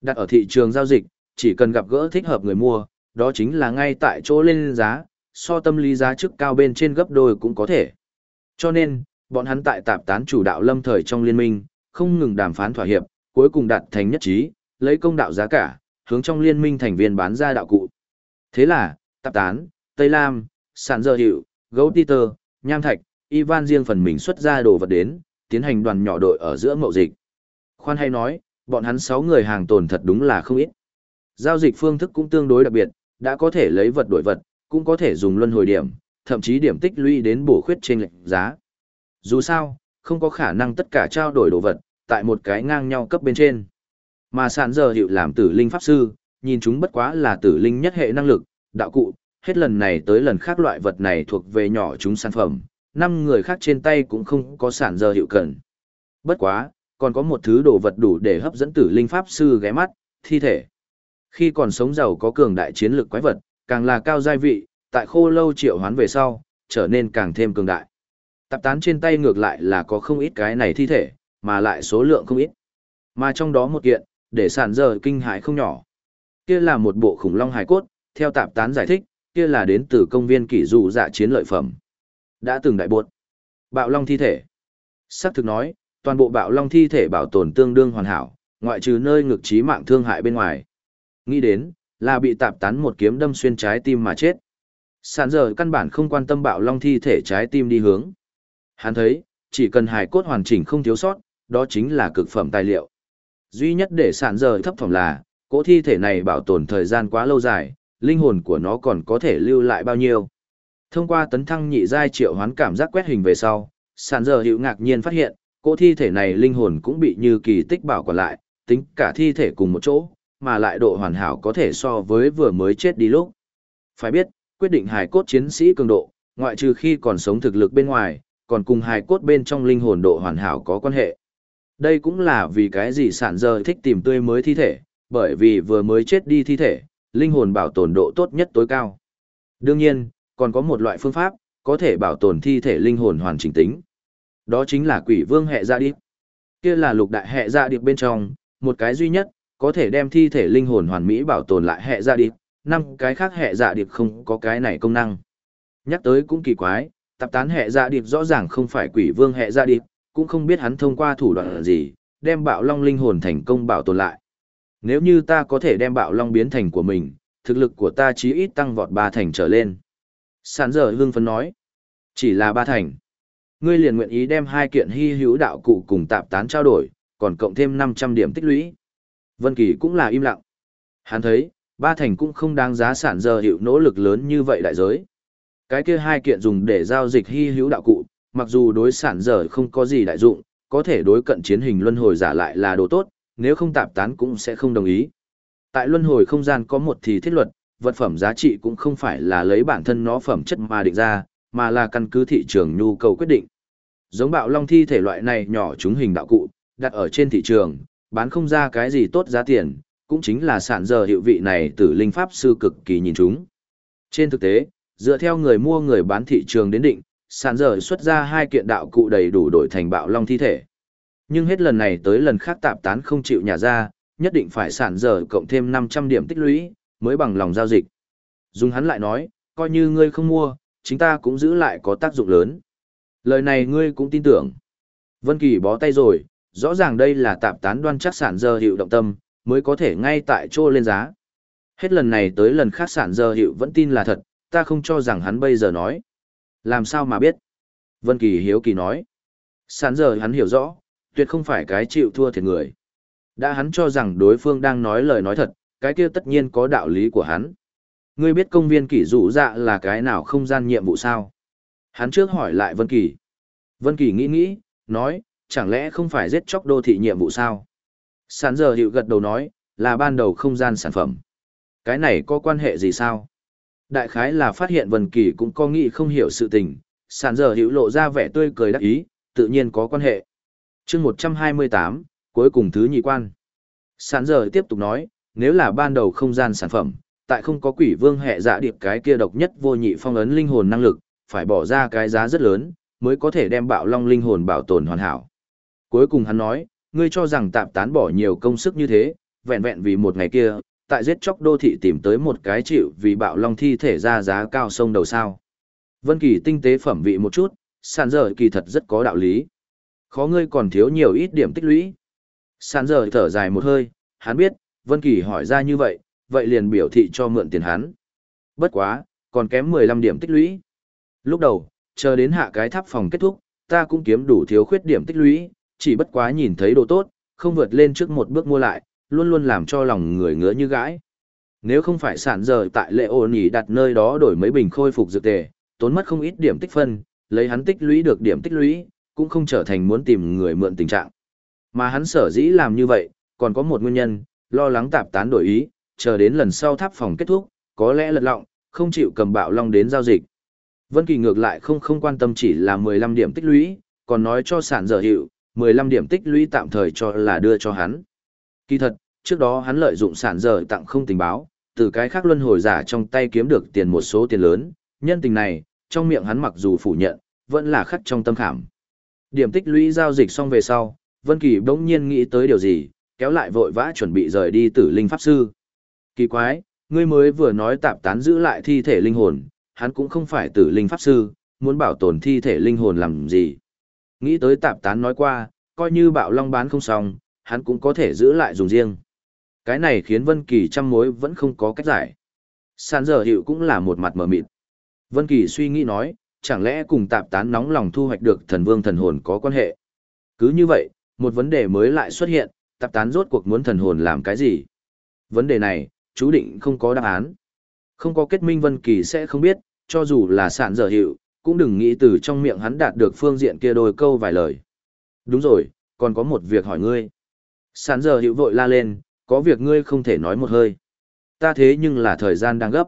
Đặt ở thị trường giao dịch, chỉ cần gặp gỡ thích hợp người mua, đó chính là ngay tại chỗ lên giá, so tâm lý giá trước cao bên trên gấp đôi cũng có thể. Cho nên, bọn hắn tại tạp tán chủ đạo lâm thời trong liên minh, không ngừng đàm phán thỏa hiệp, cuối cùng đạt thành nhất trí, lấy công đạo giá cả, hướng trong liên minh thành viên bán ra đạo cụ. Thế là, tạp tán, Tây Lam, sản dơ hiệu, gấu titer, nham thạch, Ivan riêng phần mình xuất ra đồ vật đến, tiến hành đoàn nhỏ đội ở giữa mậu dịch. Khoan hay nói, bọn hắn 6 người hàng tồn thật đúng là không ít. Giao dịch phương thức cũng tương đối đặc biệt, đã có thể lấy vật đổi vật, cũng có thể dùng luân hồi điểm, thậm chí điểm tích lũy đến bổ khuyết trên lệnh giá. Dù sao, không có khả năng tất cả trao đổi đồ vật, tại một cái ngang nhau cấp bên trên. Mà sản giờ hiệu làm tử linh pháp sư, nhìn chúng bất quá là tử linh nhất hệ năng lực, đạo cụ, hết lần này tới lần khác loại vật này thuộc về nhỏ chúng sản phẩm, năm người khác trên tay cũng không có sản giờ hiệu cần. Bất quá, còn có một thứ đồ vật đủ để hấp dẫn tử linh pháp sư ghé mắt, thi thể. Khi còn sống giàu có cường đại chiến lược quái vật, càng là cao giai vị, tại khô lâu triệu hoán về sau, trở nên càng thêm cường đại. Tạp tán trên tay ngược lại là có không ít cái này thi thể, mà lại số lượng không ít. Mà trong đó một kiện, để sản giờ kinh hại không nhỏ. Kia là một bộ khủng long hài cốt, theo tạp tán giải thích, kia là đến từ công viên kỷ dụ dạ chiến lợi phẩm. Đã từng đại bột. Bạo long thi thể. Sắc thực nói, toàn bộ bạo long thi thể bảo tồn tương đương hoàn hảo, ngoại trừ nơi ngực trí mạng thương hại bên ngoài. Nghĩ đến, là bị tạp tán một kiếm đâm xuyên trái tim mà chết. Sản giờ căn bản không quan tâm bạo long thi thể trái tim đi hướng. Hắn thấy, chỉ cần hài cốt hoàn chỉnh không thiếu sót, đó chính là cực phẩm tài liệu. Duy nhất để sản giờ thấp phẩm là, cỗ thi thể này bảo tồn thời gian quá lâu dài, linh hồn của nó còn có thể lưu lại bao nhiêu. Thông qua tấn thăng nhị giai triệu hoán cảm giác quét hình về sau, sản giờ hữu ngạc nhiên phát hiện, cỗ thi thể này linh hồn cũng bị như kỳ tích bảo còn lại, tính cả thi thể cùng một chỗ, mà lại độ hoàn hảo có thể so với vừa mới chết đi lúc. Phải biết, quyết định hài cốt chiến sĩ cường độ, ngoại trừ khi còn sống thực lực bên ngoài, còn cùng hài cốt bên trong linh hồn độ hoàn hảo có quan hệ. Đây cũng là vì cái gì sản giờ thích tìm tươi mới thi thể, bởi vì vừa mới chết đi thi thể, linh hồn bảo tồn độ tốt nhất tối cao. Đương nhiên, còn có một loại phương pháp, có thể bảo tồn thi thể linh hồn hoàn chỉnh tính. Đó chính là quỷ vương hệ ra điệp. Kia là lục đại hệ ra điệp bên trong, một cái duy nhất, có thể đem thi thể linh hồn hoàn mỹ bảo tồn lại hệ dạ điệp, năm cái khác hệ dạ điệp không có cái này công năng. Nhắc tới cũng kỳ quái, tập tán hệ dạ điệp rõ ràng không phải quỷ vương hệ dạ điệp, cũng không biết hắn thông qua thủ đoạn gì, đem bạo long linh hồn thành công bảo tồn lại. Nếu như ta có thể đem bạo long biến thành của mình, thực lực của ta chí ít tăng vọt ba thành trở lên. Sản dở hương phấn nói, chỉ là ba thành. Ngươi liền nguyện ý đem hai kiện hy hữu đạo cụ cùng tạp tán trao đổi, còn cộng thêm 500 điểm tích lũy. Vân Kỳ cũng là im lặng. Hắn thấy, ba thành cũng không đáng giá sản giờ hiệu nỗ lực lớn như vậy đại giới. Cái kia hai kiện dùng để giao dịch hy hữu đạo cụ, mặc dù đối sản giờ không có gì đại dụng, có thể đối cận chiến hình luân hồi giả lại là đồ tốt, nếu không tạp tán cũng sẽ không đồng ý. Tại luân hồi không gian có một thì thiết luật, vật phẩm giá trị cũng không phải là lấy bản thân nó phẩm chất mà định ra, mà là căn cứ thị trường nhu cầu quyết định. Giống bạo long thi thể loại này nhỏ chúng hình đạo cụ, đặt ở trên thị trường, bán không ra cái gì tốt giá tiền, cũng chính là sản giờ hiệu vị này từ linh pháp sư cực kỳ nhìn chúng. Trên thực tế, dựa theo người mua người bán thị trường đến định, sản giờ xuất ra hai kiện đạo cụ đầy đủ đổi thành bạo long thi thể. Nhưng hết lần này tới lần khác tạp tán không chịu nhà ra, nhất định phải sản giờ cộng thêm 500 điểm tích lũy, mới bằng lòng giao dịch. Dùng hắn lại nói, coi như ngươi không mua, chúng ta cũng giữ lại có tác dụng lớn. Lời này ngươi cũng tin tưởng. Vân Kỳ bó tay rồi, rõ ràng đây là tạp tán đoan chắc sản giờ hiệu động tâm, mới có thể ngay tại chỗ lên giá. Hết lần này tới lần khác sản giờ hiệu vẫn tin là thật, ta không cho rằng hắn bây giờ nói. Làm sao mà biết? Vân Kỳ hiếu kỳ nói. Sản giờ hắn hiểu rõ, tuyệt không phải cái chịu thua thiệt người. Đã hắn cho rằng đối phương đang nói lời nói thật, cái kia tất nhiên có đạo lý của hắn. Ngươi biết công viên kỷ dụ dạ là cái nào không gian nhiệm vụ sao? Hắn trước hỏi lại Vân Kỳ. Vân Kỳ nghĩ nghĩ, nói, chẳng lẽ không phải giết chóc đô thị nhiệm vụ sao? Sản giờ hiệu gật đầu nói, là ban đầu không gian sản phẩm. Cái này có quan hệ gì sao? Đại khái là phát hiện Vân Kỳ cũng có nghĩ không hiểu sự tình, sản giờ hiệu lộ ra vẻ tươi cười đắc ý, tự nhiên có quan hệ. chương 128, cuối cùng thứ nhị quan. Sản giờ tiếp tục nói, nếu là ban đầu không gian sản phẩm, tại không có quỷ vương hệ dạ điệp cái kia độc nhất vô nhị phong ấn linh hồn năng lực, phải bỏ ra cái giá rất lớn, mới có thể đem bạo long linh hồn bảo tồn hoàn hảo. Cuối cùng hắn nói, ngươi cho rằng tạm tán bỏ nhiều công sức như thế, vẹn vẹn vì một ngày kia, tại giết chóc đô thị tìm tới một cái chịu vì bạo long thi thể ra giá cao sông đầu sao. Vân Kỳ tinh tế phẩm vị một chút, sàn dở kỳ thật rất có đạo lý. Khó ngươi còn thiếu nhiều ít điểm tích lũy. Sàn dở thở dài một hơi, hắn biết, Vân Kỳ hỏi ra như vậy, vậy liền biểu thị cho mượn tiền hắn. Bất quá, còn kém 15 điểm tích lũy. Lúc đầu, chờ đến hạ cái tháp phòng kết thúc, ta cũng kiếm đủ thiếu khuyết điểm tích lũy, chỉ bất quá nhìn thấy đồ tốt, không vượt lên trước một bước mua lại, luôn luôn làm cho lòng người ngứa như gãi. Nếu không phải sản giờ tại lệ ổn nhỉ đặt nơi đó đổi mấy bình khôi phục dược tề, tốn mất không ít điểm tích phân, lấy hắn tích lũy được điểm tích lũy, cũng không trở thành muốn tìm người mượn tình trạng. Mà hắn sở dĩ làm như vậy, còn có một nguyên nhân, lo lắng tạp tán đổi ý, chờ đến lần sau tháp phòng kết thúc, có lẽ lật lọng, không chịu cầm bạo long đến giao dịch. Vân Kỳ ngược lại không không quan tâm chỉ là 15 điểm tích lũy, còn nói cho sản dở hiệu, 15 điểm tích lũy tạm thời cho là đưa cho hắn. Kỳ thật, trước đó hắn lợi dụng sản dở tặng không tình báo, từ cái khác luân hồi giả trong tay kiếm được tiền một số tiền lớn, nhân tình này, trong miệng hắn mặc dù phủ nhận, vẫn là khắc trong tâm khảm. Điểm tích lũy giao dịch xong về sau, Vân Kỳ bỗng nhiên nghĩ tới điều gì, kéo lại vội vã chuẩn bị rời đi tử linh pháp sư. Kỳ quái, ngươi mới vừa nói tạm tán giữ lại thi thể linh hồn, hắn cũng không phải tử linh pháp sư, muốn bảo tồn thi thể linh hồn làm gì. Nghĩ tới tạp tán nói qua, coi như bạo long bán không xong, hắn cũng có thể giữ lại dùng riêng. Cái này khiến Vân Kỳ trăm mối vẫn không có cách giải. Sàn giờ hiệu cũng là một mặt mở mịt. Vân Kỳ suy nghĩ nói, chẳng lẽ cùng tạp tán nóng lòng thu hoạch được thần vương thần hồn có quan hệ. Cứ như vậy, một vấn đề mới lại xuất hiện, tạp tán rốt cuộc muốn thần hồn làm cái gì? Vấn đề này, chú định không có đáp án. Không có kết minh Vân Kỳ sẽ không biết, cho dù là sạn dở hiệu, cũng đừng nghĩ từ trong miệng hắn đạt được phương diện kia đôi câu vài lời. Đúng rồi, còn có một việc hỏi ngươi. Sán dở hiệu vội la lên, có việc ngươi không thể nói một hơi. Ta thế nhưng là thời gian đang gấp.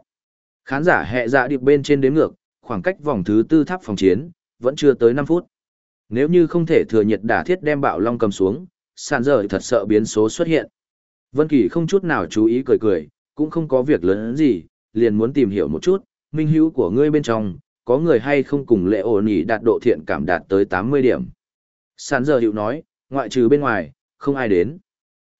Khán giả hẹ dạ điệp bên trên đếm ngược, khoảng cách vòng thứ tư tháp phòng chiến, vẫn chưa tới 5 phút. Nếu như không thể thừa nhiệt đả thiết đem bạo long cầm xuống, sàn giờ thật sợ biến số xuất hiện. Vân Kỳ không chút nào chú ý cười cười, cũng không có việc lớn gì, liền muốn tìm hiểu một chút, minh hữu của ngươi bên trong, có người hay không cùng lệ ổn nhỉ đạt độ thiện cảm đạt tới 80 điểm. Sàn giờ hiệu nói, ngoại trừ bên ngoài, không ai đến.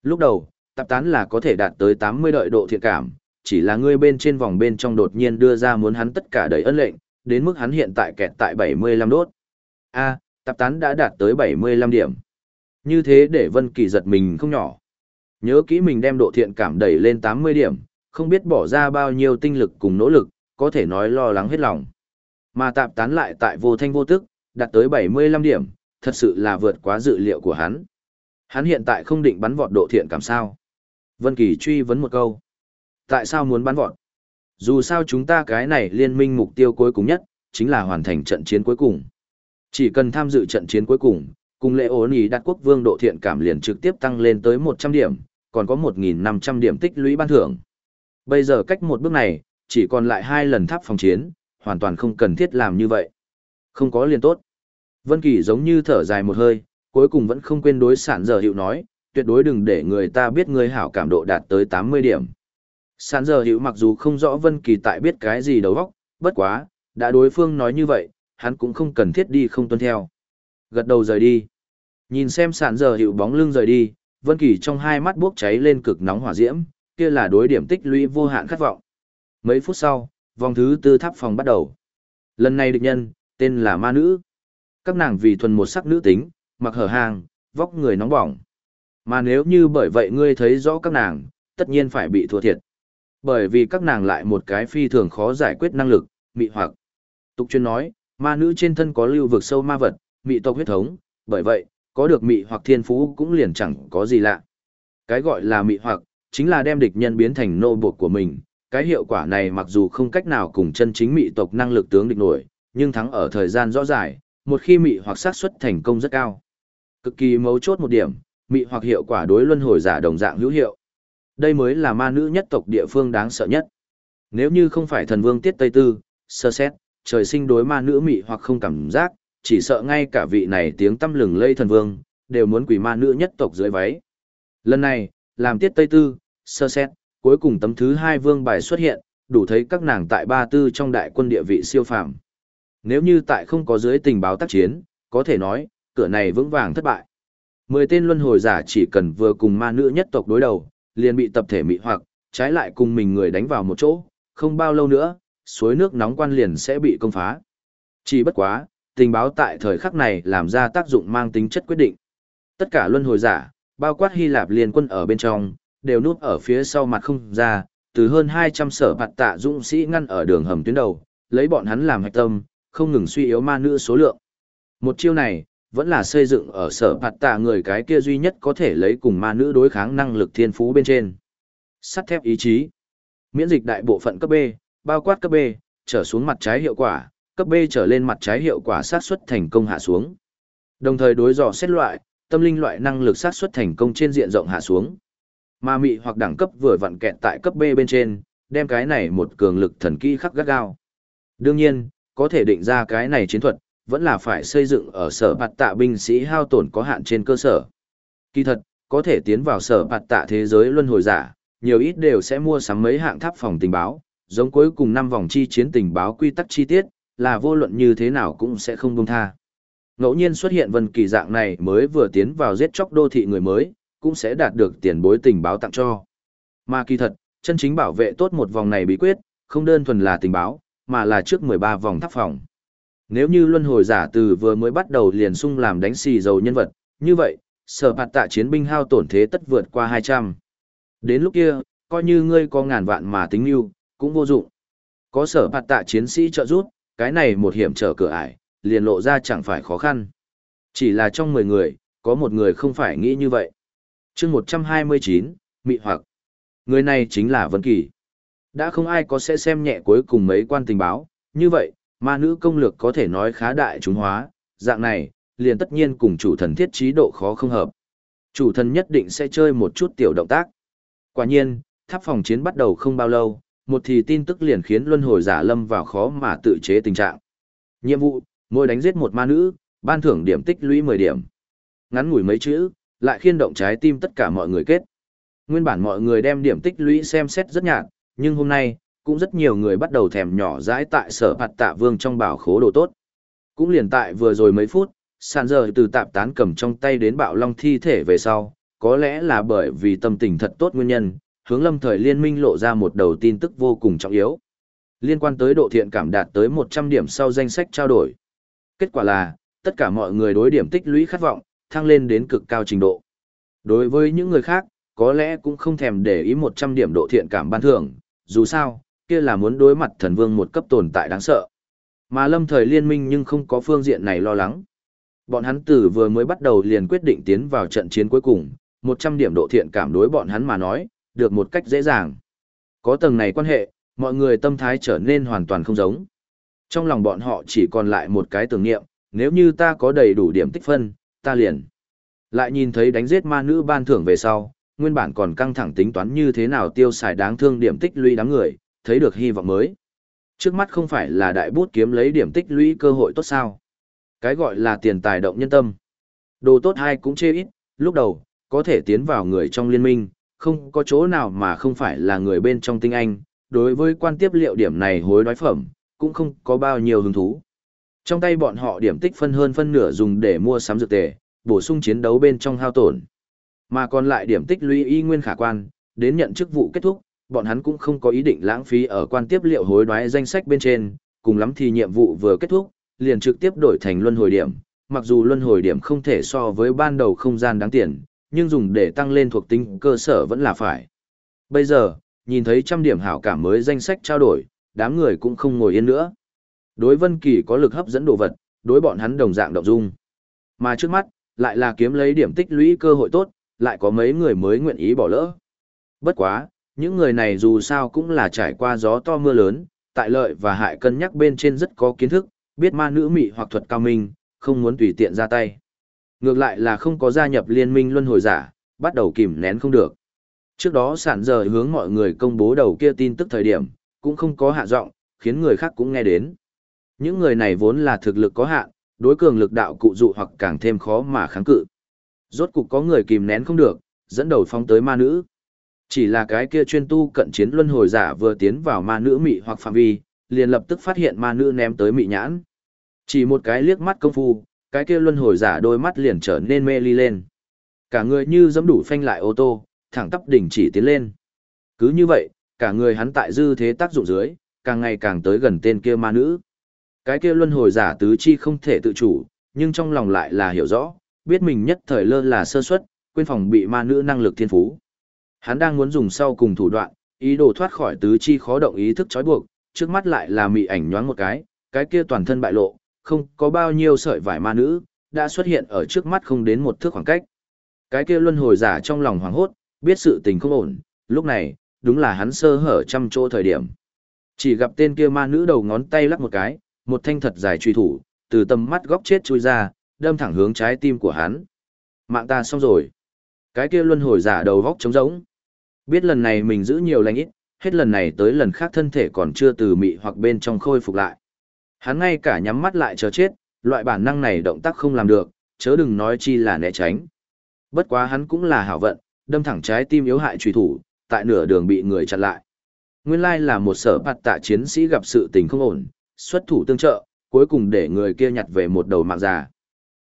Lúc đầu, tạp tán là có thể đạt tới 80 đợi độ thiện cảm, chỉ là ngươi bên trên vòng bên trong đột nhiên đưa ra muốn hắn tất cả đầy ân lệnh, đến mức hắn hiện tại kẹt tại 75 đốt. A, tạp tán đã đạt tới 75 điểm. Như thế để Vân Kỳ giật mình không nhỏ. Nhớ kỹ mình đem độ thiện cảm đẩy lên 80 điểm, không biết bỏ ra bao nhiêu tinh lực cùng nỗ lực, có thể nói lo lắng hết lòng. Mà tạp tán lại tại vô thanh vô tức, đạt tới 75 điểm, thật sự là vượt quá dự liệu của hắn. Hắn hiện tại không định bắn vọt độ thiện cảm sao. Vân Kỳ truy vấn một câu. Tại sao muốn bắn vọt? Dù sao chúng ta cái này liên minh mục tiêu cuối cùng nhất, chính là hoàn thành trận chiến cuối cùng. Chỉ cần tham dự trận chiến cuối cùng, cùng lễ ổn ý đặt quốc vương độ thiện cảm liền trực tiếp tăng lên tới 100 điểm, còn có 1.500 điểm tích lũy ban thưởng. Bây giờ cách một bước này, chỉ còn lại hai lần tháp phòng chiến, hoàn toàn không cần thiết làm như vậy. Không có liền tốt. Vân Kỳ giống như thở dài một hơi, cuối cùng vẫn không quên đối sản giờ hiệu nói, tuyệt đối đừng để người ta biết ngươi hảo cảm độ đạt tới 80 điểm. Sản giờ hiệu mặc dù không rõ Vân Kỳ tại biết cái gì đầu óc, bất quá, đã đối phương nói như vậy, hắn cũng không cần thiết đi không tuân theo. Gật đầu rời đi. Nhìn xem sản giờ hiệu bóng lưng rời đi, Vân Kỳ trong hai mắt bốc cháy lên cực nóng hỏa diễm, kia là đối điểm tích lũy vô hạn khát vọng. Mấy phút sau, vòng thứ tư tháp phòng bắt đầu. Lần này địch nhân, tên là ma nữ. Các nàng vì thuần một sắc nữ tính, mặc hở hàng, vóc người nóng bỏng. Mà nếu như bởi vậy ngươi thấy rõ các nàng, tất nhiên phải bị thua thiệt. Bởi vì các nàng lại một cái phi thường khó giải quyết năng lực, mị hoặc. Tục chuyên nói, ma nữ trên thân có lưu vực sâu ma vật, mị tộc huyết thống, bởi vậy, có được mị hoặc thiên phú cũng liền chẳng có gì lạ. Cái gọi là mị hoặc, chính là đem địch nhân biến thành nô buộc của mình. Cái hiệu quả này mặc dù không cách nào cùng chân chính mị tộc năng lực tướng địch nổi, nhưng thắng ở thời gian rõ rải, một khi mị hoặc xác suất thành công rất cao. Cực kỳ mấu chốt một điểm, mị hoặc hiệu quả đối luân hồi giả đồng dạng hữu hiệu. Đây mới là ma nữ nhất tộc địa phương đáng sợ nhất. Nếu như không phải thần vương tiết Tây Tư, sơ xét, trời sinh đối ma nữ mị hoặc không cảm giác, chỉ sợ ngay cả vị này tiếng tâm lừng lây thần vương, đều muốn quỷ ma nữ nhất tộc dưới váy. Lần này, làm tiết Tây Tư, sơ xét, cuối cùng tấm thứ hai vương bài xuất hiện, đủ thấy các nàng tại ba tư trong đại quân địa vị siêu phàm. Nếu như tại không có dưới tình báo tác chiến, có thể nói, cửa này vững vàng thất bại. Mười tên luân hồi giả chỉ cần vừa cùng ma nữ nhất tộc đối đầu, liền bị tập thể mị hoặc, trái lại cùng mình người đánh vào một chỗ, không bao lâu nữa, suối nước nóng quan liền sẽ bị công phá. Chỉ bất quá, tình báo tại thời khắc này làm ra tác dụng mang tính chất quyết định. Tất cả luân hồi giả, bao quát Hy Lạp liên quân ở bên trong, đều núp ở phía sau mặt không ra, từ hơn 200 sở bạt tạ dũng sĩ ngăn ở đường hầm tuyến đầu, lấy bọn hắn làm hạch tâm, không ngừng suy yếu ma nữ số lượng. Một chiêu này, vẫn là xây dựng ở sở bạt tạ người cái kia duy nhất có thể lấy cùng ma nữ đối kháng năng lực thiên phú bên trên. Sắt thép ý chí. Miễn dịch đại bộ phận cấp B, bao quát cấp B, trở xuống mặt trái hiệu quả, cấp B trở lên mặt trái hiệu quả sát xuất thành công hạ xuống. Đồng thời đối dò xét loại, tâm linh loại năng lực sát xuất thành công trên diện rộng hạ xuống. Ma mị hoặc đẳng cấp vừa vặn kẹt tại cấp B bên trên, đem cái này một cường lực thần kỹ khắc gắt gao. Đương nhiên, có thể định ra cái này chiến thuật, vẫn là phải xây dựng ở sở bạt tạ binh sĩ hao tổn có hạn trên cơ sở. Kỳ thật, có thể tiến vào sở bạt tạ thế giới luân hồi giả, nhiều ít đều sẽ mua sắm mấy hạng tháp phòng tình báo, giống cuối cùng năm vòng chi chiến tình báo quy tắc chi tiết, là vô luận như thế nào cũng sẽ không buông tha. Ngẫu nhiên xuất hiện vân kỳ dạng này mới vừa tiến vào giết chóc đô thị người mới, cũng sẽ đạt được tiền bối tình báo tặng cho. Mà kỳ thật, chân chính bảo vệ tốt một vòng này bí quyết, không đơn thuần là tình báo, mà là trước 13 vòng tháp phòng. Nếu như luân hồi giả từ vừa mới bắt đầu liền sung làm đánh xì dầu nhân vật, như vậy, sở phạt tạ chiến binh hao tổn thế tất vượt qua 200. Đến lúc kia, coi như ngươi có ngàn vạn mà tính lưu, cũng vô dụng. Có sở phạt tạ chiến sĩ trợ giúp, cái này một hiểm trở cửa ải, liền lộ ra chẳng phải khó khăn. Chỉ là trong 10 người, có một người không phải nghĩ như vậy chương 129, mị hoặc. Người này chính là Vân Kỳ. Đã không ai có sẽ xem nhẹ cuối cùng mấy quan tình báo, như vậy, ma nữ công lược có thể nói khá đại chúng hóa, dạng này, liền tất nhiên cùng chủ thần thiết trí độ khó không hợp. Chủ thần nhất định sẽ chơi một chút tiểu động tác. Quả nhiên, tháp phòng chiến bắt đầu không bao lâu, một thì tin tức liền khiến luân hồi giả lâm vào khó mà tự chế tình trạng. Nhiệm vụ, mỗi đánh giết một ma nữ, ban thưởng điểm tích lũy 10 điểm. Ngắn ngủi mấy chữ, lại khiên động trái tim tất cả mọi người kết. Nguyên bản mọi người đem điểm tích lũy xem xét rất nhạt, nhưng hôm nay, cũng rất nhiều người bắt đầu thèm nhỏ dãi tại sở hạt tạ vương trong bảo khố đồ tốt. Cũng liền tại vừa rồi mấy phút, sàn giờ từ tạp tán cầm trong tay đến bạo long thi thể về sau, có lẽ là bởi vì tâm tình thật tốt nguyên nhân, hướng lâm thời liên minh lộ ra một đầu tin tức vô cùng trọng yếu. Liên quan tới độ thiện cảm đạt tới 100 điểm sau danh sách trao đổi. Kết quả là, tất cả mọi người đối điểm tích lũy khát vọng, thăng lên đến cực cao trình độ. Đối với những người khác, có lẽ cũng không thèm để ý 100 điểm độ thiện cảm ban thưởng, dù sao, kia là muốn đối mặt thần vương một cấp tồn tại đáng sợ. Mà lâm thời liên minh nhưng không có phương diện này lo lắng. Bọn hắn tử vừa mới bắt đầu liền quyết định tiến vào trận chiến cuối cùng, 100 điểm độ thiện cảm đối bọn hắn mà nói, được một cách dễ dàng. Có tầng này quan hệ, mọi người tâm thái trở nên hoàn toàn không giống. Trong lòng bọn họ chỉ còn lại một cái tưởng niệm, nếu như ta có đầy đủ điểm tích phân, ta liền. Lại nhìn thấy đánh giết ma nữ ban thưởng về sau, nguyên bản còn căng thẳng tính toán như thế nào tiêu xài đáng thương điểm tích lũy đáng người, thấy được hy vọng mới. Trước mắt không phải là đại bút kiếm lấy điểm tích lũy cơ hội tốt sao. Cái gọi là tiền tài động nhân tâm. Đồ tốt hay cũng chê ít, lúc đầu, có thể tiến vào người trong liên minh, không có chỗ nào mà không phải là người bên trong tinh anh, đối với quan tiếp liệu điểm này hối đoái phẩm, cũng không có bao nhiêu hứng thú. Trong tay bọn họ điểm tích phân hơn phân nửa dùng để mua sắm dược tề, bổ sung chiến đấu bên trong hao tổn. Mà còn lại điểm tích lũy y nguyên khả quan, đến nhận chức vụ kết thúc, bọn hắn cũng không có ý định lãng phí ở quan tiếp liệu hối đoái danh sách bên trên, cùng lắm thì nhiệm vụ vừa kết thúc, liền trực tiếp đổi thành luân hồi điểm. Mặc dù luân hồi điểm không thể so với ban đầu không gian đáng tiền, nhưng dùng để tăng lên thuộc tính cơ sở vẫn là phải. Bây giờ, nhìn thấy trăm điểm hảo cảm mới danh sách trao đổi, đám người cũng không ngồi yên nữa. Đối Vân Kỳ có lực hấp dẫn đồ vật, đối bọn hắn đồng dạng động dung. Mà trước mắt, lại là kiếm lấy điểm tích lũy cơ hội tốt, lại có mấy người mới nguyện ý bỏ lỡ. Bất quá, những người này dù sao cũng là trải qua gió to mưa lớn, tại lợi và hại cân nhắc bên trên rất có kiến thức, biết ma nữ mị hoặc thuật cao minh, không muốn tùy tiện ra tay. Ngược lại là không có gia nhập liên minh luân hồi giả, bắt đầu kìm nén không được. Trước đó sản giờ hướng mọi người công bố đầu kia tin tức thời điểm, cũng không có hạ giọng, khiến người khác cũng nghe đến. Những người này vốn là thực lực có hạn, đối cường lực đạo cụ dụ hoặc càng thêm khó mà kháng cự. Rốt cục có người kìm nén không được, dẫn đầu phóng tới ma nữ. Chỉ là cái kia chuyên tu cận chiến luân hồi giả vừa tiến vào ma nữ mị hoặc phạm vi, liền lập tức phát hiện ma nữ ném tới mị nhãn. Chỉ một cái liếc mắt công phu, cái kia luân hồi giả đôi mắt liền trở nên mê ly lên. Cả người như dẫm đủ phanh lại ô tô, thẳng tắp đỉnh chỉ tiến lên. Cứ như vậy, cả người hắn tại dư thế tác dụng dưới, càng ngày càng tới gần tên kia ma nữ. Cái kia luân hồi giả tứ chi không thể tự chủ, nhưng trong lòng lại là hiểu rõ, biết mình nhất thời lơ là sơ suất, quên phòng bị ma nữ năng lực thiên phú. Hắn đang muốn dùng sau cùng thủ đoạn, ý đồ thoát khỏi tứ chi khó động ý thức trói buộc, trước mắt lại là mị ảnh nhoáng một cái, cái kia toàn thân bại lộ, không có bao nhiêu sợi vải ma nữ, đã xuất hiện ở trước mắt không đến một thước khoảng cách. Cái kia luân hồi giả trong lòng hoảng hốt, biết sự tình không ổn, lúc này, đúng là hắn sơ hở trăm chỗ thời điểm. Chỉ gặp tên kia ma nữ đầu ngón tay lắc một cái, một thanh thật dài truy thủ, từ tầm mắt góc chết chui ra, đâm thẳng hướng trái tim của hắn. Mạng ta xong rồi. Cái kia luân hồi giả đầu góc trống rỗng. Biết lần này mình giữ nhiều lành ít, hết lần này tới lần khác thân thể còn chưa từ mị hoặc bên trong khôi phục lại. Hắn ngay cả nhắm mắt lại chờ chết, loại bản năng này động tác không làm được, chớ đừng nói chi là né tránh. Bất quá hắn cũng là hảo vận, đâm thẳng trái tim yếu hại truy thủ, tại nửa đường bị người chặn lại. Nguyên lai là một sở bạt tạ chiến sĩ gặp sự tình không ổn, xuất thủ tương trợ, cuối cùng để người kia nhặt về một đầu mạng già.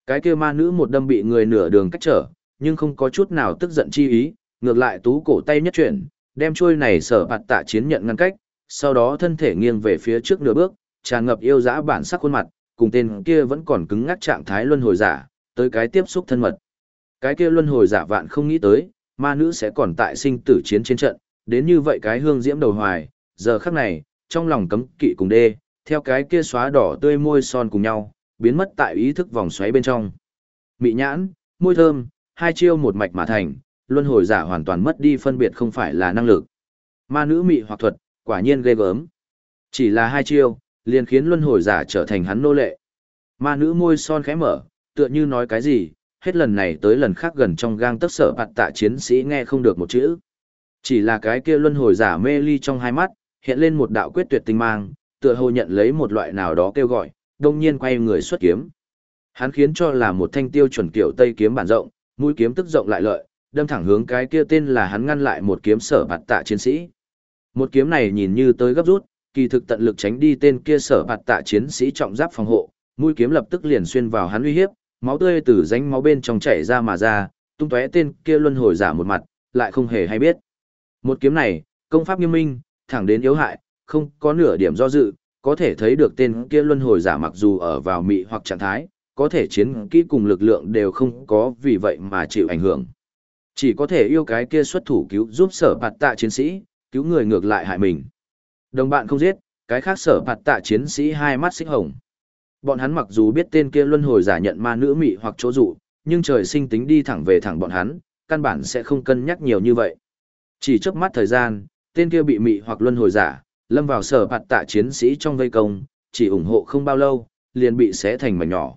Cái kia ma nữ một đâm bị người nửa đường cách trở, nhưng không có chút nào tức giận chi ý, ngược lại tú cổ tay nhất chuyển, đem chuôi này sở bạt tạ chiến nhận ngăn cách, sau đó thân thể nghiêng về phía trước nửa bước, tràn ngập yêu dã bản sắc khuôn mặt, cùng tên kia vẫn còn cứng ngắc trạng thái luân hồi giả, tới cái tiếp xúc thân mật. Cái kia luân hồi giả vạn không nghĩ tới, ma nữ sẽ còn tại sinh tử chiến trên trận, đến như vậy cái hương diễm đầu hoài, giờ khắc này, trong lòng cấm kỵ cùng đê, theo cái kia xóa đỏ tươi môi son cùng nhau, biến mất tại ý thức vòng xoáy bên trong. Mị nhãn, môi thơm, hai chiêu một mạch mà thành, luân hồi giả hoàn toàn mất đi phân biệt không phải là năng lực. Ma nữ mị hoặc thuật, quả nhiên ghê gớm. Chỉ là hai chiêu, liền khiến luân hồi giả trở thành hắn nô lệ. Ma nữ môi son khẽ mở, tựa như nói cái gì, hết lần này tới lần khác gần trong gang tấc sở bạt tạ chiến sĩ nghe không được một chữ. Chỉ là cái kia luân hồi giả mê ly trong hai mắt, hiện lên một đạo quyết tuyệt tinh mang, tựa hồ nhận lấy một loại nào đó kêu gọi, đông nhiên quay người xuất kiếm. Hắn khiến cho là một thanh tiêu chuẩn kiểu tây kiếm bản rộng, mũi kiếm tức rộng lại lợi, đâm thẳng hướng cái kia tên là hắn ngăn lại một kiếm sở bạt tạ chiến sĩ. Một kiếm này nhìn như tới gấp rút, kỳ thực tận lực tránh đi tên kia sở bạt tạ chiến sĩ trọng giáp phòng hộ, mũi kiếm lập tức liền xuyên vào hắn uy hiếp, máu tươi từ rãnh máu bên trong chảy ra mà ra, tung tóe tên kia luân hồi giả một mặt, lại không hề hay biết. Một kiếm này, công pháp nghiêm minh, thẳng đến yếu hại, không có nửa điểm do dự, có thể thấy được tên kia luân hồi giả mặc dù ở vào mị hoặc trạng thái, có thể chiến kỹ cùng lực lượng đều không có vì vậy mà chịu ảnh hưởng. Chỉ có thể yêu cái kia xuất thủ cứu giúp sở bạt tạ chiến sĩ, cứu người ngược lại hại mình. Đồng bạn không giết, cái khác sở bạt tạ chiến sĩ hai mắt xích hồng. Bọn hắn mặc dù biết tên kia luân hồi giả nhận ma nữ mị hoặc chỗ dụ, nhưng trời sinh tính đi thẳng về thẳng bọn hắn, căn bản sẽ không cân nhắc nhiều như vậy. Chỉ trước mắt thời gian, tên kia bị mị hoặc luân hồi giả, lâm vào sở bạt tạ chiến sĩ trong vây công, chỉ ủng hộ không bao lâu, liền bị xé thành mảnh nhỏ.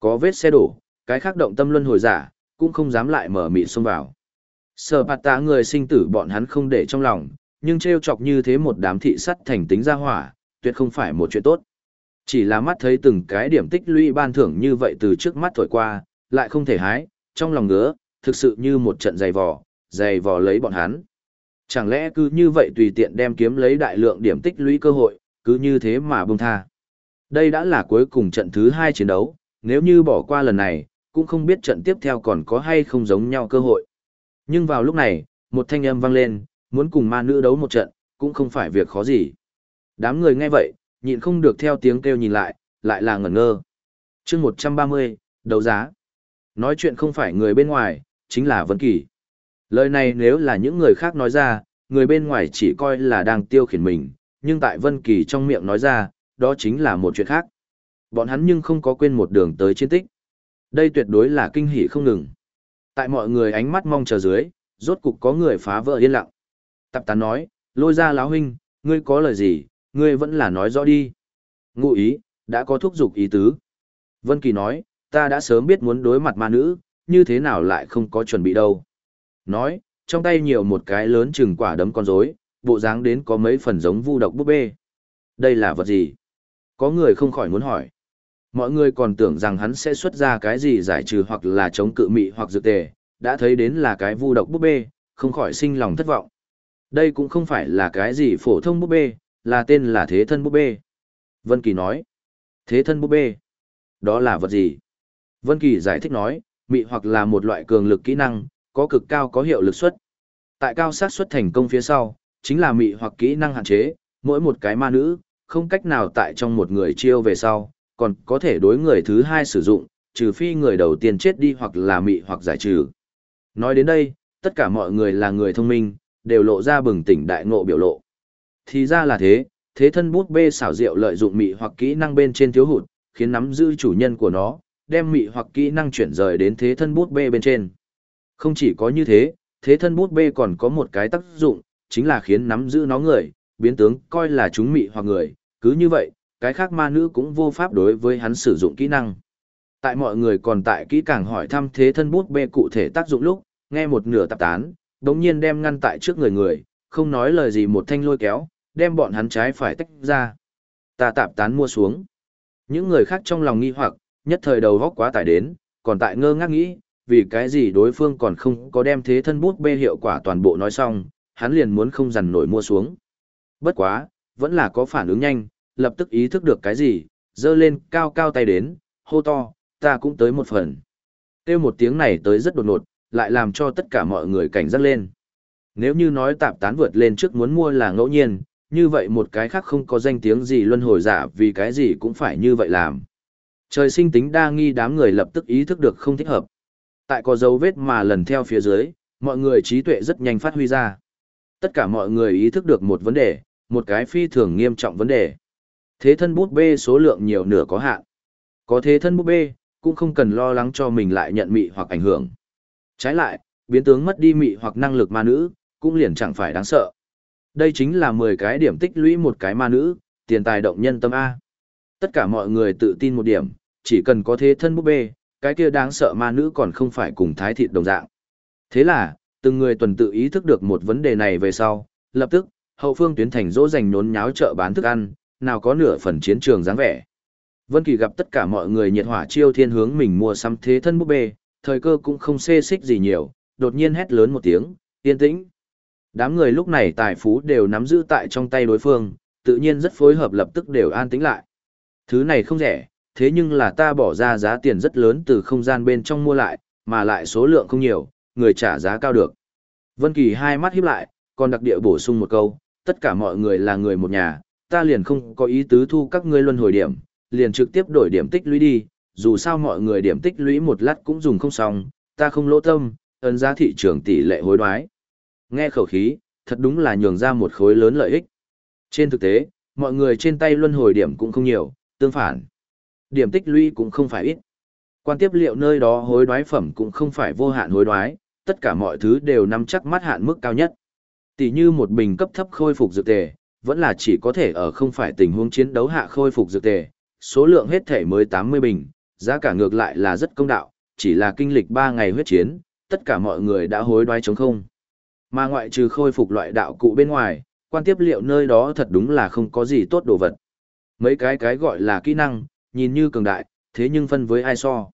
Có vết xe đổ, cái khác động tâm luân hồi giả, cũng không dám lại mở mị xông vào. Sở bạt tạ người sinh tử bọn hắn không để trong lòng, nhưng treo chọc như thế một đám thị sắt thành tính ra hỏa, tuyệt không phải một chuyện tốt. Chỉ là mắt thấy từng cái điểm tích lũy ban thưởng như vậy từ trước mắt thổi qua, lại không thể hái, trong lòng ngứa, thực sự như một trận dày vò, dày vò lấy bọn hắn. Chẳng lẽ cứ như vậy tùy tiện đem kiếm lấy đại lượng điểm tích lũy cơ hội, cứ như thế mà bông tha. Đây đã là cuối cùng trận thứ hai chiến đấu, nếu như bỏ qua lần này, cũng không biết trận tiếp theo còn có hay không giống nhau cơ hội. Nhưng vào lúc này, một thanh âm vang lên, muốn cùng ma nữ đấu một trận, cũng không phải việc khó gì. Đám người nghe vậy, nhịn không được theo tiếng kêu nhìn lại, lại là ngẩn ngơ. chương 130, đấu giá. Nói chuyện không phải người bên ngoài, chính là Vân Kỳ. Lời này nếu là những người khác nói ra, người bên ngoài chỉ coi là đang tiêu khiển mình, nhưng tại Vân Kỳ trong miệng nói ra, đó chính là một chuyện khác. Bọn hắn nhưng không có quên một đường tới chiến tích. Đây tuyệt đối là kinh hỉ không ngừng. Tại mọi người ánh mắt mong chờ dưới, rốt cục có người phá vỡ yên lặng. Tập tán nói, lôi ra láo huynh, ngươi có lời gì, ngươi vẫn là nói rõ đi. Ngụ ý, đã có thúc giục ý tứ. Vân Kỳ nói, ta đã sớm biết muốn đối mặt ma nữ, như thế nào lại không có chuẩn bị đâu. Nói, trong tay nhiều một cái lớn chừng quả đấm con rối, bộ dáng đến có mấy phần giống vu độc búp bê. Đây là vật gì? Có người không khỏi muốn hỏi. Mọi người còn tưởng rằng hắn sẽ xuất ra cái gì giải trừ hoặc là chống cự mị hoặc dược tề, đã thấy đến là cái vu độc búp bê, không khỏi sinh lòng thất vọng. Đây cũng không phải là cái gì phổ thông búp bê, là tên là thế thân búp bê. Vân Kỳ nói, thế thân búp bê, đó là vật gì? Vân Kỳ giải thích nói, mị hoặc là một loại cường lực kỹ năng, có cực cao có hiệu lực suất. Tại cao sát suất thành công phía sau, chính là mị hoặc kỹ năng hạn chế, mỗi một cái ma nữ, không cách nào tại trong một người chiêu về sau, còn có thể đối người thứ hai sử dụng, trừ phi người đầu tiên chết đi hoặc là mị hoặc giải trừ. Nói đến đây, tất cả mọi người là người thông minh, đều lộ ra bừng tỉnh đại ngộ biểu lộ. Thì ra là thế, thế thân bút bê xảo diệu lợi dụng mị hoặc kỹ năng bên trên thiếu hụt, khiến nắm giữ chủ nhân của nó, đem mị hoặc kỹ năng chuyển rời đến thế thân bút bê bên trên. Không chỉ có như thế, thế thân bút bê còn có một cái tác dụng, chính là khiến nắm giữ nó người, biến tướng coi là chúng mị hoặc người, cứ như vậy, cái khác ma nữ cũng vô pháp đối với hắn sử dụng kỹ năng. Tại mọi người còn tại kỹ càng hỏi thăm thế thân bút bê cụ thể tác dụng lúc, nghe một nửa tạp tán, đống nhiên đem ngăn tại trước người người, không nói lời gì một thanh lôi kéo, đem bọn hắn trái phải tách ra. Ta tạp tán mua xuống. Những người khác trong lòng nghi hoặc, nhất thời đầu góc quá tải đến, còn tại ngơ ngác nghĩ, vì cái gì đối phương còn không có đem thế thân bút bê hiệu quả toàn bộ nói xong, hắn liền muốn không dằn nổi mua xuống. Bất quá, vẫn là có phản ứng nhanh, lập tức ý thức được cái gì, dơ lên cao cao tay đến, hô to, ta cũng tới một phần. tiêu một tiếng này tới rất đột ngột, lại làm cho tất cả mọi người cảnh giác lên. Nếu như nói tạp tán vượt lên trước muốn mua là ngẫu nhiên, như vậy một cái khác không có danh tiếng gì luân hồi giả vì cái gì cũng phải như vậy làm. Trời sinh tính đa nghi đám người lập tức ý thức được không thích hợp. Tại có dấu vết mà lần theo phía dưới, mọi người trí tuệ rất nhanh phát huy ra. Tất cả mọi người ý thức được một vấn đề, một cái phi thường nghiêm trọng vấn đề. Thế thân bút bê số lượng nhiều nửa có hạn. Có thế thân bút bê, cũng không cần lo lắng cho mình lại nhận mị hoặc ảnh hưởng. Trái lại, biến tướng mất đi mị hoặc năng lực ma nữ, cũng liền chẳng phải đáng sợ. Đây chính là 10 cái điểm tích lũy một cái ma nữ, tiền tài động nhân tâm A. Tất cả mọi người tự tin một điểm, chỉ cần có thế thân bút bê, cái kia đáng sợ ma nữ còn không phải cùng thái thịt đồng dạng. Thế là, từng người tuần tự ý thức được một vấn đề này về sau, lập tức, hậu phương tuyến thành dỗ dành nhốn nháo chợ bán thức ăn, nào có nửa phần chiến trường dáng vẻ. Vân Kỳ gặp tất cả mọi người nhiệt hỏa chiêu thiên hướng mình mua sắm thế thân bút bê, thời cơ cũng không xê xích gì nhiều, đột nhiên hét lớn một tiếng, yên tĩnh. Đám người lúc này tài phú đều nắm giữ tại trong tay đối phương, tự nhiên rất phối hợp lập tức đều an tĩnh lại. Thứ này không rẻ, thế nhưng là ta bỏ ra giá tiền rất lớn từ không gian bên trong mua lại, mà lại số lượng không nhiều, người trả giá cao được. Vân Kỳ hai mắt híp lại, còn đặc địa bổ sung một câu, tất cả mọi người là người một nhà, ta liền không có ý tứ thu các ngươi luân hồi điểm, liền trực tiếp đổi điểm tích lũy đi, dù sao mọi người điểm tích lũy một lát cũng dùng không xong, ta không lỗ tâm, ấn giá thị trường tỷ lệ hối đoái. Nghe khẩu khí, thật đúng là nhường ra một khối lớn lợi ích. Trên thực tế, mọi người trên tay luân hồi điểm cũng không nhiều, tương phản. Điểm tích lũy cũng không phải ít. Quan tiếp liệu nơi đó hối đoái phẩm cũng không phải vô hạn hối đoái, tất cả mọi thứ đều nắm chắc mắt hạn mức cao nhất. Tỷ như một bình cấp thấp khôi phục dược tề, vẫn là chỉ có thể ở không phải tình huống chiến đấu hạ khôi phục dược tề, số lượng hết thể mới 80 bình, giá cả ngược lại là rất công đạo, chỉ là kinh lịch 3 ngày huyết chiến, tất cả mọi người đã hối đoái chống không. Mà ngoại trừ khôi phục loại đạo cụ bên ngoài, quan tiếp liệu nơi đó thật đúng là không có gì tốt đồ vật. Mấy cái cái gọi là kỹ năng, nhìn như cường đại, thế nhưng phân với ai so.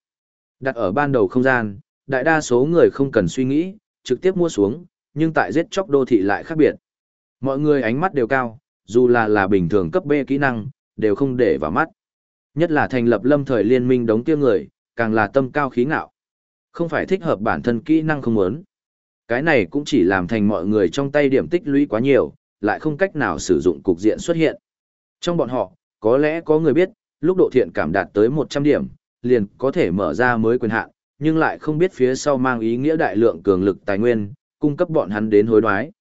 Đặt ở ban đầu không gian, đại đa số người không cần suy nghĩ, trực tiếp mua xuống, nhưng tại giết chóc đô thị lại khác biệt. Mọi người ánh mắt đều cao, dù là là bình thường cấp B kỹ năng, đều không để vào mắt. Nhất là thành lập lâm thời liên minh đống tiêu người, càng là tâm cao khí ngạo. Không phải thích hợp bản thân kỹ năng không muốn. Cái này cũng chỉ làm thành mọi người trong tay điểm tích lũy quá nhiều, lại không cách nào sử dụng cục diện xuất hiện. Trong bọn họ, có lẽ có người biết, lúc độ thiện cảm đạt tới 100 điểm, liền có thể mở ra mới quyền hạn, nhưng lại không biết phía sau mang ý nghĩa đại lượng cường lực tài nguyên, cung cấp bọn hắn đến hối đoái.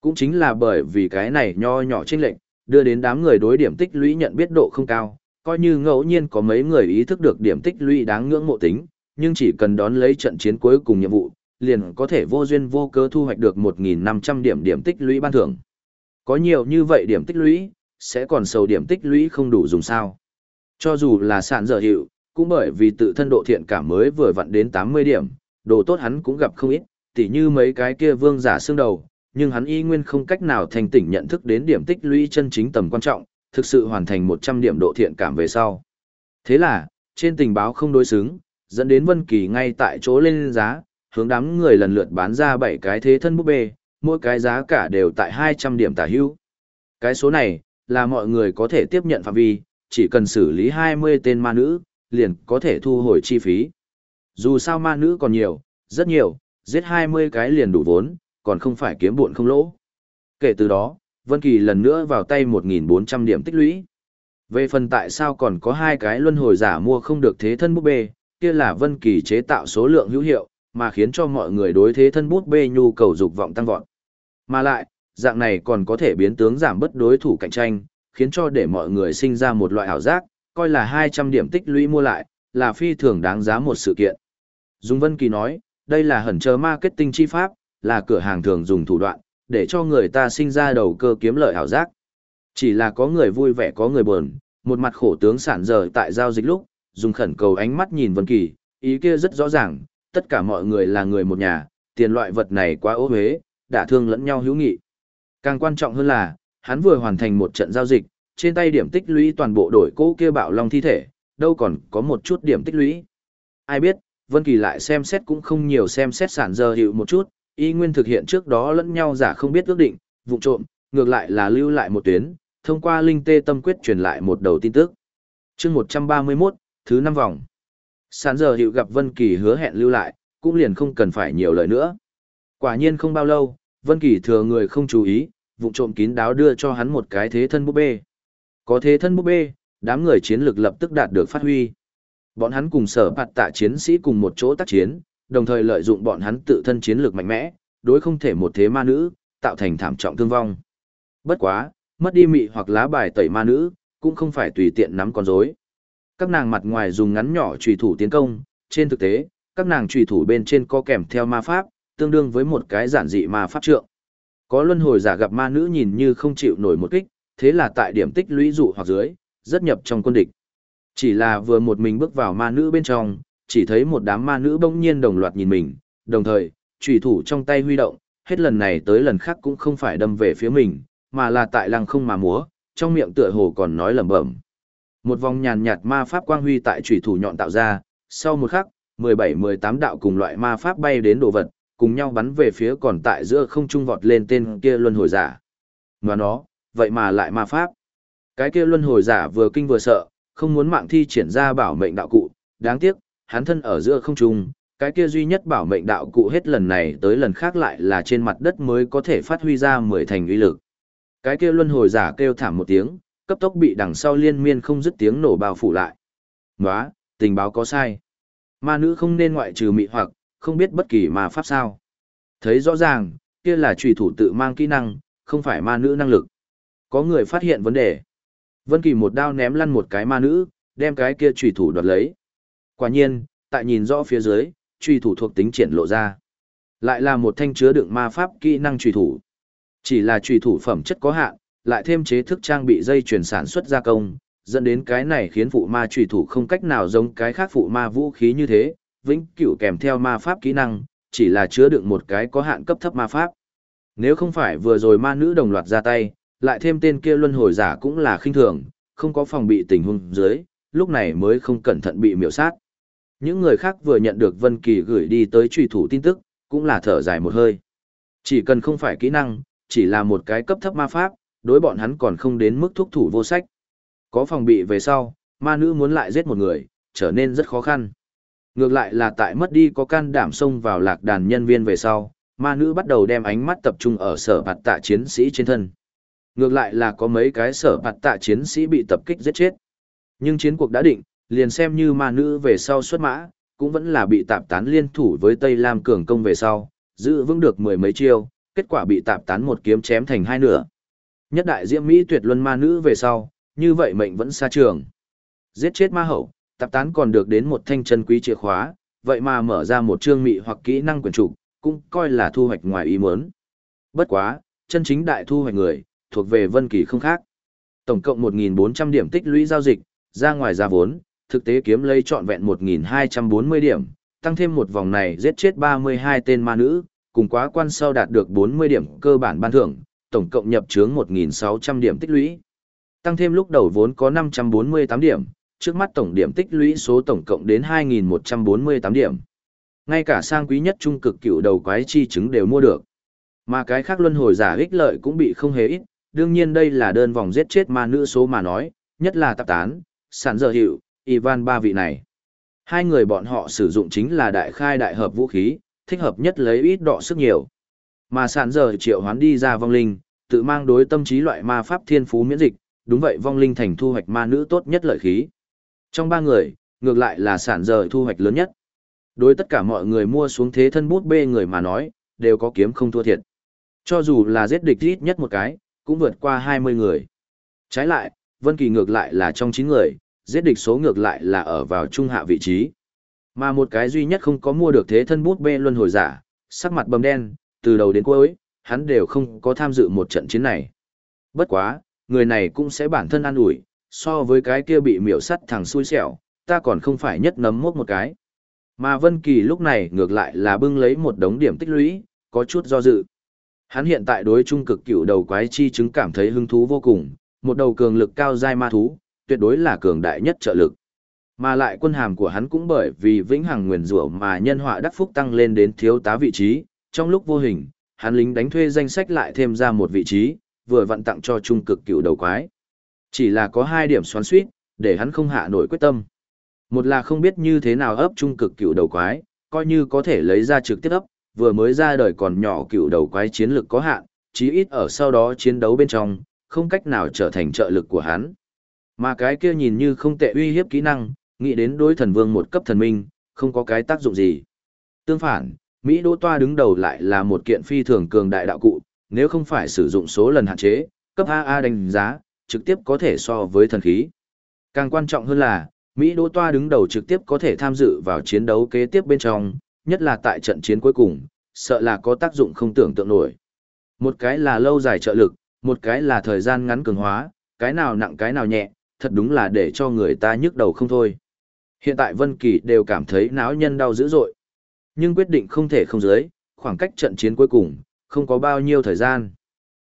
Cũng chính là bởi vì cái này nho nhỏ chênh lệnh, đưa đến đám người đối điểm tích lũy nhận biết độ không cao, coi như ngẫu nhiên có mấy người ý thức được điểm tích lũy đáng ngưỡng mộ tính, nhưng chỉ cần đón lấy trận chiến cuối cùng nhiệm vụ, liền có thể vô duyên vô cớ thu hoạch được 1.500 điểm điểm tích lũy ban thưởng. Có nhiều như vậy điểm tích lũy, sẽ còn sầu điểm tích lũy không đủ dùng sao. Cho dù là sạn dở hiệu, cũng bởi vì tự thân độ thiện cảm mới vừa vặn đến 80 điểm, đồ tốt hắn cũng gặp không ít, tỉ như mấy cái kia vương giả xương đầu, nhưng hắn y nguyên không cách nào thành tỉnh nhận thức đến điểm tích lũy chân chính tầm quan trọng, thực sự hoàn thành 100 điểm độ thiện cảm về sau. Thế là, trên tình báo không đối xứng, dẫn đến Vân Kỳ ngay tại chỗ lên giá, hướng đám người lần lượt bán ra 7 cái thế thân búp bê, mỗi cái giá cả đều tại 200 điểm tả hữu. Cái số này, là mọi người có thể tiếp nhận phạm vi, chỉ cần xử lý 20 tên ma nữ, liền có thể thu hồi chi phí. Dù sao ma nữ còn nhiều, rất nhiều, giết 20 cái liền đủ vốn, còn không phải kiếm buồn không lỗ. Kể từ đó, Vân Kỳ lần nữa vào tay 1.400 điểm tích lũy. Về phần tại sao còn có hai cái luân hồi giả mua không được thế thân búp bê, kia là Vân Kỳ chế tạo số lượng hữu hiệu, mà khiến cho mọi người đối thế thân búp bê nhu cầu dục vọng tăng vọt. Mà lại, dạng này còn có thể biến tướng giảm bất đối thủ cạnh tranh, khiến cho để mọi người sinh ra một loại ảo giác, coi là 200 điểm tích lũy mua lại, là phi thường đáng giá một sự kiện. Dung Vân Kỳ nói, đây là hẩn chờ marketing chi pháp, là cửa hàng thường dùng thủ đoạn, để cho người ta sinh ra đầu cơ kiếm lợi ảo giác. Chỉ là có người vui vẻ có người buồn, một mặt khổ tướng sản dở tại giao dịch lúc, dùng khẩn cầu ánh mắt nhìn Vân Kỳ, ý kia rất rõ ràng, tất cả mọi người là người một nhà, tiền loại vật này quá ố huế, đã thương lẫn nhau hữu nghị. Càng quan trọng hơn là, hắn vừa hoàn thành một trận giao dịch, trên tay điểm tích lũy toàn bộ đổi cố kia bạo long thi thể, đâu còn có một chút điểm tích lũy. Ai biết, Vân Kỳ lại xem xét cũng không nhiều xem xét sản giờ hiệu một chút, y nguyên thực hiện trước đó lẫn nhau giả không biết ước định, vụ trộm, ngược lại là lưu lại một tuyến, thông qua linh tê tâm quyết truyền lại một đầu tin tức. Chương 131, thứ năm vòng. Sản giờ hiệu gặp Vân Kỳ hứa hẹn lưu lại, cũng liền không cần phải nhiều lời nữa. Quả nhiên không bao lâu, Vân Kỳ thừa người không chú ý, vụ trộm kín đáo đưa cho hắn một cái thế thân búp bê. Có thế thân búp bê, đám người chiến lược lập tức đạt được phát huy. Bọn hắn cùng sở bạt tạ chiến sĩ cùng một chỗ tác chiến, đồng thời lợi dụng bọn hắn tự thân chiến lược mạnh mẽ, đối không thể một thế ma nữ, tạo thành thảm trọng thương vong. Bất quá, mất đi mị hoặc lá bài tẩy ma nữ, cũng không phải tùy tiện nắm con rối. Các nàng mặt ngoài dùng ngắn nhỏ trùy thủ tiến công, trên thực tế, các nàng trùy thủ bên trên có kèm theo ma pháp, tương đương với một cái giản dị ma pháp trượng. Có luân hồi giả gặp ma nữ nhìn như không chịu nổi một kích, thế là tại điểm tích lũy dụ hoặc dưới, rất nhập trong quân địch. Chỉ là vừa một mình bước vào ma nữ bên trong, chỉ thấy một đám ma nữ bỗng nhiên đồng loạt nhìn mình, đồng thời, chủy thủ trong tay huy động, hết lần này tới lần khác cũng không phải đâm về phía mình, mà là tại lăng không mà múa, trong miệng tựa hồ còn nói lẩm bẩm. Một vòng nhàn nhạt ma pháp quang huy tại chủy thủ nhọn tạo ra, sau một khắc, 17-18 đạo cùng loại ma pháp bay đến đồ vật, cùng nhau bắn về phía còn tại giữa không trung vọt lên tên kia luân hồi giả. Mà nó, vậy mà lại ma pháp. Cái kia luân hồi giả vừa kinh vừa sợ, không muốn mạng thi triển ra bảo mệnh đạo cụ, đáng tiếc, hắn thân ở giữa không trung, cái kia duy nhất bảo mệnh đạo cụ hết lần này tới lần khác lại là trên mặt đất mới có thể phát huy ra mười thành uy lực. Cái kia luân hồi giả kêu thảm một tiếng, cấp tốc bị đằng sau liên miên không dứt tiếng nổ bao phủ lại. Nóa, tình báo có sai. Ma nữ không nên ngoại trừ mị hoặc, không biết bất kỳ ma pháp sao. Thấy rõ ràng, kia là trùy thủ tự mang kỹ năng, không phải ma nữ năng lực. Có người phát hiện vấn đề. Vân Kỳ một đao ném lăn một cái ma nữ, đem cái kia trùy thủ đoạt lấy. Quả nhiên, tại nhìn rõ phía dưới, trùy thủ thuộc tính triển lộ ra. Lại là một thanh chứa đựng ma pháp kỹ năng trùy thủ. Chỉ là trùy thủ phẩm chất có hạn, lại thêm chế thức trang bị dây chuyển sản xuất gia công, dẫn đến cái này khiến phụ ma trùy thủ không cách nào giống cái khác phụ ma vũ khí như thế, vĩnh cửu kèm theo ma pháp kỹ năng, chỉ là chứa đựng một cái có hạn cấp thấp ma pháp. Nếu không phải vừa rồi ma nữ đồng loạt ra tay, lại thêm tên kia luân hồi giả cũng là khinh thường, không có phòng bị tình huống dưới, lúc này mới không cẩn thận bị miểu sát. Những người khác vừa nhận được Vân Kỳ gửi đi tới truy thủ tin tức, cũng là thở dài một hơi. Chỉ cần không phải kỹ năng, chỉ là một cái cấp thấp ma pháp, đối bọn hắn còn không đến mức thúc thủ vô sách. Có phòng bị về sau, ma nữ muốn lại giết một người, trở nên rất khó khăn. Ngược lại là tại mất đi có can đảm xông vào lạc đàn nhân viên về sau, ma nữ bắt đầu đem ánh mắt tập trung ở sở bạt tạ chiến sĩ trên thân. Ngược lại là có mấy cái sở bạt tạ chiến sĩ bị tập kích giết chết. Nhưng chiến cuộc đã định, liền xem như ma nữ về sau xuất mã, cũng vẫn là bị tạp tán liên thủ với Tây Lam cường công về sau, giữ vững được mười mấy chiêu, kết quả bị tạp tán một kiếm chém thành hai nửa. Nhất đại diễm Mỹ tuyệt luân ma nữ về sau, như vậy mệnh vẫn xa trường. Giết chết ma hậu, tạp tán còn được đến một thanh chân quý chìa khóa, vậy mà mở ra một chương mị hoặc kỹ năng quyền trục, cũng coi là thu hoạch ngoài ý muốn. Bất quá, chân chính đại thu hoạch người, thuộc về Vân Kỳ không khác. Tổng cộng 1.400 điểm tích lũy giao dịch, ra ngoài ra vốn, thực tế kiếm lấy trọn vẹn 1.240 điểm, tăng thêm một vòng này giết chết 32 tên ma nữ, cùng quá quan sau đạt được 40 điểm cơ bản ban thưởng, tổng cộng nhập chướng 1.600 điểm tích lũy. Tăng thêm lúc đầu vốn có 548 điểm, trước mắt tổng điểm tích lũy số tổng cộng đến 2.148 điểm. Ngay cả sang quý nhất trung cực cựu đầu quái chi chứng đều mua được. Mà cái khác luân hồi giả ích lợi cũng bị không hề ít, đương nhiên đây là đơn vòng giết chết ma nữ số mà nói, nhất là tạp tán, sản dở hiệu, Ivan ba vị này. Hai người bọn họ sử dụng chính là đại khai đại hợp vũ khí, thích hợp nhất lấy ít đọ sức nhiều. Mà sản dở triệu hoán đi ra vong linh, tự mang đối tâm trí loại ma pháp thiên phú miễn dịch, đúng vậy vong linh thành thu hoạch ma nữ tốt nhất lợi khí. Trong ba người, ngược lại là sản rời thu hoạch lớn nhất. Đối tất cả mọi người mua xuống thế thân bút bê người mà nói, đều có kiếm không thua thiệt. Cho dù là giết địch ít nhất một cái, cũng vượt qua 20 người. Trái lại, Vân Kỳ ngược lại là trong 9 người, giết địch số ngược lại là ở vào trung hạ vị trí. Mà một cái duy nhất không có mua được thế thân bút bê luân hồi giả, sắc mặt bầm đen, từ đầu đến cuối, hắn đều không có tham dự một trận chiến này. Bất quá, người này cũng sẽ bản thân an ủi, so với cái kia bị miểu sắt thằng xui xẻo, ta còn không phải nhất nấm mốc một cái. Mà Vân Kỳ lúc này ngược lại là bưng lấy một đống điểm tích lũy, có chút do dự. Hắn hiện tại đối trung cực cựu đầu quái chi chứng cảm thấy hứng thú vô cùng, một đầu cường lực cao giai ma thú, tuyệt đối là cường đại nhất trợ lực. Mà lại quân hàm của hắn cũng bởi vì vĩnh hằng nguyên rủa mà nhân họa đắc phúc tăng lên đến thiếu tá vị trí, trong lúc vô hình, hắn lính đánh thuê danh sách lại thêm ra một vị trí, vừa vận tặng cho trung cực cựu đầu quái. Chỉ là có hai điểm xoắn suýt, để hắn không hạ nổi quyết tâm. Một là không biết như thế nào ấp trung cực cựu đầu quái, coi như có thể lấy ra trực tiếp ấp, vừa mới ra đời còn nhỏ cựu đầu quái chiến lực có hạn, chí ít ở sau đó chiến đấu bên trong, không cách nào trở thành trợ lực của hắn. Mà cái kia nhìn như không tệ uy hiếp kỹ năng, nghĩ đến đối thần vương một cấp thần minh, không có cái tác dụng gì. Tương phản, Mỹ Đỗ Toa đứng đầu lại là một kiện phi thường cường đại đạo cụ, nếu không phải sử dụng số lần hạn chế, cấp AA đánh giá, trực tiếp có thể so với thần khí. Càng quan trọng hơn là, Mỹ Đỗ Toa đứng đầu trực tiếp có thể tham dự vào chiến đấu kế tiếp bên trong, nhất là tại trận chiến cuối cùng, sợ là có tác dụng không tưởng tượng nổi. Một cái là lâu dài trợ lực, một cái là thời gian ngắn cường hóa, cái nào nặng cái nào nhẹ, thật đúng là để cho người ta nhức đầu không thôi. Hiện tại Vân Kỳ đều cảm thấy náo nhân đau dữ dội. Nhưng quyết định không thể không dưới, khoảng cách trận chiến cuối cùng, không có bao nhiêu thời gian.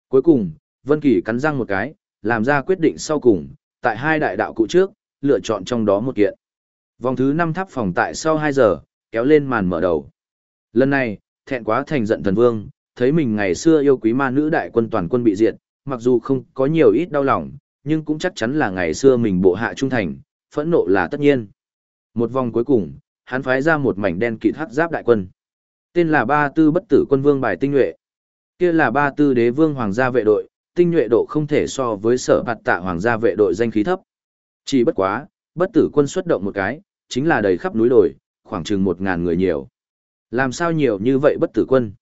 Cuối cùng, Vân Kỳ cắn răng một cái, làm ra quyết định sau cùng, tại hai đại đạo cụ trước, lựa chọn trong đó một kiện. Vòng thứ 5 tháp phòng tại sau 2 giờ, kéo lên màn mở đầu. Lần này, thẹn quá thành giận thần vương, thấy mình ngày xưa yêu quý ma nữ đại quân toàn quân bị diệt, mặc dù không có nhiều ít đau lòng, nhưng cũng chắc chắn là ngày xưa mình bộ hạ trung thành, phẫn nộ là tất nhiên. Một vòng cuối cùng, hắn phái ra một mảnh đen kịt hắc giáp đại quân. Tên là Ba Tư Bất Tử Quân Vương bài tinh nhuệ. Kia là Ba Tư Đế Vương Hoàng gia vệ đội, tinh nhuệ độ không thể so với Sở Bạt Tạ Hoàng gia vệ đội danh khí thấp. Chỉ bất quá, Bất Tử Quân xuất động một cái, chính là đầy khắp núi đồi, khoảng chừng một ngàn người nhiều. Làm sao nhiều như vậy Bất Tử Quân?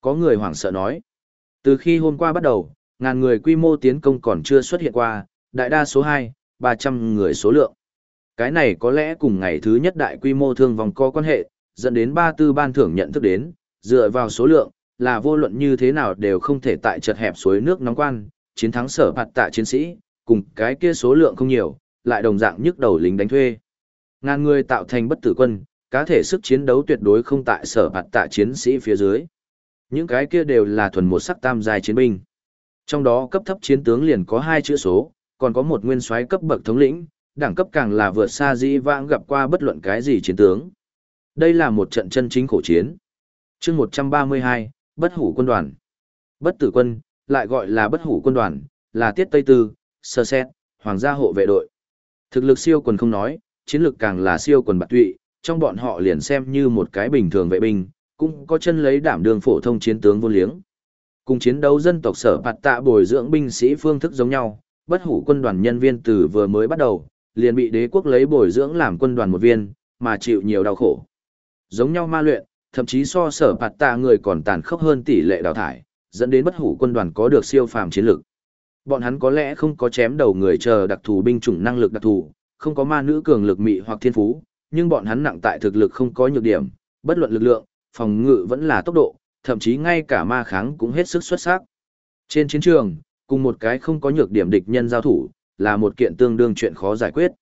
Có người hoảng sợ nói. Từ khi hôm qua bắt đầu, ngàn người quy mô tiến công còn chưa xuất hiện qua, đại đa số 2, 300 người số lượng. Cái này có lẽ cùng ngày thứ nhất đại quy mô thương vòng có quan hệ, dẫn đến ba tư ban thưởng nhận thức đến, dựa vào số lượng, là vô luận như thế nào đều không thể tại chật hẹp suối nước nóng quan, chiến thắng sở bạt tạ chiến sĩ, cùng cái kia số lượng không nhiều, lại đồng dạng nhức đầu lính đánh thuê. Ngàn người tạo thành bất tử quân, cá thể sức chiến đấu tuyệt đối không tại sở bạt tạ chiến sĩ phía dưới. Những cái kia đều là thuần một sắc tam giai chiến binh. Trong đó cấp thấp chiến tướng liền có hai chữ số, còn có một nguyên soái cấp bậc thống lĩnh, đẳng cấp càng là vượt xa dĩ vãng gặp qua bất luận cái gì chiến tướng. Đây là một trận chân chính khổ chiến. chương 132, bất hủ quân đoàn. Bất tử quân, lại gọi là bất hủ quân đoàn, là tiết tây tư, sơ xét, hoàng gia hộ vệ đội. Thực lực siêu quần không nói, chiến lực càng là siêu quần bạc tụy, trong bọn họ liền xem như một cái bình thường vệ binh, cũng có chân lấy đảm đường phổ thông chiến tướng vô liếng. Cùng chiến đấu dân tộc sở bạt tạ bồi dưỡng binh sĩ phương thức giống nhau, bất hủ quân đoàn nhân viên từ vừa mới bắt đầu, liền bị đế quốc lấy bồi dưỡng làm quân đoàn một viên, mà chịu nhiều đau khổ. Giống nhau ma luyện, thậm chí so sở bạt tạ người còn tàn khốc hơn tỷ lệ đào thải, dẫn đến bất hủ quân đoàn có được siêu phàm chiến lực. Bọn hắn có lẽ không có chém đầu người chờ đặc thù binh chủng năng lực đặc thù, không có ma nữ cường lực mị hoặc thiên phú, nhưng bọn hắn nặng tại thực lực không có nhược điểm, bất luận lực lượng, phòng ngự vẫn là tốc độ, thậm chí ngay cả ma kháng cũng hết sức xuất sắc. Trên chiến trường, cùng một cái không có nhược điểm địch nhân giao thủ, là một kiện tương đương chuyện khó giải quyết.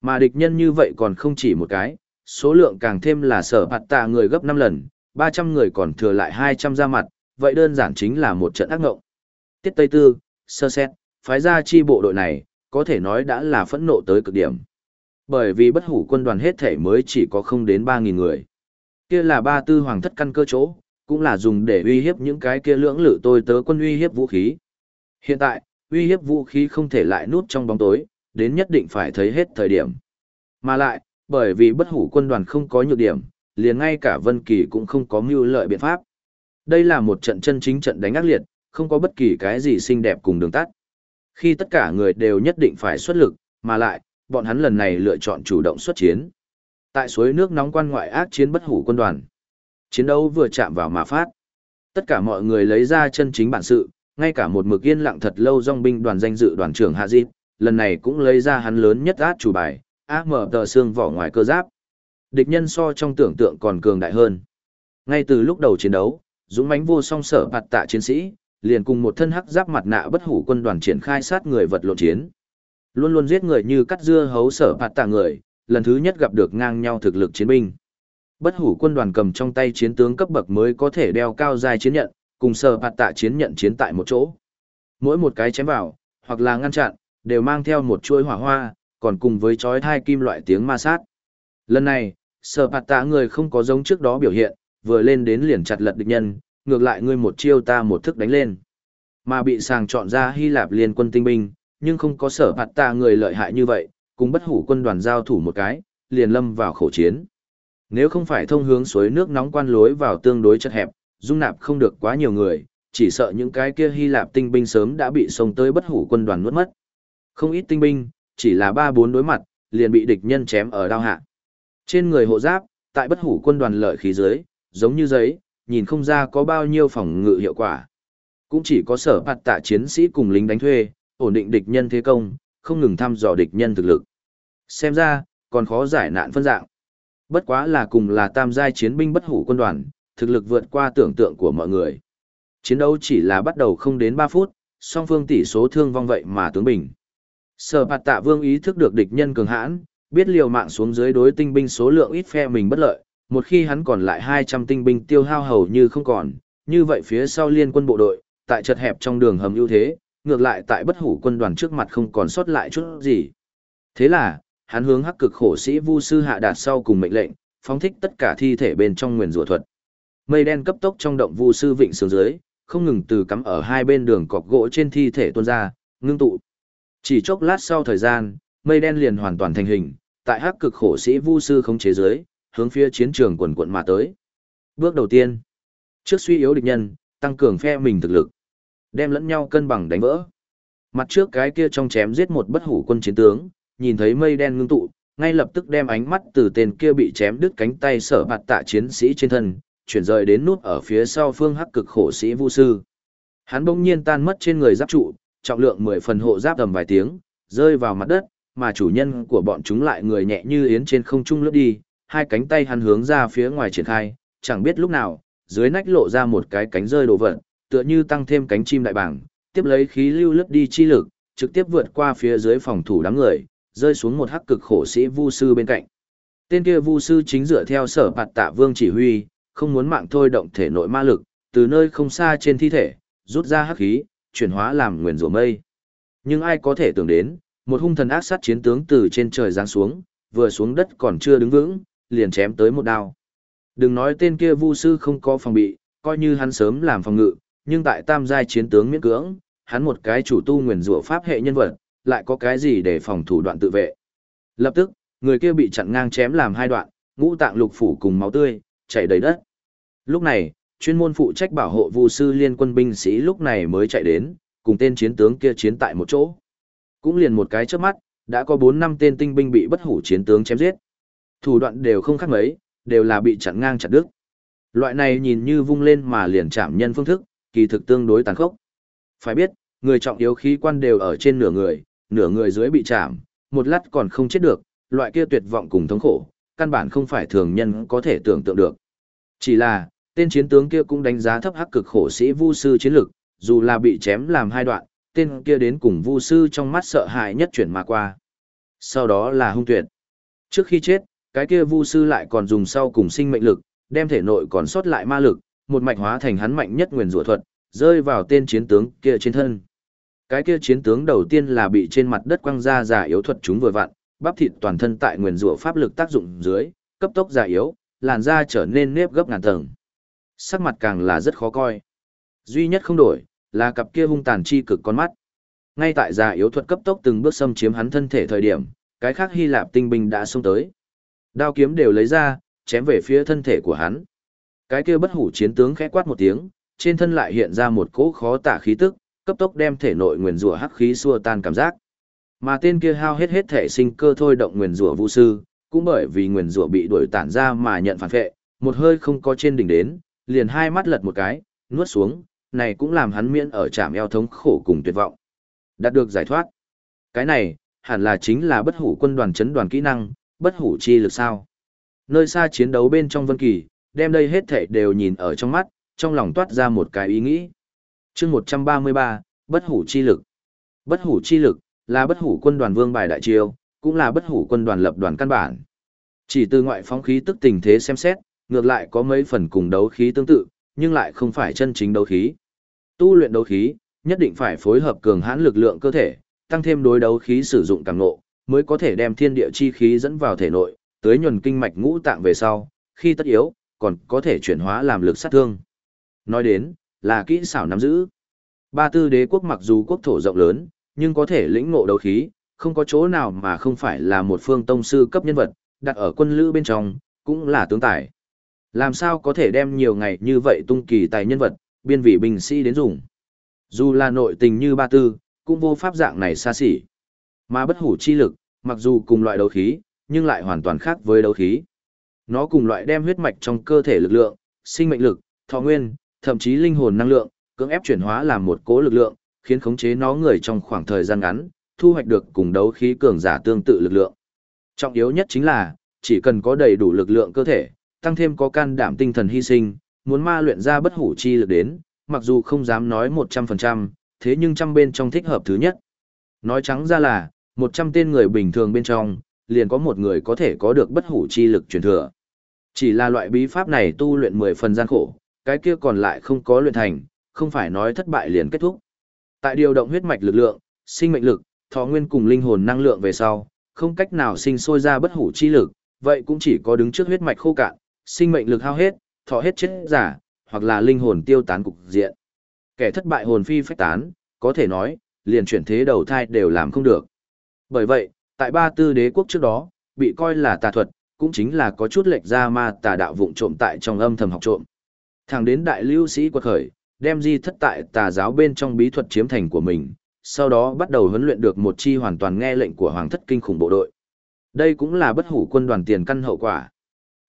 Mà địch nhân như vậy còn không chỉ một cái, số lượng càng thêm là sở bạt tạ người gấp 5 lần, 300 người còn thừa lại 200 ra mặt, vậy đơn giản chính là một trận ác ngộng. Tiết Tây Tư, sơ xét, phái ra chi bộ đội này, có thể nói đã là phẫn nộ tới cực điểm. Bởi vì bất hủ quân đoàn hết thể mới chỉ có không đến 3.000 người. Kia là ba tư hoàng thất căn cơ chỗ, cũng là dùng để uy hiếp những cái kia lưỡng lự tôi tớ quân uy hiếp vũ khí. Hiện tại, uy hiếp vũ khí không thể lại nút trong bóng tối, đến nhất định phải thấy hết thời điểm. Mà lại, bởi vì bất hủ quân đoàn không có nhược điểm, liền ngay cả Vân Kỳ cũng không có mưu lợi biện pháp. Đây là một trận chân chính trận đánh ác liệt, không có bất kỳ cái gì xinh đẹp cùng đường tắt. Khi tất cả người đều nhất định phải xuất lực, mà lại, bọn hắn lần này lựa chọn chủ động xuất chiến. Tại suối nước nóng quan ngoại ác chiến bất hủ quân đoàn. Chiến đấu vừa chạm vào mà phát. Tất cả mọi người lấy ra chân chính bản sự, ngay cả một mực yên lặng thật lâu dòng binh đoàn danh dự đoàn trưởng Hạ Diệp, lần này cũng lấy ra hắn lớn nhất át chủ bài, ác mở tờ xương vỏ ngoài cơ giáp. Địch nhân so trong tưởng tượng còn cường đại hơn. Ngay từ lúc đầu chiến đấu, dũng mãnh vô song sở bạt tạ chiến sĩ, liền cùng một thân hắc giáp mặt nạ bất hủ quân đoàn triển khai sát người vật lộn chiến. Luôn luôn giết người như cắt dưa hấu sở bạt tạ người, lần thứ nhất gặp được ngang nhau thực lực chiến binh. Bất hủ quân đoàn cầm trong tay chiến tướng cấp bậc mới có thể đeo cao dài chiến nhận, cùng sở bạt tạ chiến nhận chiến tại một chỗ. Mỗi một cái chém vào, hoặc là ngăn chặn, đều mang theo một chuôi hỏa hoa, còn cùng với chói thai kim loại tiếng ma sát. Lần này, sở bạt tạ người không có giống trước đó biểu hiện, vừa lên đến liền chặt lật địch nhân, ngược lại ngươi một chiêu ta một thức đánh lên. Mà bị sàng chọn ra Hy Lạp liên quân tinh binh, nhưng không có sở bạt tạ người lợi hại như vậy, cùng bất hủ quân đoàn giao thủ một cái, liền lâm vào khổ chiến. Nếu không phải thông hướng suối nước nóng quan lối vào tương đối chật hẹp, dung nạp không được quá nhiều người, chỉ sợ những cái kia Hy Lạp tinh binh sớm đã bị xông tới bất hủ quân đoàn nuốt mất. Không ít tinh binh, chỉ là ba bốn đối mặt, liền bị địch nhân chém ở đao hạ. Trên người hộ giáp, tại bất hủ quân đoàn lợi khí dưới, giống như giấy, nhìn không ra có bao nhiêu phòng ngự hiệu quả. Cũng chỉ có sở bạt tạ chiến sĩ cùng lính đánh thuê, ổn định địch nhân thế công, không ngừng thăm dò địch nhân thực lực. Xem ra, còn khó giải nạn phân dạng. Bất quá là cùng là tam giai chiến binh bất hủ quân đoàn, thực lực vượt qua tưởng tượng của mọi người. Chiến đấu chỉ là bắt đầu không đến 3 phút, song phương tỷ số thương vong vậy mà tướng bình. Sở bạt tạ vương ý thức được địch nhân cường hãn, biết liều mạng xuống dưới đối tinh binh số lượng ít phe mình bất lợi, một khi hắn còn lại 200 tinh binh tiêu hao hầu như không còn, như vậy phía sau liên quân bộ đội, tại chật hẹp trong đường hầm ưu thế, ngược lại tại bất hủ quân đoàn trước mặt không còn sót lại chút gì. Thế là, hắn hướng hắc cực khổ sĩ vu sư hạ đạt sau cùng mệnh lệnh, phóng thích tất cả thi thể bên trong nguyền rủa thuật. Mây đen cấp tốc trong động vu sư vịnh sướng dưới, không ngừng từ cắm ở hai bên đường cọc gỗ trên thi thể tuôn ra, ngưng tụ. Chỉ chốc lát sau thời gian, mây đen liền hoàn toàn thành hình, tại hắc cực khổ sĩ vu sư không chế giới, hướng phía chiến trường quần quận mà tới. Bước đầu tiên, trước suy yếu địch nhân, tăng cường phe mình thực lực, đem lẫn nhau cân bằng đánh vỡ. Mặt trước cái kia trong chém giết một bất hủ quân chiến tướng, nhìn thấy mây đen ngưng tụ, ngay lập tức đem ánh mắt từ tên kia bị chém đứt cánh tay sở bạt tạ chiến sĩ trên thân, chuyển rời đến nút ở phía sau phương hắc cực khổ sĩ vu sư. Hắn bỗng nhiên tan mất trên người giáp trụ, trọng lượng 10 phần hộ giáp tầm vài tiếng, rơi vào mặt đất, mà chủ nhân của bọn chúng lại người nhẹ như yến trên không trung lướt đi, hai cánh tay hắn hướng ra phía ngoài triển khai, chẳng biết lúc nào, dưới nách lộ ra một cái cánh rơi đồ vật, tựa như tăng thêm cánh chim đại bảng, tiếp lấy khí lưu lướt đi chi lực, trực tiếp vượt qua phía dưới phòng thủ đám người, rơi xuống một hắc cực khổ sĩ vu sư bên cạnh. Tên kia vu sư chính dựa theo sở bạt tạ vương chỉ huy, không muốn mạng thôi động thể nội ma lực, từ nơi không xa trên thi thể, rút ra hắc khí, chuyển hóa làm nguyền rủa mây. Nhưng ai có thể tưởng đến, một hung thần ác sát chiến tướng từ trên trời giáng xuống, vừa xuống đất còn chưa đứng vững, liền chém tới một đao. Đừng nói tên kia vu sư không có phòng bị, coi như hắn sớm làm phòng ngự, nhưng tại tam giai chiến tướng miễn cưỡng, hắn một cái chủ tu nguyền rủa pháp hệ nhân vật, lại có cái gì để phòng thủ đoạn tự vệ. Lập tức, người kia bị chặn ngang chém làm hai đoạn, ngũ tạng lục phủ cùng máu tươi, chảy đầy đất. Lúc này, chuyên môn phụ trách bảo hộ vu sư liên quân binh sĩ lúc này mới chạy đến, cùng tên chiến tướng kia chiến tại một chỗ. Cũng liền một cái trước mắt, đã có 4 năm tên tinh binh bị bất hủ chiến tướng chém giết. Thủ đoạn đều không khác mấy, đều là bị chặn ngang chặt đứt. Loại này nhìn như vung lên mà liền chạm nhân phương thức, kỳ thực tương đối tàn khốc. Phải biết, người trọng yếu khí quan đều ở trên nửa người, nửa người dưới bị chạm, một lát còn không chết được, loại kia tuyệt vọng cùng thống khổ, căn bản không phải thường nhân có thể tưởng tượng được. Chỉ là, tên chiến tướng kia cũng đánh giá thấp hắc cực khổ sĩ vu sư chiến lực, dù là bị chém làm hai đoạn, tên kia đến cùng vu sư trong mắt sợ hãi nhất chuyển mà qua. Sau đó là hung tuyệt. Trước khi chết, cái kia vu sư lại còn dùng sau cùng sinh mệnh lực, đem thể nội còn sót lại ma lực, một mạch hóa thành hắn mạnh nhất nguyền rủa thuật, rơi vào tên chiến tướng kia trên thân. Cái kia chiến tướng đầu tiên là bị trên mặt đất quăng ra giả yếu thuật chúng vừa vặn, bắp thịt toàn thân tại nguyền rủa pháp lực tác dụng dưới, cấp tốc giả yếu, làn da trở nên nếp gấp ngàn tầng. Sắc mặt càng là rất khó coi. Duy nhất không đổi, là cặp kia hung tàn chi cực con mắt. Ngay tại già yếu thuật cấp tốc từng bước xâm chiếm hắn thân thể thời điểm, cái khác Hy Lạp tinh binh đã xông tới. Đao kiếm đều lấy ra, chém về phía thân thể của hắn. Cái kia bất hủ chiến tướng khẽ quát một tiếng, trên thân lại hiện ra một cỗ khó tả khí tức, cấp tốc đem thể nội nguyền rủa hắc khí xua tan cảm giác. Mà tên kia hao hết hết thể sinh cơ thôi động nguyền rủa vu sư, cũng bởi vì nguyền rủa bị đuổi tản ra mà nhận phản phệ, một hơi không có trên đỉnh đến, liền hai mắt lật một cái, nuốt xuống, này cũng làm hắn miễn ở trạm eo thống khổ cùng tuyệt vọng. Đạt được giải thoát. Cái này, hẳn là chính là bất hủ quân đoàn chấn đoàn kỹ năng, bất hủ chi lực sao. Nơi xa chiến đấu bên trong Vân Kỳ, đem đây hết thảy đều nhìn ở trong mắt, trong lòng toát ra một cái ý nghĩ. Chương 133, bất hủ chi lực. Bất hủ chi lực là bất hủ quân đoàn vương bài đại triều, cũng là bất hủ quân đoàn lập đoàn căn bản. Chỉ từ ngoại phóng khí tức tình thế xem xét, ngược lại có mấy phần cùng đấu khí tương tự, nhưng lại không phải chân chính đấu khí. Tu luyện đấu khí, nhất định phải phối hợp cường hãn lực lượng cơ thể, tăng thêm đối đấu khí sử dụng càng ngộ, mới có thể đem thiên địa chi khí dẫn vào thể nội, tới nhuần kinh mạch ngũ tạng về sau, khi tất yếu, còn có thể chuyển hóa làm lực sát thương. Nói đến, là kỹ xảo nắm giữ. Ba tư đế quốc mặc dù quốc thổ rộng lớn, nhưng có thể lĩnh ngộ đấu khí, không có chỗ nào mà không phải là một phương tông sư cấp nhân vật, đặt ở quân lữ bên trong, cũng là tướng tài. Làm sao có thể đem nhiều ngày như vậy tung kỳ tài nhân vật, biên vị binh sĩ đến dùng. Dù là nội tình như ba tư, cũng vô pháp dạng này xa xỉ. Mà bất hủ chi lực, mặc dù cùng loại đấu khí, nhưng lại hoàn toàn khác với đấu khí. Nó cùng loại đem huyết mạch trong cơ thể lực lượng, sinh mệnh lực, thọ nguyên, thậm chí linh hồn năng lượng, cưỡng ép chuyển hóa làm một cố lực lượng, khiến khống chế nó người trong khoảng thời gian ngắn, thu hoạch được cùng đấu khí cường giả tương tự lực lượng. Trọng yếu nhất chính là, chỉ cần có đầy đủ lực lượng cơ thể, tăng thêm có can đảm tinh thần hy sinh, muốn ma luyện ra bất hủ chi lực đến, mặc dù không dám nói 100%, thế nhưng trăm bên trong thích hợp thứ nhất. Nói trắng ra là, 100 tên người bình thường bên trong, liền có một người có thể có được bất hủ chi lực truyền thừa. Chỉ là loại bí pháp này tu luyện 10 phần gian khổ, cái kia còn lại không có luyện thành, không phải nói thất bại liền kết thúc. Tại điều động huyết mạch lực lượng, sinh mệnh lực, thọ nguyên cùng linh hồn năng lượng về sau, không cách nào sinh sôi ra bất hủ chi lực, vậy cũng chỉ có đứng trước huyết mạch khô cạn, sinh mệnh lực hao hết, thọ hết chết giả, hoặc là linh hồn tiêu tán cục diện. Kẻ thất bại hồn phi phách tán, có thể nói, liền chuyển thế đầu thai đều làm không được. Bởi vậy, tại ba tư đế quốc trước đó, bị coi là tà thuật, cũng chính là có chút lệch ra ma tà đạo vụng trộm tại trong âm thầm học trộm. Thẳng đến đại lưu sĩ quật khởi, đem di thất tại tà giáo bên trong bí thuật chiếm thành của mình, sau đó bắt đầu huấn luyện được một chi hoàn toàn nghe lệnh của hoàng thất kinh khủng bộ đội. Đây cũng là bất hủ quân đoàn tiền căn hậu quả.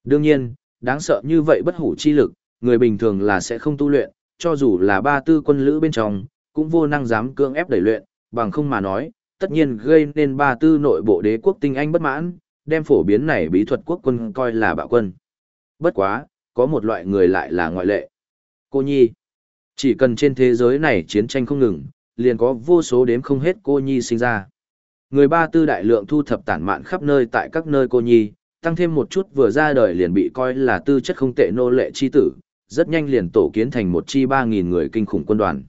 Đương nhiên, đáng sợ như vậy bất hủ chi lực, người bình thường là sẽ không tu luyện, cho dù là ba tư quân lữ bên trong, cũng vô năng dám cưỡng ép đẩy luyện, bằng không mà nói, tất nhiên gây nên ba tư nội bộ đế quốc tinh anh bất mãn, đem phổ biến này bí thuật quốc quân coi là bạo quân. Bất quá, có một loại người lại là ngoại lệ. Cô Nhi. Chỉ cần trên thế giới này chiến tranh không ngừng, liền có vô số đếm không hết cô Nhi sinh ra. Người ba tư đại lượng thu thập tản mạn khắp nơi tại các nơi cô Nhi, tăng thêm một chút vừa ra đời liền bị coi là tư chất không tệ nô lệ chi tử, rất nhanh liền tổ kiến thành một chi 3.000 người kinh khủng quân đoàn.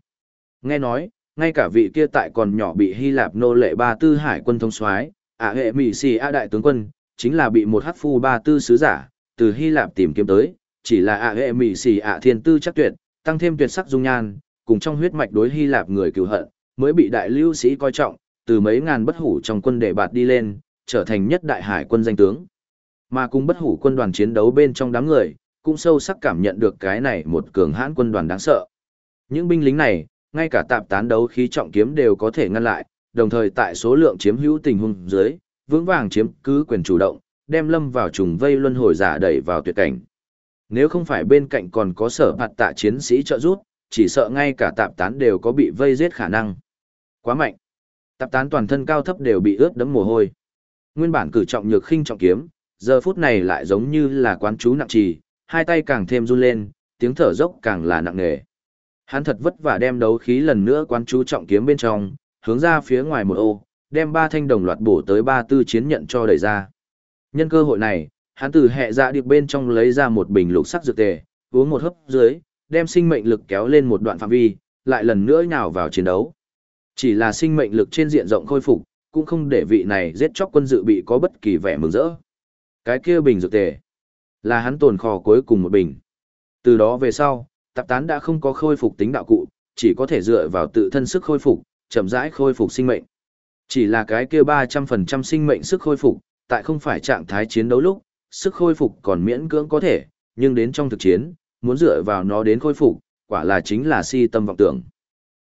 Nghe nói, ngay cả vị kia tại còn nhỏ bị Hy Lạp nô lệ ba tư hải quân thông soái ả hệ mỹ xì a đại tướng quân, chính là bị một hắc phu ba tư sứ giả, từ Hy Lạp tìm kiếm tới, chỉ là ả hệ mỹ xì a thiên tư chắc tuyệt, tăng thêm tuyệt sắc dung nhan, cùng trong huyết mạch đối Hy Lạp người cựu hận, mới bị đại lưu sĩ coi trọng, từ mấy ngàn bất hủ trong quân để bạt đi lên, trở thành nhất đại hải quân danh tướng. Mà cùng bất hủ quân đoàn chiến đấu bên trong đám người, cũng sâu sắc cảm nhận được cái này một cường hãn quân đoàn đáng sợ. Những binh lính này, ngay cả tạp tán đấu khí trọng kiếm đều có thể ngăn lại, đồng thời tại số lượng chiếm hữu tình huống dưới, vững vàng chiếm cứ quyền chủ động, đem lâm vào trùng vây luân hồi giả đẩy vào tuyệt cảnh. Nếu không phải bên cạnh còn có sở phạt tạ chiến sĩ trợ giúp, chỉ sợ ngay cả tạp tán đều có bị vây giết khả năng. Quá mạnh. Tạp tán toàn thân cao thấp đều bị ướt đẫm mồ hôi. Nguyên bản cử trọng nhược khinh trọng kiếm, giờ phút này lại giống như là quán chú nặng trì, hai tay càng thêm run lên, tiếng thở dốc càng là nặng nề. Hắn thật vất vả đem đấu khí lần nữa quán chú trọng kiếm bên trong, hướng ra phía ngoài một ô, đem ba thanh đồng loạt bổ tới ba tư chiến nhận cho đẩy ra. Nhân cơ hội này, hắn từ hệ dạ điệp bên trong lấy ra một bình lục sắc dược tề, uống một hớp dưới, đem sinh mệnh lực kéo lên một đoạn phạm vi, lại lần nữa nhào vào chiến đấu. Chỉ là sinh mệnh lực trên diện rộng khôi phục, cũng không để vị này giết chóc quân dự bị có bất kỳ vẻ mừng rỡ. Cái kia bình dược tề, là hắn tồn kho cuối cùng một bình. Từ đó về sau, tạp tán đã không có khôi phục tính đạo cụ, chỉ có thể dựa vào tự thân sức khôi phục, chậm rãi khôi phục sinh mệnh. Chỉ là cái kia 300% sinh mệnh sức khôi phục, tại không phải trạng thái chiến đấu lúc, sức khôi phục còn miễn cưỡng có thể, nhưng đến trong thực chiến, muốn dựa vào nó đến khôi phục, quả là chính là si tâm vọng tưởng.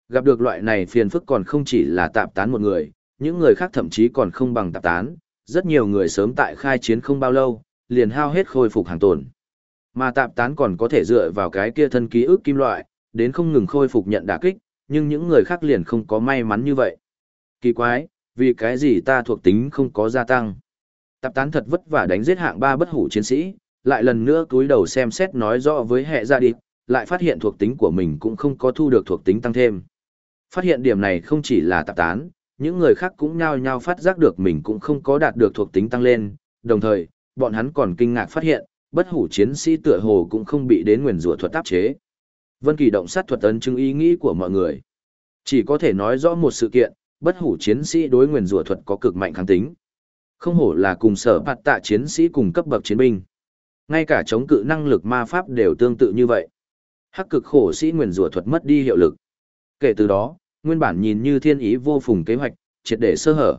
Gặp được loại này phiền phức còn không chỉ là tạp tán một người, những người khác thậm chí còn không bằng tạp tán, rất nhiều người sớm tại khai chiến không bao lâu, liền hao hết khôi phục hàng tồn. Mà tạp tán còn có thể dựa vào cái kia thân ký ức kim loại, đến không ngừng khôi phục nhận đả kích, nhưng những người khác liền không có may mắn như vậy. Kỳ quái, vì cái gì ta thuộc tính không có gia tăng. Tạp tán thật vất vả đánh giết hạng ba bất hủ chiến sĩ, lại lần nữa cúi đầu xem xét nói rõ với hệ gia đi, lại phát hiện thuộc tính của mình cũng không có thu được thuộc tính tăng thêm. Phát hiện điểm này không chỉ là tạp tán, những người khác cũng nhao nhao phát giác được mình cũng không có đạt được thuộc tính tăng lên, đồng thời, bọn hắn còn kinh ngạc phát hiện, bất hủ chiến sĩ tựa hồ cũng không bị đến nguyền rủa thuật áp chế. Vân Kỳ động sát thuật ấn chứng ý nghĩ của mọi người. Chỉ có thể nói rõ một sự kiện, bất hủ chiến sĩ đối nguyền rủa thuật có cực mạnh kháng tính. Không hổ là cùng sở phạt tạ chiến sĩ cùng cấp bậc chiến binh. Ngay cả chống cự năng lực ma pháp đều tương tự như vậy. Hắc cực khổ sĩ nguyền rủa thuật mất đi hiệu lực. Kể từ đó, nguyên bản nhìn như thiên ý vô phùng kế hoạch, triệt để sơ hở.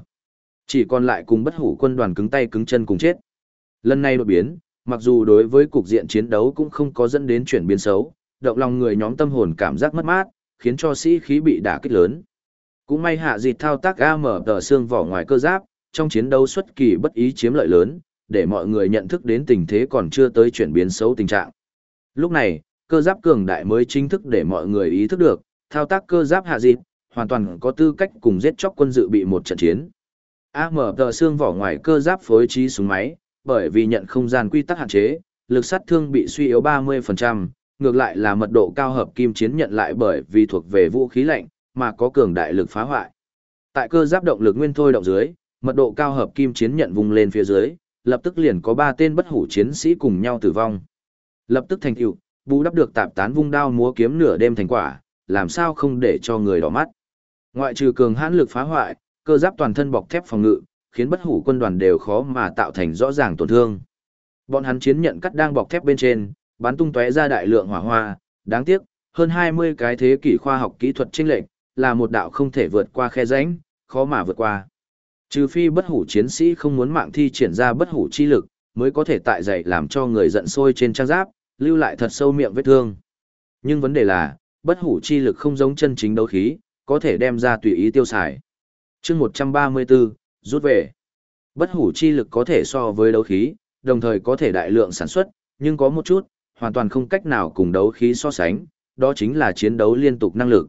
Chỉ còn lại cùng bất hủ quân đoàn cứng tay cứng chân cùng chết. Lần này đột biến, mặc dù đối với cục diện chiến đấu cũng không có dẫn đến chuyển biến xấu, động lòng người nhóm tâm hồn cảm giác mất mát, khiến cho sĩ khí bị đả kích lớn. Cũng may hạ dịch thao tác AM tờ xương vỏ ngoài cơ giáp, trong chiến đấu xuất kỳ bất ý chiếm lợi lớn, để mọi người nhận thức đến tình thế còn chưa tới chuyển biến xấu tình trạng. Lúc này, cơ giáp cường đại mới chính thức để mọi người ý thức được, thao tác cơ giáp hạ dịch, hoàn toàn có tư cách cùng giết chóc quân dự bị một trận chiến. AM tờ xương vỏ ngoài cơ giáp phối trí súng máy, bởi vì nhận không gian quy tắc hạn chế, lực sát thương bị suy yếu 30%, ngược lại là mật độ cao hợp kim chiến nhận lại bởi vì thuộc về vũ khí lạnh, mà có cường đại lực phá hoại. Tại cơ giáp động lực nguyên thôi động dưới, mật độ cao hợp kim chiến nhận vùng lên phía dưới, lập tức liền có 3 tên bất hủ chiến sĩ cùng nhau tử vong. Lập tức thành tựu, bù đắp được tạp tán vung đao múa kiếm nửa đêm thành quả, làm sao không để cho người đỏ mắt. Ngoại trừ cường hãn lực phá hoại, cơ giáp toàn thân bọc thép phòng ngự, khiến bất hủ quân đoàn đều khó mà tạo thành rõ ràng tổn thương. Bọn hắn chiến nhận cắt đang bọc thép bên trên, bắn tung tóe ra đại lượng hỏa hoa, đáng tiếc, hơn 20 cái thế kỷ khoa học kỹ thuật chênh lệch, là một đạo không thể vượt qua khe rãnh, khó mà vượt qua. Trừ phi bất hủ chiến sĩ không muốn mạng thi triển ra bất hủ chi lực, mới có thể tại dậy làm cho người giận sôi trên trang giáp, lưu lại thật sâu miệng vết thương. Nhưng vấn đề là, bất hủ chi lực không giống chân chính đấu khí, có thể đem ra tùy ý tiêu xài. chương 134, rút về. Bất hủ chi lực có thể so với đấu khí, đồng thời có thể đại lượng sản xuất, nhưng có một chút, hoàn toàn không cách nào cùng đấu khí so sánh, đó chính là chiến đấu liên tục năng lực.